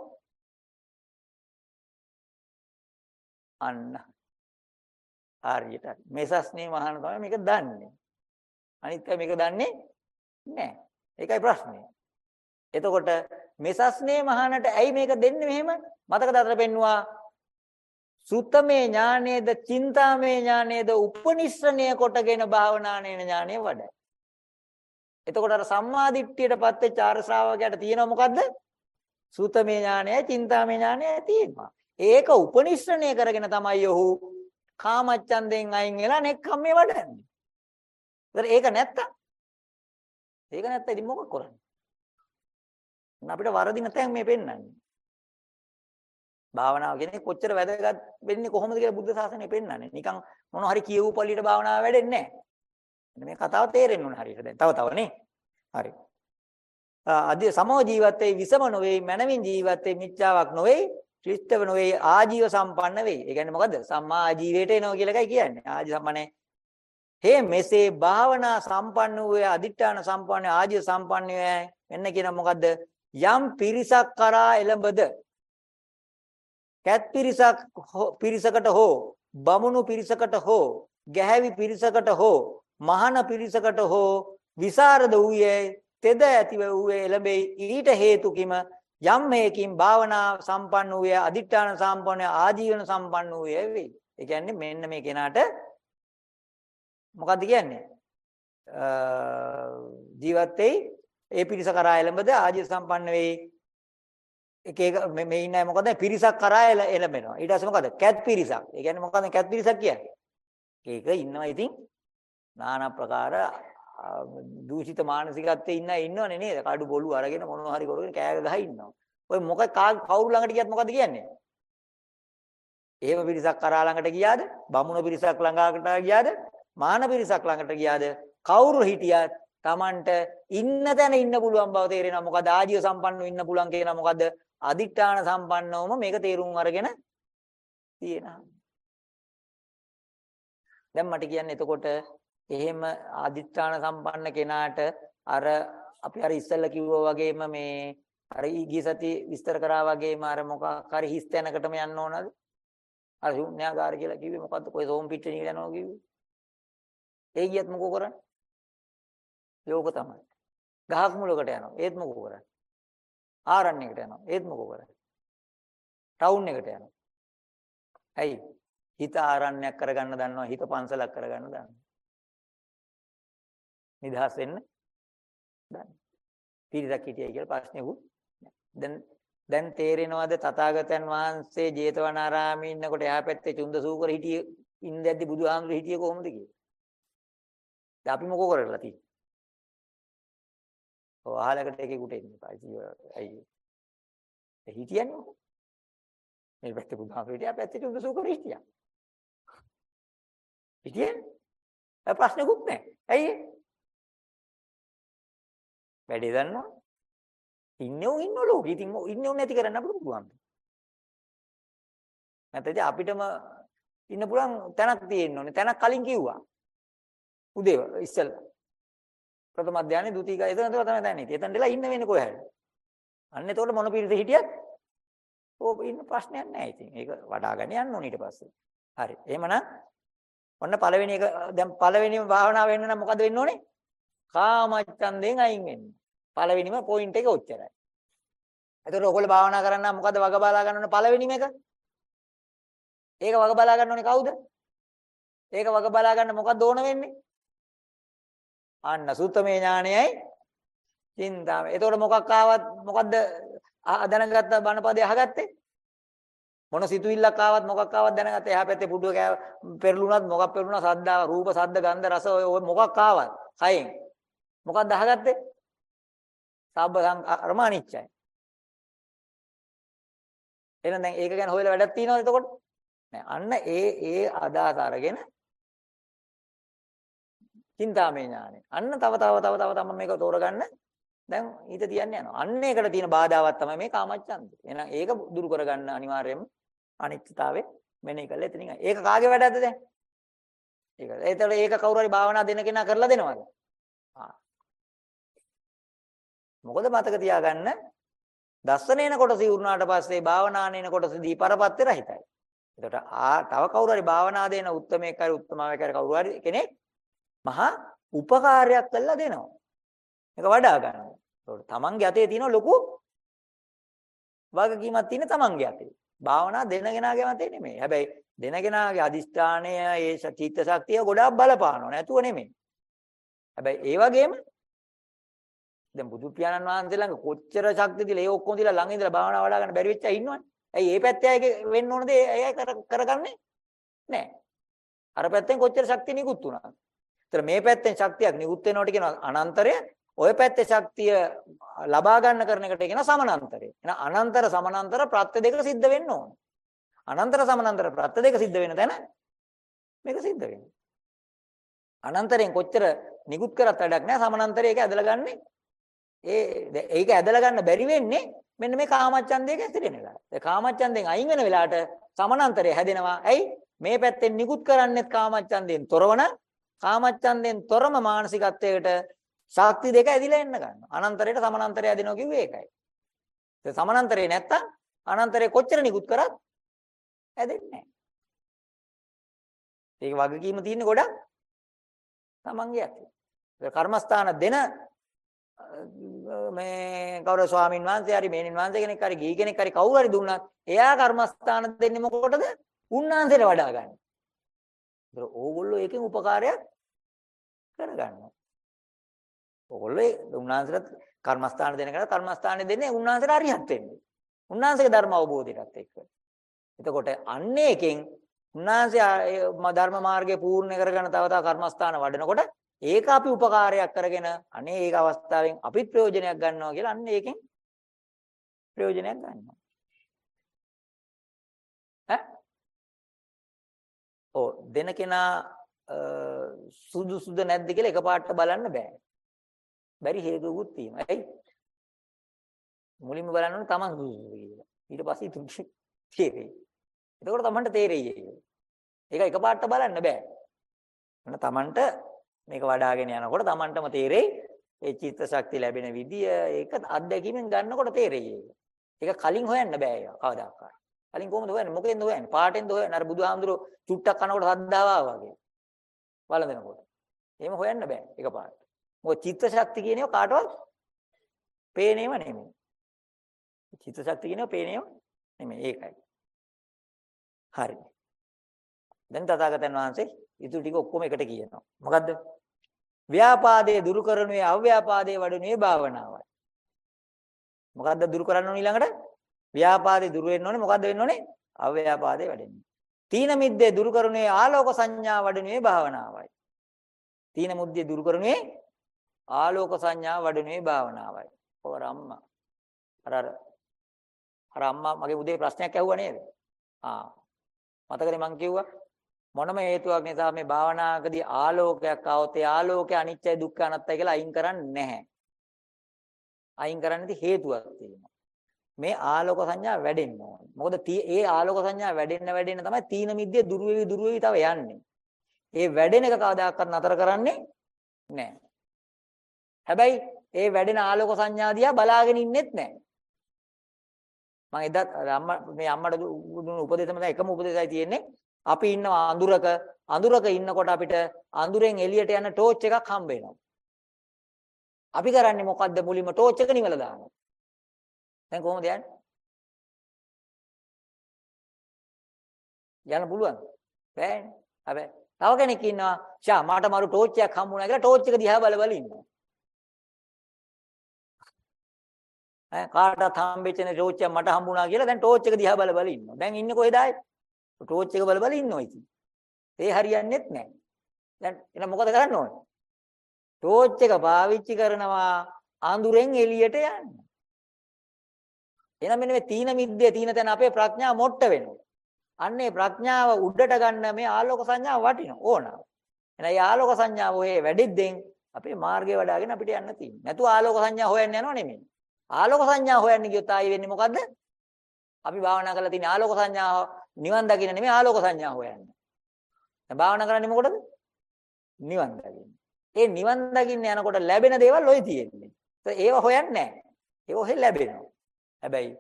අන්න. හරියට මෙසස්නේ මහාන තමයි මේක දන්නේ. අනිත් අය මේක දන්නේ නැහැ. ඒකයි ප්‍රශ්නේ. එතකොට මෙසස්නේ මහානට ඇයි මේක දෙන්නේ මෙහෙම? මතකද අතර පෙන්නවා සුත්තමේ ඥානේද චින්තාමේ ඥානේද උපනිශ්‍රණය කොටගෙන භාවනානේන ඥානය වඩයි එතකොට අර සම්මාදිට්ඨියටපත් වෙච්ච ආර ශ්‍රාවකයාට තියෙනව මොකද්ද සුතමේ ඥානයයි චින්තාමේ ඥානයයි තියෙනවා ඒක උපනිශ්‍රණය කරගෙන තමයි ඔහු කාමච්ඡන්දෙන් අයින් වෙලා නෙක්ඛම්මේ වඩන්නේ. ඒතර ඒක නැත්තම් ඒක නැත්තම් ඉතින් මොකක් කරන්නේ? අපිට වරදින තැන් මේ පෙන්වන්නේ. භාවනාව කියන්නේ කොච්චර වැදගත් වෙන්නේ කොහොමද කියලා බුද්ධ ශාසනය පෙන්වන්නේ. නිකන් මොන හරි කියවූ පළියට භාවනාව වැඩෙන්නේ නැහැ. මේ කතාව තේරෙන්න ඕන හරියට දැන්. තව තව නේ. හරි. අදී සමෝ ජීවිතේ විසම නොවේ මනමින් ජීවිතේ මිච්ඡාවක් නොවේ ශිෂ්ටව නොවේ ආජීව සම්පන්න වෙයි. ඒ කියන්නේ මොකද්ද? සම්මා ආජීවයට එනවා කියලා එකයි කියන්නේ. ආජීව සම්පන්නේ. හේ මෙසේ භාවනා සම්පන්න වූ අදිඨාන සම්පන්න ආජීව සම්පන්න වේ. මෙන්න කියන මොකද්ද? යම් පිරිසක් කරා එළඹද. කැත් පිරිසක් පිරිසකට හෝ බමුණු පිරිසකට හෝ ගැහැවි පිරිසකට හෝ මහාන පිරිසකට හෝ විසරද වූයේ තෙද ඇතිව වූයේ එළඹෙයි ඊට හේතු කිම යම් මේකින් භාවනා සම්පන්න වූය අදිඨාන සම්පන්න ආජීවන සම්පන්න වූය වෙයි. ඒ කියන්නේ මෙන්න මේ කෙනාට මොකද්ද කියන්නේ? ජීවත් වෙයි ඒ පිරිස කරා එළඹද ආජීව සම්පන්න වෙයි එක එක මේ ඉන්න අය මොකද පිරිසක් කරා එළඹෙනවා. ඊට පස්සේ මොකද? කැත් පිරිසක්. ඒ කියන්නේ මොකද කැත් පිරිසක් කියන්නේ? ඒක ඉන්නවා. ඉතින් নানা ප්‍රකාර දූෂිත මානසිකත්වයේ ඉන්න අය ඉන්නවනේ නේද? කඩු බොළු අරගෙන මොනවා හරි කරගෙන කෑග ගහ ඉන්නවා. ඔය මොකක් කවුරු ළඟට ගියත් මොකද කියන්නේ? එහෙම පිරිසක් කරා ළඟට ගියාද? බමුණ පිරිසක් ළඟට ගියාද? මාන පිරිසක් ළඟට ගියාද? කවුරු හිටියත් Tamanට ඉන්න තැන ඉන්න පුළුවන් බව තේරෙනවා. මොකද ආජීව සම්පන්නව ඉන්න පුළුවන් කියනවා මොකද? අදිඨාන සම්පන්නවම මේක තේරුම් අරගෙන තියෙනවා දැන් මට කියන්නේ එතකොට එහෙම අදිඨාන සම්පන්න කෙනාට අර අපි අර ඉස්සෙල්ලා කිව්වා වගේම මේ අර ඊගිය සති විස්තර කරා වගේම අර මොකක් හරි හිස් තැනකටම යන්න ඕනද? අර ශුන්‍යාගාර කියලා කිව්වේ මොකද්ද? කොයි සෝම් පිටේ නිකන් යනවා කිව්වේ? ඒ ගියත් මොකෝ කරන්නේ? යෝග තමයි. ගහක් මුලකට යනවා. ඒත් මොකෝ කරන්නේ? ආරණ්‍යයකට යනවා. ඒත් මොකෝ කරන්නේ? ටවුන් එකට යනවා. ඇයි? හිත ආරණ්‍යයක් කරගන්න දන්නවා. හිත පන්සලක් කරගන්න දන්නවා. නිදහස් වෙන්න දන්නවා. පිරිසක් හිටියයි කියලා ප්‍රශ්නෙකුත් දැන් දැන් තේරෙනවද තථාගතයන් වහන්සේ ජේතවනාරාමේ ඉන්නකොට එහා පැත්තේ චුන්දසූකර හිටියේ ඉන්දැද්දි බුදුහාමුදුරු හිටියේ කොහොමද කියලා? දැන් අපි මොකෝ කරලා තියෙන්නේ? ඔය අහලකට එකෙකුට එන්න එපා. අයියෝ. ඒ හිටියන්නේ මොකෝ? මේ පැත්තේ බුදුහාමුදුරු හිටියා පැත්තේ චුන්දසූකර හිටියා. හිටියන්නේ? ප්‍රශ්නකුත් නැහැ. ඇයි වැඩේ දන්නවා? ඉන්නේ උන් ඉන්න ලෝකෙ. ඉතින් ඉන්නේ උන් නැති කරන්න අපිට පුළුවන්. නැත්නම් අපිටම ඉන්න පුළුවන් තැනක් තියෙන්න ඕනේ. තැනක් කලින් කිව්වා. උදේ ඉස්සෙල්ලා. ප්‍රථම අධ්‍යානෙ ද්විතීක එතන තමයි දැන් ඉන්නේ. එතන දෙලා ඉන්න වෙන්නේ කොහේ හරි. අන්න එතකොට මොන පිරිස හිටියත් ඕක ඉන්න ප්‍රශ්නයක් නැහැ ඉතින්. ඒක වඩාගෙන යන්න ඕනේ ඊට පස්සේ. හරි. එහෙමනම් ඔන්න පළවෙනි එක දැන් පළවෙනිම භාවනාව වෙන්න නම් මොකද වෙන්න ඕනේ? කාමච්ඡන්දයෙන් අයින් වෙන්න. පළවෙනිම පොයින්ට් එක ඔච්චරයි. එතකොට ඔයගොල්ලෝ භාවනා කරන්න මොකද වග බලා ගන්න ඕනේ පළවෙනිම එක? ඒක වග බලා ගන්න ඕනේ කවුද? ඒක වග බලා ගන්න මොකක්ද ඕන වෙන්නේ? අන්න සුත්තමේ ඥානයයි චින්තාව. එතකොට මොකක් ආවත් මොකද්ද දැනගත්ත බණපදේ අහගත්තේ? මොන සිතුවිල්ලක් ආවත් මොකක් ආවත් දැනගත්ත එහා පැත්තේ පුඩුව කෑ පෙරළුණත් මොකක් පෙරළුණා සද්දා රූප සද්ද ගන්ධ රස ඔය මොකක් ආවත් කයෙන් මොකක්ද අහගත්තේ? සබ්බ සංකරම අනිච්චයි. එහෙනම් දැන් ඒක ගැන හොයලා වැඩක් තියනවද එතකොට? නෑ. අන්න ඒ ඒ අදහස අරගෙන චින්තාමය ඥානෙ. අන්න තව තව තව තව තම මේක තෝරගන්න දැන් ඊට තියන්න යනවා. අන්න ඒකට තියෙන බාධාවක් තමයි මේ කාමච්ඡන්දය. එහෙනම් ඒක දුරු කරගන්න අනිවාර්යයෙන්ම අනිත්‍යතාවය මෙනෙහි කළා එතනින්. ඒක කාගේ වැඩක්ද දැන්? ඒක. ඒතකොට ඒක කවුරු හරි භාවනා දෙන කෙනා කරලා දෙනවද? මොකද මතක තියාගන්න දස්සනේන කොටස ඉවුරුනාට පස්සේ භාවනානේන කොටසදී පරපත්තේ රහිතයි. එතකොට ආ තව කවුරු හරි භාවනා දෙන උත්මේක හරි උත්මාවක හරි කවුරු හරි කෙනෙක් මහා උපකාරයක් කළා දෙනවා. මේක වඩා ගන්නවා. ඒකට තමන්ගේ අතේ තියෙන ලොකු වගකීමක් තියෙන තමන්ගේ අතේ. භාවනා දෙනගෙනාගේ අතේ නෙමෙයි. හැබැයි දෙනගෙනාගේ අදිෂ්ඨානය ඒ චිත්ත ශක්තිය ගොඩාක් බලපානවා. නැතුව නෙමෙයි. හැබැයි ඒ වගේම දැන් බුදු පියාණන් වහන්සේ ළඟ කොච්චර ශක්තිය තියලා ඒ ඔක්කොම තියලා ළඟ ඉඳලා භාවනා වඩා ගන්න බැරි වෙච්ච අය ඉන්නවනේ. ඇයි මේ පැත්තේ අය වෙන්න ඕනද ඒ අය කරගන්නේ නැහැ. අර පැත්තෙන් කොච්චර ශක්තිය නිකුත් වුණාද? ඒතර මේ පැත්තෙන් ශක්තියක් නිකුත් වෙනවට කියන අනන්තරය ඔය පැත්තේ ශක්තිය ලබා ගන්න කරන එකට කියන සමානන්තරය. එහෙනම් අනන්තර සමානන්තර ප්‍රත්‍ය දෙක සිද්ධ වෙන්න ඕන. අනන්තර සමානන්තර ප්‍රත්‍ය දෙක සිද්ධ වෙන තැන මේක සිද්ධ වෙනවා. අනන්තරයෙන් කොච්චර නිකුත් කරත් වැඩක් නැහැ සමානන්තරය ඒක ඇදලා ගන්නේ ඒ ඒක ඇදලා ගන්න බැරි වෙන්නේ මෙන්න මේ කාමච්ඡන්දයක ඇතිරෙන වෙලාවට. ඒ කාමච්ඡන්දයෙන් අයින් වෙන වෙලාවට සමානන්තරය හැදෙනවා. ඇයි? මේ පැත්තෙන් නිකුත් කරන්නේත් කාමච්ඡන්දයෙන් තොරවන කාමච්ඡන්දයෙන් තොරම මානසිකත්වයකට ශක්ති දෙක ඇදිලා එන්න ගන්නවා. අනන්තරයට සමානන්තරය ඇදෙනවා කිව්වේ ඒකයි. ඒ සමානන්තරේ නැත්තම් අනන්තරේ කොච්චර නිකුත් කරත් ඇදෙන්නේ නැහැ. ඒක වගකීම තියෙන්නේ ගොඩක් තමන්ගේ අතේ. කර්මස්ථාන දෙන මේ කවුරු ස්වාමින් වහන්සේ හරි මේනින් වහන්සේ කෙනෙක් හරි ගිහි කෙනෙක් හරි කවුරු හරි දුන්නත් එයා කර්මස්ථාන දෙන්නේ මොකටද? උන්වහන්සේට වඩා ගන්න. ඒතර ඕගොල්ලෝ එකෙන් උපකාරයක් කරගන්නවා. ඔයගොල්ලෝ උන්වහන්සේට කර්මස්ථාන දෙන කෙනා කර්මස්ථානේ දෙන්නේ උන්වහන්සේට අරිහත් වෙන්නේ. උන්වහන්සේගේ ධර්ම අවබෝධයටත් එක්ක. එතකොට අන්න එකෙන් උන්වහන්සේ ධර්ම මාර්ගය පූර්ණ කරගෙන තව තව කර්මස්ථාන වඩනකොට ඒක අපි උපකාරයක් කරගෙන අනේ ඒක අවස්ථාවෙන් අපිත් ප්‍රයෝජනයක් ගන්නවා කියලා අන්න ඒකෙන් ප්‍රයෝජනයක් ගන්නවා. ඔව් දෙන කෙනා සුදුසුද නැද්ද කියලා එකපාරට බලන්න බෑ. බැරි හේතුකුත් තියෙනවා. ඇයි? මුලින්ම බලන්න ඕනේ තමන් සුදුසුද කියලා. ඊට පස්සේ තුන්ටි තේරෙයි. එතකොට තමන්ට තේරෙයි ඒක. ඒක එකපාරට බලන්න බෑ. මොන තමන්ට මේක වඩාගෙන යනකොට තමන්ටම තේරෙයි ඒ චිත්ත ශක්තිය ලැබෙන විදිය ඒක අත්දැකීමෙන් ගන්නකොට තේරෙයි ඒක. ඒක කලින් හොයන්න බෑ ඒක කවදාකවත්. කලින් කොහොමද හොයන්නේ? මොකෙන්ද හොයන්නේ? පාටෙන්ද හොයන්නේ? අර බුදුහාමුදුරුවෝ චුට්ටක් කනකොට සද්දාව ආවා වගේ. වළඳනකොට. එහෙම හොයන්න බෑ එකපාරට. මොකද චිත්ත ශක්තිය කියන ඒවා කාටවත් පේනේම නෙමෙයි. චිත්ත ශක්තිය කියන ඒවා පේනේම නෙමෙයි. ඒකයි. හරි. දැන් තථාගතයන් වහන්සේ ඊටු ටික ඔක්කොම එකට කියනවා. මොකද්ද? ව්‍යාපාදයේ දුරු කරනුවේ අව්‍යාපාදයේ වඩනුවේ භාවනාවයි. මොකද්ද දුරු කරන්න ඕන ඊළඟට? ව්‍යාපාදේ දුරු වෙන්න ඕනේ මොකද්ද වෙන්න ඕනේ? අව්‍යාපාදේ වැඩෙන්න. තීන මිද්දේ දුරු කරුණේ ආලෝක සංඥා වඩනුවේ භාවනාවයි. තීන මුද්දේ දුරු කරුණේ ආලෝක සංඥා වඩනුවේ භාවනාවයි. ඔවර අම්මා. අර අර අර අම්මා මගේ උදේ ප්‍රශ්නයක් ඇහුවා නේද? ආ. මතකනේ මං කිව්වා මොනම හේතුවක් නිසා මේ භාවනාවකදී ආලෝකයක් આવොත් ඒ ආලෝකය අනිත්‍යයි දුක්ඛ අනාත්තයි කියලා අයින් කරන්නේ නැහැ. අයින් කරන්නේදී හේතුවක් තියෙනවා. මේ ආලෝක සංඥා වැඩෙන්න ඕනේ. මොකද ඒ ආලෝක සංඥා වැඩෙන්න වැඩෙන්න තමයි තීන මිද්දේ දුරු වෙවි දුරු වෙවි තව යන්නේ. ඒ වැඩෙන එක කවදාකවත් නතර කරන්නේ නැහැ. හැබැයි ඒ වැඩෙන ආලෝක සංඥා දිහා බලාගෙන ඉන්නෙත් නැහැ. මම එදත් අම්මා මේ අම්මට දුන්න උපදේශම තමයි එකම උපදේශයි තියෙන්නේ. අපි ඉන්නවා අඳුරක අඳුරක ඉන්නකොට අපිට අඳුරෙන් එළියට යන ටෝච් එකක් හම්බ වෙනවා. අපි කරන්නේ මොකද්ද මුලින්ම ටෝච් එක නිවලා දානවා. දැන් කොහොමද යන්නේ? යන්න පුළුවන්. බෑනේ. හැබැයි තව කෙනෙක් ඉන්නවා ෂා මට මරු ටෝච් එකක් හම්බුණා කියලා ටෝච් එක දිහා බල බල ඉන්නවා. ඈ කාටවත් හම්බෙච්ච නේ ටෝච් එක මට හම්බුණා කියලා දැන් ටෝච් එක දිහා බල බල ඉන්නවා. දැන් ඉන්නේ කොහෙද ආයේ? ටෝච් එක බල බල ඉන්නවා ඉතින්. ඒ හරියන්නේත් නැහැ. දැන් එහෙනම් මොකද කරන්න ඕනේ? ටෝච් එක පාවිච්චි කරනවා අඳුරෙන් එළියට යන්න. එහෙනම් මෙන්න මේ තීන මිද්දේ තීන තැන අපේ ප්‍රඥාව මොට්ට වෙනවා. අන්නේ ප්‍රඥාව උඩට ගන්න මේ ආලෝක සංඥාව වටිනවා ඕනවා. එහෙනම් මේ ආලෝක සංඥාව ඔය වැඩිද්දෙන් අපේ මාර්ගය වඩ아가ගෙන අපිට යන්න තියෙනවා. නැතුව ආලෝක සංඥා හොයන්න යනව නෙමෙයි. ආලෝක සංඥා හොයන්න ගියොත් ආයි වෙන්නේ මොකද්ද? අපි භාවනා කරලා තියෙන ආලෝක සංඥාව නිවන් දකින්න නෙමෙයි ආලෝක සංඥා හොයන්න. දැන් භාවනා කරන්නේ මොකටද? නිවන් දකින්න. ඒ නිවන් දකින්න යනකොට ලැබෙන දේවල් ඔය තියෙන්නේ. ඒව හොයන්නේ නැහැ. ඒව ඔහෙ ලැබෙනවා. හැබැයි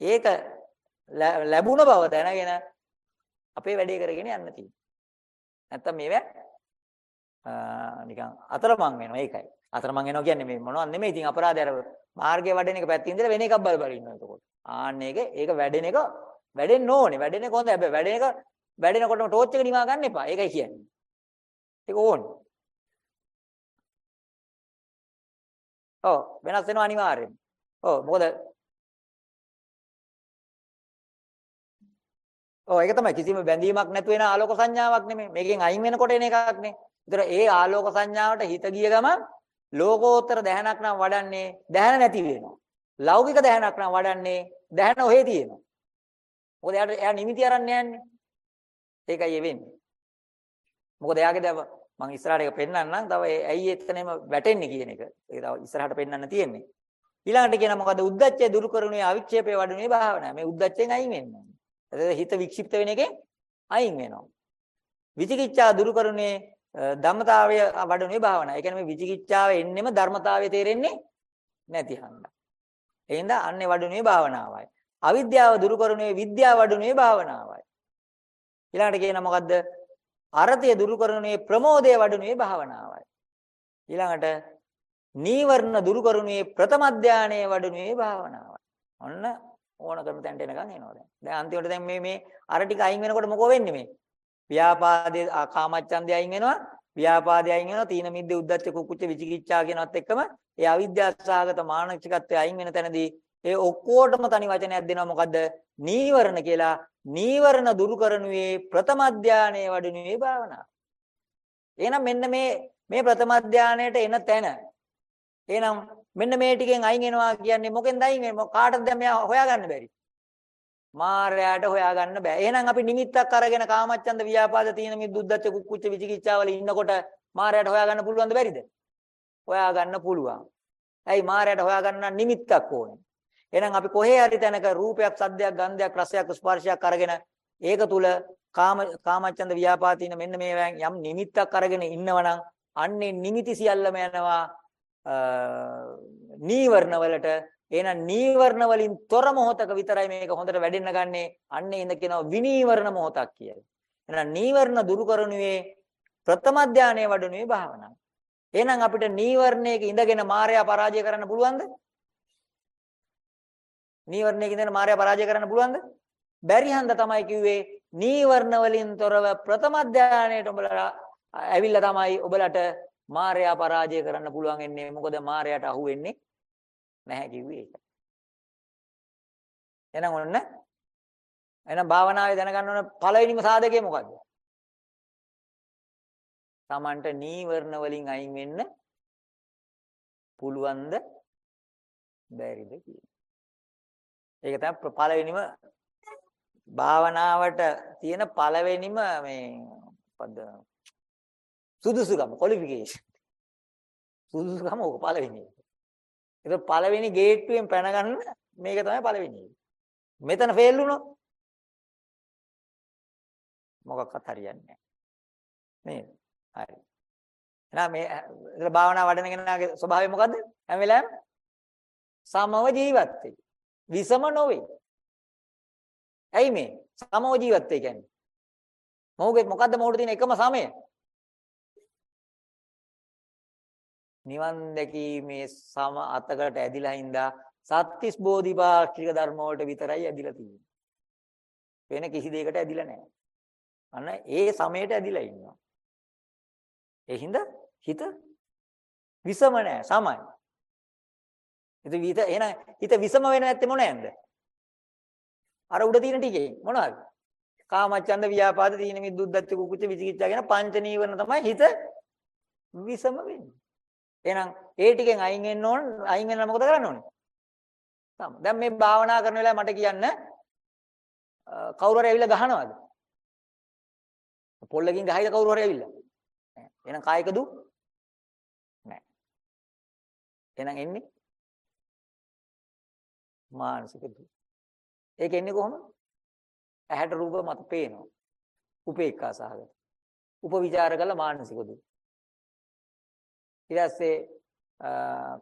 ඒක ලැබුණ බව දැනගෙන අපේ වැඩේ කරගෙන යන්න තියෙනවා. නැත්තම් මේවා නිකන් අතරමං වෙනවා ඒකයි. අතරමං වෙනවා කියන්නේ මේ මොනවද නෙමෙයි. ඉතින් අපරාධය අර මාර්ගය වඩන එක පැත්තකින් ඉඳලා වෙන එකක් බල බල ඉන්නවා එතකොට. ආන්න ඒක ඒක වැඩෙන එක වැඩෙන්න ඕනේ. වැඩෙන එක හොඳයි. හැබැයි වැඩෙන එක වැඩෙනකොටම ටෝච් එක නිවා ගන්න එපා. ඒකයි කියන්නේ. ඒක ඕනේ. ඔව් වෙනස් වෙනවා අනිවාර්යෙන්. ඔව් මොකද ඔව් ඒක තමයි කිසිම බැඳීමක් නැතු වෙන ආලෝක සංඥාවක් නෙමෙයි. මේකෙන් අයින් වෙනකොට එන එකක් නේ. ඒතර ඒ ආලෝක සංඥාවට හිත ගිය ගමන් ලෝකෝත්තර දැහනක් නම් වඩන්නේ දැහන නැති වෙනවා. ලෞකික දැහනක් නම් වඩන්නේ දැහන ඔහෙ තියෙනවා. මොකද එයාට එයා නිමිති අරන් යන්නේ. ඒකයි වෙන්නේ. මොකද එයාගේ දැන් මම ඉස්සරහට එක පෙන්නන්නම්. තව ඇයි එතනම වැටෙන්නේ කියන එක. ඒක තව ඉස්සරහට පෙන්නන්න තියෙන්නේ. ඊළඟට කියන මොකද උද්දච්චය දුරු කරුණේ අවික්ෂේපේ වඩුනේ භාවනාව. මේ උද්දච්චයෙන් අයින් වෙන්න ඕනේ. හිත වික්ෂිප්ත වෙන එකෙන් අයින් වෙනවා. විචිකිච්ඡා දුරු කරුනේ ධම්මතාවය වඩනුවේ භාවනාව. ඒ කියන්නේ මේ විචිකිච්ඡාව එන්නෙම ධර්මතාවය තේරෙන්නේ නැති හන්දා. එහෙනම් අන්නේ වඩනුවේ භාවනාවයි. අවිද්‍යාව දුරු කරුනේ විද්‍යාව වඩනුවේ භාවනාවයි. ඊළඟට කියන මොකද්ද? අරතය දුරු කරුනේ ප්‍රමෝදය වඩනුවේ භාවනාවයි. ඊළඟට නීවරණ දුරු කරුනේ ප්‍රථම ධානයේ වඩනුවේ භාවනාවයි. ඔන්න ඕන කරන තැනට එනකන් එනවා දැන්. දැන් අන්තිමට දැන් මේ මේ අර ටික අයින් වෙනකොට මොකෝ වෙන්නේ මේ? ව්‍යාපාදේ කාමච්ඡන්දේ අයින් වෙනවා. ව්‍යාපාදය අයින් වෙනවා. තීන මිද්ද උද්දච්ච කුක්කුච්ච විචිකිච්ඡා කියනවත් එක්කම ඒ අවිද්‍යාසහගත මානසිකත්වය අයින් වෙන තැනදී ඒ ඔක්කොටම තනි වචනයක් දෙනවා මොකද්ද? නීවරණ කියලා. නීවරණ දුරු කරනුවේ ප්‍රථම ධානයේ වඩනුවේ භාවනාව. එහෙනම් මෙන්න මේ මේ ප්‍රථම ධානයට එන තැන. එහෙනම් මෙන්න මේ ටිකෙන් අයින් වෙනවා කියන්නේ මොකෙන්ද අයින් වෙන්නේ? කාටද දැන් මෙයා හොයාගන්න බැරි? මාරයාට හොයාගන්න බෑ. එහෙනම් අපි නිමිත්තක් අරගෙන කාමච්ඡන්ද ව්‍යාපාද තීන මිද්දුද්දච්ච කුක්කුච්ච විචිකිච්ඡාවල ඉන්නකොට මාරයාට හොයාගන්න පුළුවන්ද බැරිද? හොයාගන්න පුළුවන්. ඇයි මාරයාට හොයාගන්න නිමිත්තක් ඕනේ. එහෙනම් අපි කොහේ හරි තැනක රූපයක්, සද්දයක්, ගන්ධයක්, රසයක්, ස්පර්ශයක් අරගෙන ඒක තුල කාම කාමච්ඡන්ද ව්‍යාපාදින මෙන්න මේ යම් නිමිත්තක් අරගෙන ඉන්නවනම් අන්නේ නිමිති සියල්ලම යනවා නීවරණ වලට එහෙනම් නීවරණ වලින් තොර මොහොතක විතරයි මේක හොඳට වැඩෙන්න ගන්නෙ. අන්න ඉඳ කියනවා විනීවරණ මොහොතක් කියලා. එහෙනම් නීවරණ දුරු කරනුවේ ප්‍රථම ධානයේ වඩනුවේ භාවනාව. එහෙනම් අපිට නීවරණයක ඉඳගෙන මායя පරාජය කරන්න පුළුවන්ද? නීවරණයක ඉඳගෙන මායя පරාජය කරන්න පුළුවන්ද? බැරි හන්ද තමයි කිව්වේ නීවරණ වලින් තොරව ප්‍රථම ධානයට උඹලා ඇවිල්ලා තමයි ඔබලට මායя පරාජය කරන්න පුළුවන් වෙන්නේ. මොකද මායයට අහු වෙන්නේ නැහැ කිව්වේ ඒක. එහෙනම් ඔන්න එහෙනම් භාවනාවේ දැනගන්න ඕන පළවෙනිම සාධකය මොකද්ද? Tamanට නීවරණ වලින් අයින් වෙන්න පුළුවන්ද බැරිද කියන. ඒක තමයි පළවෙනිම භාවනාවට තියෙන පළවෙනිම මේ මොකද්ද සුදුසුකම ක්වොලිෆිකේෂන් සුදුසුකම ඕක පළවෙනි එක. ඒක පළවෙනි ගේට්ටුවෙන් පැන ගන්න මේක තමයි පළවෙනි එක. මෙතන ෆේල් වුණොත් මොකක්වත් හරියන්නේ නැහැ. නේද? හරි. එහෙනම් මේ ඉතල භාවනා වඩන කෙනාගේ ස්වභාවය මොකද්ද? හැම වෙලාවෙම සමව ජීවත් වෙයි. විසම නොවේ. ඇයි මේ? සමව ජීවත් වෙයි කියන්නේ? මොහුගේ මොකද්ද මොහුට තියෙන එකම සමය? නිවන් දැකීමේ සම අතකට ඇදිලා හින්දා සත්‍තිස් බෝධිපාක්ෂික ධර්ම වලට විතරයි ඇදිලා තියෙන්නේ. වෙන කිසි දෙයකට ඇදිලා නැහැ. අන්න ඒ සමයට ඇදිලා ඉන්නවා. ඒ හින්දා හිත විසම නැහැ සමයි. හිත විත එන හිත විසම වෙන්නේ නැත්තේ මොනෑන්ද? අර උඩ තියෙන ටිකේ මොනවද? කාමච්ඡන්ද ව්‍යාපාද තීන මිද්දුද්දච්ච කුකුච්ච විචිකිච්ඡා කියන පංච නීවරණ තමයි හිත විසම වෙන්නේ. එහෙනම් ඒ ටිකෙන් අයින් වෙන්න ඕන අයින් වෙන්න මොකද කරන්න ඕනේ? තම. දැන් මේ භාවනා කරන වෙලාවේ මට කියන්න කවුරු හරි ඇවිල්ලා ගහනවද? පොල්ලකින් ගහයිද කවුරු හරි ඇවිල්ලා? නෑ. එහෙනම් කායික දු? නෑ. එහෙනම් එන්නේ මානසික දු. ඒක එන්නේ කොහොමද? ඇහැට රූප මත පේනවා. උපේක්ඛා සහගත. උපවිචාර කළ මානසික දු. ඊට පස්සේ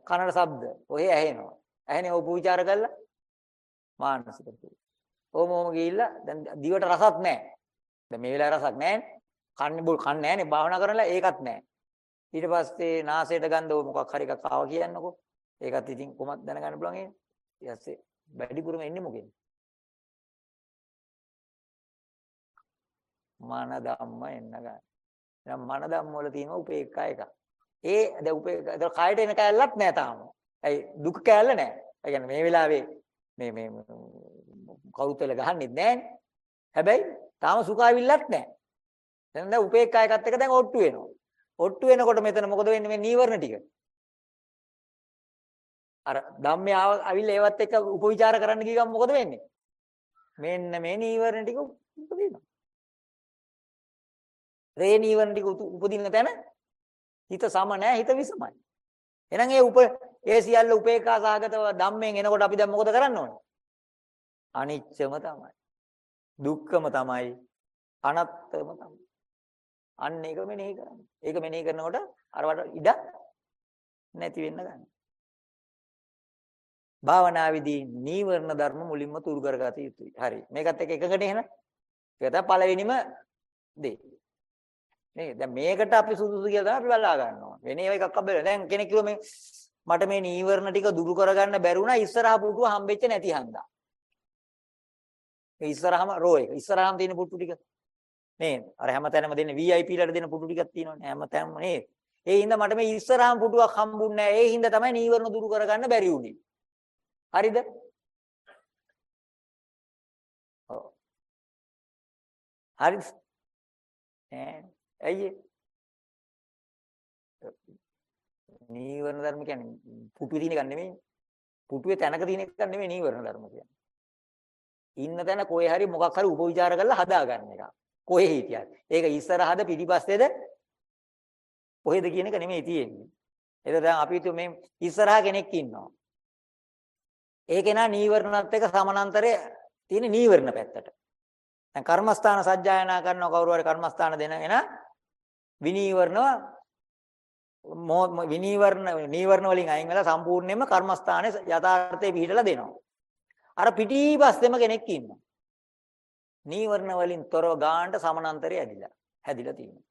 කනට ශබ්ද ඔහේ ඇහෙනවා. ඇහෙනේ ඔබ විචාර කළා මානසික දුක. ඕම ඕම ගිහිල්ලා දැන් දිවට රසක් නැහැ. දැන් මේ වෙලාවේ රසක් නැහැ. කන්නේ බොල් කන්නේ නැහනේ භාවනා කරනලා ඒකත් නැහැ. ඊට පස්සේ නාසයට ගඳ මොකක් හරි එකක් ආවා කියන්නකෝ. ඒකත් ඉතින් කොහොමද දැනගන්න පුළුවන් ඒ? ඊට පස්සේ වැඩිපුරම එන්නේ මොකෙන්ද? මන ධම්ම එන්න ගන්න. එහෙනම් මන ධම්ම වල තියෙන උපේක්ඛා එකක්. ඒ දැන් උපේ කයට එන කැලලක් නෑ තාම. ඇයි දුක කැලල නෑ. ඒ කියන්නේ මේ වෙලාවේ මේ මේ කවුරුත් වෙල ගහන්නෙත් නෑනේ. හැබැයි තාම සුඛාවිල්ලක් නෑ. දැන් දැන් උපේක්ඛා එකත් එක දැන් ඔට්ටු වෙනවා. ඔට්ටු වෙනකොට මෙතන මොකද වෙන්නේ මේ නීවරණ ටික? අර ධම්මේ ආවිල්ල ඒවත් එක්ක උපවිචාර කරන්න ගියම මොකද වෙන්නේ? මෙන්න මේ නීවරණ ටික උපදිනවා. රේ නීවරණ ටික උපදින තැන හිත සම නැහැ හිත විසමයි. එහෙනම් ඒ උප ඒ සියල්ල උපේක්ඛා සාගතව ධම්මෙන් එනකොට අපි දැන් මොකද කරන්න ඕනේ? අනිච්චම තමයි. දුක්ඛම තමයි. අනත්තම තමයි. අන්න ඒක මෙනෙහි කරන්න. ඒක මෙනෙහි කරනකොට අරවට ඉඩ නැති වෙන්න ගන්න. භාවනාවේදී නීවරණ ධර්ම මුලින්ම තුරු කරගත යුතුයි. හරි. මේකත් එක්ක එකකට එහෙනම්. ඒක තමයි පළවෙනිම දේ. නේ දැන් මේකට අපි සුදුසු කියලා තමයි අපි බලා ගන්නවා. වෙන ඒවා එකක් අබ්බල. දැන් කෙනෙක් කිව්ව මේ මට මේ නීවරණ ටික දුරු කරගන්න බැරි වුණා ඉස්සරහා පුටුව හම්බෙච්ච නැති හන්දා. ඒ ඉස්සරහම රෝ එක. ඉස්සරහම තියෙන පුටු ටික. නේද? අර හැමතැනම දෙන්නේ VIP ලාට දෙන පුටු ටිකක් තියෙනවනේ හැමතැනම නේද? ඒ හින්දා මට මේ ඉස්සරහම පුටුවක් හම්බුන්නේ නැහැ. ඒ හින්දා තමයි නීවරණ දුරු කරගන්න බැරි වුනේ. හරිද? ඔව්. හරිද? ඈ ඇයි නීවරණ ධර්ම කියන්නේ පුටුවේ තියෙන එක නෙමෙයි. පුටුවේ තැනක තියෙන එක නෙමෙයි නීවරණ ධර්ම කියන්නේ. ඉන්න තැන කොහේ හරි මොකක් හරි උපවිචාර කරලා හදාගන්න එක. කොහේ හිටියත්. ඒක ඉස්සරහද පිටිපස්සේද කොහෙද කියන එක නෙමෙයි තියෙන්නේ. ඒක දැන් අපි හිතුව මේ ඉස්සරහා කෙනෙක් ඉන්නවා. ඒ කෙනා නීවරණත් එක්ක සමානතරේ තියෙන නීවරණ පැත්තට. දැන් කර්මස්ථාන සජ්ජායනා කරන කවුරු හරි කර්මස්ථාන දෙනගෙන විනීවරණව විනීවරණ නීවරණ වලින් අයින් වෙලා සම්පූර්ණයෙන්ම කර්මස්ථානයේ යථාර්ථයේ පිහිටලා දෙනවා. අර පිටිපස්සෙම කෙනෙක් ඉන්නවා. නීවරණ වලින් තොරව ගානට සමානතරය ඇදිලා හැදිලා තියෙනවා.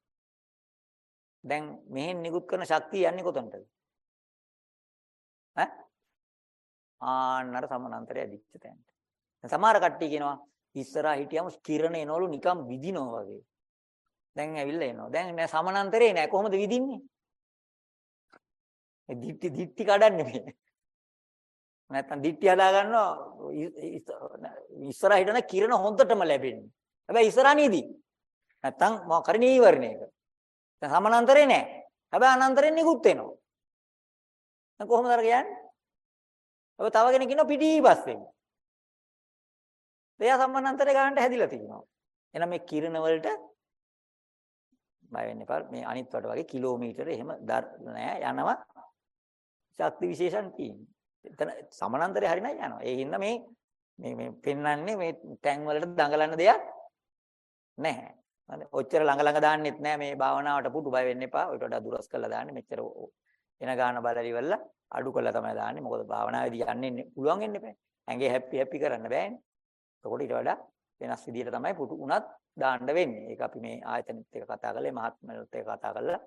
දැන් මෙහෙන් නිකුත් කරන ශක්තිය යන්නේ කොතනටද? ඈ? ආන්නර සමානතරය ඇදිච්ච තැනට. සමහර කට්ටිය කියනවා ඉස්සරහා හිටියම කිරණ එනවලු නිකන් විදිනවා වගේ. දැන් ඇවිල්ලා එනවා. දැන් නෑ සමානතරේ නෑ කොහොමද විදින්නේ? ඒ දිට්ටි දිට්ටි කඩන්නේ මේ. නැත්තම් දිට්ටි හදා ගන්නවා ඉස්සරහ හිටන කිරණ හොඳටම ලැබෙන්නේ. හැබැයි ඉස්සරහ නීදි. නැත්තම් මොකක් හරි නීවරණයක. දැන් සමානතරේ නෑ. හැබැයි අනන්තරෙන් නිකුත් වෙනවා. දැන් කොහොමද අර කියන්නේ? ඔබ තව කෙනෙක් ඉන්නවා පිටිපස්සෙන්. එයා සමානතරේ ගන්නට හැදිලා තියෙනවා. එහෙනම් මේ කිරණ වලට බය වෙන්න එපා. මේ අනිත් වට වගේ කිලෝමීටර එහෙම නෑ යනවා. ශක්ති විශේෂන් තියෙන්නේ. එතන සමානතරේ හරිනයි යනවා. ඒ හින්දා මේ මේ මේ පෙන්වන්නේ මේ ටැන් වලට දඟලන්න දෙයක් නැහැ. හරි. ඔච්චර ළඟ ළඟ දාන්නෙත් නැහැ මේ භාවනාවට පුඩු බය වෙන්න එපා. ඔයිට වඩා දුරස් කරලා දාන්නේ. මෙච්චර එන ගාන බලලිවල අඩු කරලා තමයි දාන්නේ. මොකද භාවනාවේදී යන්නේ පුළුවන් වෙන්නේ නැහැ. ඇඟේ හැපි හැපි කරන්න බෑනේ. එතකොට ඊට වඩා වෙනස් විදියට තමයි පුටු උනත් දාන්න වෙන්නේ. ඒක අපි මේ ආයතනෙත් එක කතා කරලා මහත්මලත් එක කතා කරලා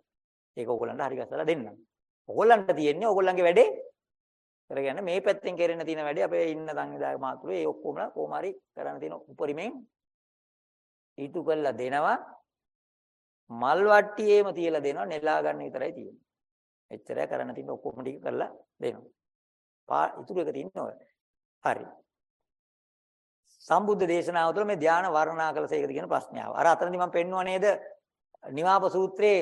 ඒක ඕගොල්ලන්ට හරි ගැසලා දෙන්නම්. ඕගොල්ලන්ට තියෙන්නේ ඕගොල්ලන්ගේ වැඩේ කරගන්න මේ පැත්තෙන් කෙරෙන තියෙන වැඩේ අපේ ඉන්න සංවිධායක මාතුරු ඒ ඔක්කොම කොහොම හරි කරන්න තියෙන උපරිමයෙන් ඊතු කළා දෙනවා මල් වට්ටියේම තියලා දෙනවා නෙලා ගන්න විතරයි තියෙන්නේ. එච්චරයි කරන්න තියෙන ඔක්කොම ටික කරලා දෙනවා. පා ඉතුරු එක තියෙන්නේ ඔය. හරි. සම්බුද්ධ දේශනාව තුළ මේ ධාන වර්ණනා කළ සේකද කියන ප්‍රශ්නය ආවා. අර අතනදී මම පෙන්නුවා නේද? නිවාප සූත්‍රයේ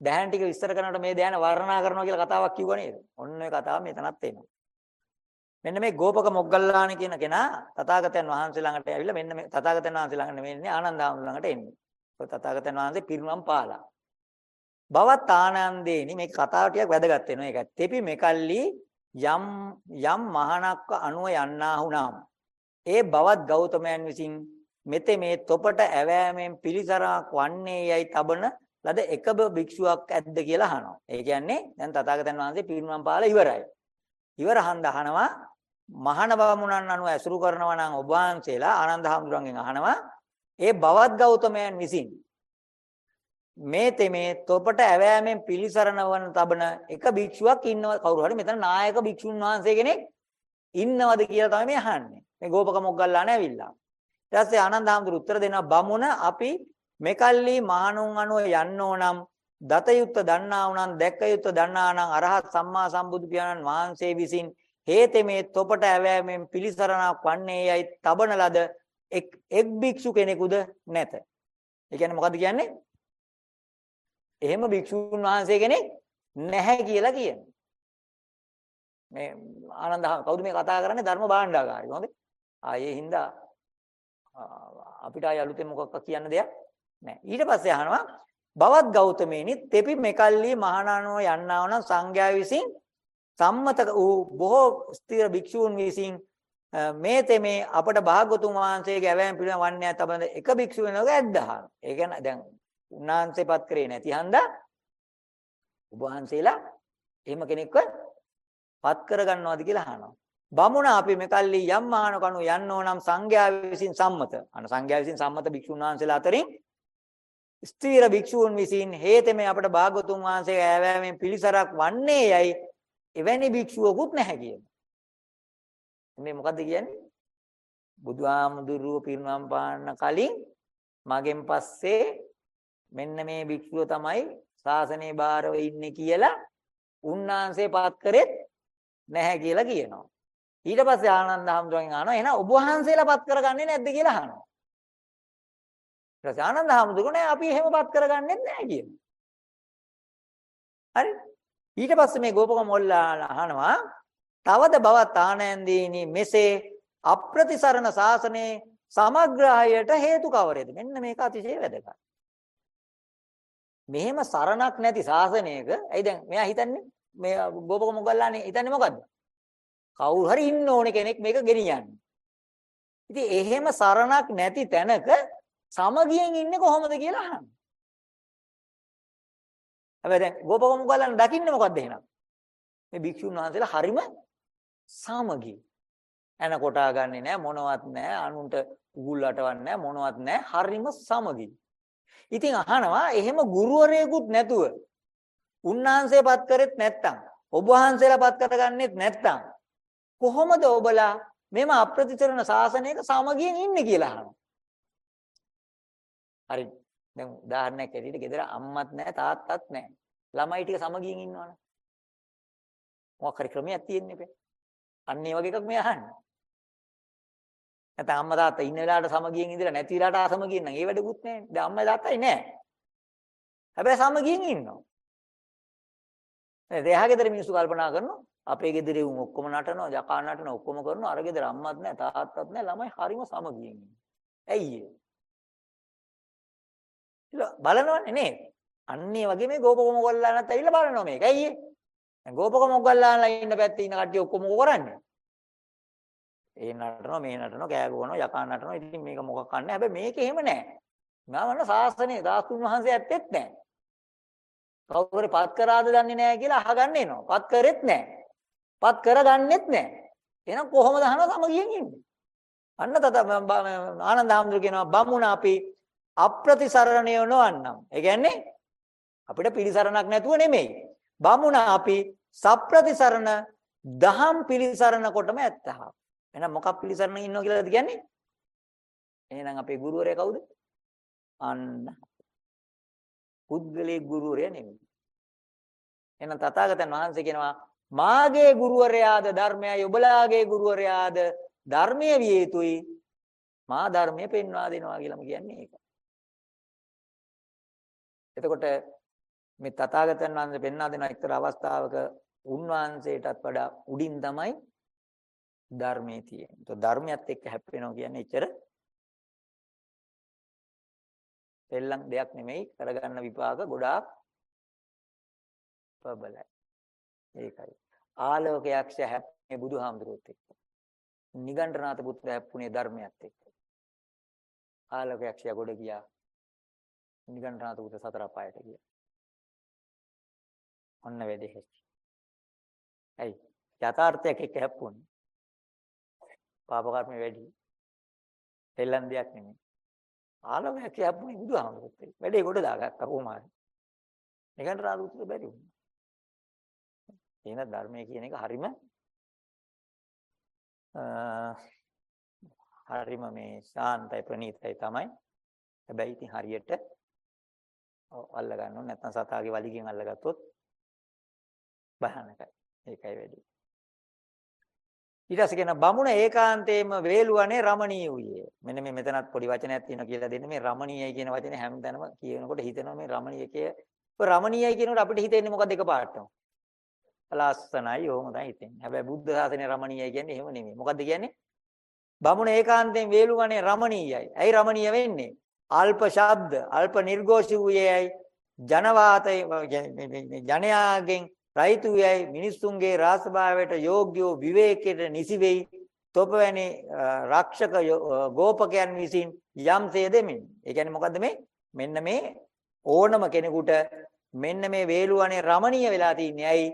දැහන් ටික විස්තර කරනකොට මේ ධාන වර්ණනා කරනවා කියලා කතාවක් කිව්වා නේද? ඔන්න ඔය කතාව මෙතනත් එනවා. මෙන්න මේ ගෝපක මොග්ගල්ලාන කියන කෙනා තථාගතයන් වහන්සේ ළඟට ඇවිල්ලා මෙන්න මේ තථාගතයන් වහන්සේ ළඟ නෙමෙයි ඉන්නේ ආනන්ද ආමඳුර ළඟට එන්නේ. ඔය තථාගතයන් වහන්සේ පිරිනම් පාලා. බවත් ආනන්දේනි මේ කතාව ටිකක් වැදගත් වෙනවා. ඒක තෙපි මෙකල්ලි යම් යම් මහානක්ව අනුව යන්නාහුනම් ඒ බවත් ගෞතමයන් විසින් මෙතේ මේ තොපට ඇවෑමෙන් පිළිසරක් වන්නේ යයි තබන ලද එකබ භික්ෂුවක් ඇද්ද කියලා අහනවා. ඒ කියන්නේ දැන් තථාගතයන් වහන්සේ පිරිනම් පාලා ඉවරයි. ඉවරහන් දහනවා මහාන බමුණන් අනුව ඇසුරු කරනවා නම් ඔබ වහන්සේලා ආනන්ද හාමුදුරන්ගෙන් අහනවා ඒ බවත් ගෞතමයන් විසින් මේ තෙමේ තොපට ඇවෑමෙන් පිළිසරණ වන තබන එක භික්ෂුවක් ඉන්නව කවුරු හරි මෙතන නායක භික්ෂුන් වහන්සේ කෙනෙක් ඉන්නවද කියලා තමයි මේ අහන්නේ මේ ගෝපක මොග්ගල්ලාන ඇවිල්ලා ඊට පස්සේ ආනන්ද හාමුදුරු උත්තර දෙනවා බමුණ අපි මෙකල්ලි මහණුන් අනුව යන්න ඕනම් දත යුත්ත දන්නා වුණන් දැක්ක යුත්ත දන්නා නම් අරහත් සම්මා සම්බුදු පියාණන් වහන්සේ විසින් හේතෙ මේ තොපට ඇවෑමෙන් පිළිසරණක් වන්නේ යයි තබන ලද එක් එක් භික්ෂු කෙනෙකුද නැත. ඒ කියන්නේ මොකද්ද කියන්නේ? එහෙම භික්ෂුන් වහන්සේ කෙනෙක් නැහැ කියලා කියනවා. මේ ආනන්ද කවුද මේ කතා කරන්නේ ධර්ම භාණ්ඩාගාරය. හොඳේ. ආ ඒ හින්දා අපිට ආය අලුතෙන් මොකක්ද කියන්න දෙයක් නැහැ. ඊට පස්සේ අහනවා බවත් ගෞතමේනි තෙපි මෙකල්ලි මහානානෝ යන්නා වන සංඝයා විසින් සම්මත වූ බොහෝ ස්ථිර භික්ෂූන් විසින් මේ තෙමේ අපට භාගතුන් වහන්සේගේ ඇවෑම පිළිම වන්නේ තබන එක භික්ෂුව වෙනවක ඇද්දහන. ඒ කියන්නේ දැන් උන්වහන්සේපත් කරේ නැති හන්දා ඔබ වහන්සේලා එහෙම කෙනෙක්ව පත් කරගන්නවද කියලා අහනවා. බමුණ අපි මෙකල්ලි යම් මහාන කණු යන්න ඕනම් සංඝයා විසින් සම්මත. අන සංඝයා විසින් සම්මත භික්ෂුන් වහන්සේලා අතරින් ස්ථීර භික්ෂූන් විසින් හේතෙමේ අපට භාගතුන් වහන්සේ ඈවෑමෙන් පිළිසරක් වන්නේ යයි එවැනි භික්ෂුවකුත් නැහැ කියන. මේ මොකද්ද කියන්නේ? බුදුහාමුදුරුව පිරිනම් පාන්න කලින් මගෙන් පස්සේ මෙන්න මේ භික්ෂුව තමයි ශාසනයේ බාරව ඉන්නේ කියලා උන්වහන්සේ පත් කරෙත් නැහැ කියලා කියනවා. ඊට පස්සේ ආනන්ද හාමුදුරන්ගෙන් අහනවා එහෙනම් ඔබ වහන්සේලා පත් කරගන්නේ නැද්ද කියලා අහනවා. ඊට පස්සේ ආනන්ද හාමුදුරුවෝ අපි එහෙම පත් කරගන්නෙත් නැහැ කියනවා. හරි? ඊට පස්සේ මේ ගෝපක මොල්ලා අහනවා තවද බවත් ආනන්දීනි මෙසේ අප්‍රතිසරණ ශාසනයේ සමග්‍රහයට හේතු කවරේද? මෙන්න මේක අතිශය වැදගත්. මෙහෙම සරණක් නැති ශාසනයක ඇයි දැන් මෙයා හිතන්නේ මේ ගෝපක මොග්ගල්ලානේ හිතන්නේ මොකද්ද? කවුරු හරි ඉන්න ඕනේ කෙනෙක් මේක ගෙනියන්නේ. ඉතින් එහෙම සරණක් නැති තැනක සමගියෙන් ඉන්නේ කොහොමද කියලා අහනවා. හැබැයි දැන් ගෝපක මොග්ගල්ලාන දකින්නේ මොකද්ද එහෙනම්? මේ භික්ෂුන් වහන්සේලා හරිම සමගි. එන කොටා ගන්නෙ නෑ මොනවත් නෑ අනුන්ට උගුල් අටවන්නේ නෑ මොනවත් නෑ හරිම සමගි. ඉතින් අහනවා එහෙම ගුරුවරයෙකුත් නැතුව උන්වහන්සේපත් කරෙත් නැත්තම් ඔබ වහන්සේලාපත් කරගන්නෙත් නැත්තම් කොහොමද ඔබලා මෙම අප්‍රතිචරණ ශාසනයක සමගියෙන් ඉන්නේ කියලා අහනවා. හරි. දැන් උදාහරණයක් ඇටියට ගෙදර අම්මත් නැහැ තාත්තත් නැහැ. ළමයි ටික සමගියෙන් ඉන්නවනේ. මොකක් හරි ක්‍රමයක් තියෙන්නේ බෑ. අන්න ඒ වගේ එකක් මේ අහන්නේ. නැත්නම් අම්මා තාත්තා ඉන්න වෙලාවට සමගියෙන් ඉඳලා නැති වෙලාවට අසමගියෙන් නම් ඒ වැඩකුත් නැහැ. දැන් අම්මා තාත්තයි නැහැ. හැබැයි සමගියෙන් ඉන්නවා. නේද? එහා ගෙදර මිනිස්සු කල්පනා කරනවා අපේ ගෙදරේ උන් ඔක්කොම නටනවා, යකා නටනවා, ඔක්කොම කරනවා. අර ගෙදර අම්මත් නැහැ, තාත්තත් නැහැ, ළමයි හරිම සමගියෙන් ඉන්නේ. ඇයි ඒ? බලනවනේ නේද? අන්න ඒ වගේ මේ ගෝපක මොගල්ලානත් ඇවිල්ලා බලනවා මේක. ඇයි ඒ? දැන් ගෝපක මොග්ගල්ලාන්ලා ඉන්න පැත්තේ ඉන්න කට්ටිය ඔක්කොම මොකෝ කරන්නේ? ඒ නටනවා මේ නටනවා කෑ ගහනවා යකා නටනවා. ඉතින් මේක මොකක් කන්නේ? හැබැයි මේක එහෙම නෑ. මම ශාසනයේ දාස්තුන් වහන්සේ ඇත්තෙත් නෑ. කවුරු හරි පත් කරාද දන්නේ නෑ කියලා අහගන්න එනවා. පත් කරෙත් නෑ. පත් කරගන්නෙත් නෑ. එහෙනම් කොහොමද අහනවා සමගියෙන් ඉන්නේ? අන්න තත ආනන්ද හාමුදුරුවෝ කියනවා බමුණ අපි අප්‍රතිසරණය නොවන්නම්. ඒ කියන්නේ අපිට පිළිසරණක් නැතුව නෙමෙයි. බමුණ අපි සප්‍රතිසරණ දහම් පිළිසරණ කොටම ඇත්තහා. එහෙනම් මොකක් පිළිසරණ ඉන්නවා කියලාද කියන්නේ? එහෙනම් අපේ ගුරුවරයා කවුද? අන්න. පුද්ගලයේ ගුරුවරයා නෙමෙයි. එහෙනම් තථාගතයන් වහන්සේ කියනවා මාගේ ගුරුවරයාද ධර්මයයි ඔබලාගේ ගුරුවරයාද ධර්මයේ විය යුතුයි. මා ධර්මයේ පෙන්වා දෙනවා කියලාම කියන්නේ ඒක. එතකොට මේ තථාගතයන් වහන්සේ පෙන්වා දෙන එක්තරා අවස්ථාවක උන්වහන්සේටත් වඩා උඩින් තමයි ධර්මයේ තියෙන්නේ. તો ධර්මයත් එක්ක හැප්පෙනවා කියන්නේ එච්චර දෙල්ලම් දෙයක් නෙමෙයි කරගන්න විපාක ගොඩාක් ප්‍රබලයි. ඒකයි. ආලෝකයක්ෂ හැප්පුණේ බුදුහාමුදුරුවොත් එක්ක. නිගණ්ඨනාත පුත්‍ර හැප්පුණේ ධර්මයත් එක්ක. ආලෝකයක්ෂය ගොඩ ගියා. නිගණ්ඨනාත පුත්‍ර සතර පායට ගියා. ඔන්න වැඩේ හැච්චි. ඇයි? යථාර්ථයක් එක්ක හැප්පුණේ. පාප කර්ම වැඩි. දෙල්ලන් දෙයක් නෙමෙයි. ආලෝකයක් හැප්පුණේ බුදුහාමුදුරුවෝ එක්ක. වැඩේ කොට දාගත්තා කොහොමද? නිකන් රාජුතුට බැරි වුණා. එන ධර්මයේ කියන එක හරීම හරීම මේ ශාන්තයි ප්‍රණීතයි තමයි. හැබැයි ඉතින් හරියට අල්ල ගන්න ඕනේ නැත්නම් සතාගේ වලිගෙන් අල්ලගත්තොත් භයානකයි. ඒකයි වැඩි. ඊට පස්සේ කියන බමුණ ඒකාන්තයෙන්ම වේලුවනේ රමණීය වූයේ. මෙන්න මේ මෙතනත් පොඩි වචනයක් තියෙනවා කියලා දෙන්නේ මේ රමණීයයි කියන වචනේ හැමතැනම කියනකොට හිතෙනවා මේ රමණීය කිය. ඔය රමණීයයි කියනකොට අපිට හිතෙන්නේ මොකක්ද එකපාරටම? ලස්සනයි ඕම තමයි හිතෙන්නේ. හැබැයි බුද්ධ ශාසනයේ රමණීයයි කියන්නේ එහෙම නෙමෙයි. මොකද්ද කියන්නේ? බමුණ ඒකාන්තයෙන් වේලුවනේ රමණීයයි. ඇයි රමණීය වෙන්නේ? අල්ප ශබ්ද, අල්ප නිර්ഘോഷී වූයේයි ජනවාතය ජනයාගෙන් රයිතු යයි මිනිසුන්ගේ රාසභාවයට යෝග්‍යෝ විවේකයට නිසි වෙයි තොපවැනි රක්ෂක ගෝපකයන් විසින් යම්සේ දෙමින් ඒ කියන්නේ මොකද්ද මේ මෙන්න මේ ඕනම කෙනෙකුට මෙන්න මේ වේලුවනේ රමණීය වෙලා තින්නේ ඇයි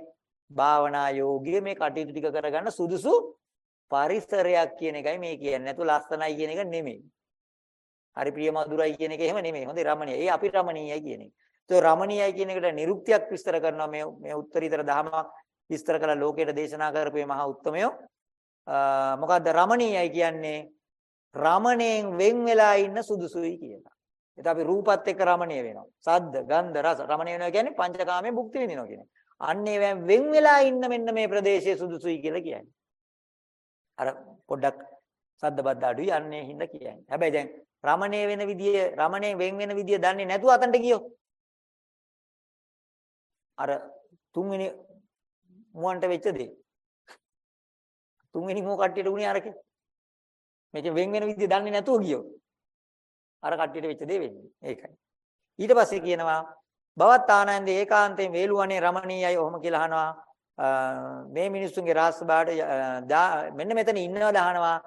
භාවනා යෝගිය මේ කටයුතු ටික කරගන්න සුදුසු පරිසරයක් කියන එකයි මේ කියන්නේ. නැතු ලස්සනයි කියන එක නෙමෙයි. හරි ප්‍රිය මధుරයි කියන එක එහෙම නෙමෙයි. හොඳයි රමණීය ඒ අපි රමණීයයි කියන එක. તો රමණීයයි කියන එකට නිරුක්තියක් විස්තර කරනවා. මේ මේ උත්තරීතර දහමක් විස්තර කළ ලෝකයට දේශනා කරපු මේ මහා උත්තමයෝ. මොකද්ද රමණීයයි කියන්නේ? රමණයෙන් වෙන් වෙලා ඉන්න සුදුසුයි කියලා. ඒත් අපි රූපත් එක්ක රමණීය වෙනවා. සද්ද, ගන්ධ, රස. රමණීය වෙනවා කියන්නේ පංචකාමයේ භුක්ති විඳිනවා කියන්නේ. අන්න ඒවෙන් වෙන් වෙලා ඉන්න මෙන්න මේ ප්‍රදේශයේ සුදුසුයි කියලා කියන්නේ. අර පොඩ්ඩක් සද්ද බද්ද අඩුයි අන්නේ හින්දා කියන්නේ. හැබැයි දැන් රමණීය වෙන විදිය, රමණේ වෙන් වෙන විදිය දන්නේ නැතුව අතන්ට ගියෝ. අර තුන්වෙනි මුවන්ට වෙච්ච දේ. තුන්වෙනි මුව කට්ටියට උනේ අරකේ. මේක වෙන් වෙන විදිය දන්නේ නැතුව ගියෝ. අර කට්ටියට වෙච්ච දේ වෙන්නේ. ඒකයි. ඊට පස්සේ කියනවා බවත් ආනන්ද ඒකාන්තයෙන් වේලුවනේ රමණීයයි ඔහොම කියලා අහනවා. මේ මිනිස්සුන්ගේ රාස්බාට මෙන්න මෙතන ඉන්නවා දහනවා.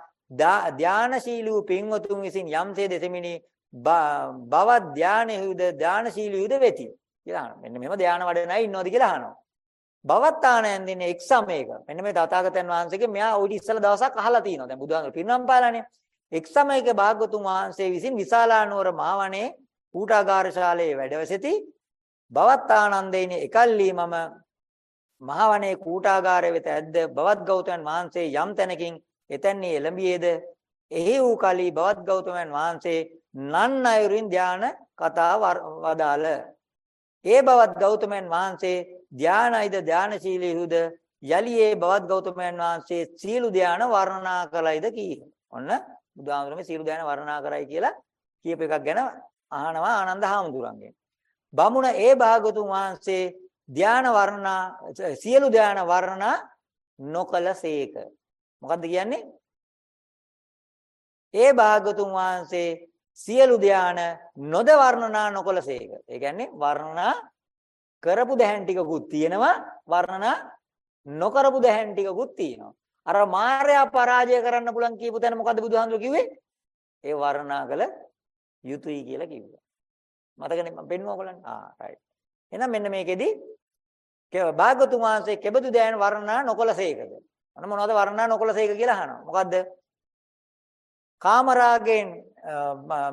ධානශීලී පින්වතුන් විසින් යම්සේ දෙසෙමිනි බව ධානයුද ධානශීලීයුද වෙති. කියලා අහනවා. මෙන්න මෙහෙම ධාන වඩන අය ඉන්නවද කියලා අහනවා. බවත් ආනයන් දෙන්නේ එක් සමයක. මෙන්න මේ තථාගතයන් වහන්සේගේ මෙයා ওই ඉස්සල දවසක් අහලා තියෙනවා. දැන් බුදුහාමුදුරු පිරිනම් පාලානේ. එක් සමයක භාගතුන් වහන්සේ විසින් විශාලානුවර මහවනේ කූටාගාරශාලයේ වැඩවසති. බවත් ආනන්දේනි එකල්ලි මම මහවනේ කූටාගාරය වෙත ඇද්ද බවත් ගෞතමයන් වහන්සේ යම් තැනකින් එතැන්නේ එළඹියේද එහි වූ කලී බවත් ගෞතමයන් වහන්සේ නන් අයුරින් ධාන කතා වදාළ ඒ බවත් ගෞතමයන් වහන්සේ ධානයිද ධානශීලීහුද යලියේ බවත් ගෞතමයන් වහන්සේ සීළු ධාන වර්ණනා කළයිද කීහ. ඔන්න බුදුහාමුදුරුවෝ සීළු ධාන වර්ණනා කරයි කියලා කියප එකක් ගැන අහනවා ආනන්ද හාමුදුරන්ගෙන්. බමුණ ඒ භාගතුන් වහන්සේ ධාන වර්ණනා සියලු ධාන වර්ණනා නොකලසේක. මොකද්ද කියන්නේ? ඒ භාගතුන් වහන්සේ සියලු ධාන නොද වර්ණනා නොකලසේක. ඒ කියන්නේ වර්ණනා කරපු දැහැන් ටිකකුත් තියෙනවා වර්ණනා නොකරපු දැහැන් ටිකකුත් තියෙනවා. අර මායя පරාජය කරන්න පුළුවන් කියපු තැන මොකද්ද බුදුහාමුදුරු කිව්වේ? ඒ වර්ණනා කළ යුතුයි කියලා කිව්වා. මතකනේ මම පෙන්නුවා ඔයගොල්ලන්ට. ආ රයිට්. එහෙනම් මෙන්න මේකෙදි භාගතුන් වහන්සේ කෙබඳු දයන් වර්ණනා නොකලසේකද? අන මොනවද වර්ණනා නොකලසේක කියලා අහනවා. මොකද්ද? කාමරාගෙන්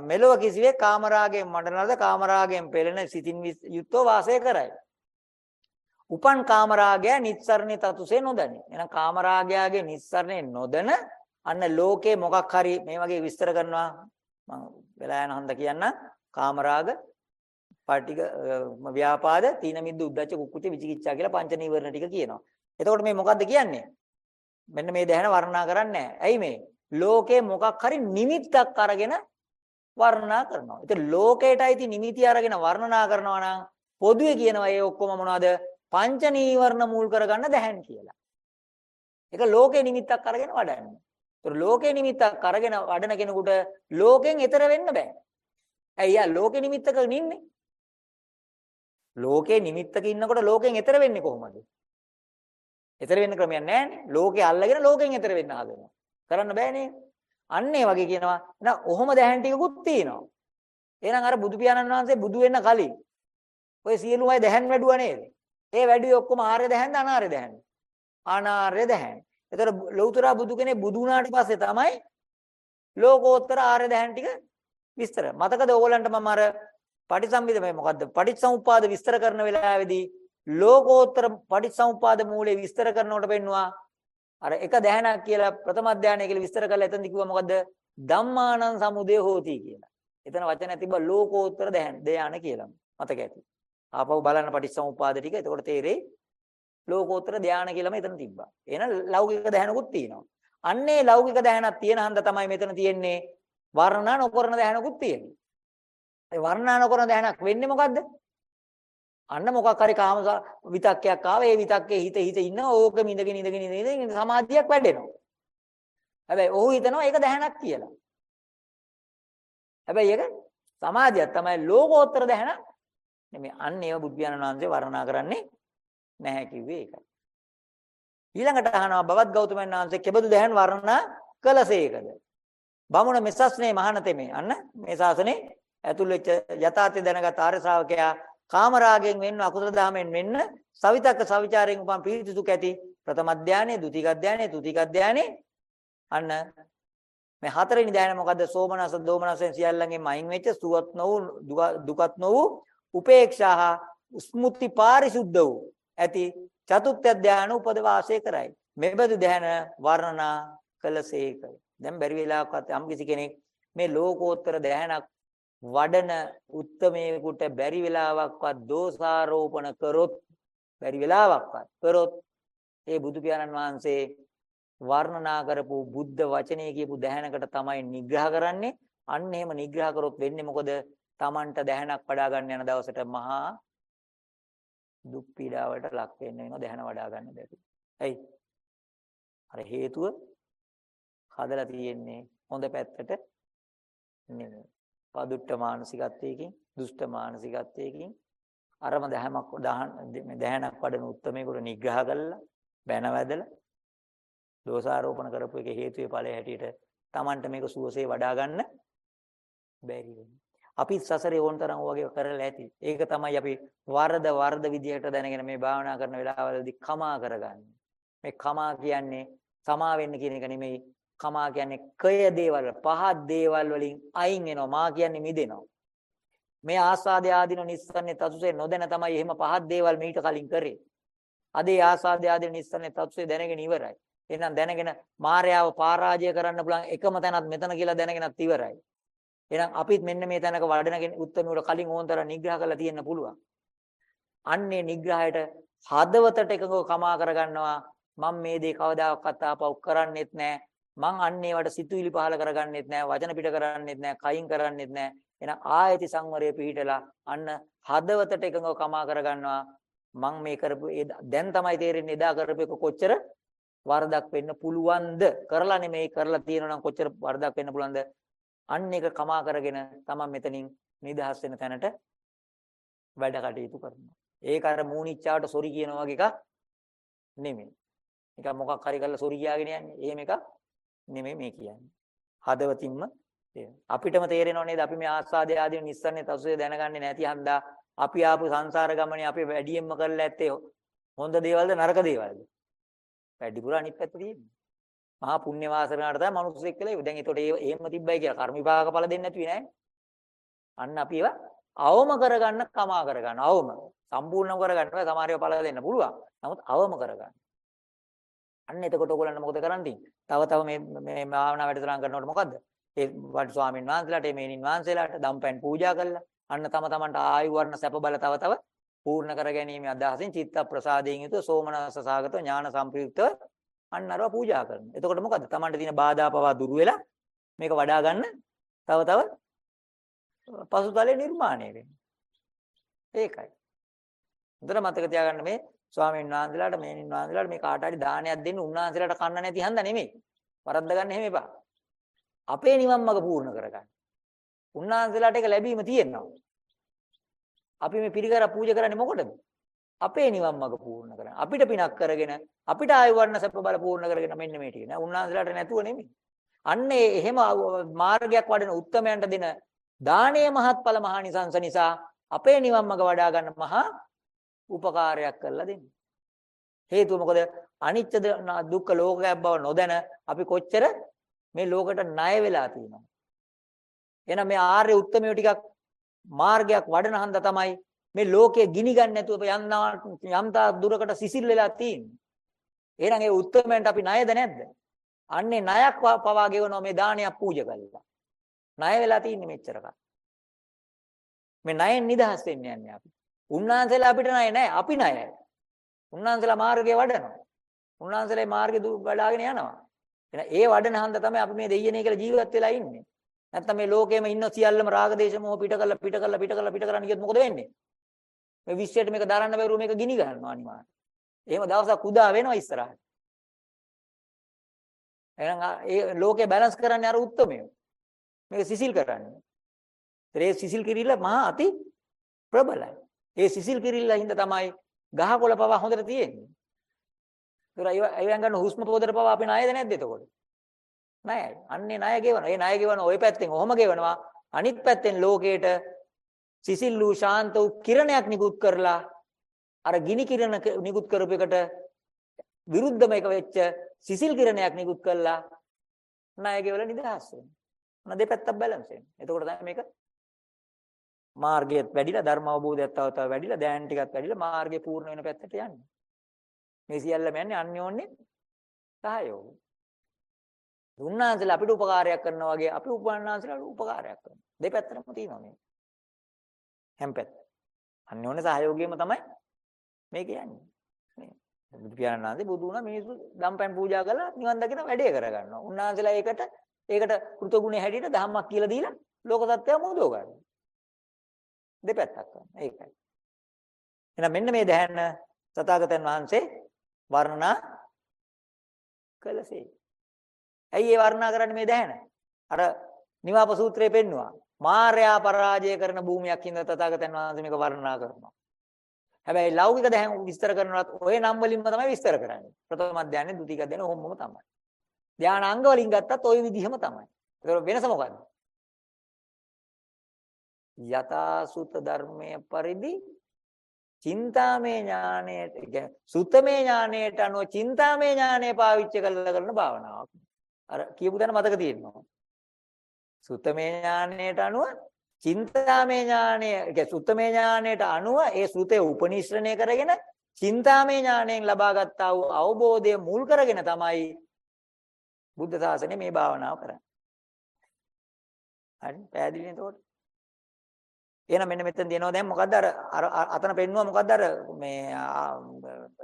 මෙලොව කිසිවෙක් කාමරාගෙන් මඩනලද කාමරාගෙන් පෙළෙන සිතින් යුක්තව වාසය කරයි. උපන් කාමරාගය නිස්සරණේ තතුසේ නොදනි. එහෙනම් කාමරාගයගේ නිස්සරණේ නොදන අන්න ලෝකේ මොකක් හරි මේ වගේ විස්තර කරනවා මම වෙලා යන හන්ද කියන්න කාමරාග පාටික ව්‍යාපාද තීන මිද්ද උද්දච්ච කුක්කුච්ච විචිකිච්ඡා කියලා පංච නීවරණ ටික කියනවා. එතකොට මේ මොකද්ද කියන්නේ? මෙන්න මේ දැහැන වර්ණනා කරන්නේ ඇයි මේ? ලෝකේ මොකක් හරි නිමිත්තක් අරගෙන වර්ණනා කරනවා. ඒත් ලෝකයට අයිති නිමිති අරගෙන වර්ණනා කරනවා නම් පොදුවේ කියනවා ඒ ඔක්කොම මොනවද? පංච නීවරණ මූල් කරගන්න දැහැන් කියලා. ඒක ලෝකේ නිමිත්තක් අරගෙන වඩන්නේ. ඒතර ලෝකේ නිමිත්තක් අරගෙන වඩන කෙනෙකුට ලෝකෙන් එතර වෙන්න බෑ. ඇයි යා ලෝකේ නිමිත්තක ඉන්නේ? ලෝකේ නිමිත්තක ඉන්නකොට ලෝකෙන් එතර වෙන්නේ කොහොමද? එතර වෙන්න ක්‍රමයක් නැහැනේ. ලෝකේ අල්ලගෙන ලෝකෙන් එතර වෙන්න හදනවා. කරන්න බෑනේ. අන්න ඒ වගේ කියනවා. එහෙනම් ඔහොම දැහැන් ටිකකුත් තියෙනවා. එහෙනම් අර බුදු පියාණන් වහන්සේ බුදු වෙන්න කලින් ඔය සියලුම අය දැහැන් වැඩුවා නේද? ඒ වැඩුවේ ඔක්කොම ආර්ය දැහැන්ද අනාර්ය දැහැන්ද? අනාර්ය දැහැන්. ඒතර ලෞතර බුදු කෙනෙක් බුදු වුණාට පස්සේ තමයි ලෝකෝත්තර ආර්ය දැහැන් ටික විස්තර. මතකද ඕගොල්ලන්ට මම අර පටිසම්භිද මේ මොකද්ද? පටිච්චසමුපාද විස්තර කරන වෙලාවේදී ලෝකෝත්තර පටිච්චසමුපාද මූලයේ විස්තර කරනකොට පෙන්නවා අර එක දැහනක් කියලා ප්‍රථම අධ්‍යානය කියලා විස්තර කරලා එතනදි කිව්වා මොකද්ද? ධම්මානං සමුදය හෝති කියලා. එතන වචන තිබ්බ ලෝකෝත්තර දැහන ධ්‍යාන කියලා. මතක ඇති. ආපහු බලන්න පටිච්චසමුපාද ටික. එතකොට තේරෙයි ලෝකෝත්තර ධ්‍යාන කියලාම එතන තිබ්බා. එහෙනම් ලෞකික දැහනකුත් තියෙනවා. අන්නේ ලෞකික දැහනක් තියෙන හන්ද තමයි මෙතන තියෙන්නේ වර්ණනා නොකරන දැහනකුත් තියෙන්නේ. ඒ වර්ණනා නොකරන දැහනක් වෙන්නේ මොකද්ද? අන්න මොකක් හරි කාම විතක්කයක් ආව ඒ විතක්කේ හිත හිත ඉන්න ඕක මිඳගෙන ඉඳගෙන ඉඳගෙන සමාධියක් වැඩෙනවා. හැබැයි ඔහු හිතනවා ඒක දැහනක් කියලා. හැබැයි ඒක සමාධියක් තමයි ලෝකෝත්තර දැහන නෙමෙයි. අන්න ඒව බුදු පියාණන් වහන්සේ වර්ණනා කරන්නේ නැහැ කිව්වේ ඒකයි. ඊළඟට අහනවා බවත් ගෞතමයන් වහන්සේ කෙබඳු දැහන් වර්ණනා කළසේකද? බමුණ මෙසස්නේ මහානතෙමේ. අන්න මේ ශාසනේ ඇතුල් වෙච්ච යථාර්ථය දැනගත් ආර්ය ශ්‍රාවකයා කාමරාගෙන් වෙන්න අකුසල දහමෙන් වෙන්න සවිතක්ක සවිචාරයෙන් උපන් පීති සුඛ ඇති ප්‍රථම අධ්‍යානයේ ද්විතීක අධ්‍යානයේ තෘතීක අධ්‍යානයේ. අන්න මේ හතරවෙනි ධ්‍යාන මොකද්ද? සෝමනස දෝමනසෙන් සියල්ලංගෙන් අයින් වෙච්ච සුවත් නොවු දුකත් නොවු උපේක්ෂාහ ස්මුති පාරිශුද්ධ වූ ඇති චතුත්ථ ධ්‍යාන උපද වාසය කරයි. මෙබඳු ධ්‍යාන වර්ණනා කළසේක. දැන් බැරි වෙලාවකත් යම් කිසි කෙනෙක් මේ ලෝකෝත්තර ධ්‍යානක් වඩන උත්තමයෙකුට බැරි වෙලාවක්වත් දෝෂාරෝපණ කරොත් බැරි වෙලාවක්වත් කරොත් ඒ බුදු පියාණන් වහන්සේ වර්ණනා කරපු බුද්ධ වචනේ කියපු දැහැනකට තමයි නිග්‍රහ කරන්නේ අන්න එහෙම නිග්‍රහ කරොත් වෙන්නේ මොකද Tamanට දැහැනක් වඩා ගන්න යන දවසට මහා දුක් පීඩාවට ලක් වෙන්න වෙනවා දැහැන වඩා ගන්න බැරි. ඇයි? අර හේතුව හදලා තියෙන්නේ හොඳ පැත්තට නෙමෙයි. පදුට්ට මානසිකත්වයකින්, දුෂ්ට මානසිකත්වයකින් අරම දැහැමක් දැහැනක් වඩන උත්මේකට නිග්‍රහ කළා, බැන වැදලා දෝෂාරෝපණ කරපු එක හේතුවේ ඵලයේ හැටියට Tamanට මේක සුවසේ වඩා ගන්න බැරි වෙනවා. අපි සසරේ ඕනතරම් වගේ කරලා ඇති. ඒක තමයි අපි වරද වරද විදියට දැනගෙන මේ භාවනා කරන වෙලාවවලදී කමා කරගන්නේ. මේ කමා කියන්නේ සමා වෙන්න කියන එක නෙමෙයි. කමා කියන්නේ කය දේවල් පහත් දේවල් වලින් අයින් වෙනවා. මා කියන්නේ මිදෙනවා. මේ ආස්වාදය ආදීන නිස්සන්නේ තතුසේ නොදැන තමයි එහෙම පහත් දේවල් මීට කලින් කරේ. අද ඒ ආස්වාදය ආදීන නිස්සන්නේ තතුසේ දැනගෙන ඉවරයි. එහෙනම් දැනගෙන මායාව පරාජය කරන්න පුළුවන් එකම තැනත් මෙතන කියලා දැනගෙනත් ඉවරයි. එහෙනම් අපිත් මෙන්න මේ තැනක වඩන උත්තරනුවර කලින් ඕනතර නිග්‍රහ කරලා තියෙන්න පුළුවන්. අන්නේ නිග්‍රහයට හදවතට එකඟව කමා කරගන්නවා මම මේ දේ කවදාකවත් ආපහු කරන්නෙත් නැහැ. මං අන්නේ වට සිතුවිලි පහල කරගන්නෙත් නැහැ. වචන පිට කරන්නෙත් නැහැ. කයින් කරන්නෙත් නැහැ. එහෙනම් ආයති සංවරය පිහිටලා අන්න හදවතට එකඟව කමා කරගන්නවා මං මේ කරපු දැන් තමයි තේරෙන්නේ එදා කරපු එක කොච්චර වරදක් වෙන්න පුළුවන්ද කරලා නෙමෙයි කරලා තියෙනවා නම් කොච්චර වරදක් වෙන්න පුළුවන්ද අන්න එක කමා කරගෙන තමයි මෙතනින් නිදහස් වෙන තැනට වැඩ කටයුතු කරනවා. ඒක අර මූණිච්චාවට සොරි කියනවා වගේ එකක් නෙමෙයි. ඒක මොකක් හරි කරලා සොරි කියාගෙන යන්නේ. එහෙම එකක් නෙමෙයි මේ කියන්නේ. හදවතින්ම අපිටම තේරෙනව නේද අපි මේ ආස්වාදයේ ආදී නිස්සන්නේ තසුවේ දැනගන්නේ නැති හන්දා අපි ආපු සංසාර ගමනේ අපි වැඩියෙන්ම කරලා ඇත්තේ හොඳ දේවල්ද නරක දේවල්ද? වැඩිපුර අනිත් පැත්ත තියෙන්නේ. මහා පුණ්‍ය වාසනාවට තමයි මිනිස්සෙක් කියලා. දැන් ඒතකොට ඒ එහෙම තිබ්බයි කියලා කර්ම විපාක ඵල දෙන්නේ නැතුවේ නෑ. අන්න අපි ඒවා අවම කරගන්න කමා කරගන්න. අවම. සම්පූර්ණ කරගන්න බෑ. සමහරව ඵල දෙන්න පුළුවන්. නමුත් අවම කරගන්න. අන්න එතකොට ඔයගොල්ලන්ට මොකද කරන්නේ? තව තව මේ මේ භාවනා වැඩසටහන් කරනකොට මොකද්ද? ඒ වට ස්වාමීන් වහන්සේලාට මේ නින් වහන්සේලාට දම්පැන් පූජා කළා. අන්න තම තමන්ට ආයු වර්ණ සැප බල තව තව පූර්ණ කර ගැනීම අදහසින් චිත්ත ප්‍රසාදයෙන් යුතුව සෝමනස්ස සාගතව ඥාන සම්ප්‍රයුක්තව අන්න අරවා පූජා කරනවා. එතකොට මොකද? Tamanට තියෙන බාධා පවා දුරු වෙලා මේක වඩා ගන්න තව තව පසුතලේ නිර්මාණය වෙනවා. ඒකයි. හොඳට මතක තියාගන්න මේ ස්වාමීන් වහන්සේලාට මේනින් වහන්සේලාට මේ කාට හරි දානයක් දෙන්න උන්වහන්සේලාට කන්න නැති හන්ද නෙමෙයි. වරද්ද ගන්න එහෙම එපා. අපේ නිවන් මඟ පූර්ණ කරගන්න. උන්වහන්සේලාට ඒක ලැබීම තියෙනවා. අපි මේ පිරිකර පූජා කරන්නේ මොකටද? අපේ නිවන් මඟ පූර්ණ කරගන්න. අපිට පිනක් කරගෙන අපිට ආයු වර්ණ සැප බල පූර්ණ කරගෙන මෙන්න මේ ටික නෑ. උන්වහන්සේලාට නැතුව නෙමෙයි. අන්න ඒ එහෙම මාර්ගයක් වඩන උත්තමයන්ට දෙන දානීය මහත්ඵල මහානිසංස නිසා අපේ නිවන් මඟ වඩා ගන්න මහා උපකාරයක් කරලා දෙන්නේ. හේතුව මොකද? අනිත්‍ය දුක්ඛ ලෝකයක් බව නොදැන අපි කොච්චර මේ ලෝකෙට ණය වෙලා තියෙනවද? එහෙනම් මේ ආර්ය උත්තමයෝ ටිකක් මාර්ගයක් වඩන හන්ද තමයි මේ ලෝකයේ ගිනි ගන්න නැතුව යම්තා දුරකට සිසිල් වෙලා තියෙන්නේ. එහෙනම් ඒ උත්තරමෙන්ට අපි ණයද නැද්ද? අන්නේ ණයක් පවා ගෙවනවා මේ දානයක් පූජා කළා. ණය වෙලා තියෙන්නේ මෙච්චරක. මේ ණයෙන් නිදහස් වෙන්න යන්නේ අපි. උන්වහන්සේලා අපිට ණය නැහැ අපි ණයයි. උන්වහන්සේලා මාර්ගය වඩනවා. උන්වහන්සේලා මාර්ගය වඩාගෙන යනවා. එහෙනම් ඒ වඩන හන්ද තමයි අපි මේ දෙයියනේ කියලා ජීවත් වෙලා ඉන්නේ. නැත්තම් මේ ලෝකෙම ඉන්න සියල්ලම රාග දේශ මොහ පිට කරලා පිට කරලා පිට කරලා පිට කරන්න කියොත් මොකද වෙන්නේ? මේ විශ්වයට මේක දරන්න බැරුව මේක ගිනි ගන්නවා අනිවාර්යයෙන්. එහෙම දවසක් උදා වෙනවා ඉස්සරහට. එහෙනම් ඒ ලෝකේ බැලන්ස් කරන්නේ අර උත්තරමය. මේක සිසිල් කරන්නේ. ඒ සිසිල් කිරිල්ල මහා අති ප්‍රබලයි. ඒ සිසිල් කිරිල්ල හින්දා තමයි ගහකොළ පවා හොඳට තියෙන්නේ. ඒතර අයයන් ගන්න හුස්ම පොදට පවා අපි ණයද නැද්ද එතකොට? ණයයි. අන්නේ ණය ගෙවනවා. ඒ ණය ගෙවන ওই පැත්තෙන් ඔහොම ගෙවනවා. අනිත් පැත්තෙන් ලෝකේට සිසිල් වූ ශාන්ත වූ කිරණයක් නිකුත් කරලා අර ගිනි කිරණ නිකුත් කරපු එකට විරුද්ධම එක වෙච්ච සිසිල් කිරණයක් නිකුත් කළා ණයගේ වල නිදහස් වෙනවා. මොන දෙපැත්තක් බැලන්ස් වෙනවා. එතකොට තමයි මේක මාර්ගයත් වැඩිලා ධර්ම අවබෝධයත් තව තව වැඩිලා දැන් ටිකක් වැඩිලා මාර්ගය පූර්ණ වෙන පැත්තට යන්නේ. මේ සියල්ලම යන්නේ අන්‍යෝන්‍ය සහයෝගය. උන්වහන්සේලා අපිට උපකාරයක් කරනවා වගේ අපි උපන්වහන්සේලාට උපකාරයක් කරනවා. දෙපැත්තටම තියෙනවා මේ. හැම පැත්ත. අන්‍යෝන්‍ය සහයෝගයම තමයි මේ කියන්නේ. මේ බුදු පියාණන් වහන්සේ බුදු වුණා මිනිස්සු දම්පැන් පූජා කරලා නිවන් දකින වැඩේ කරගන්නවා. උන්වහන්සේලා ඒකට ඒකට කෘතගුණේ හැටියට ධම්මක් කියලා දීලා ලෝක සත්‍යය මොදෝ ගන්නවා. දෙපැත්තක් කරනවා. ඒකයි. එහෙනම් මෙන්න මේ දැහැන්න තථාගතයන් වහන්සේ වර්ණනා කළසේ. ඇයි ඒ වර්ණනා කරන්නේ මේ දැහැන? අර නිවාප සූත්‍රයේ පෙන්නවා. මාර්යා පරාජය කරන භූමියක් හින්දා තථාගතයන් වහන්සේ මේක වර්ණනා කරනවා. හැබැයි ලෞකික දැහැන් විස්තර කරනවත් ওই නම් වලින්ම තමයි විස්තර කරන්නේ. ප්‍රථම අධ්‍යයනේ, ද්විතීක අධ්‍යයනේ ඔහොමම තමයි. ධානා අංග වලින් ගත්තත් ওই විදිහම තමයි. ඒක වෙනස මොකද්ද? යථාසුත ධර්මයේ පරිදි චින්තාමේ ඥාණයට කියන්නේ සුතමේ ඥාණයට අනුව චින්තාමේ ඥාණය පාවිච්චි කරලා කරන භාවනාවක්. අර කියපු දන මතක තියෙනවා. සුතමේ ඥාණයට අනුව චින්තාමේ ඥාණය කියන්නේ සුතමේ ඥාණයට අනුව ඒ සුතේ උපනිශ්‍රණය කරගෙන චින්තාමේ ඥාණයෙන් ලබාගත්තා වූ අවබෝධය මුල් කරගෙන තමයි බුද්ධ ශාසනය මේ භාවනාව කරන්නේ. හරි පැහැදිලිද එතකොට? එහෙනම් මෙන්න මෙතන දෙනවා දැන් මොකද්ද අර අර අතන පෙන්නුවා මොකද්ද අර මේ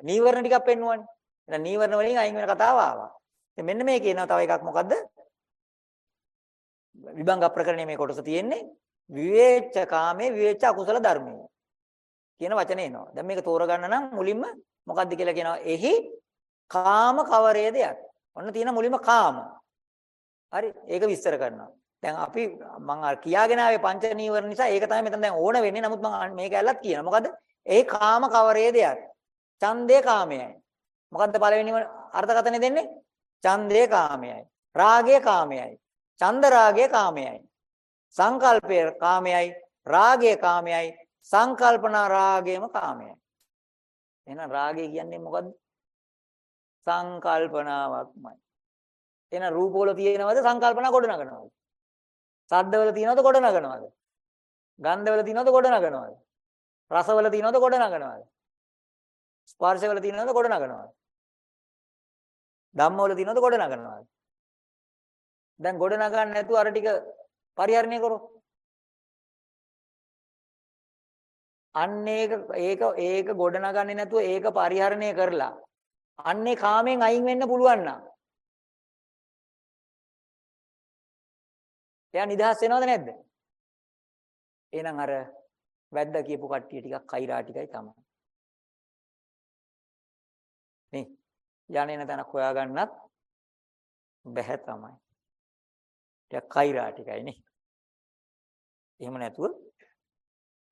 නීවරණ ටිකක් පෙන්නුවානේ. එහෙනම් නීවරණ වලින් අයින් වෙන කතාව ආවා. ඉතින් මෙන්න මේ කියනවා තව එකක් මොකද්ද? විභංග ප්‍රකරණයේ මේ කොටස තියෙන්නේ විවේච කාමේ විවේච අකුසල ධර්මයේ කියන වචනේ එනවා. දැන් මේක තෝරගන්න නම් මුලින්ම මොකද්ද කියලා කියනවා. එහි කාම කවරේද යත්. ඔන්න තියෙන මුලින්ම කාම. හරි ඒක විස්තර කරනවා. දැන් අපි මම අර කියාගෙන ආවේ පංච නීවරණ නිසා ඒක තමයි මෙතන දැන් ඕන වෙන්නේ. නමුත් මම මේක ඇල්ලත් කියනවා. මොකද ඒ කාම කවරේද යත්. ඡන්දේ කාමයයි. මොකද්ද පළවෙනිම අර්ථකථනය දෙන්නේ? ඡන්දේ කාමයයි. රාගය කාමයයි. ඡන්ද රාගය කාමයයි. සංකල්පය කාමයයි. රාගය කාමයයි. සංකල්පනා රාගයම කාමයයි. එහෙනම් රාගය කියන්නේ මොකද්ද? සංකල්පනාවක්මයි. එහෙනම් රූපවල තියෙනවද සංකල්පනා ගොඩ නගනවද? සද්දවල තියෙනවද ගොඩ නගනවද? ගන්ධවල තියෙනවද ගොඩ නගනවද? රසවල තියෙනවද ගොඩ නගනවද? ස්පර්ශවල තියෙනවද ගොඩ නගනවද? ධම්මවල තියෙනවද ගොඩ නගනවද? දැන් ගොඩ නගන්න නැතුව අර ටික පරිහරණය කරොත් අන්න ඒක ඒක ඒක ගොඩ නගන්නේ නැතුව ඒක පරිහරණය කරලා අන්නේ කාමෙන් අයින් වෙන්න පුළුවන් නම් එයා නිදහස් වෙනවද නැද්ද? එහෙනම් අර වැද්දා කියපු කට්ටිය ටිකක් කෛරා ටිකයි තමයි. නේ යන්නේ නැ තැනක් හොයාගන්නත් බැහැ තමයි. ටිකක් කෛරා ටිකයි නේ. එහෙම නැතුව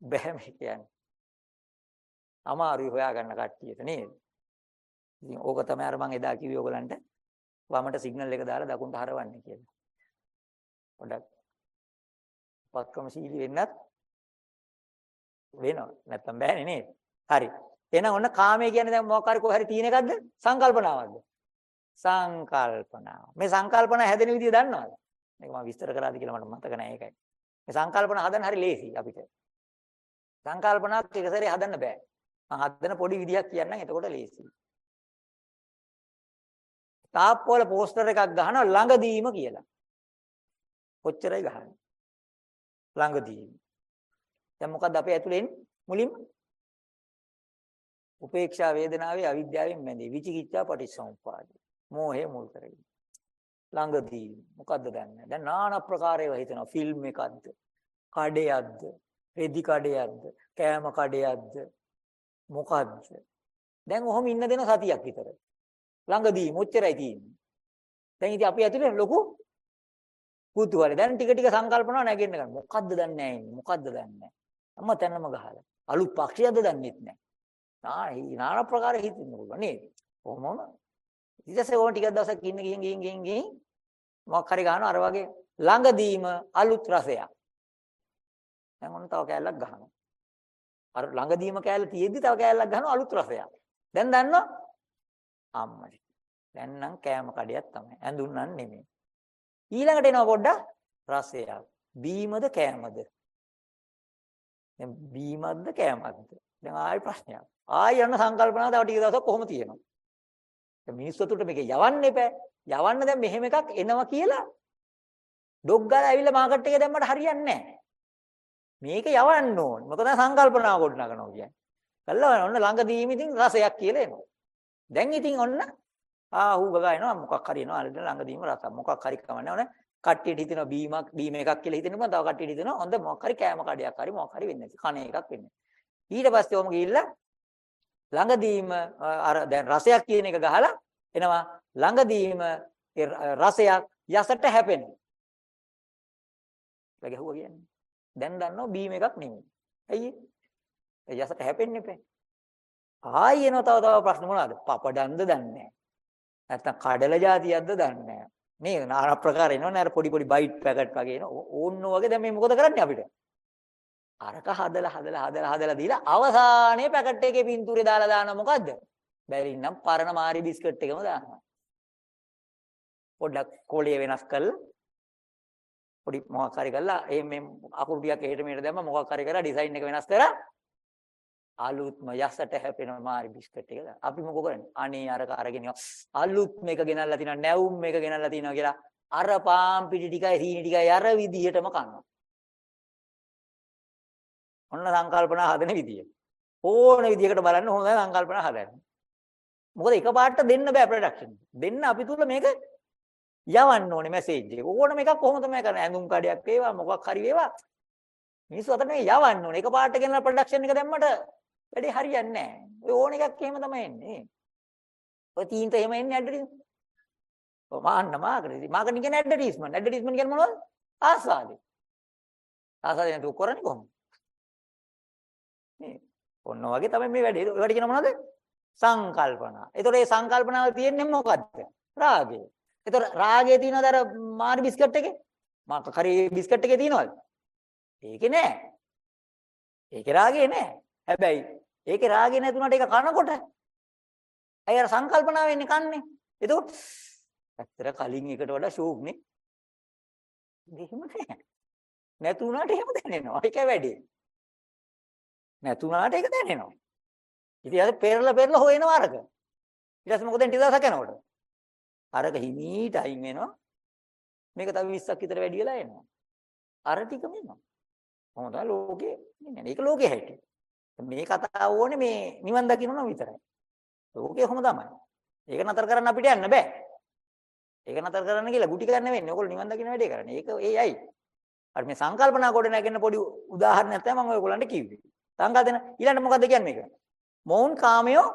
බැහැ මේ කියන්නේ. අමාරුයි හොයාගන්න කට්ටියට නේද? ඉතින් ඕක තමයි අර මම එදා කිව්වේ ඔයගලන්ට වමට සිග්නල් එක දාලා දකුණට හරවන්න කියලා. පොඩක් පක්කමශීලී වෙන්නත් වෙනවා. නැත්තම් බෑනේ නේද? හරි. එහෙනම් ඔන්න කාමය කියන්නේ දැන් මොකක් හරි කොහරි තියෙන එකක්ද? සංකල්පනාවක්ද? සංකල්පනාව. මේ සංකල්පන හැදෙන විදිය දන්නවද? මේක මම විස්තර කරාද කියලා මට මතක නැහැ ඒකයි. මේ සංකල්පන හදන්න හරි ලේසි අපිට. සංකල්පනාවක් එක සැරේ හදන්න බෑ. මම හදන පොඩි විදියක් කියන්නම් එතකොට ලේසි. තාප්පවල පෝස්ටර් එකක් ගහනවා ළඟදීම කියලා. කොච්චරයි ගහන්නේ. ළඟදී. දැන් මොකද්ද අපේ ඇතුලේ මුලින්ම? උපේක්ෂා වේදනාවේ අවිද්‍යාවෙන් මැදේ විචිකිච්ඡා පටිච්චසමුප්පාදේ. මෝහය මුල් කරගෙන. ළඟදී මොකද්ද දන්නේ? දැන් নানা ප්‍රකාරයව හිතනවා. ෆිල්ම් එකක්ද? කඩයක්ද? රෙදි කඩයක්ද? කෑම කඩයක්ද? මොකද්ද? දැන් ඔහොම ඉන්න දෙන සතියක් විතර. ළඟදී මොච්චරයි තියෙන්නේ. දැන් ඉතින් අපි ඇතුලේ ලොකු කුතුහලයි. දැන් ටික ටික සංකල්පනවා නැගෙන්න ගන්න. මොකද්ද දන්නේ නැහැ ඉන්නේ. මොකද්ද දන්නේ නැහැ. අම්මා තැනම ගහලා. අලුත් පක්ෂියක්ද දන්නේත් නැහැ. නායි නානා ප්‍රකාර හිතින්න පුළුවන් නේද? කොහොමම ඊටසේ ඕන ටිකක් දවසක් ඉන්න ගිහින් ගිහින් ගිහින් ගිහින් මොකක් හරි ගන්නවා අර වගේ ළඟදීම අලුත් රසයක්. දැන් ඔන්න තව කෑල්ලක් ගහනවා. අර ළඟදීම කෑල්ල තියෙද්දි තව කෑල්ලක් ගහනවා අලුත් රසයක්. දැන් දන්නවා අම්මයි. දැන් නම් කෑම කඩයක් තමයි. ඇඳුන්නන් නෙමෙයි. ඊළඟට එනවා පොඩ්ඩක් රසයක්. බීමද කෑමද? දැන් බීමක්ද කෑමක්ද? දැන් ආයෙ ප්‍රශ්නයක්. ආයෙ යන සංකල්පනාව තව ටික දවසක් කොහොම තියෙනවා? දැන් මිනිස්සුන්ට මේක යවන්න එපා. යවන්න දැන් මෙහෙම එකක් එනවා කියලා ඩොග් ගාලා ඇවිල්ලා මාකට් එකේ දැම්මට හරියන්නේ නැහැ. මේක යවන්න ඕන. මොකද සංකල්පනාව ගොඩනගනවා කියන්නේ. කළා ඔන්න ළඟදීම ඉතින් රසයක් කියලා එනවා. දැන් ඉතින් ඔන්න ආ හූ ගගා එනවා මොකක් හරි එනවා අල්ලන ළඟදීම රස මොකක් හරි කමන්නේ ඕන කට්ටියට හිතෙනවා බීමක් බීම එකක් කියලා හිතෙනවා තව කට්ටියට හිතෙනවා හොඳ මොකක් හරි කෑම කඩයක් හරි මොකක් හරි වෙන්නේ කණ එකක් වෙන්නේ ඊට පස්සේ ඔම ගිහිල්ලා ළඟදීම අර දැන් රසයක් කියන එක ගහලා එනවා ළඟදීම රසයක් යසට හැපෙනවා. ඒක ගැහුවා කියන්නේ. දැන් දන්නවා බීම එකක් නෙමෙයි. ඇයි ඒ? යසට හැපෙන්නේ නැහැ. ආයි එනවා තව තව ප්‍රශ්න මොනවාද? පපඩන්ද දන්නේ නැහැ. නැත්තම් කඩල જાතියක්ද දන්නේ මේ නාන ප්‍රකාර එනවනේ අර පොඩි පොඩි බයිට් පැකට් වගේ එන ඕන්න වගේ දැන් මේ මොකද කරන්නේ අපිට? අරක හදලා හදලා හදලා හදලා දීලා අවසානයේ පැකට් එකේ පින්තූරේ දාලා දානවා මොකද්ද? බැරි නම් පරණ මාරි බිස්කට් එකම දානවා. පොඩ්ඩක් කොළේ වෙනස් කරලා පොඩි මොකක් හරි කරලා ඒ මේ අකුරු ටිකක් එහෙට මෙහෙට දැම්ම මොකක් හරි කරලා ඩිසයින් එක වෙනස් කරලා අලුත්ම යසට හැපෙන මාරි බිස්කට් එක දාන්න. අපි මොකෝ කරන්නේ? අනේ අරක අරගෙන අලුත් මේක ගෙනල්ලා තිනවා නැවුම් මේක ගෙනල්ලා තිනවා කියලා අර පාම් පිටි ටිකයි සීනි ටිකයි අර විදිහටම කනවා. ඔන්න සංකල්පනා හදන විදිය. ඕන විදියකට බලන්න හොඳ සංකල්පනා හදන්න. මොකද එකපාරට දෙන්න බෑ ප්‍රොඩක්ෂන්. දෙන්න අපි තුල මේක යවන්න ඕනේ මැසේජ් එක. ඕනම එකක් කොහොම තමයි කරන්නේ? ඇඳුම් කඩයක් වේවා මොකක් හරි වේවා. මිනිස්සු අතට මේ යවන්න ඕනේ. එකපාරට ගෙනලා ප්‍රොඩක්ෂන් එක දැම්මට වැඩේ හරියන්නේ නැහැ. ඔය ඕන එකක් එහෙම තමයි එන්නේ. ඔය තීන්ත එහෙම එන්නේ ඇඩ්වර්ටයිස්මන්ට්. ඔව් මාන්න මාකටිං. මාකටිං කියන්නේ ඇඩ්වර්ටයිස්මන්ට්. ඇඩ්වර්ටයිස්මන්ට් කියන්නේ මොනවද? ආස්වාදේ. ආස්වාදේ නේද කරන්නේ කොහොමද? නේ. ඔන්න වගේ තමයි මේ වැඩේ. ඒවට කියන මොනවද? සංකල්පනා. ඒතකොට මේ සංකල්පනාව තියෙන්නේ මොකද්ද? රාගය. ඒතකොට රාගය තියෙනවද අර මාරි බිස්කට් එකේ? මාක කරේ බිස්කට් එකේ තියෙනවද? ඒකේ නෑ. ඒකේ රාගය නෑ. හැබැයි ඒකේ රාගය නැතුණට ඒක කනකොට අය අර සංකල්පනාව වෙන්නේ කන්නේ. එතකොට ඇත්තට කලින් එකට වඩා ෂෝක් නේ. එහෙම නෑ. නැතුණාට එහෙම දැනෙනවා. ඒක වැඩි. නැතුණාට ඒක දැනෙනවා. ඉතින් අර පෙරලා පෙරලා හොයනවා අරක. ඊට පස්සේ මොකද ටික දවසක් යනකොට? අරක හිමීට අයින් වෙනවා. මේක තව 20ක් විතර වැඩි වෙලා එනවා. අර ටිකම එනවා. කොහොමද ලෝකේ ඉන්නේ? ඒක ලෝකේ හැටි. මේ කතාව ඕනේ මේ නිවන් දකින්න විතරයි. ලෝකේ කොහොම තමයි. ඒක නතර කරන්න අපිට යන්න බෑ. ඒක නතර කරන්න කියලා ගුටි ගන්න වෙන්නේ. ඔයගොල්ලෝ නිවන් දකින්න වැඩේ කරන්නේ. ඒක ඒයි. අර මේ සංකල්පනා කොට නැගෙන පොඩි උදාහරණයක් තමයි මම ඔයගොල්ලන්ට කිව්වේ. සංකල්පන ඊළඟට මොකද්ද කියන්නේ මේක? මොවුන් කාමයෝ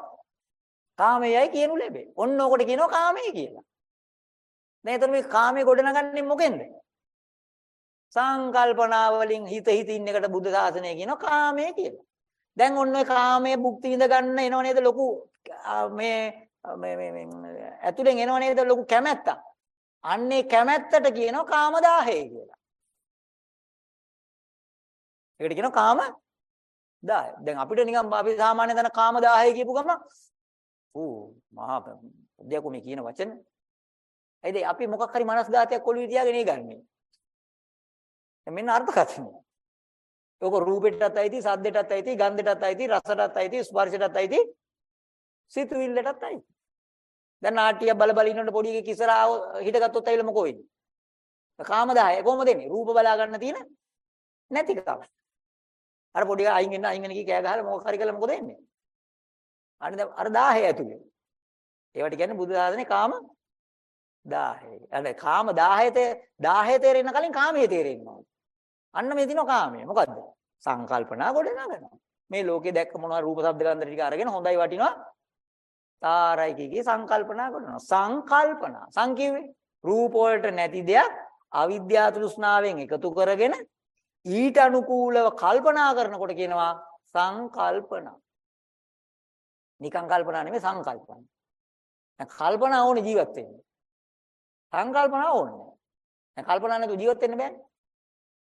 කාමයයි කියනු ලැබේ. ඔන්න ඕකට කියනවා කාමයේ කියලා. දැන් එතන මේ කාමයේ ගොඩනගන්නේ මොකෙන්ද? සංකල්පනා වලින් හිත හිත ඉන්න එකට බුද්ධ ශාසනය කියනවා කාමයේ කියලා. දැන් ඔන්න ඔය කාමයේ භුක්ති විඳ ගන්න එනව නේද ලොකු මේ මේ මේ ඇතුලෙන් එනව නේද ලොකු කැමැත්තක්. අන්නේ කැමැත්තට කියනවා කාමදාහය කියලා. ඒකට කියනවා කාම දාහය. දැන් අපිට නිකන් අපි සාමාන්‍ය දන කාම දාහය කියපු ගමන් ඌ මහා දෙයක්ම මේ කියන වචන. ඇයිද අපි මොකක් හරි මනස්ගතයක් ඔළුවේ තියාගෙන ඉගන්නේ. මෙන්න අර්ථකථනය. ඔක රූපෙටත් අයිති, සද්දෙටත් අයිති, ගන්ධෙටත් අයිති, රසටත් අයිති, ස්පර්ශයටත් අයිති, සිතුවිල්ලටත් අයිති. දැන් නාට්‍ය බල බල ඉන්නකොට පොඩි එකෙක් ඉස්සරහා හිටගත්තොත් ඇවිල්ලා මොකෝ වෙන්නේ? කාම දාහය කොහොමද එන්නේ? රූප බලා ගන්න තියෙන නැතිකම. අර පොඩි එකා අයින් වෙන්න අයින් වෙන්න කී කෑ ගහලා මොකක් හරි කළා මොකද වෙන්නේ? අනේ දැන් අර 1000 ඇතුලේ. ඒවට කියන්නේ බුදු දාසනේ කාම 1000. අනේ කාම 1000 1000 තේරෙන්න කලින් කාමයේ තේරෙන්න ඕනේ. අන්න මේ දිනෝ කාමය. මොකද්ද? සංකල්පනා ගොඩ නගනවා. මේ ලෝකේ දැක්ක මොනවා රූප ශබ්ද ගන්ධ ටික අරගෙන හොඳයි වටිනවා. තාරයි කීකී සංකල්පනා කරනවා. සංකල්පනා. සංකීවේ රූප වලට නැති දෙයක් අවිද්‍යාව තෘෂ්ණාවෙන් එකතු කරගෙන ඊට අනුකූලව කල්පනා කරනකොට කියනවා සංකල්පනා. නිකං කල්පනා නෙමෙයි සංකල්පන. දැන් කල්පනා ඕනේ ජීවත් වෙන්න. සංකල්පනා ඕනේ. දැන් කල්පනා නැතුව ජීවත් වෙන්න බෑනේ.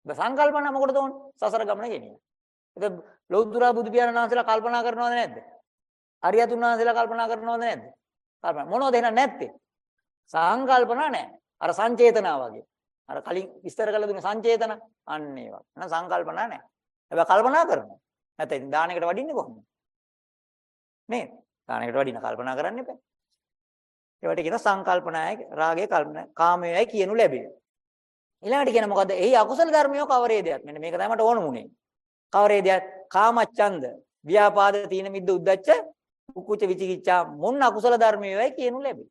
බ සංකල්පනා මොකටද ඕනේ? සසර ගමන ගෙනියන්න. ඒක ලෞතර බුදු පියාණන් වහන්සේලා කල්පනා කරනවද නැද්ද? අරියතුන් වහන්සේලා කල්පනා කරනවද නැද්ද? කල්පනා මොනවද එහෙනම් නැත්තේ? සංකල්පනා නැහැ. අර සංචේතනා වගේ. අර කලින් විස්තර කළ දුන්නේ සංචේතන අන්න ඒවා. එහෙනම් සංකල්පනා නැහැ. හැබැයි කල්පනා කරනවා. නැත්නම් දානයකට වඩින්නේ කොහොමද? නේද? දානයකට වඩින කල්පනා කරන්න එපා. ඒවට කියන සංකල්පනායයි රාගය කල්පනා කාමයයි කියනු ලැබේ. ඊළඟට කියන මොකද්ද? එහි අකුසල ධර්මියෝ කවරේදයක්? මෙන්න මේක තමයි මට ඕන මුනේ. කවරේදයක්? කාමච්ඡන්ද, ව්‍යාපාද, තීන මිද්ද, උද්ධච්ච, කුකුච විචිකිච්ඡා මොන්න අකුසල ධර්මියෝයි කියනු ලැබේ.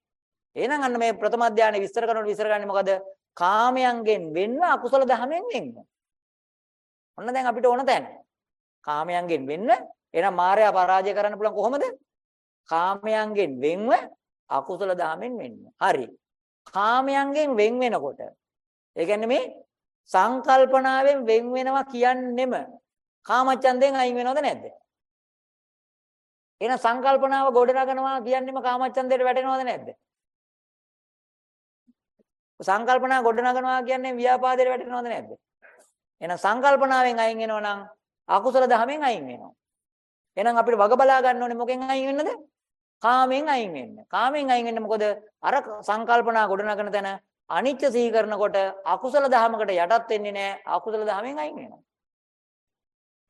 එහෙනම් අන්න මේ ප්‍රථම අධ්‍යානෙ විස්තර කරනකොට විස්තර කරන්නේ මොකද? කාමයන්ගෙන් වෙන්ව අකුසල දහමෙන් වෙන්න. ඔන්න දැන් අපිට ඕන තැන. කාමයන්ගෙන් වෙන්න එහෙනම් මායя පරාජය කරන්න පුළුවන් කොහොමද? කාමයන්ගෙන් වෙන්ව අකුසල දහමෙන් වෙන්න. හරි. කාමයන්ගෙන් වෙන් වෙනකොට ඒ කියන්නේ මේ සංකල්පනාවෙන් වෙන් වෙනවා කියන්නෙම කාමච්ඡන්දයෙන් අයින් වෙනවද නැද්ද? එහෙනම් සංකල්පනාව ගොඩනගනවා කියන්නෙම කාමච්ඡන්දයට වැටෙනවද නැද්ද? සංකල්පනා ගොඩනගනවා කියන්නේ ව්‍යාපාදයට වැටෙනවද නැද්ද? එහෙනම් සංකල්පනාවෙන් අයින් වෙනවා නම් අකුසල දහමෙන් අයින් වෙනවා. එහෙනම් අපිට වග බලා ගන්න ඕනේ මොකෙන් අයින් වෙන්නද? කාමෙන් අයින් වෙන්න. කාමෙන් අයින් වෙන්න මොකද? අර සංකල්පනා ගොඩනගන තැන අනිත්‍ය සිහි කරනකොට අකුසල දහමකට යටත් වෙන්නේ නැහැ. අකුසල දහමෙන් අයින් වෙනවා.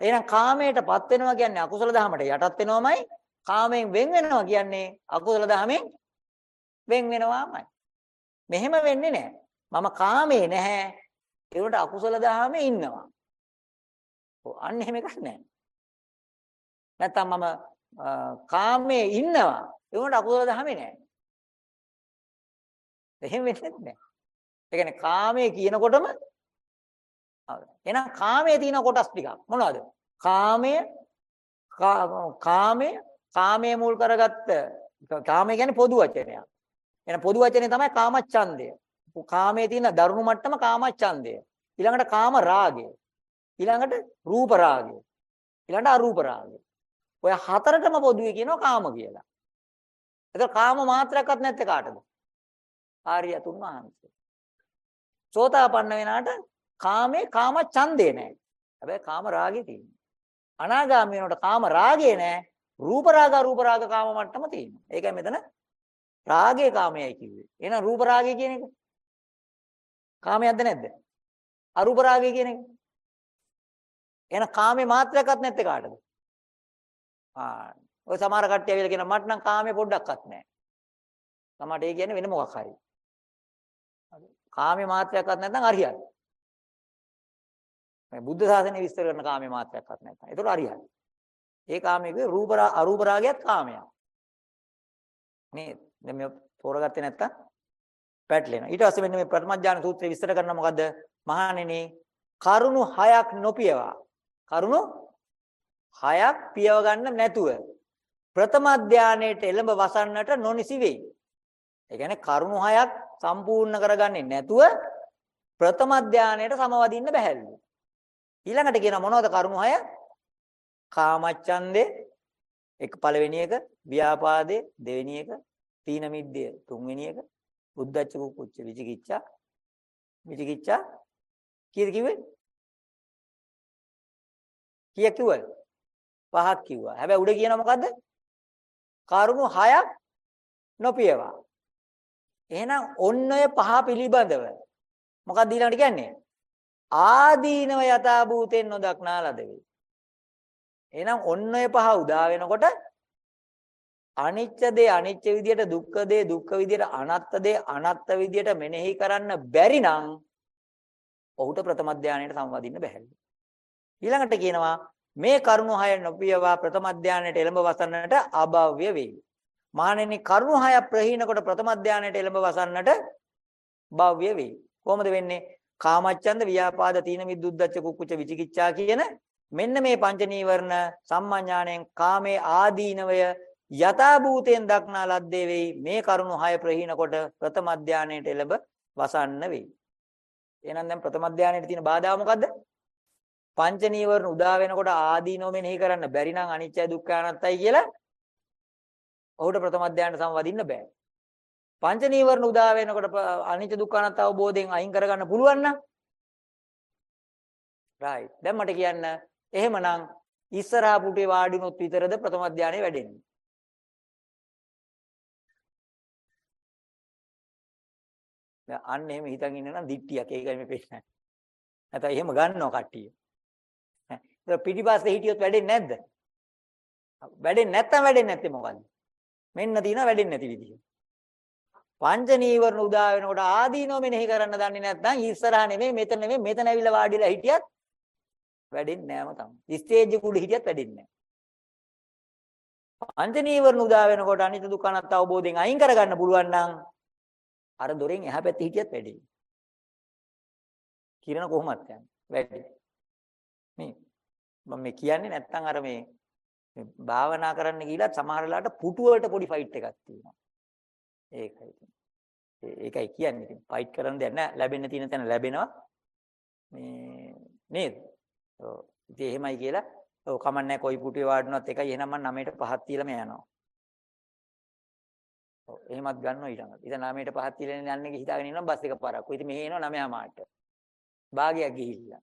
එහෙනම් කාමයටපත් වෙනවා කියන්නේ අකුසල දහමට යටත් වෙනවමයි. කාමයෙන් වෙන් වෙනවා කියන්නේ අකුසල දහමෙන් වෙන් වෙනවාමයි. මෙහෙම වෙන්නේ නැහැ. මම කාමේ නැහැ. ඒකට අකුසල දහමේ ඉන්නවා. ඔව් අන්න එහෙම එකක් නැහැ. නැත්තම් මම කාමේ ඉන්නවා. ඒකට අකුසල දහමේ නැහැ. එහෙම වෙන්නේ නැහැ. ඒ කියන්නේ කාමයේ කියනකොටම එහෙනම් කාමයේ තියෙන කොටස් ටිකක් මොනවද? කාමය කාමය කාමයේ මුල් කරගත්ත කාමය කියන්නේ පොදු වචනයක්. එහෙනම් පොදු වචනේ තමයි කාමච්ඡන්දය. කාමයේ තියෙන දරුණු මට්ටම කාමච්ඡන්දය. ඊළඟට කාම රාගය. ඊළඟට රූප රාගය. ඊළඟට අරූප රාගය. ඔය හතරටම පොදුයි කියනවා කාම කියලා. එතකොට කාම මාත්‍රයක්වත් නැත්තේ කාටද? ආර්යතුන් වහන්සේ. සෝතාපන්න වෙනාට කාමේ කාම ඡන්දේ නැහැ. හැබැයි කාම රාගේ තියෙනවා. අනාගාමී වෙනකොට කාම රාගේ නැහැ. රූප රාග රූප රාග කාම මට්ටම තියෙනවා. ඒකයි මෙතන රාගේ කාමයයි කිව්වේ. එහෙනම් රූප රාගය කියන එක කාමයක්ද නැද්ද? අරූප රාගය කියන එක. එහෙනම් කාමේ මාත්‍රයක්වත් නැත්තේ කාටද? ආ ඔය සමහර කට්ටිය ඇවිල්ලා කියන මට නම් කාමේ පොඩ්ඩක්වත් නැහැ. සමහරට ඒ කියන්නේ වෙන මොකක් හරි. කාමේ මාත්‍රයක්වත් නැත්නම් අරියත්. මේ බුද්ධ ශාසනය විස්තර කරන කාමේ මාත්‍රයක්වත් නැත්නම්. ඒතකොට අරියත්. ඒ කාමයේ රූප අරූප රාගයත් කාමයක්. නේද? දැන් මේ තෝරගත්තේ නැත්තම් පැටලෙනවා. ඊට පස්සේ මෙන්න මේ ප්‍රථමඥාන සූත්‍රය විස්තර කරන මොකද්ද? මහණෙනි කරුණු හයක් නොපියවා. කරුණු හයක් පියව ගන්න නැතුව ප්‍රථම ධානයේට එළඹ වසන්නට නොනිසි වෙයි. ඒ කියන්නේ කරුණු හයක් සම්පූර්ණ කරගන්නේ නැතුව ප්‍රථම ධානයට සමවදින්න බැහැලු. ඊළඟට කියන මොනවද කරුණු හය? කාමච්ඡන්දේ එක පළවෙනි එක, ව්‍යාපාදේ දෙවෙනි එක, තීන මිද්දේ තුන්වෙනි එක, උද්ධච්ච කුච්ච විචිකිච්ඡා විචිකිච්ඡා කීයද කිව්වේ? කීයක් කිව්වද? පහක් කිව්වා. හැබැයි උඩ කියන මොකද්ද? කරුණු හයක් නොපියවා. එහෙනම් ඔන්න ඔය පහ පිළිබඳව මොකක්ද ඊළඟට කියන්නේ? ආදීනව යථා භූතෙන් නොදක්නා ලද වේ. එහෙනම් ඔන්න ඔය පහ උදා වෙනකොට අනිච්ච දේ අනිච්ච විදියට දුක්ඛ දේ දුක්ඛ විදියට අනාත්ත දේ අනාත්ත විදියට මෙනෙහි කරන්න බැරි නම් ඔහුට ප්‍රථම ධානයට සම්වදින්න බැහැ. ඊළඟට කියනවා මේ කරුණු හය නොපියවා ප්‍රථම ධානයට එළඹ වසන්නට අභව්‍ය වේ. මහණෙනි කරුණු හය ප්‍රහීන කොට ප්‍රථම ධානයට එළඹ වසන්නට භව්‍ය වේ. කොහොමද වෙන්නේ? කාමච්ඡන්ද ව්‍යාපාද තීන මිද්දුද්දච්ච කුක්කුච විචිකිච්ඡා කියන මෙන්න මේ පංච නීවරණ සම්මාඥාණයෙන් කාමේ ආදීනවය යථා භූතයෙන් දක්නා ලද්දේ වෙයි මේ කරුණු හය ප්‍රහීන කොට ප්‍රථම ධානයට එළඹ වසන්න වෙයි. එහෙනම් දැන් ප්‍රථම ධානයේ තියෙන බාධා මොකද්ද? පංච නීවරණ උදා වෙනකොට ආදීනෝ මෙනෙහි කරන්න බැරි නම් අනිත්‍ය දුක්ඛ අනාත්තයි කියලා ඔහුට ප්‍රථම ධානයට සමවදින්න බෑ. පංච නීවරණ උදා වෙනකොට අනිත්‍ය දුක්ඛ අනාත්ත අවබෝධයෙන් අයින් කරගන්න පුළුවන් නම් right. දැන් මට කියන්න එහෙමනම් ඉස්සරහා පුටේ වාඩිනොත් විතරද ප්‍රථම ධානය වැඩෙන්නේ? දැන් අන්න එහෙම හිතන් ඉන්න නම් දිට්ටියක් ඒකයි මේ පෙන්නන්නේ. නැත්නම් එහෙම ගන්නවා කට්ටිය. ඒක පිටිපස්සේ හිටියොත් වැඩෙන්නේ නැද්ද? වැඩෙන්නේ නැත්තම් වැඩෙන්නේ නැත්තේ මොකද්ද? මෙන්න තියෙනවා වැඩෙන්නේ නැති විදිහ. පංච නීවරණ උදා වෙනකොට ආදීනෝ මෙනෙහි කරන්න දන්නේ නැත්නම් ඉස්සරහා නෙමෙයි මෙතන නෙමෙයි මෙතන ඇවිල්ලා වාඩිලා හිටියත් වැඩෙන්නේ නෑම තමයි. ස්ටේජ් එක උඩ හිටියත් වැඩෙන්නේ නෑ. පංච නීවරණ උදා වෙනකොට අනිත්‍ය දුක්ඛ අනාත්ම අවබෝධයෙන් අයින් කරගන්න පුළුවන් නම් අර දොරෙන් එහා පැත්තේ හිටියත් වැඩේ. කිරණ කොහොමද යන්නේ? වැඩේ. මේ මම මේ කියන්නේ නැත්තම් අර මේ මේ භාවනා කරන්න ගිහිලා සමහර වෙලාවට පුටු වලට පොඩි ෆයිට් එකක් තියෙනවා. ඒකයි. ඒකයි කියන්නේ ඉතින් ෆයිට් කරන්න දෙයක් නැහැ. ලැබෙන්න තියෙන තැන ලැබෙනවා. මේ නේද? ඔව්. ඉතින් එහෙමයි කියලා ඔව් කමන්නේ කොයි පුටුවේ වාඩිනවත් එකයි එහෙනම් මම 9ට 5ක් තියලාම යනවා. ඔව් එහෙමත් ගන්නවා ඊළඟට. ඉතින් 9ට 5ක් තියලා යන්නේ හිතාගෙන ඉන්නවා බස් එක පාරක්. ඉතින් මෙහෙ එනවා 9 මාට. භාගයක් ගිහිල්ලා.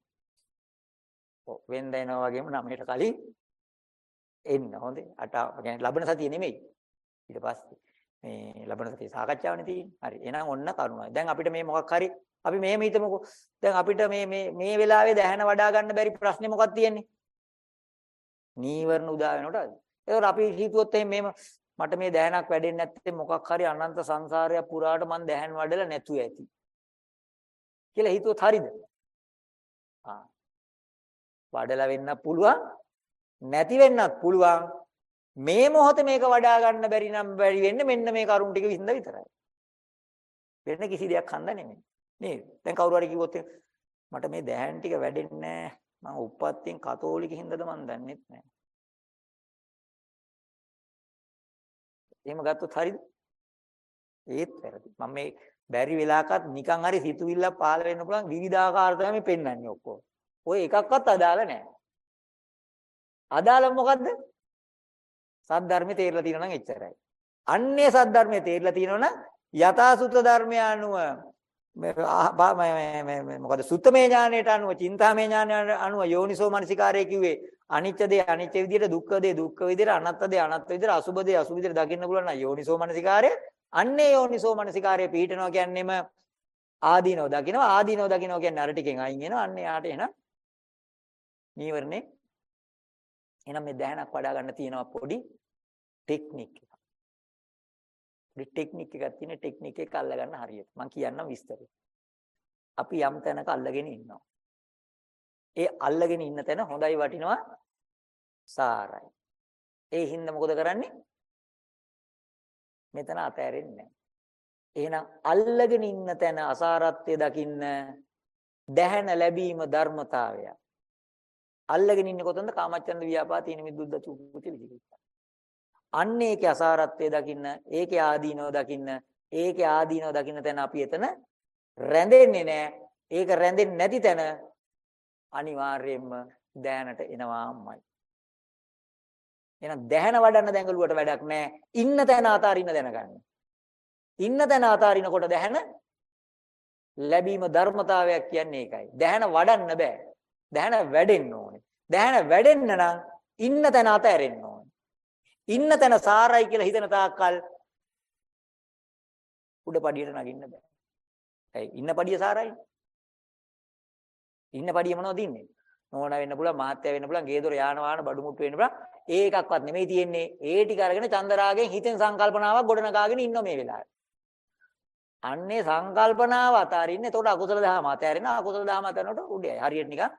ඔව් වෙන්ද එනවා වගේම 9ට කලින් එන්න හොඳේ. අට يعني ලබන සතිය නෙමෙයි. ඊට පස්සේ මේ ලබන සතිය සාකච්ඡාවනේ තියෙන්නේ. හරි. එහෙනම් ඔන්න කරුණයි. දැන් අපිට මේ මොකක් හරි අපි මෙහෙම හිතමුකෝ. දැන් අපිට මේ මේ මේ වෙලාවේ දැහැන වඩා ගන්න බැරි ප්‍රශ්නේ මොකක්ද තියෙන්නේ? නීවරණ උදා වෙනකොට. ඒකෝර අපි හිතුවොත් එහෙනම් මේම මට මේ දැහැනක් වැඩෙන්නේ නැත්තේ මොකක් හරි අනන්ත සංසාරයක් පුරාට මං දැහැන් වඩලා නැතුව ඇති. කියලා හිතුවොත් හරිද? ආ. වඩලා වෙන්න පුළුවන් නැති වෙන්නත් පුළුවන් මේ මොහොතේ මේක වඩා ගන්න බැරි නම් බැරි වෙන්නේ මෙන්න මේ කරුණ ටික විසඳ විතරයි. වෙන කිසි දෙයක් හන්ද නෙමෙයි. නේද? දැන් කවුරු හරි කිව්වොත් මට මේ දැහැන් ටික වැඩෙන්නේ නැහැ. මම උප්පත්තියෙන් කතෝලික හින්දාද මන් දන්නෙත් නැහැ. එහෙම ගත්තොත් හරිද? ඒත් වැරදි. මම මේ බැරි වෙලාවකත් නිකන් හරි සිතුවිල්ලක් පහළ වෙන්න පුළුවන් විවිධාකාර තමයි පෙන්වන්නේ ඔක්කොම. ඔය එකක්වත් අදාළ නැහැ. අදාළ මොකද්ද? සද්ධර්මයේ තේරලා තියෙනවා නම් එච්චරයි. අන්නේ සද්ධර්මයේ තේරලා තියෙනවා නම් යථාසුත ධර්මය අනුව මොකද සුත්තමේ ඥානයට අනුව චින්තාමේ ඥානයට අනුව යෝනිසෝ මනසිකාරය කිව්වේ අනිත්‍ය දේ අනිත්‍ය විදියට දුක්ඛ දේ දුක්ඛ විදියට අනාත්ම දේ අනාත්ම විදියට අසුභ දේ අසුභ විදියට දකින්න පුළුවන් නම් යෝනිසෝ මනසිකාරය අන්නේ යෝනිසෝ මනසිකාරය පිළිටනවා කියන්නේම ආදීනව දකිනවා ආදීනව දකිනවා කියන්නේ අර ටිකෙන් අයින් වෙනවා අන්නේ යාට එන නීවරණේ එහෙනම් මේ දැහනක් වඩා ගන්න තියෙනවා පොඩි ටෙක්නික් එකක්. පොඩි ටෙක්නික් එකක් තියෙන ටෙක්නික් එක අල්ල ගන්න හරියට. මම කියන්නම් විස්තරය. අපි යම් තැනක අල්ලගෙන ඉන්නවා. ඒ අල්ලගෙන ඉන්න තැන හොඳයි වටිනවා සාරයි. ඒ හින්දා මොකද කරන්නේ? මෙතන අතෑරෙන්නේ නැහැ. එහෙනම් අල්ලගෙන ඉන්න තැන අසාරත්වය දකින්න දැහැන ලැබීම ධර්මතාවයක්. අල්ලගෙන ඉන්නේ කොතනද? කාමච්ඡන්ද ව්‍යාපාද තීන මිද්දුද්ද චුප්පුති විදිහට. අන්න ඒකේ අසාරත්වය දකින්න, ඒකේ ආදීනව දකින්න, ඒකේ ආදීනව දකින්න තැන අපි එතන රැඳෙන්නේ නැහැ. ඒක රැඳෙන්නේ නැති තැන අනිවාර්යයෙන්ම දැනට එනවාමයි. එහෙනම් දැහන වඩන්න දැඟලුවට වැඩක් නැහැ. ඉන්න තැන අතාරින්න දැනගන්න. ඉන්න තැන අතාරිනකොට දැහන ලැබීම ධර්මතාවයක් කියන්නේ ඒකයි. දැහන වඩන්න බෑ. දැහන වැඩෙන්න ඕනේ. දැහන වැඩෙන්න නම් ඉන්න තැන අතහැරෙන්න ඕනේ. ඉන්න තැන සාරයි කියලා හිතන තාක්කල් උඩ පඩියට නගින්න බෑ. ඇයි ඉන්න පඩිය සාරයි? ඉන්න පඩිය මොනවද ඉන්නේ? නෝන වෙන්න පුළුවන්, මහත්ය වෙන්න පුළුවන්, ගේදොර යාන වාහන බඩු මුට්ටු වෙන්න පුළුවන්. ඒකක්වත් නෙමෙයි තියෙන්නේ. ඒ ටික අරගෙන චන්දරාගෙන් හිතෙන් සංකල්පනාවක් ගොඩනගාගෙන ඉන්න මේ වෙලාවේ. අන්නේ සංකල්පනාව අතාරින්න. එතකොට අකුසල දහම අතාරින්න. අකුසල දහම අතනකොට උඩයයි. හරියට නිකන්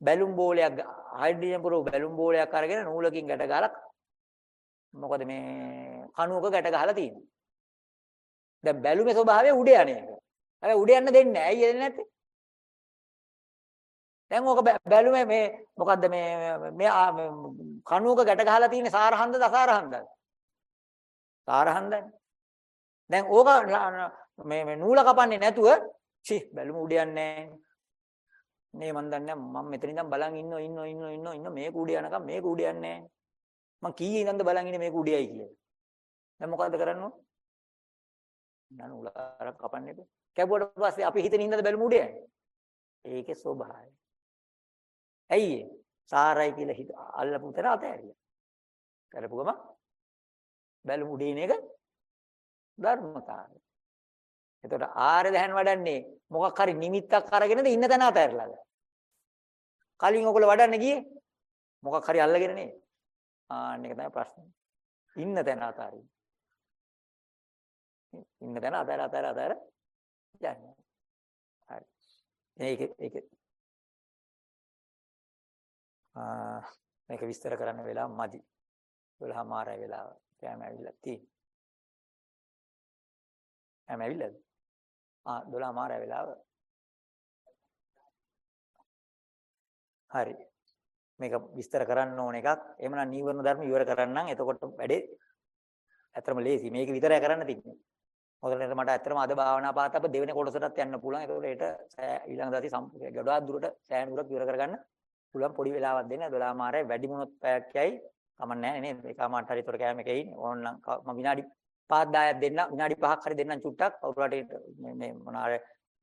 බැලුම් බෝලයක් හයිඩ්‍රජන් පුරව බැලුම් බෝලයක් අරගෙන නූලකින් ගැට ගහලා මොකද මේ කණුවක ගැට ගහලා තියෙන්නේ. දැන් බැලුමේ ස්වභාවය උඩ යන එක. හැබැයි උඩ යන්න දෙන්නේ නැහැ. ඇයි එන්නේ නැත්තේ? දැන් ඕක බැලුමේ මේ මොකද්ද මේ මේ කණුවක ගැට ගහලා තියෙන්නේ සාරහන්දද අසාරහන්දද? සාරහන්දනේ. දැන් ඕක මේ මේ නූල කපන්නේ නැතුව චි බැලුම උඩ යන්නේ නැහැ. නේ මන් දන්නේ මම මෙතන ඉඳන් බලන් ඉන්නෝ ඉන්නෝ ඉන්නෝ ඉන්නෝ ඉන්නෝ මේක උඩ යනකම් මේක උඩ යන්නේ මං කීයේ ඉඳන්ද බලන් ඉන්නේ මේක උඩයයි කියලා. දැන් මොකද්ද කරන්න? ඕන නන උලාරක් කපන්න එපා. කැපුවට පස්සේ අපි හිතෙන ඉඳන්ද බැලුම උඩ? යන්නේ ඒකේ ස්වභාවය. ඇයි සාරයි කියලා හිත අල්ලපු තැන අතෑරියා. කරපු ගම බැලුම උඩ ඉන එක ධර්මතාවය. එතකොට ආර්ය දැහන් වඩන්නේ මොකක් හරි නිමිත්තක් අරගෙනද ඉන්න තැන අතහැරලාද? කලින් ඔයගොල්ලෝ වඩන්න ගියේ මොකක් හරි අල්ලගෙන නේ. ආන්න එක තමයි ප්‍රශ්නේ. ඉන්න තැන අතාරින්න. ඉන්න තැන අතර අතර අතර යන්න. හරි. මේක ඒක ආ මේක විස්තර කරන්න වෙලාව මදි. 12 මාරයි වෙලාව. කෑම ඇවිල්ලා තියෙන්නේ. කෑම ඇවිල්ලාද? ආ 12 මාරයි වෙලාව. හරි. මේක විස්තර කරන්න ඕන එකක්. එහෙමනම් නීවරණ ධර්ම ඉවර කරන්නම්. එතකොට වැඩේ ඇත්තම ලේසි. මේක විතරයි කරන්න තිබුණේ. මොකද මට ඇත්තටම අද භාවනා පාත අප දෙවෙනි කොටසටත් යන්න පුළුවන්. ඒකට ඒට ඊළඟ දවසේ සම්පූර්ණ ගොඩාක් දුරට සෑහෙන දුරක් ඉවර කරගන්න පුළුවන් පොඩි වෙලාවක් දෙන්න 12 මාරයි වැඩි මොනොත් පැයක් යයි කමක් නැහැ නේද ඒකමාට හරි උතර කෑම එකේ ඉන්නේ ඕනනම් මම විනාඩි 5ක් 10ක් දෙන්න විනාඩි 5ක් හරි දෙන්නම් චුට්ටක්. කවුරුහට මේ මොනාර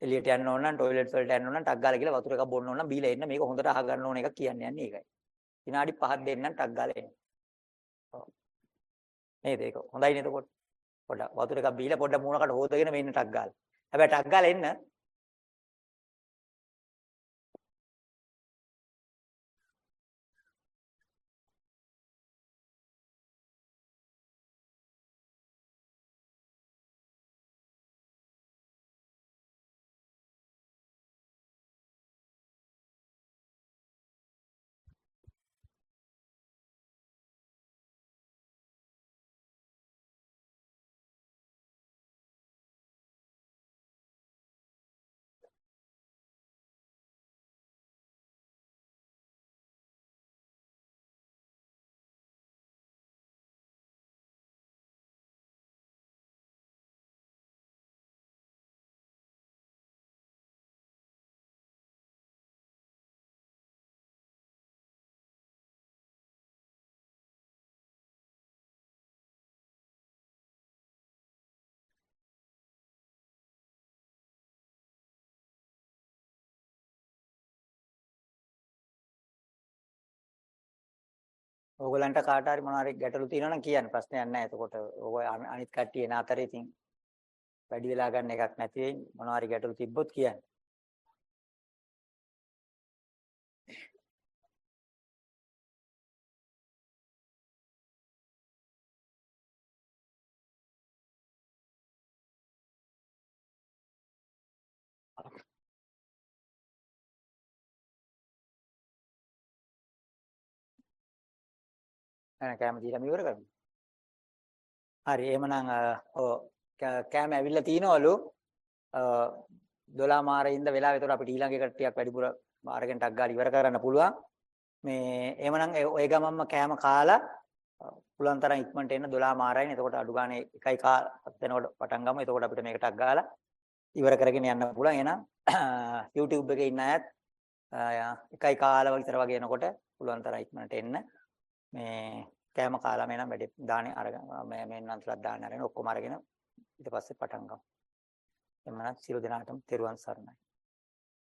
එළියට යන්න ඕන නම් ටොයිලට් වලට යන්න ඕන නම් ටක් ගාලා කියලා වතුර එකක් බොන්න ඕන නම් බීලා එන්න. මේක හොඳට අහගන්න ඕන එකක් කියන්නේ යන්නේ ඒකයි. විනාඩි 5ක් දෙන්නම් ටක් ගාලා එන්න. ඔව්. නේද? ඒක හොඳයි නේද? පොඩ්ඩක් පොඩ්ඩක් වතුර එකක් බීලා පොඩ්ඩක් මූණකට හොදගෙන මෙන්න ටක් ගාලා. හැබැයි ටක් ගාලා එන්න ඕගලන්ට කාට හරි මොනවා හරි ගැටලු තියෙනවා නම් කියන්න ප්‍රශ්නයක් නැහැ. එතකොට ඕක අනිත් කට්ටිය එන අතරේ ඉතින් වැඩි වෙලා ගන්න එකක් නැති වෙයි. මොනවා හරි ගැටලු තිබ්බොත් කියන්න. එහෙනම් කැම දීලා ඉවර කරමු. හරි එහෙමනම් ඔව් කැම ඇවිල්ලා තිනවලු 12 මාරේ ඉඳ වෙලාව ඒතකොට අපිට ඊළඟ එකට ටිකක් වැඩිපුර අරගෙන ටක් ගාලා ඉවර කරන්න පුළුවන්. මේ එහෙමනම් ඔය ගමම්ම කැම කාලා පුළුවන් තරම් ඉක්මනට එන්න 12 මාරයිනේ. එතකොට අඩු ගානේ එකයි කාලත් වෙනකොට පටන් ගමු. එතකොට අපිට මේක ටක් ගාලා ඉවර කරගෙන යන්න පුළුවන්. එහෙනම් YouTube එකේ ඉන්න අයත් එකයි කාල විතර වගේ එනකොට පුළුවන් තරම් ඉක්මනට එන්න. මේ කෑම කාලා මේ නම් වැඩි දානේ අරගෙන මේ මෙන්න අන්තරත් දාන්න අරගෙන ඔක්කොම අරගෙන ඊට පස්සේ පටන් ගමු. එමනම් සියලු දෙනාටම තෙරුවන් සරණයි.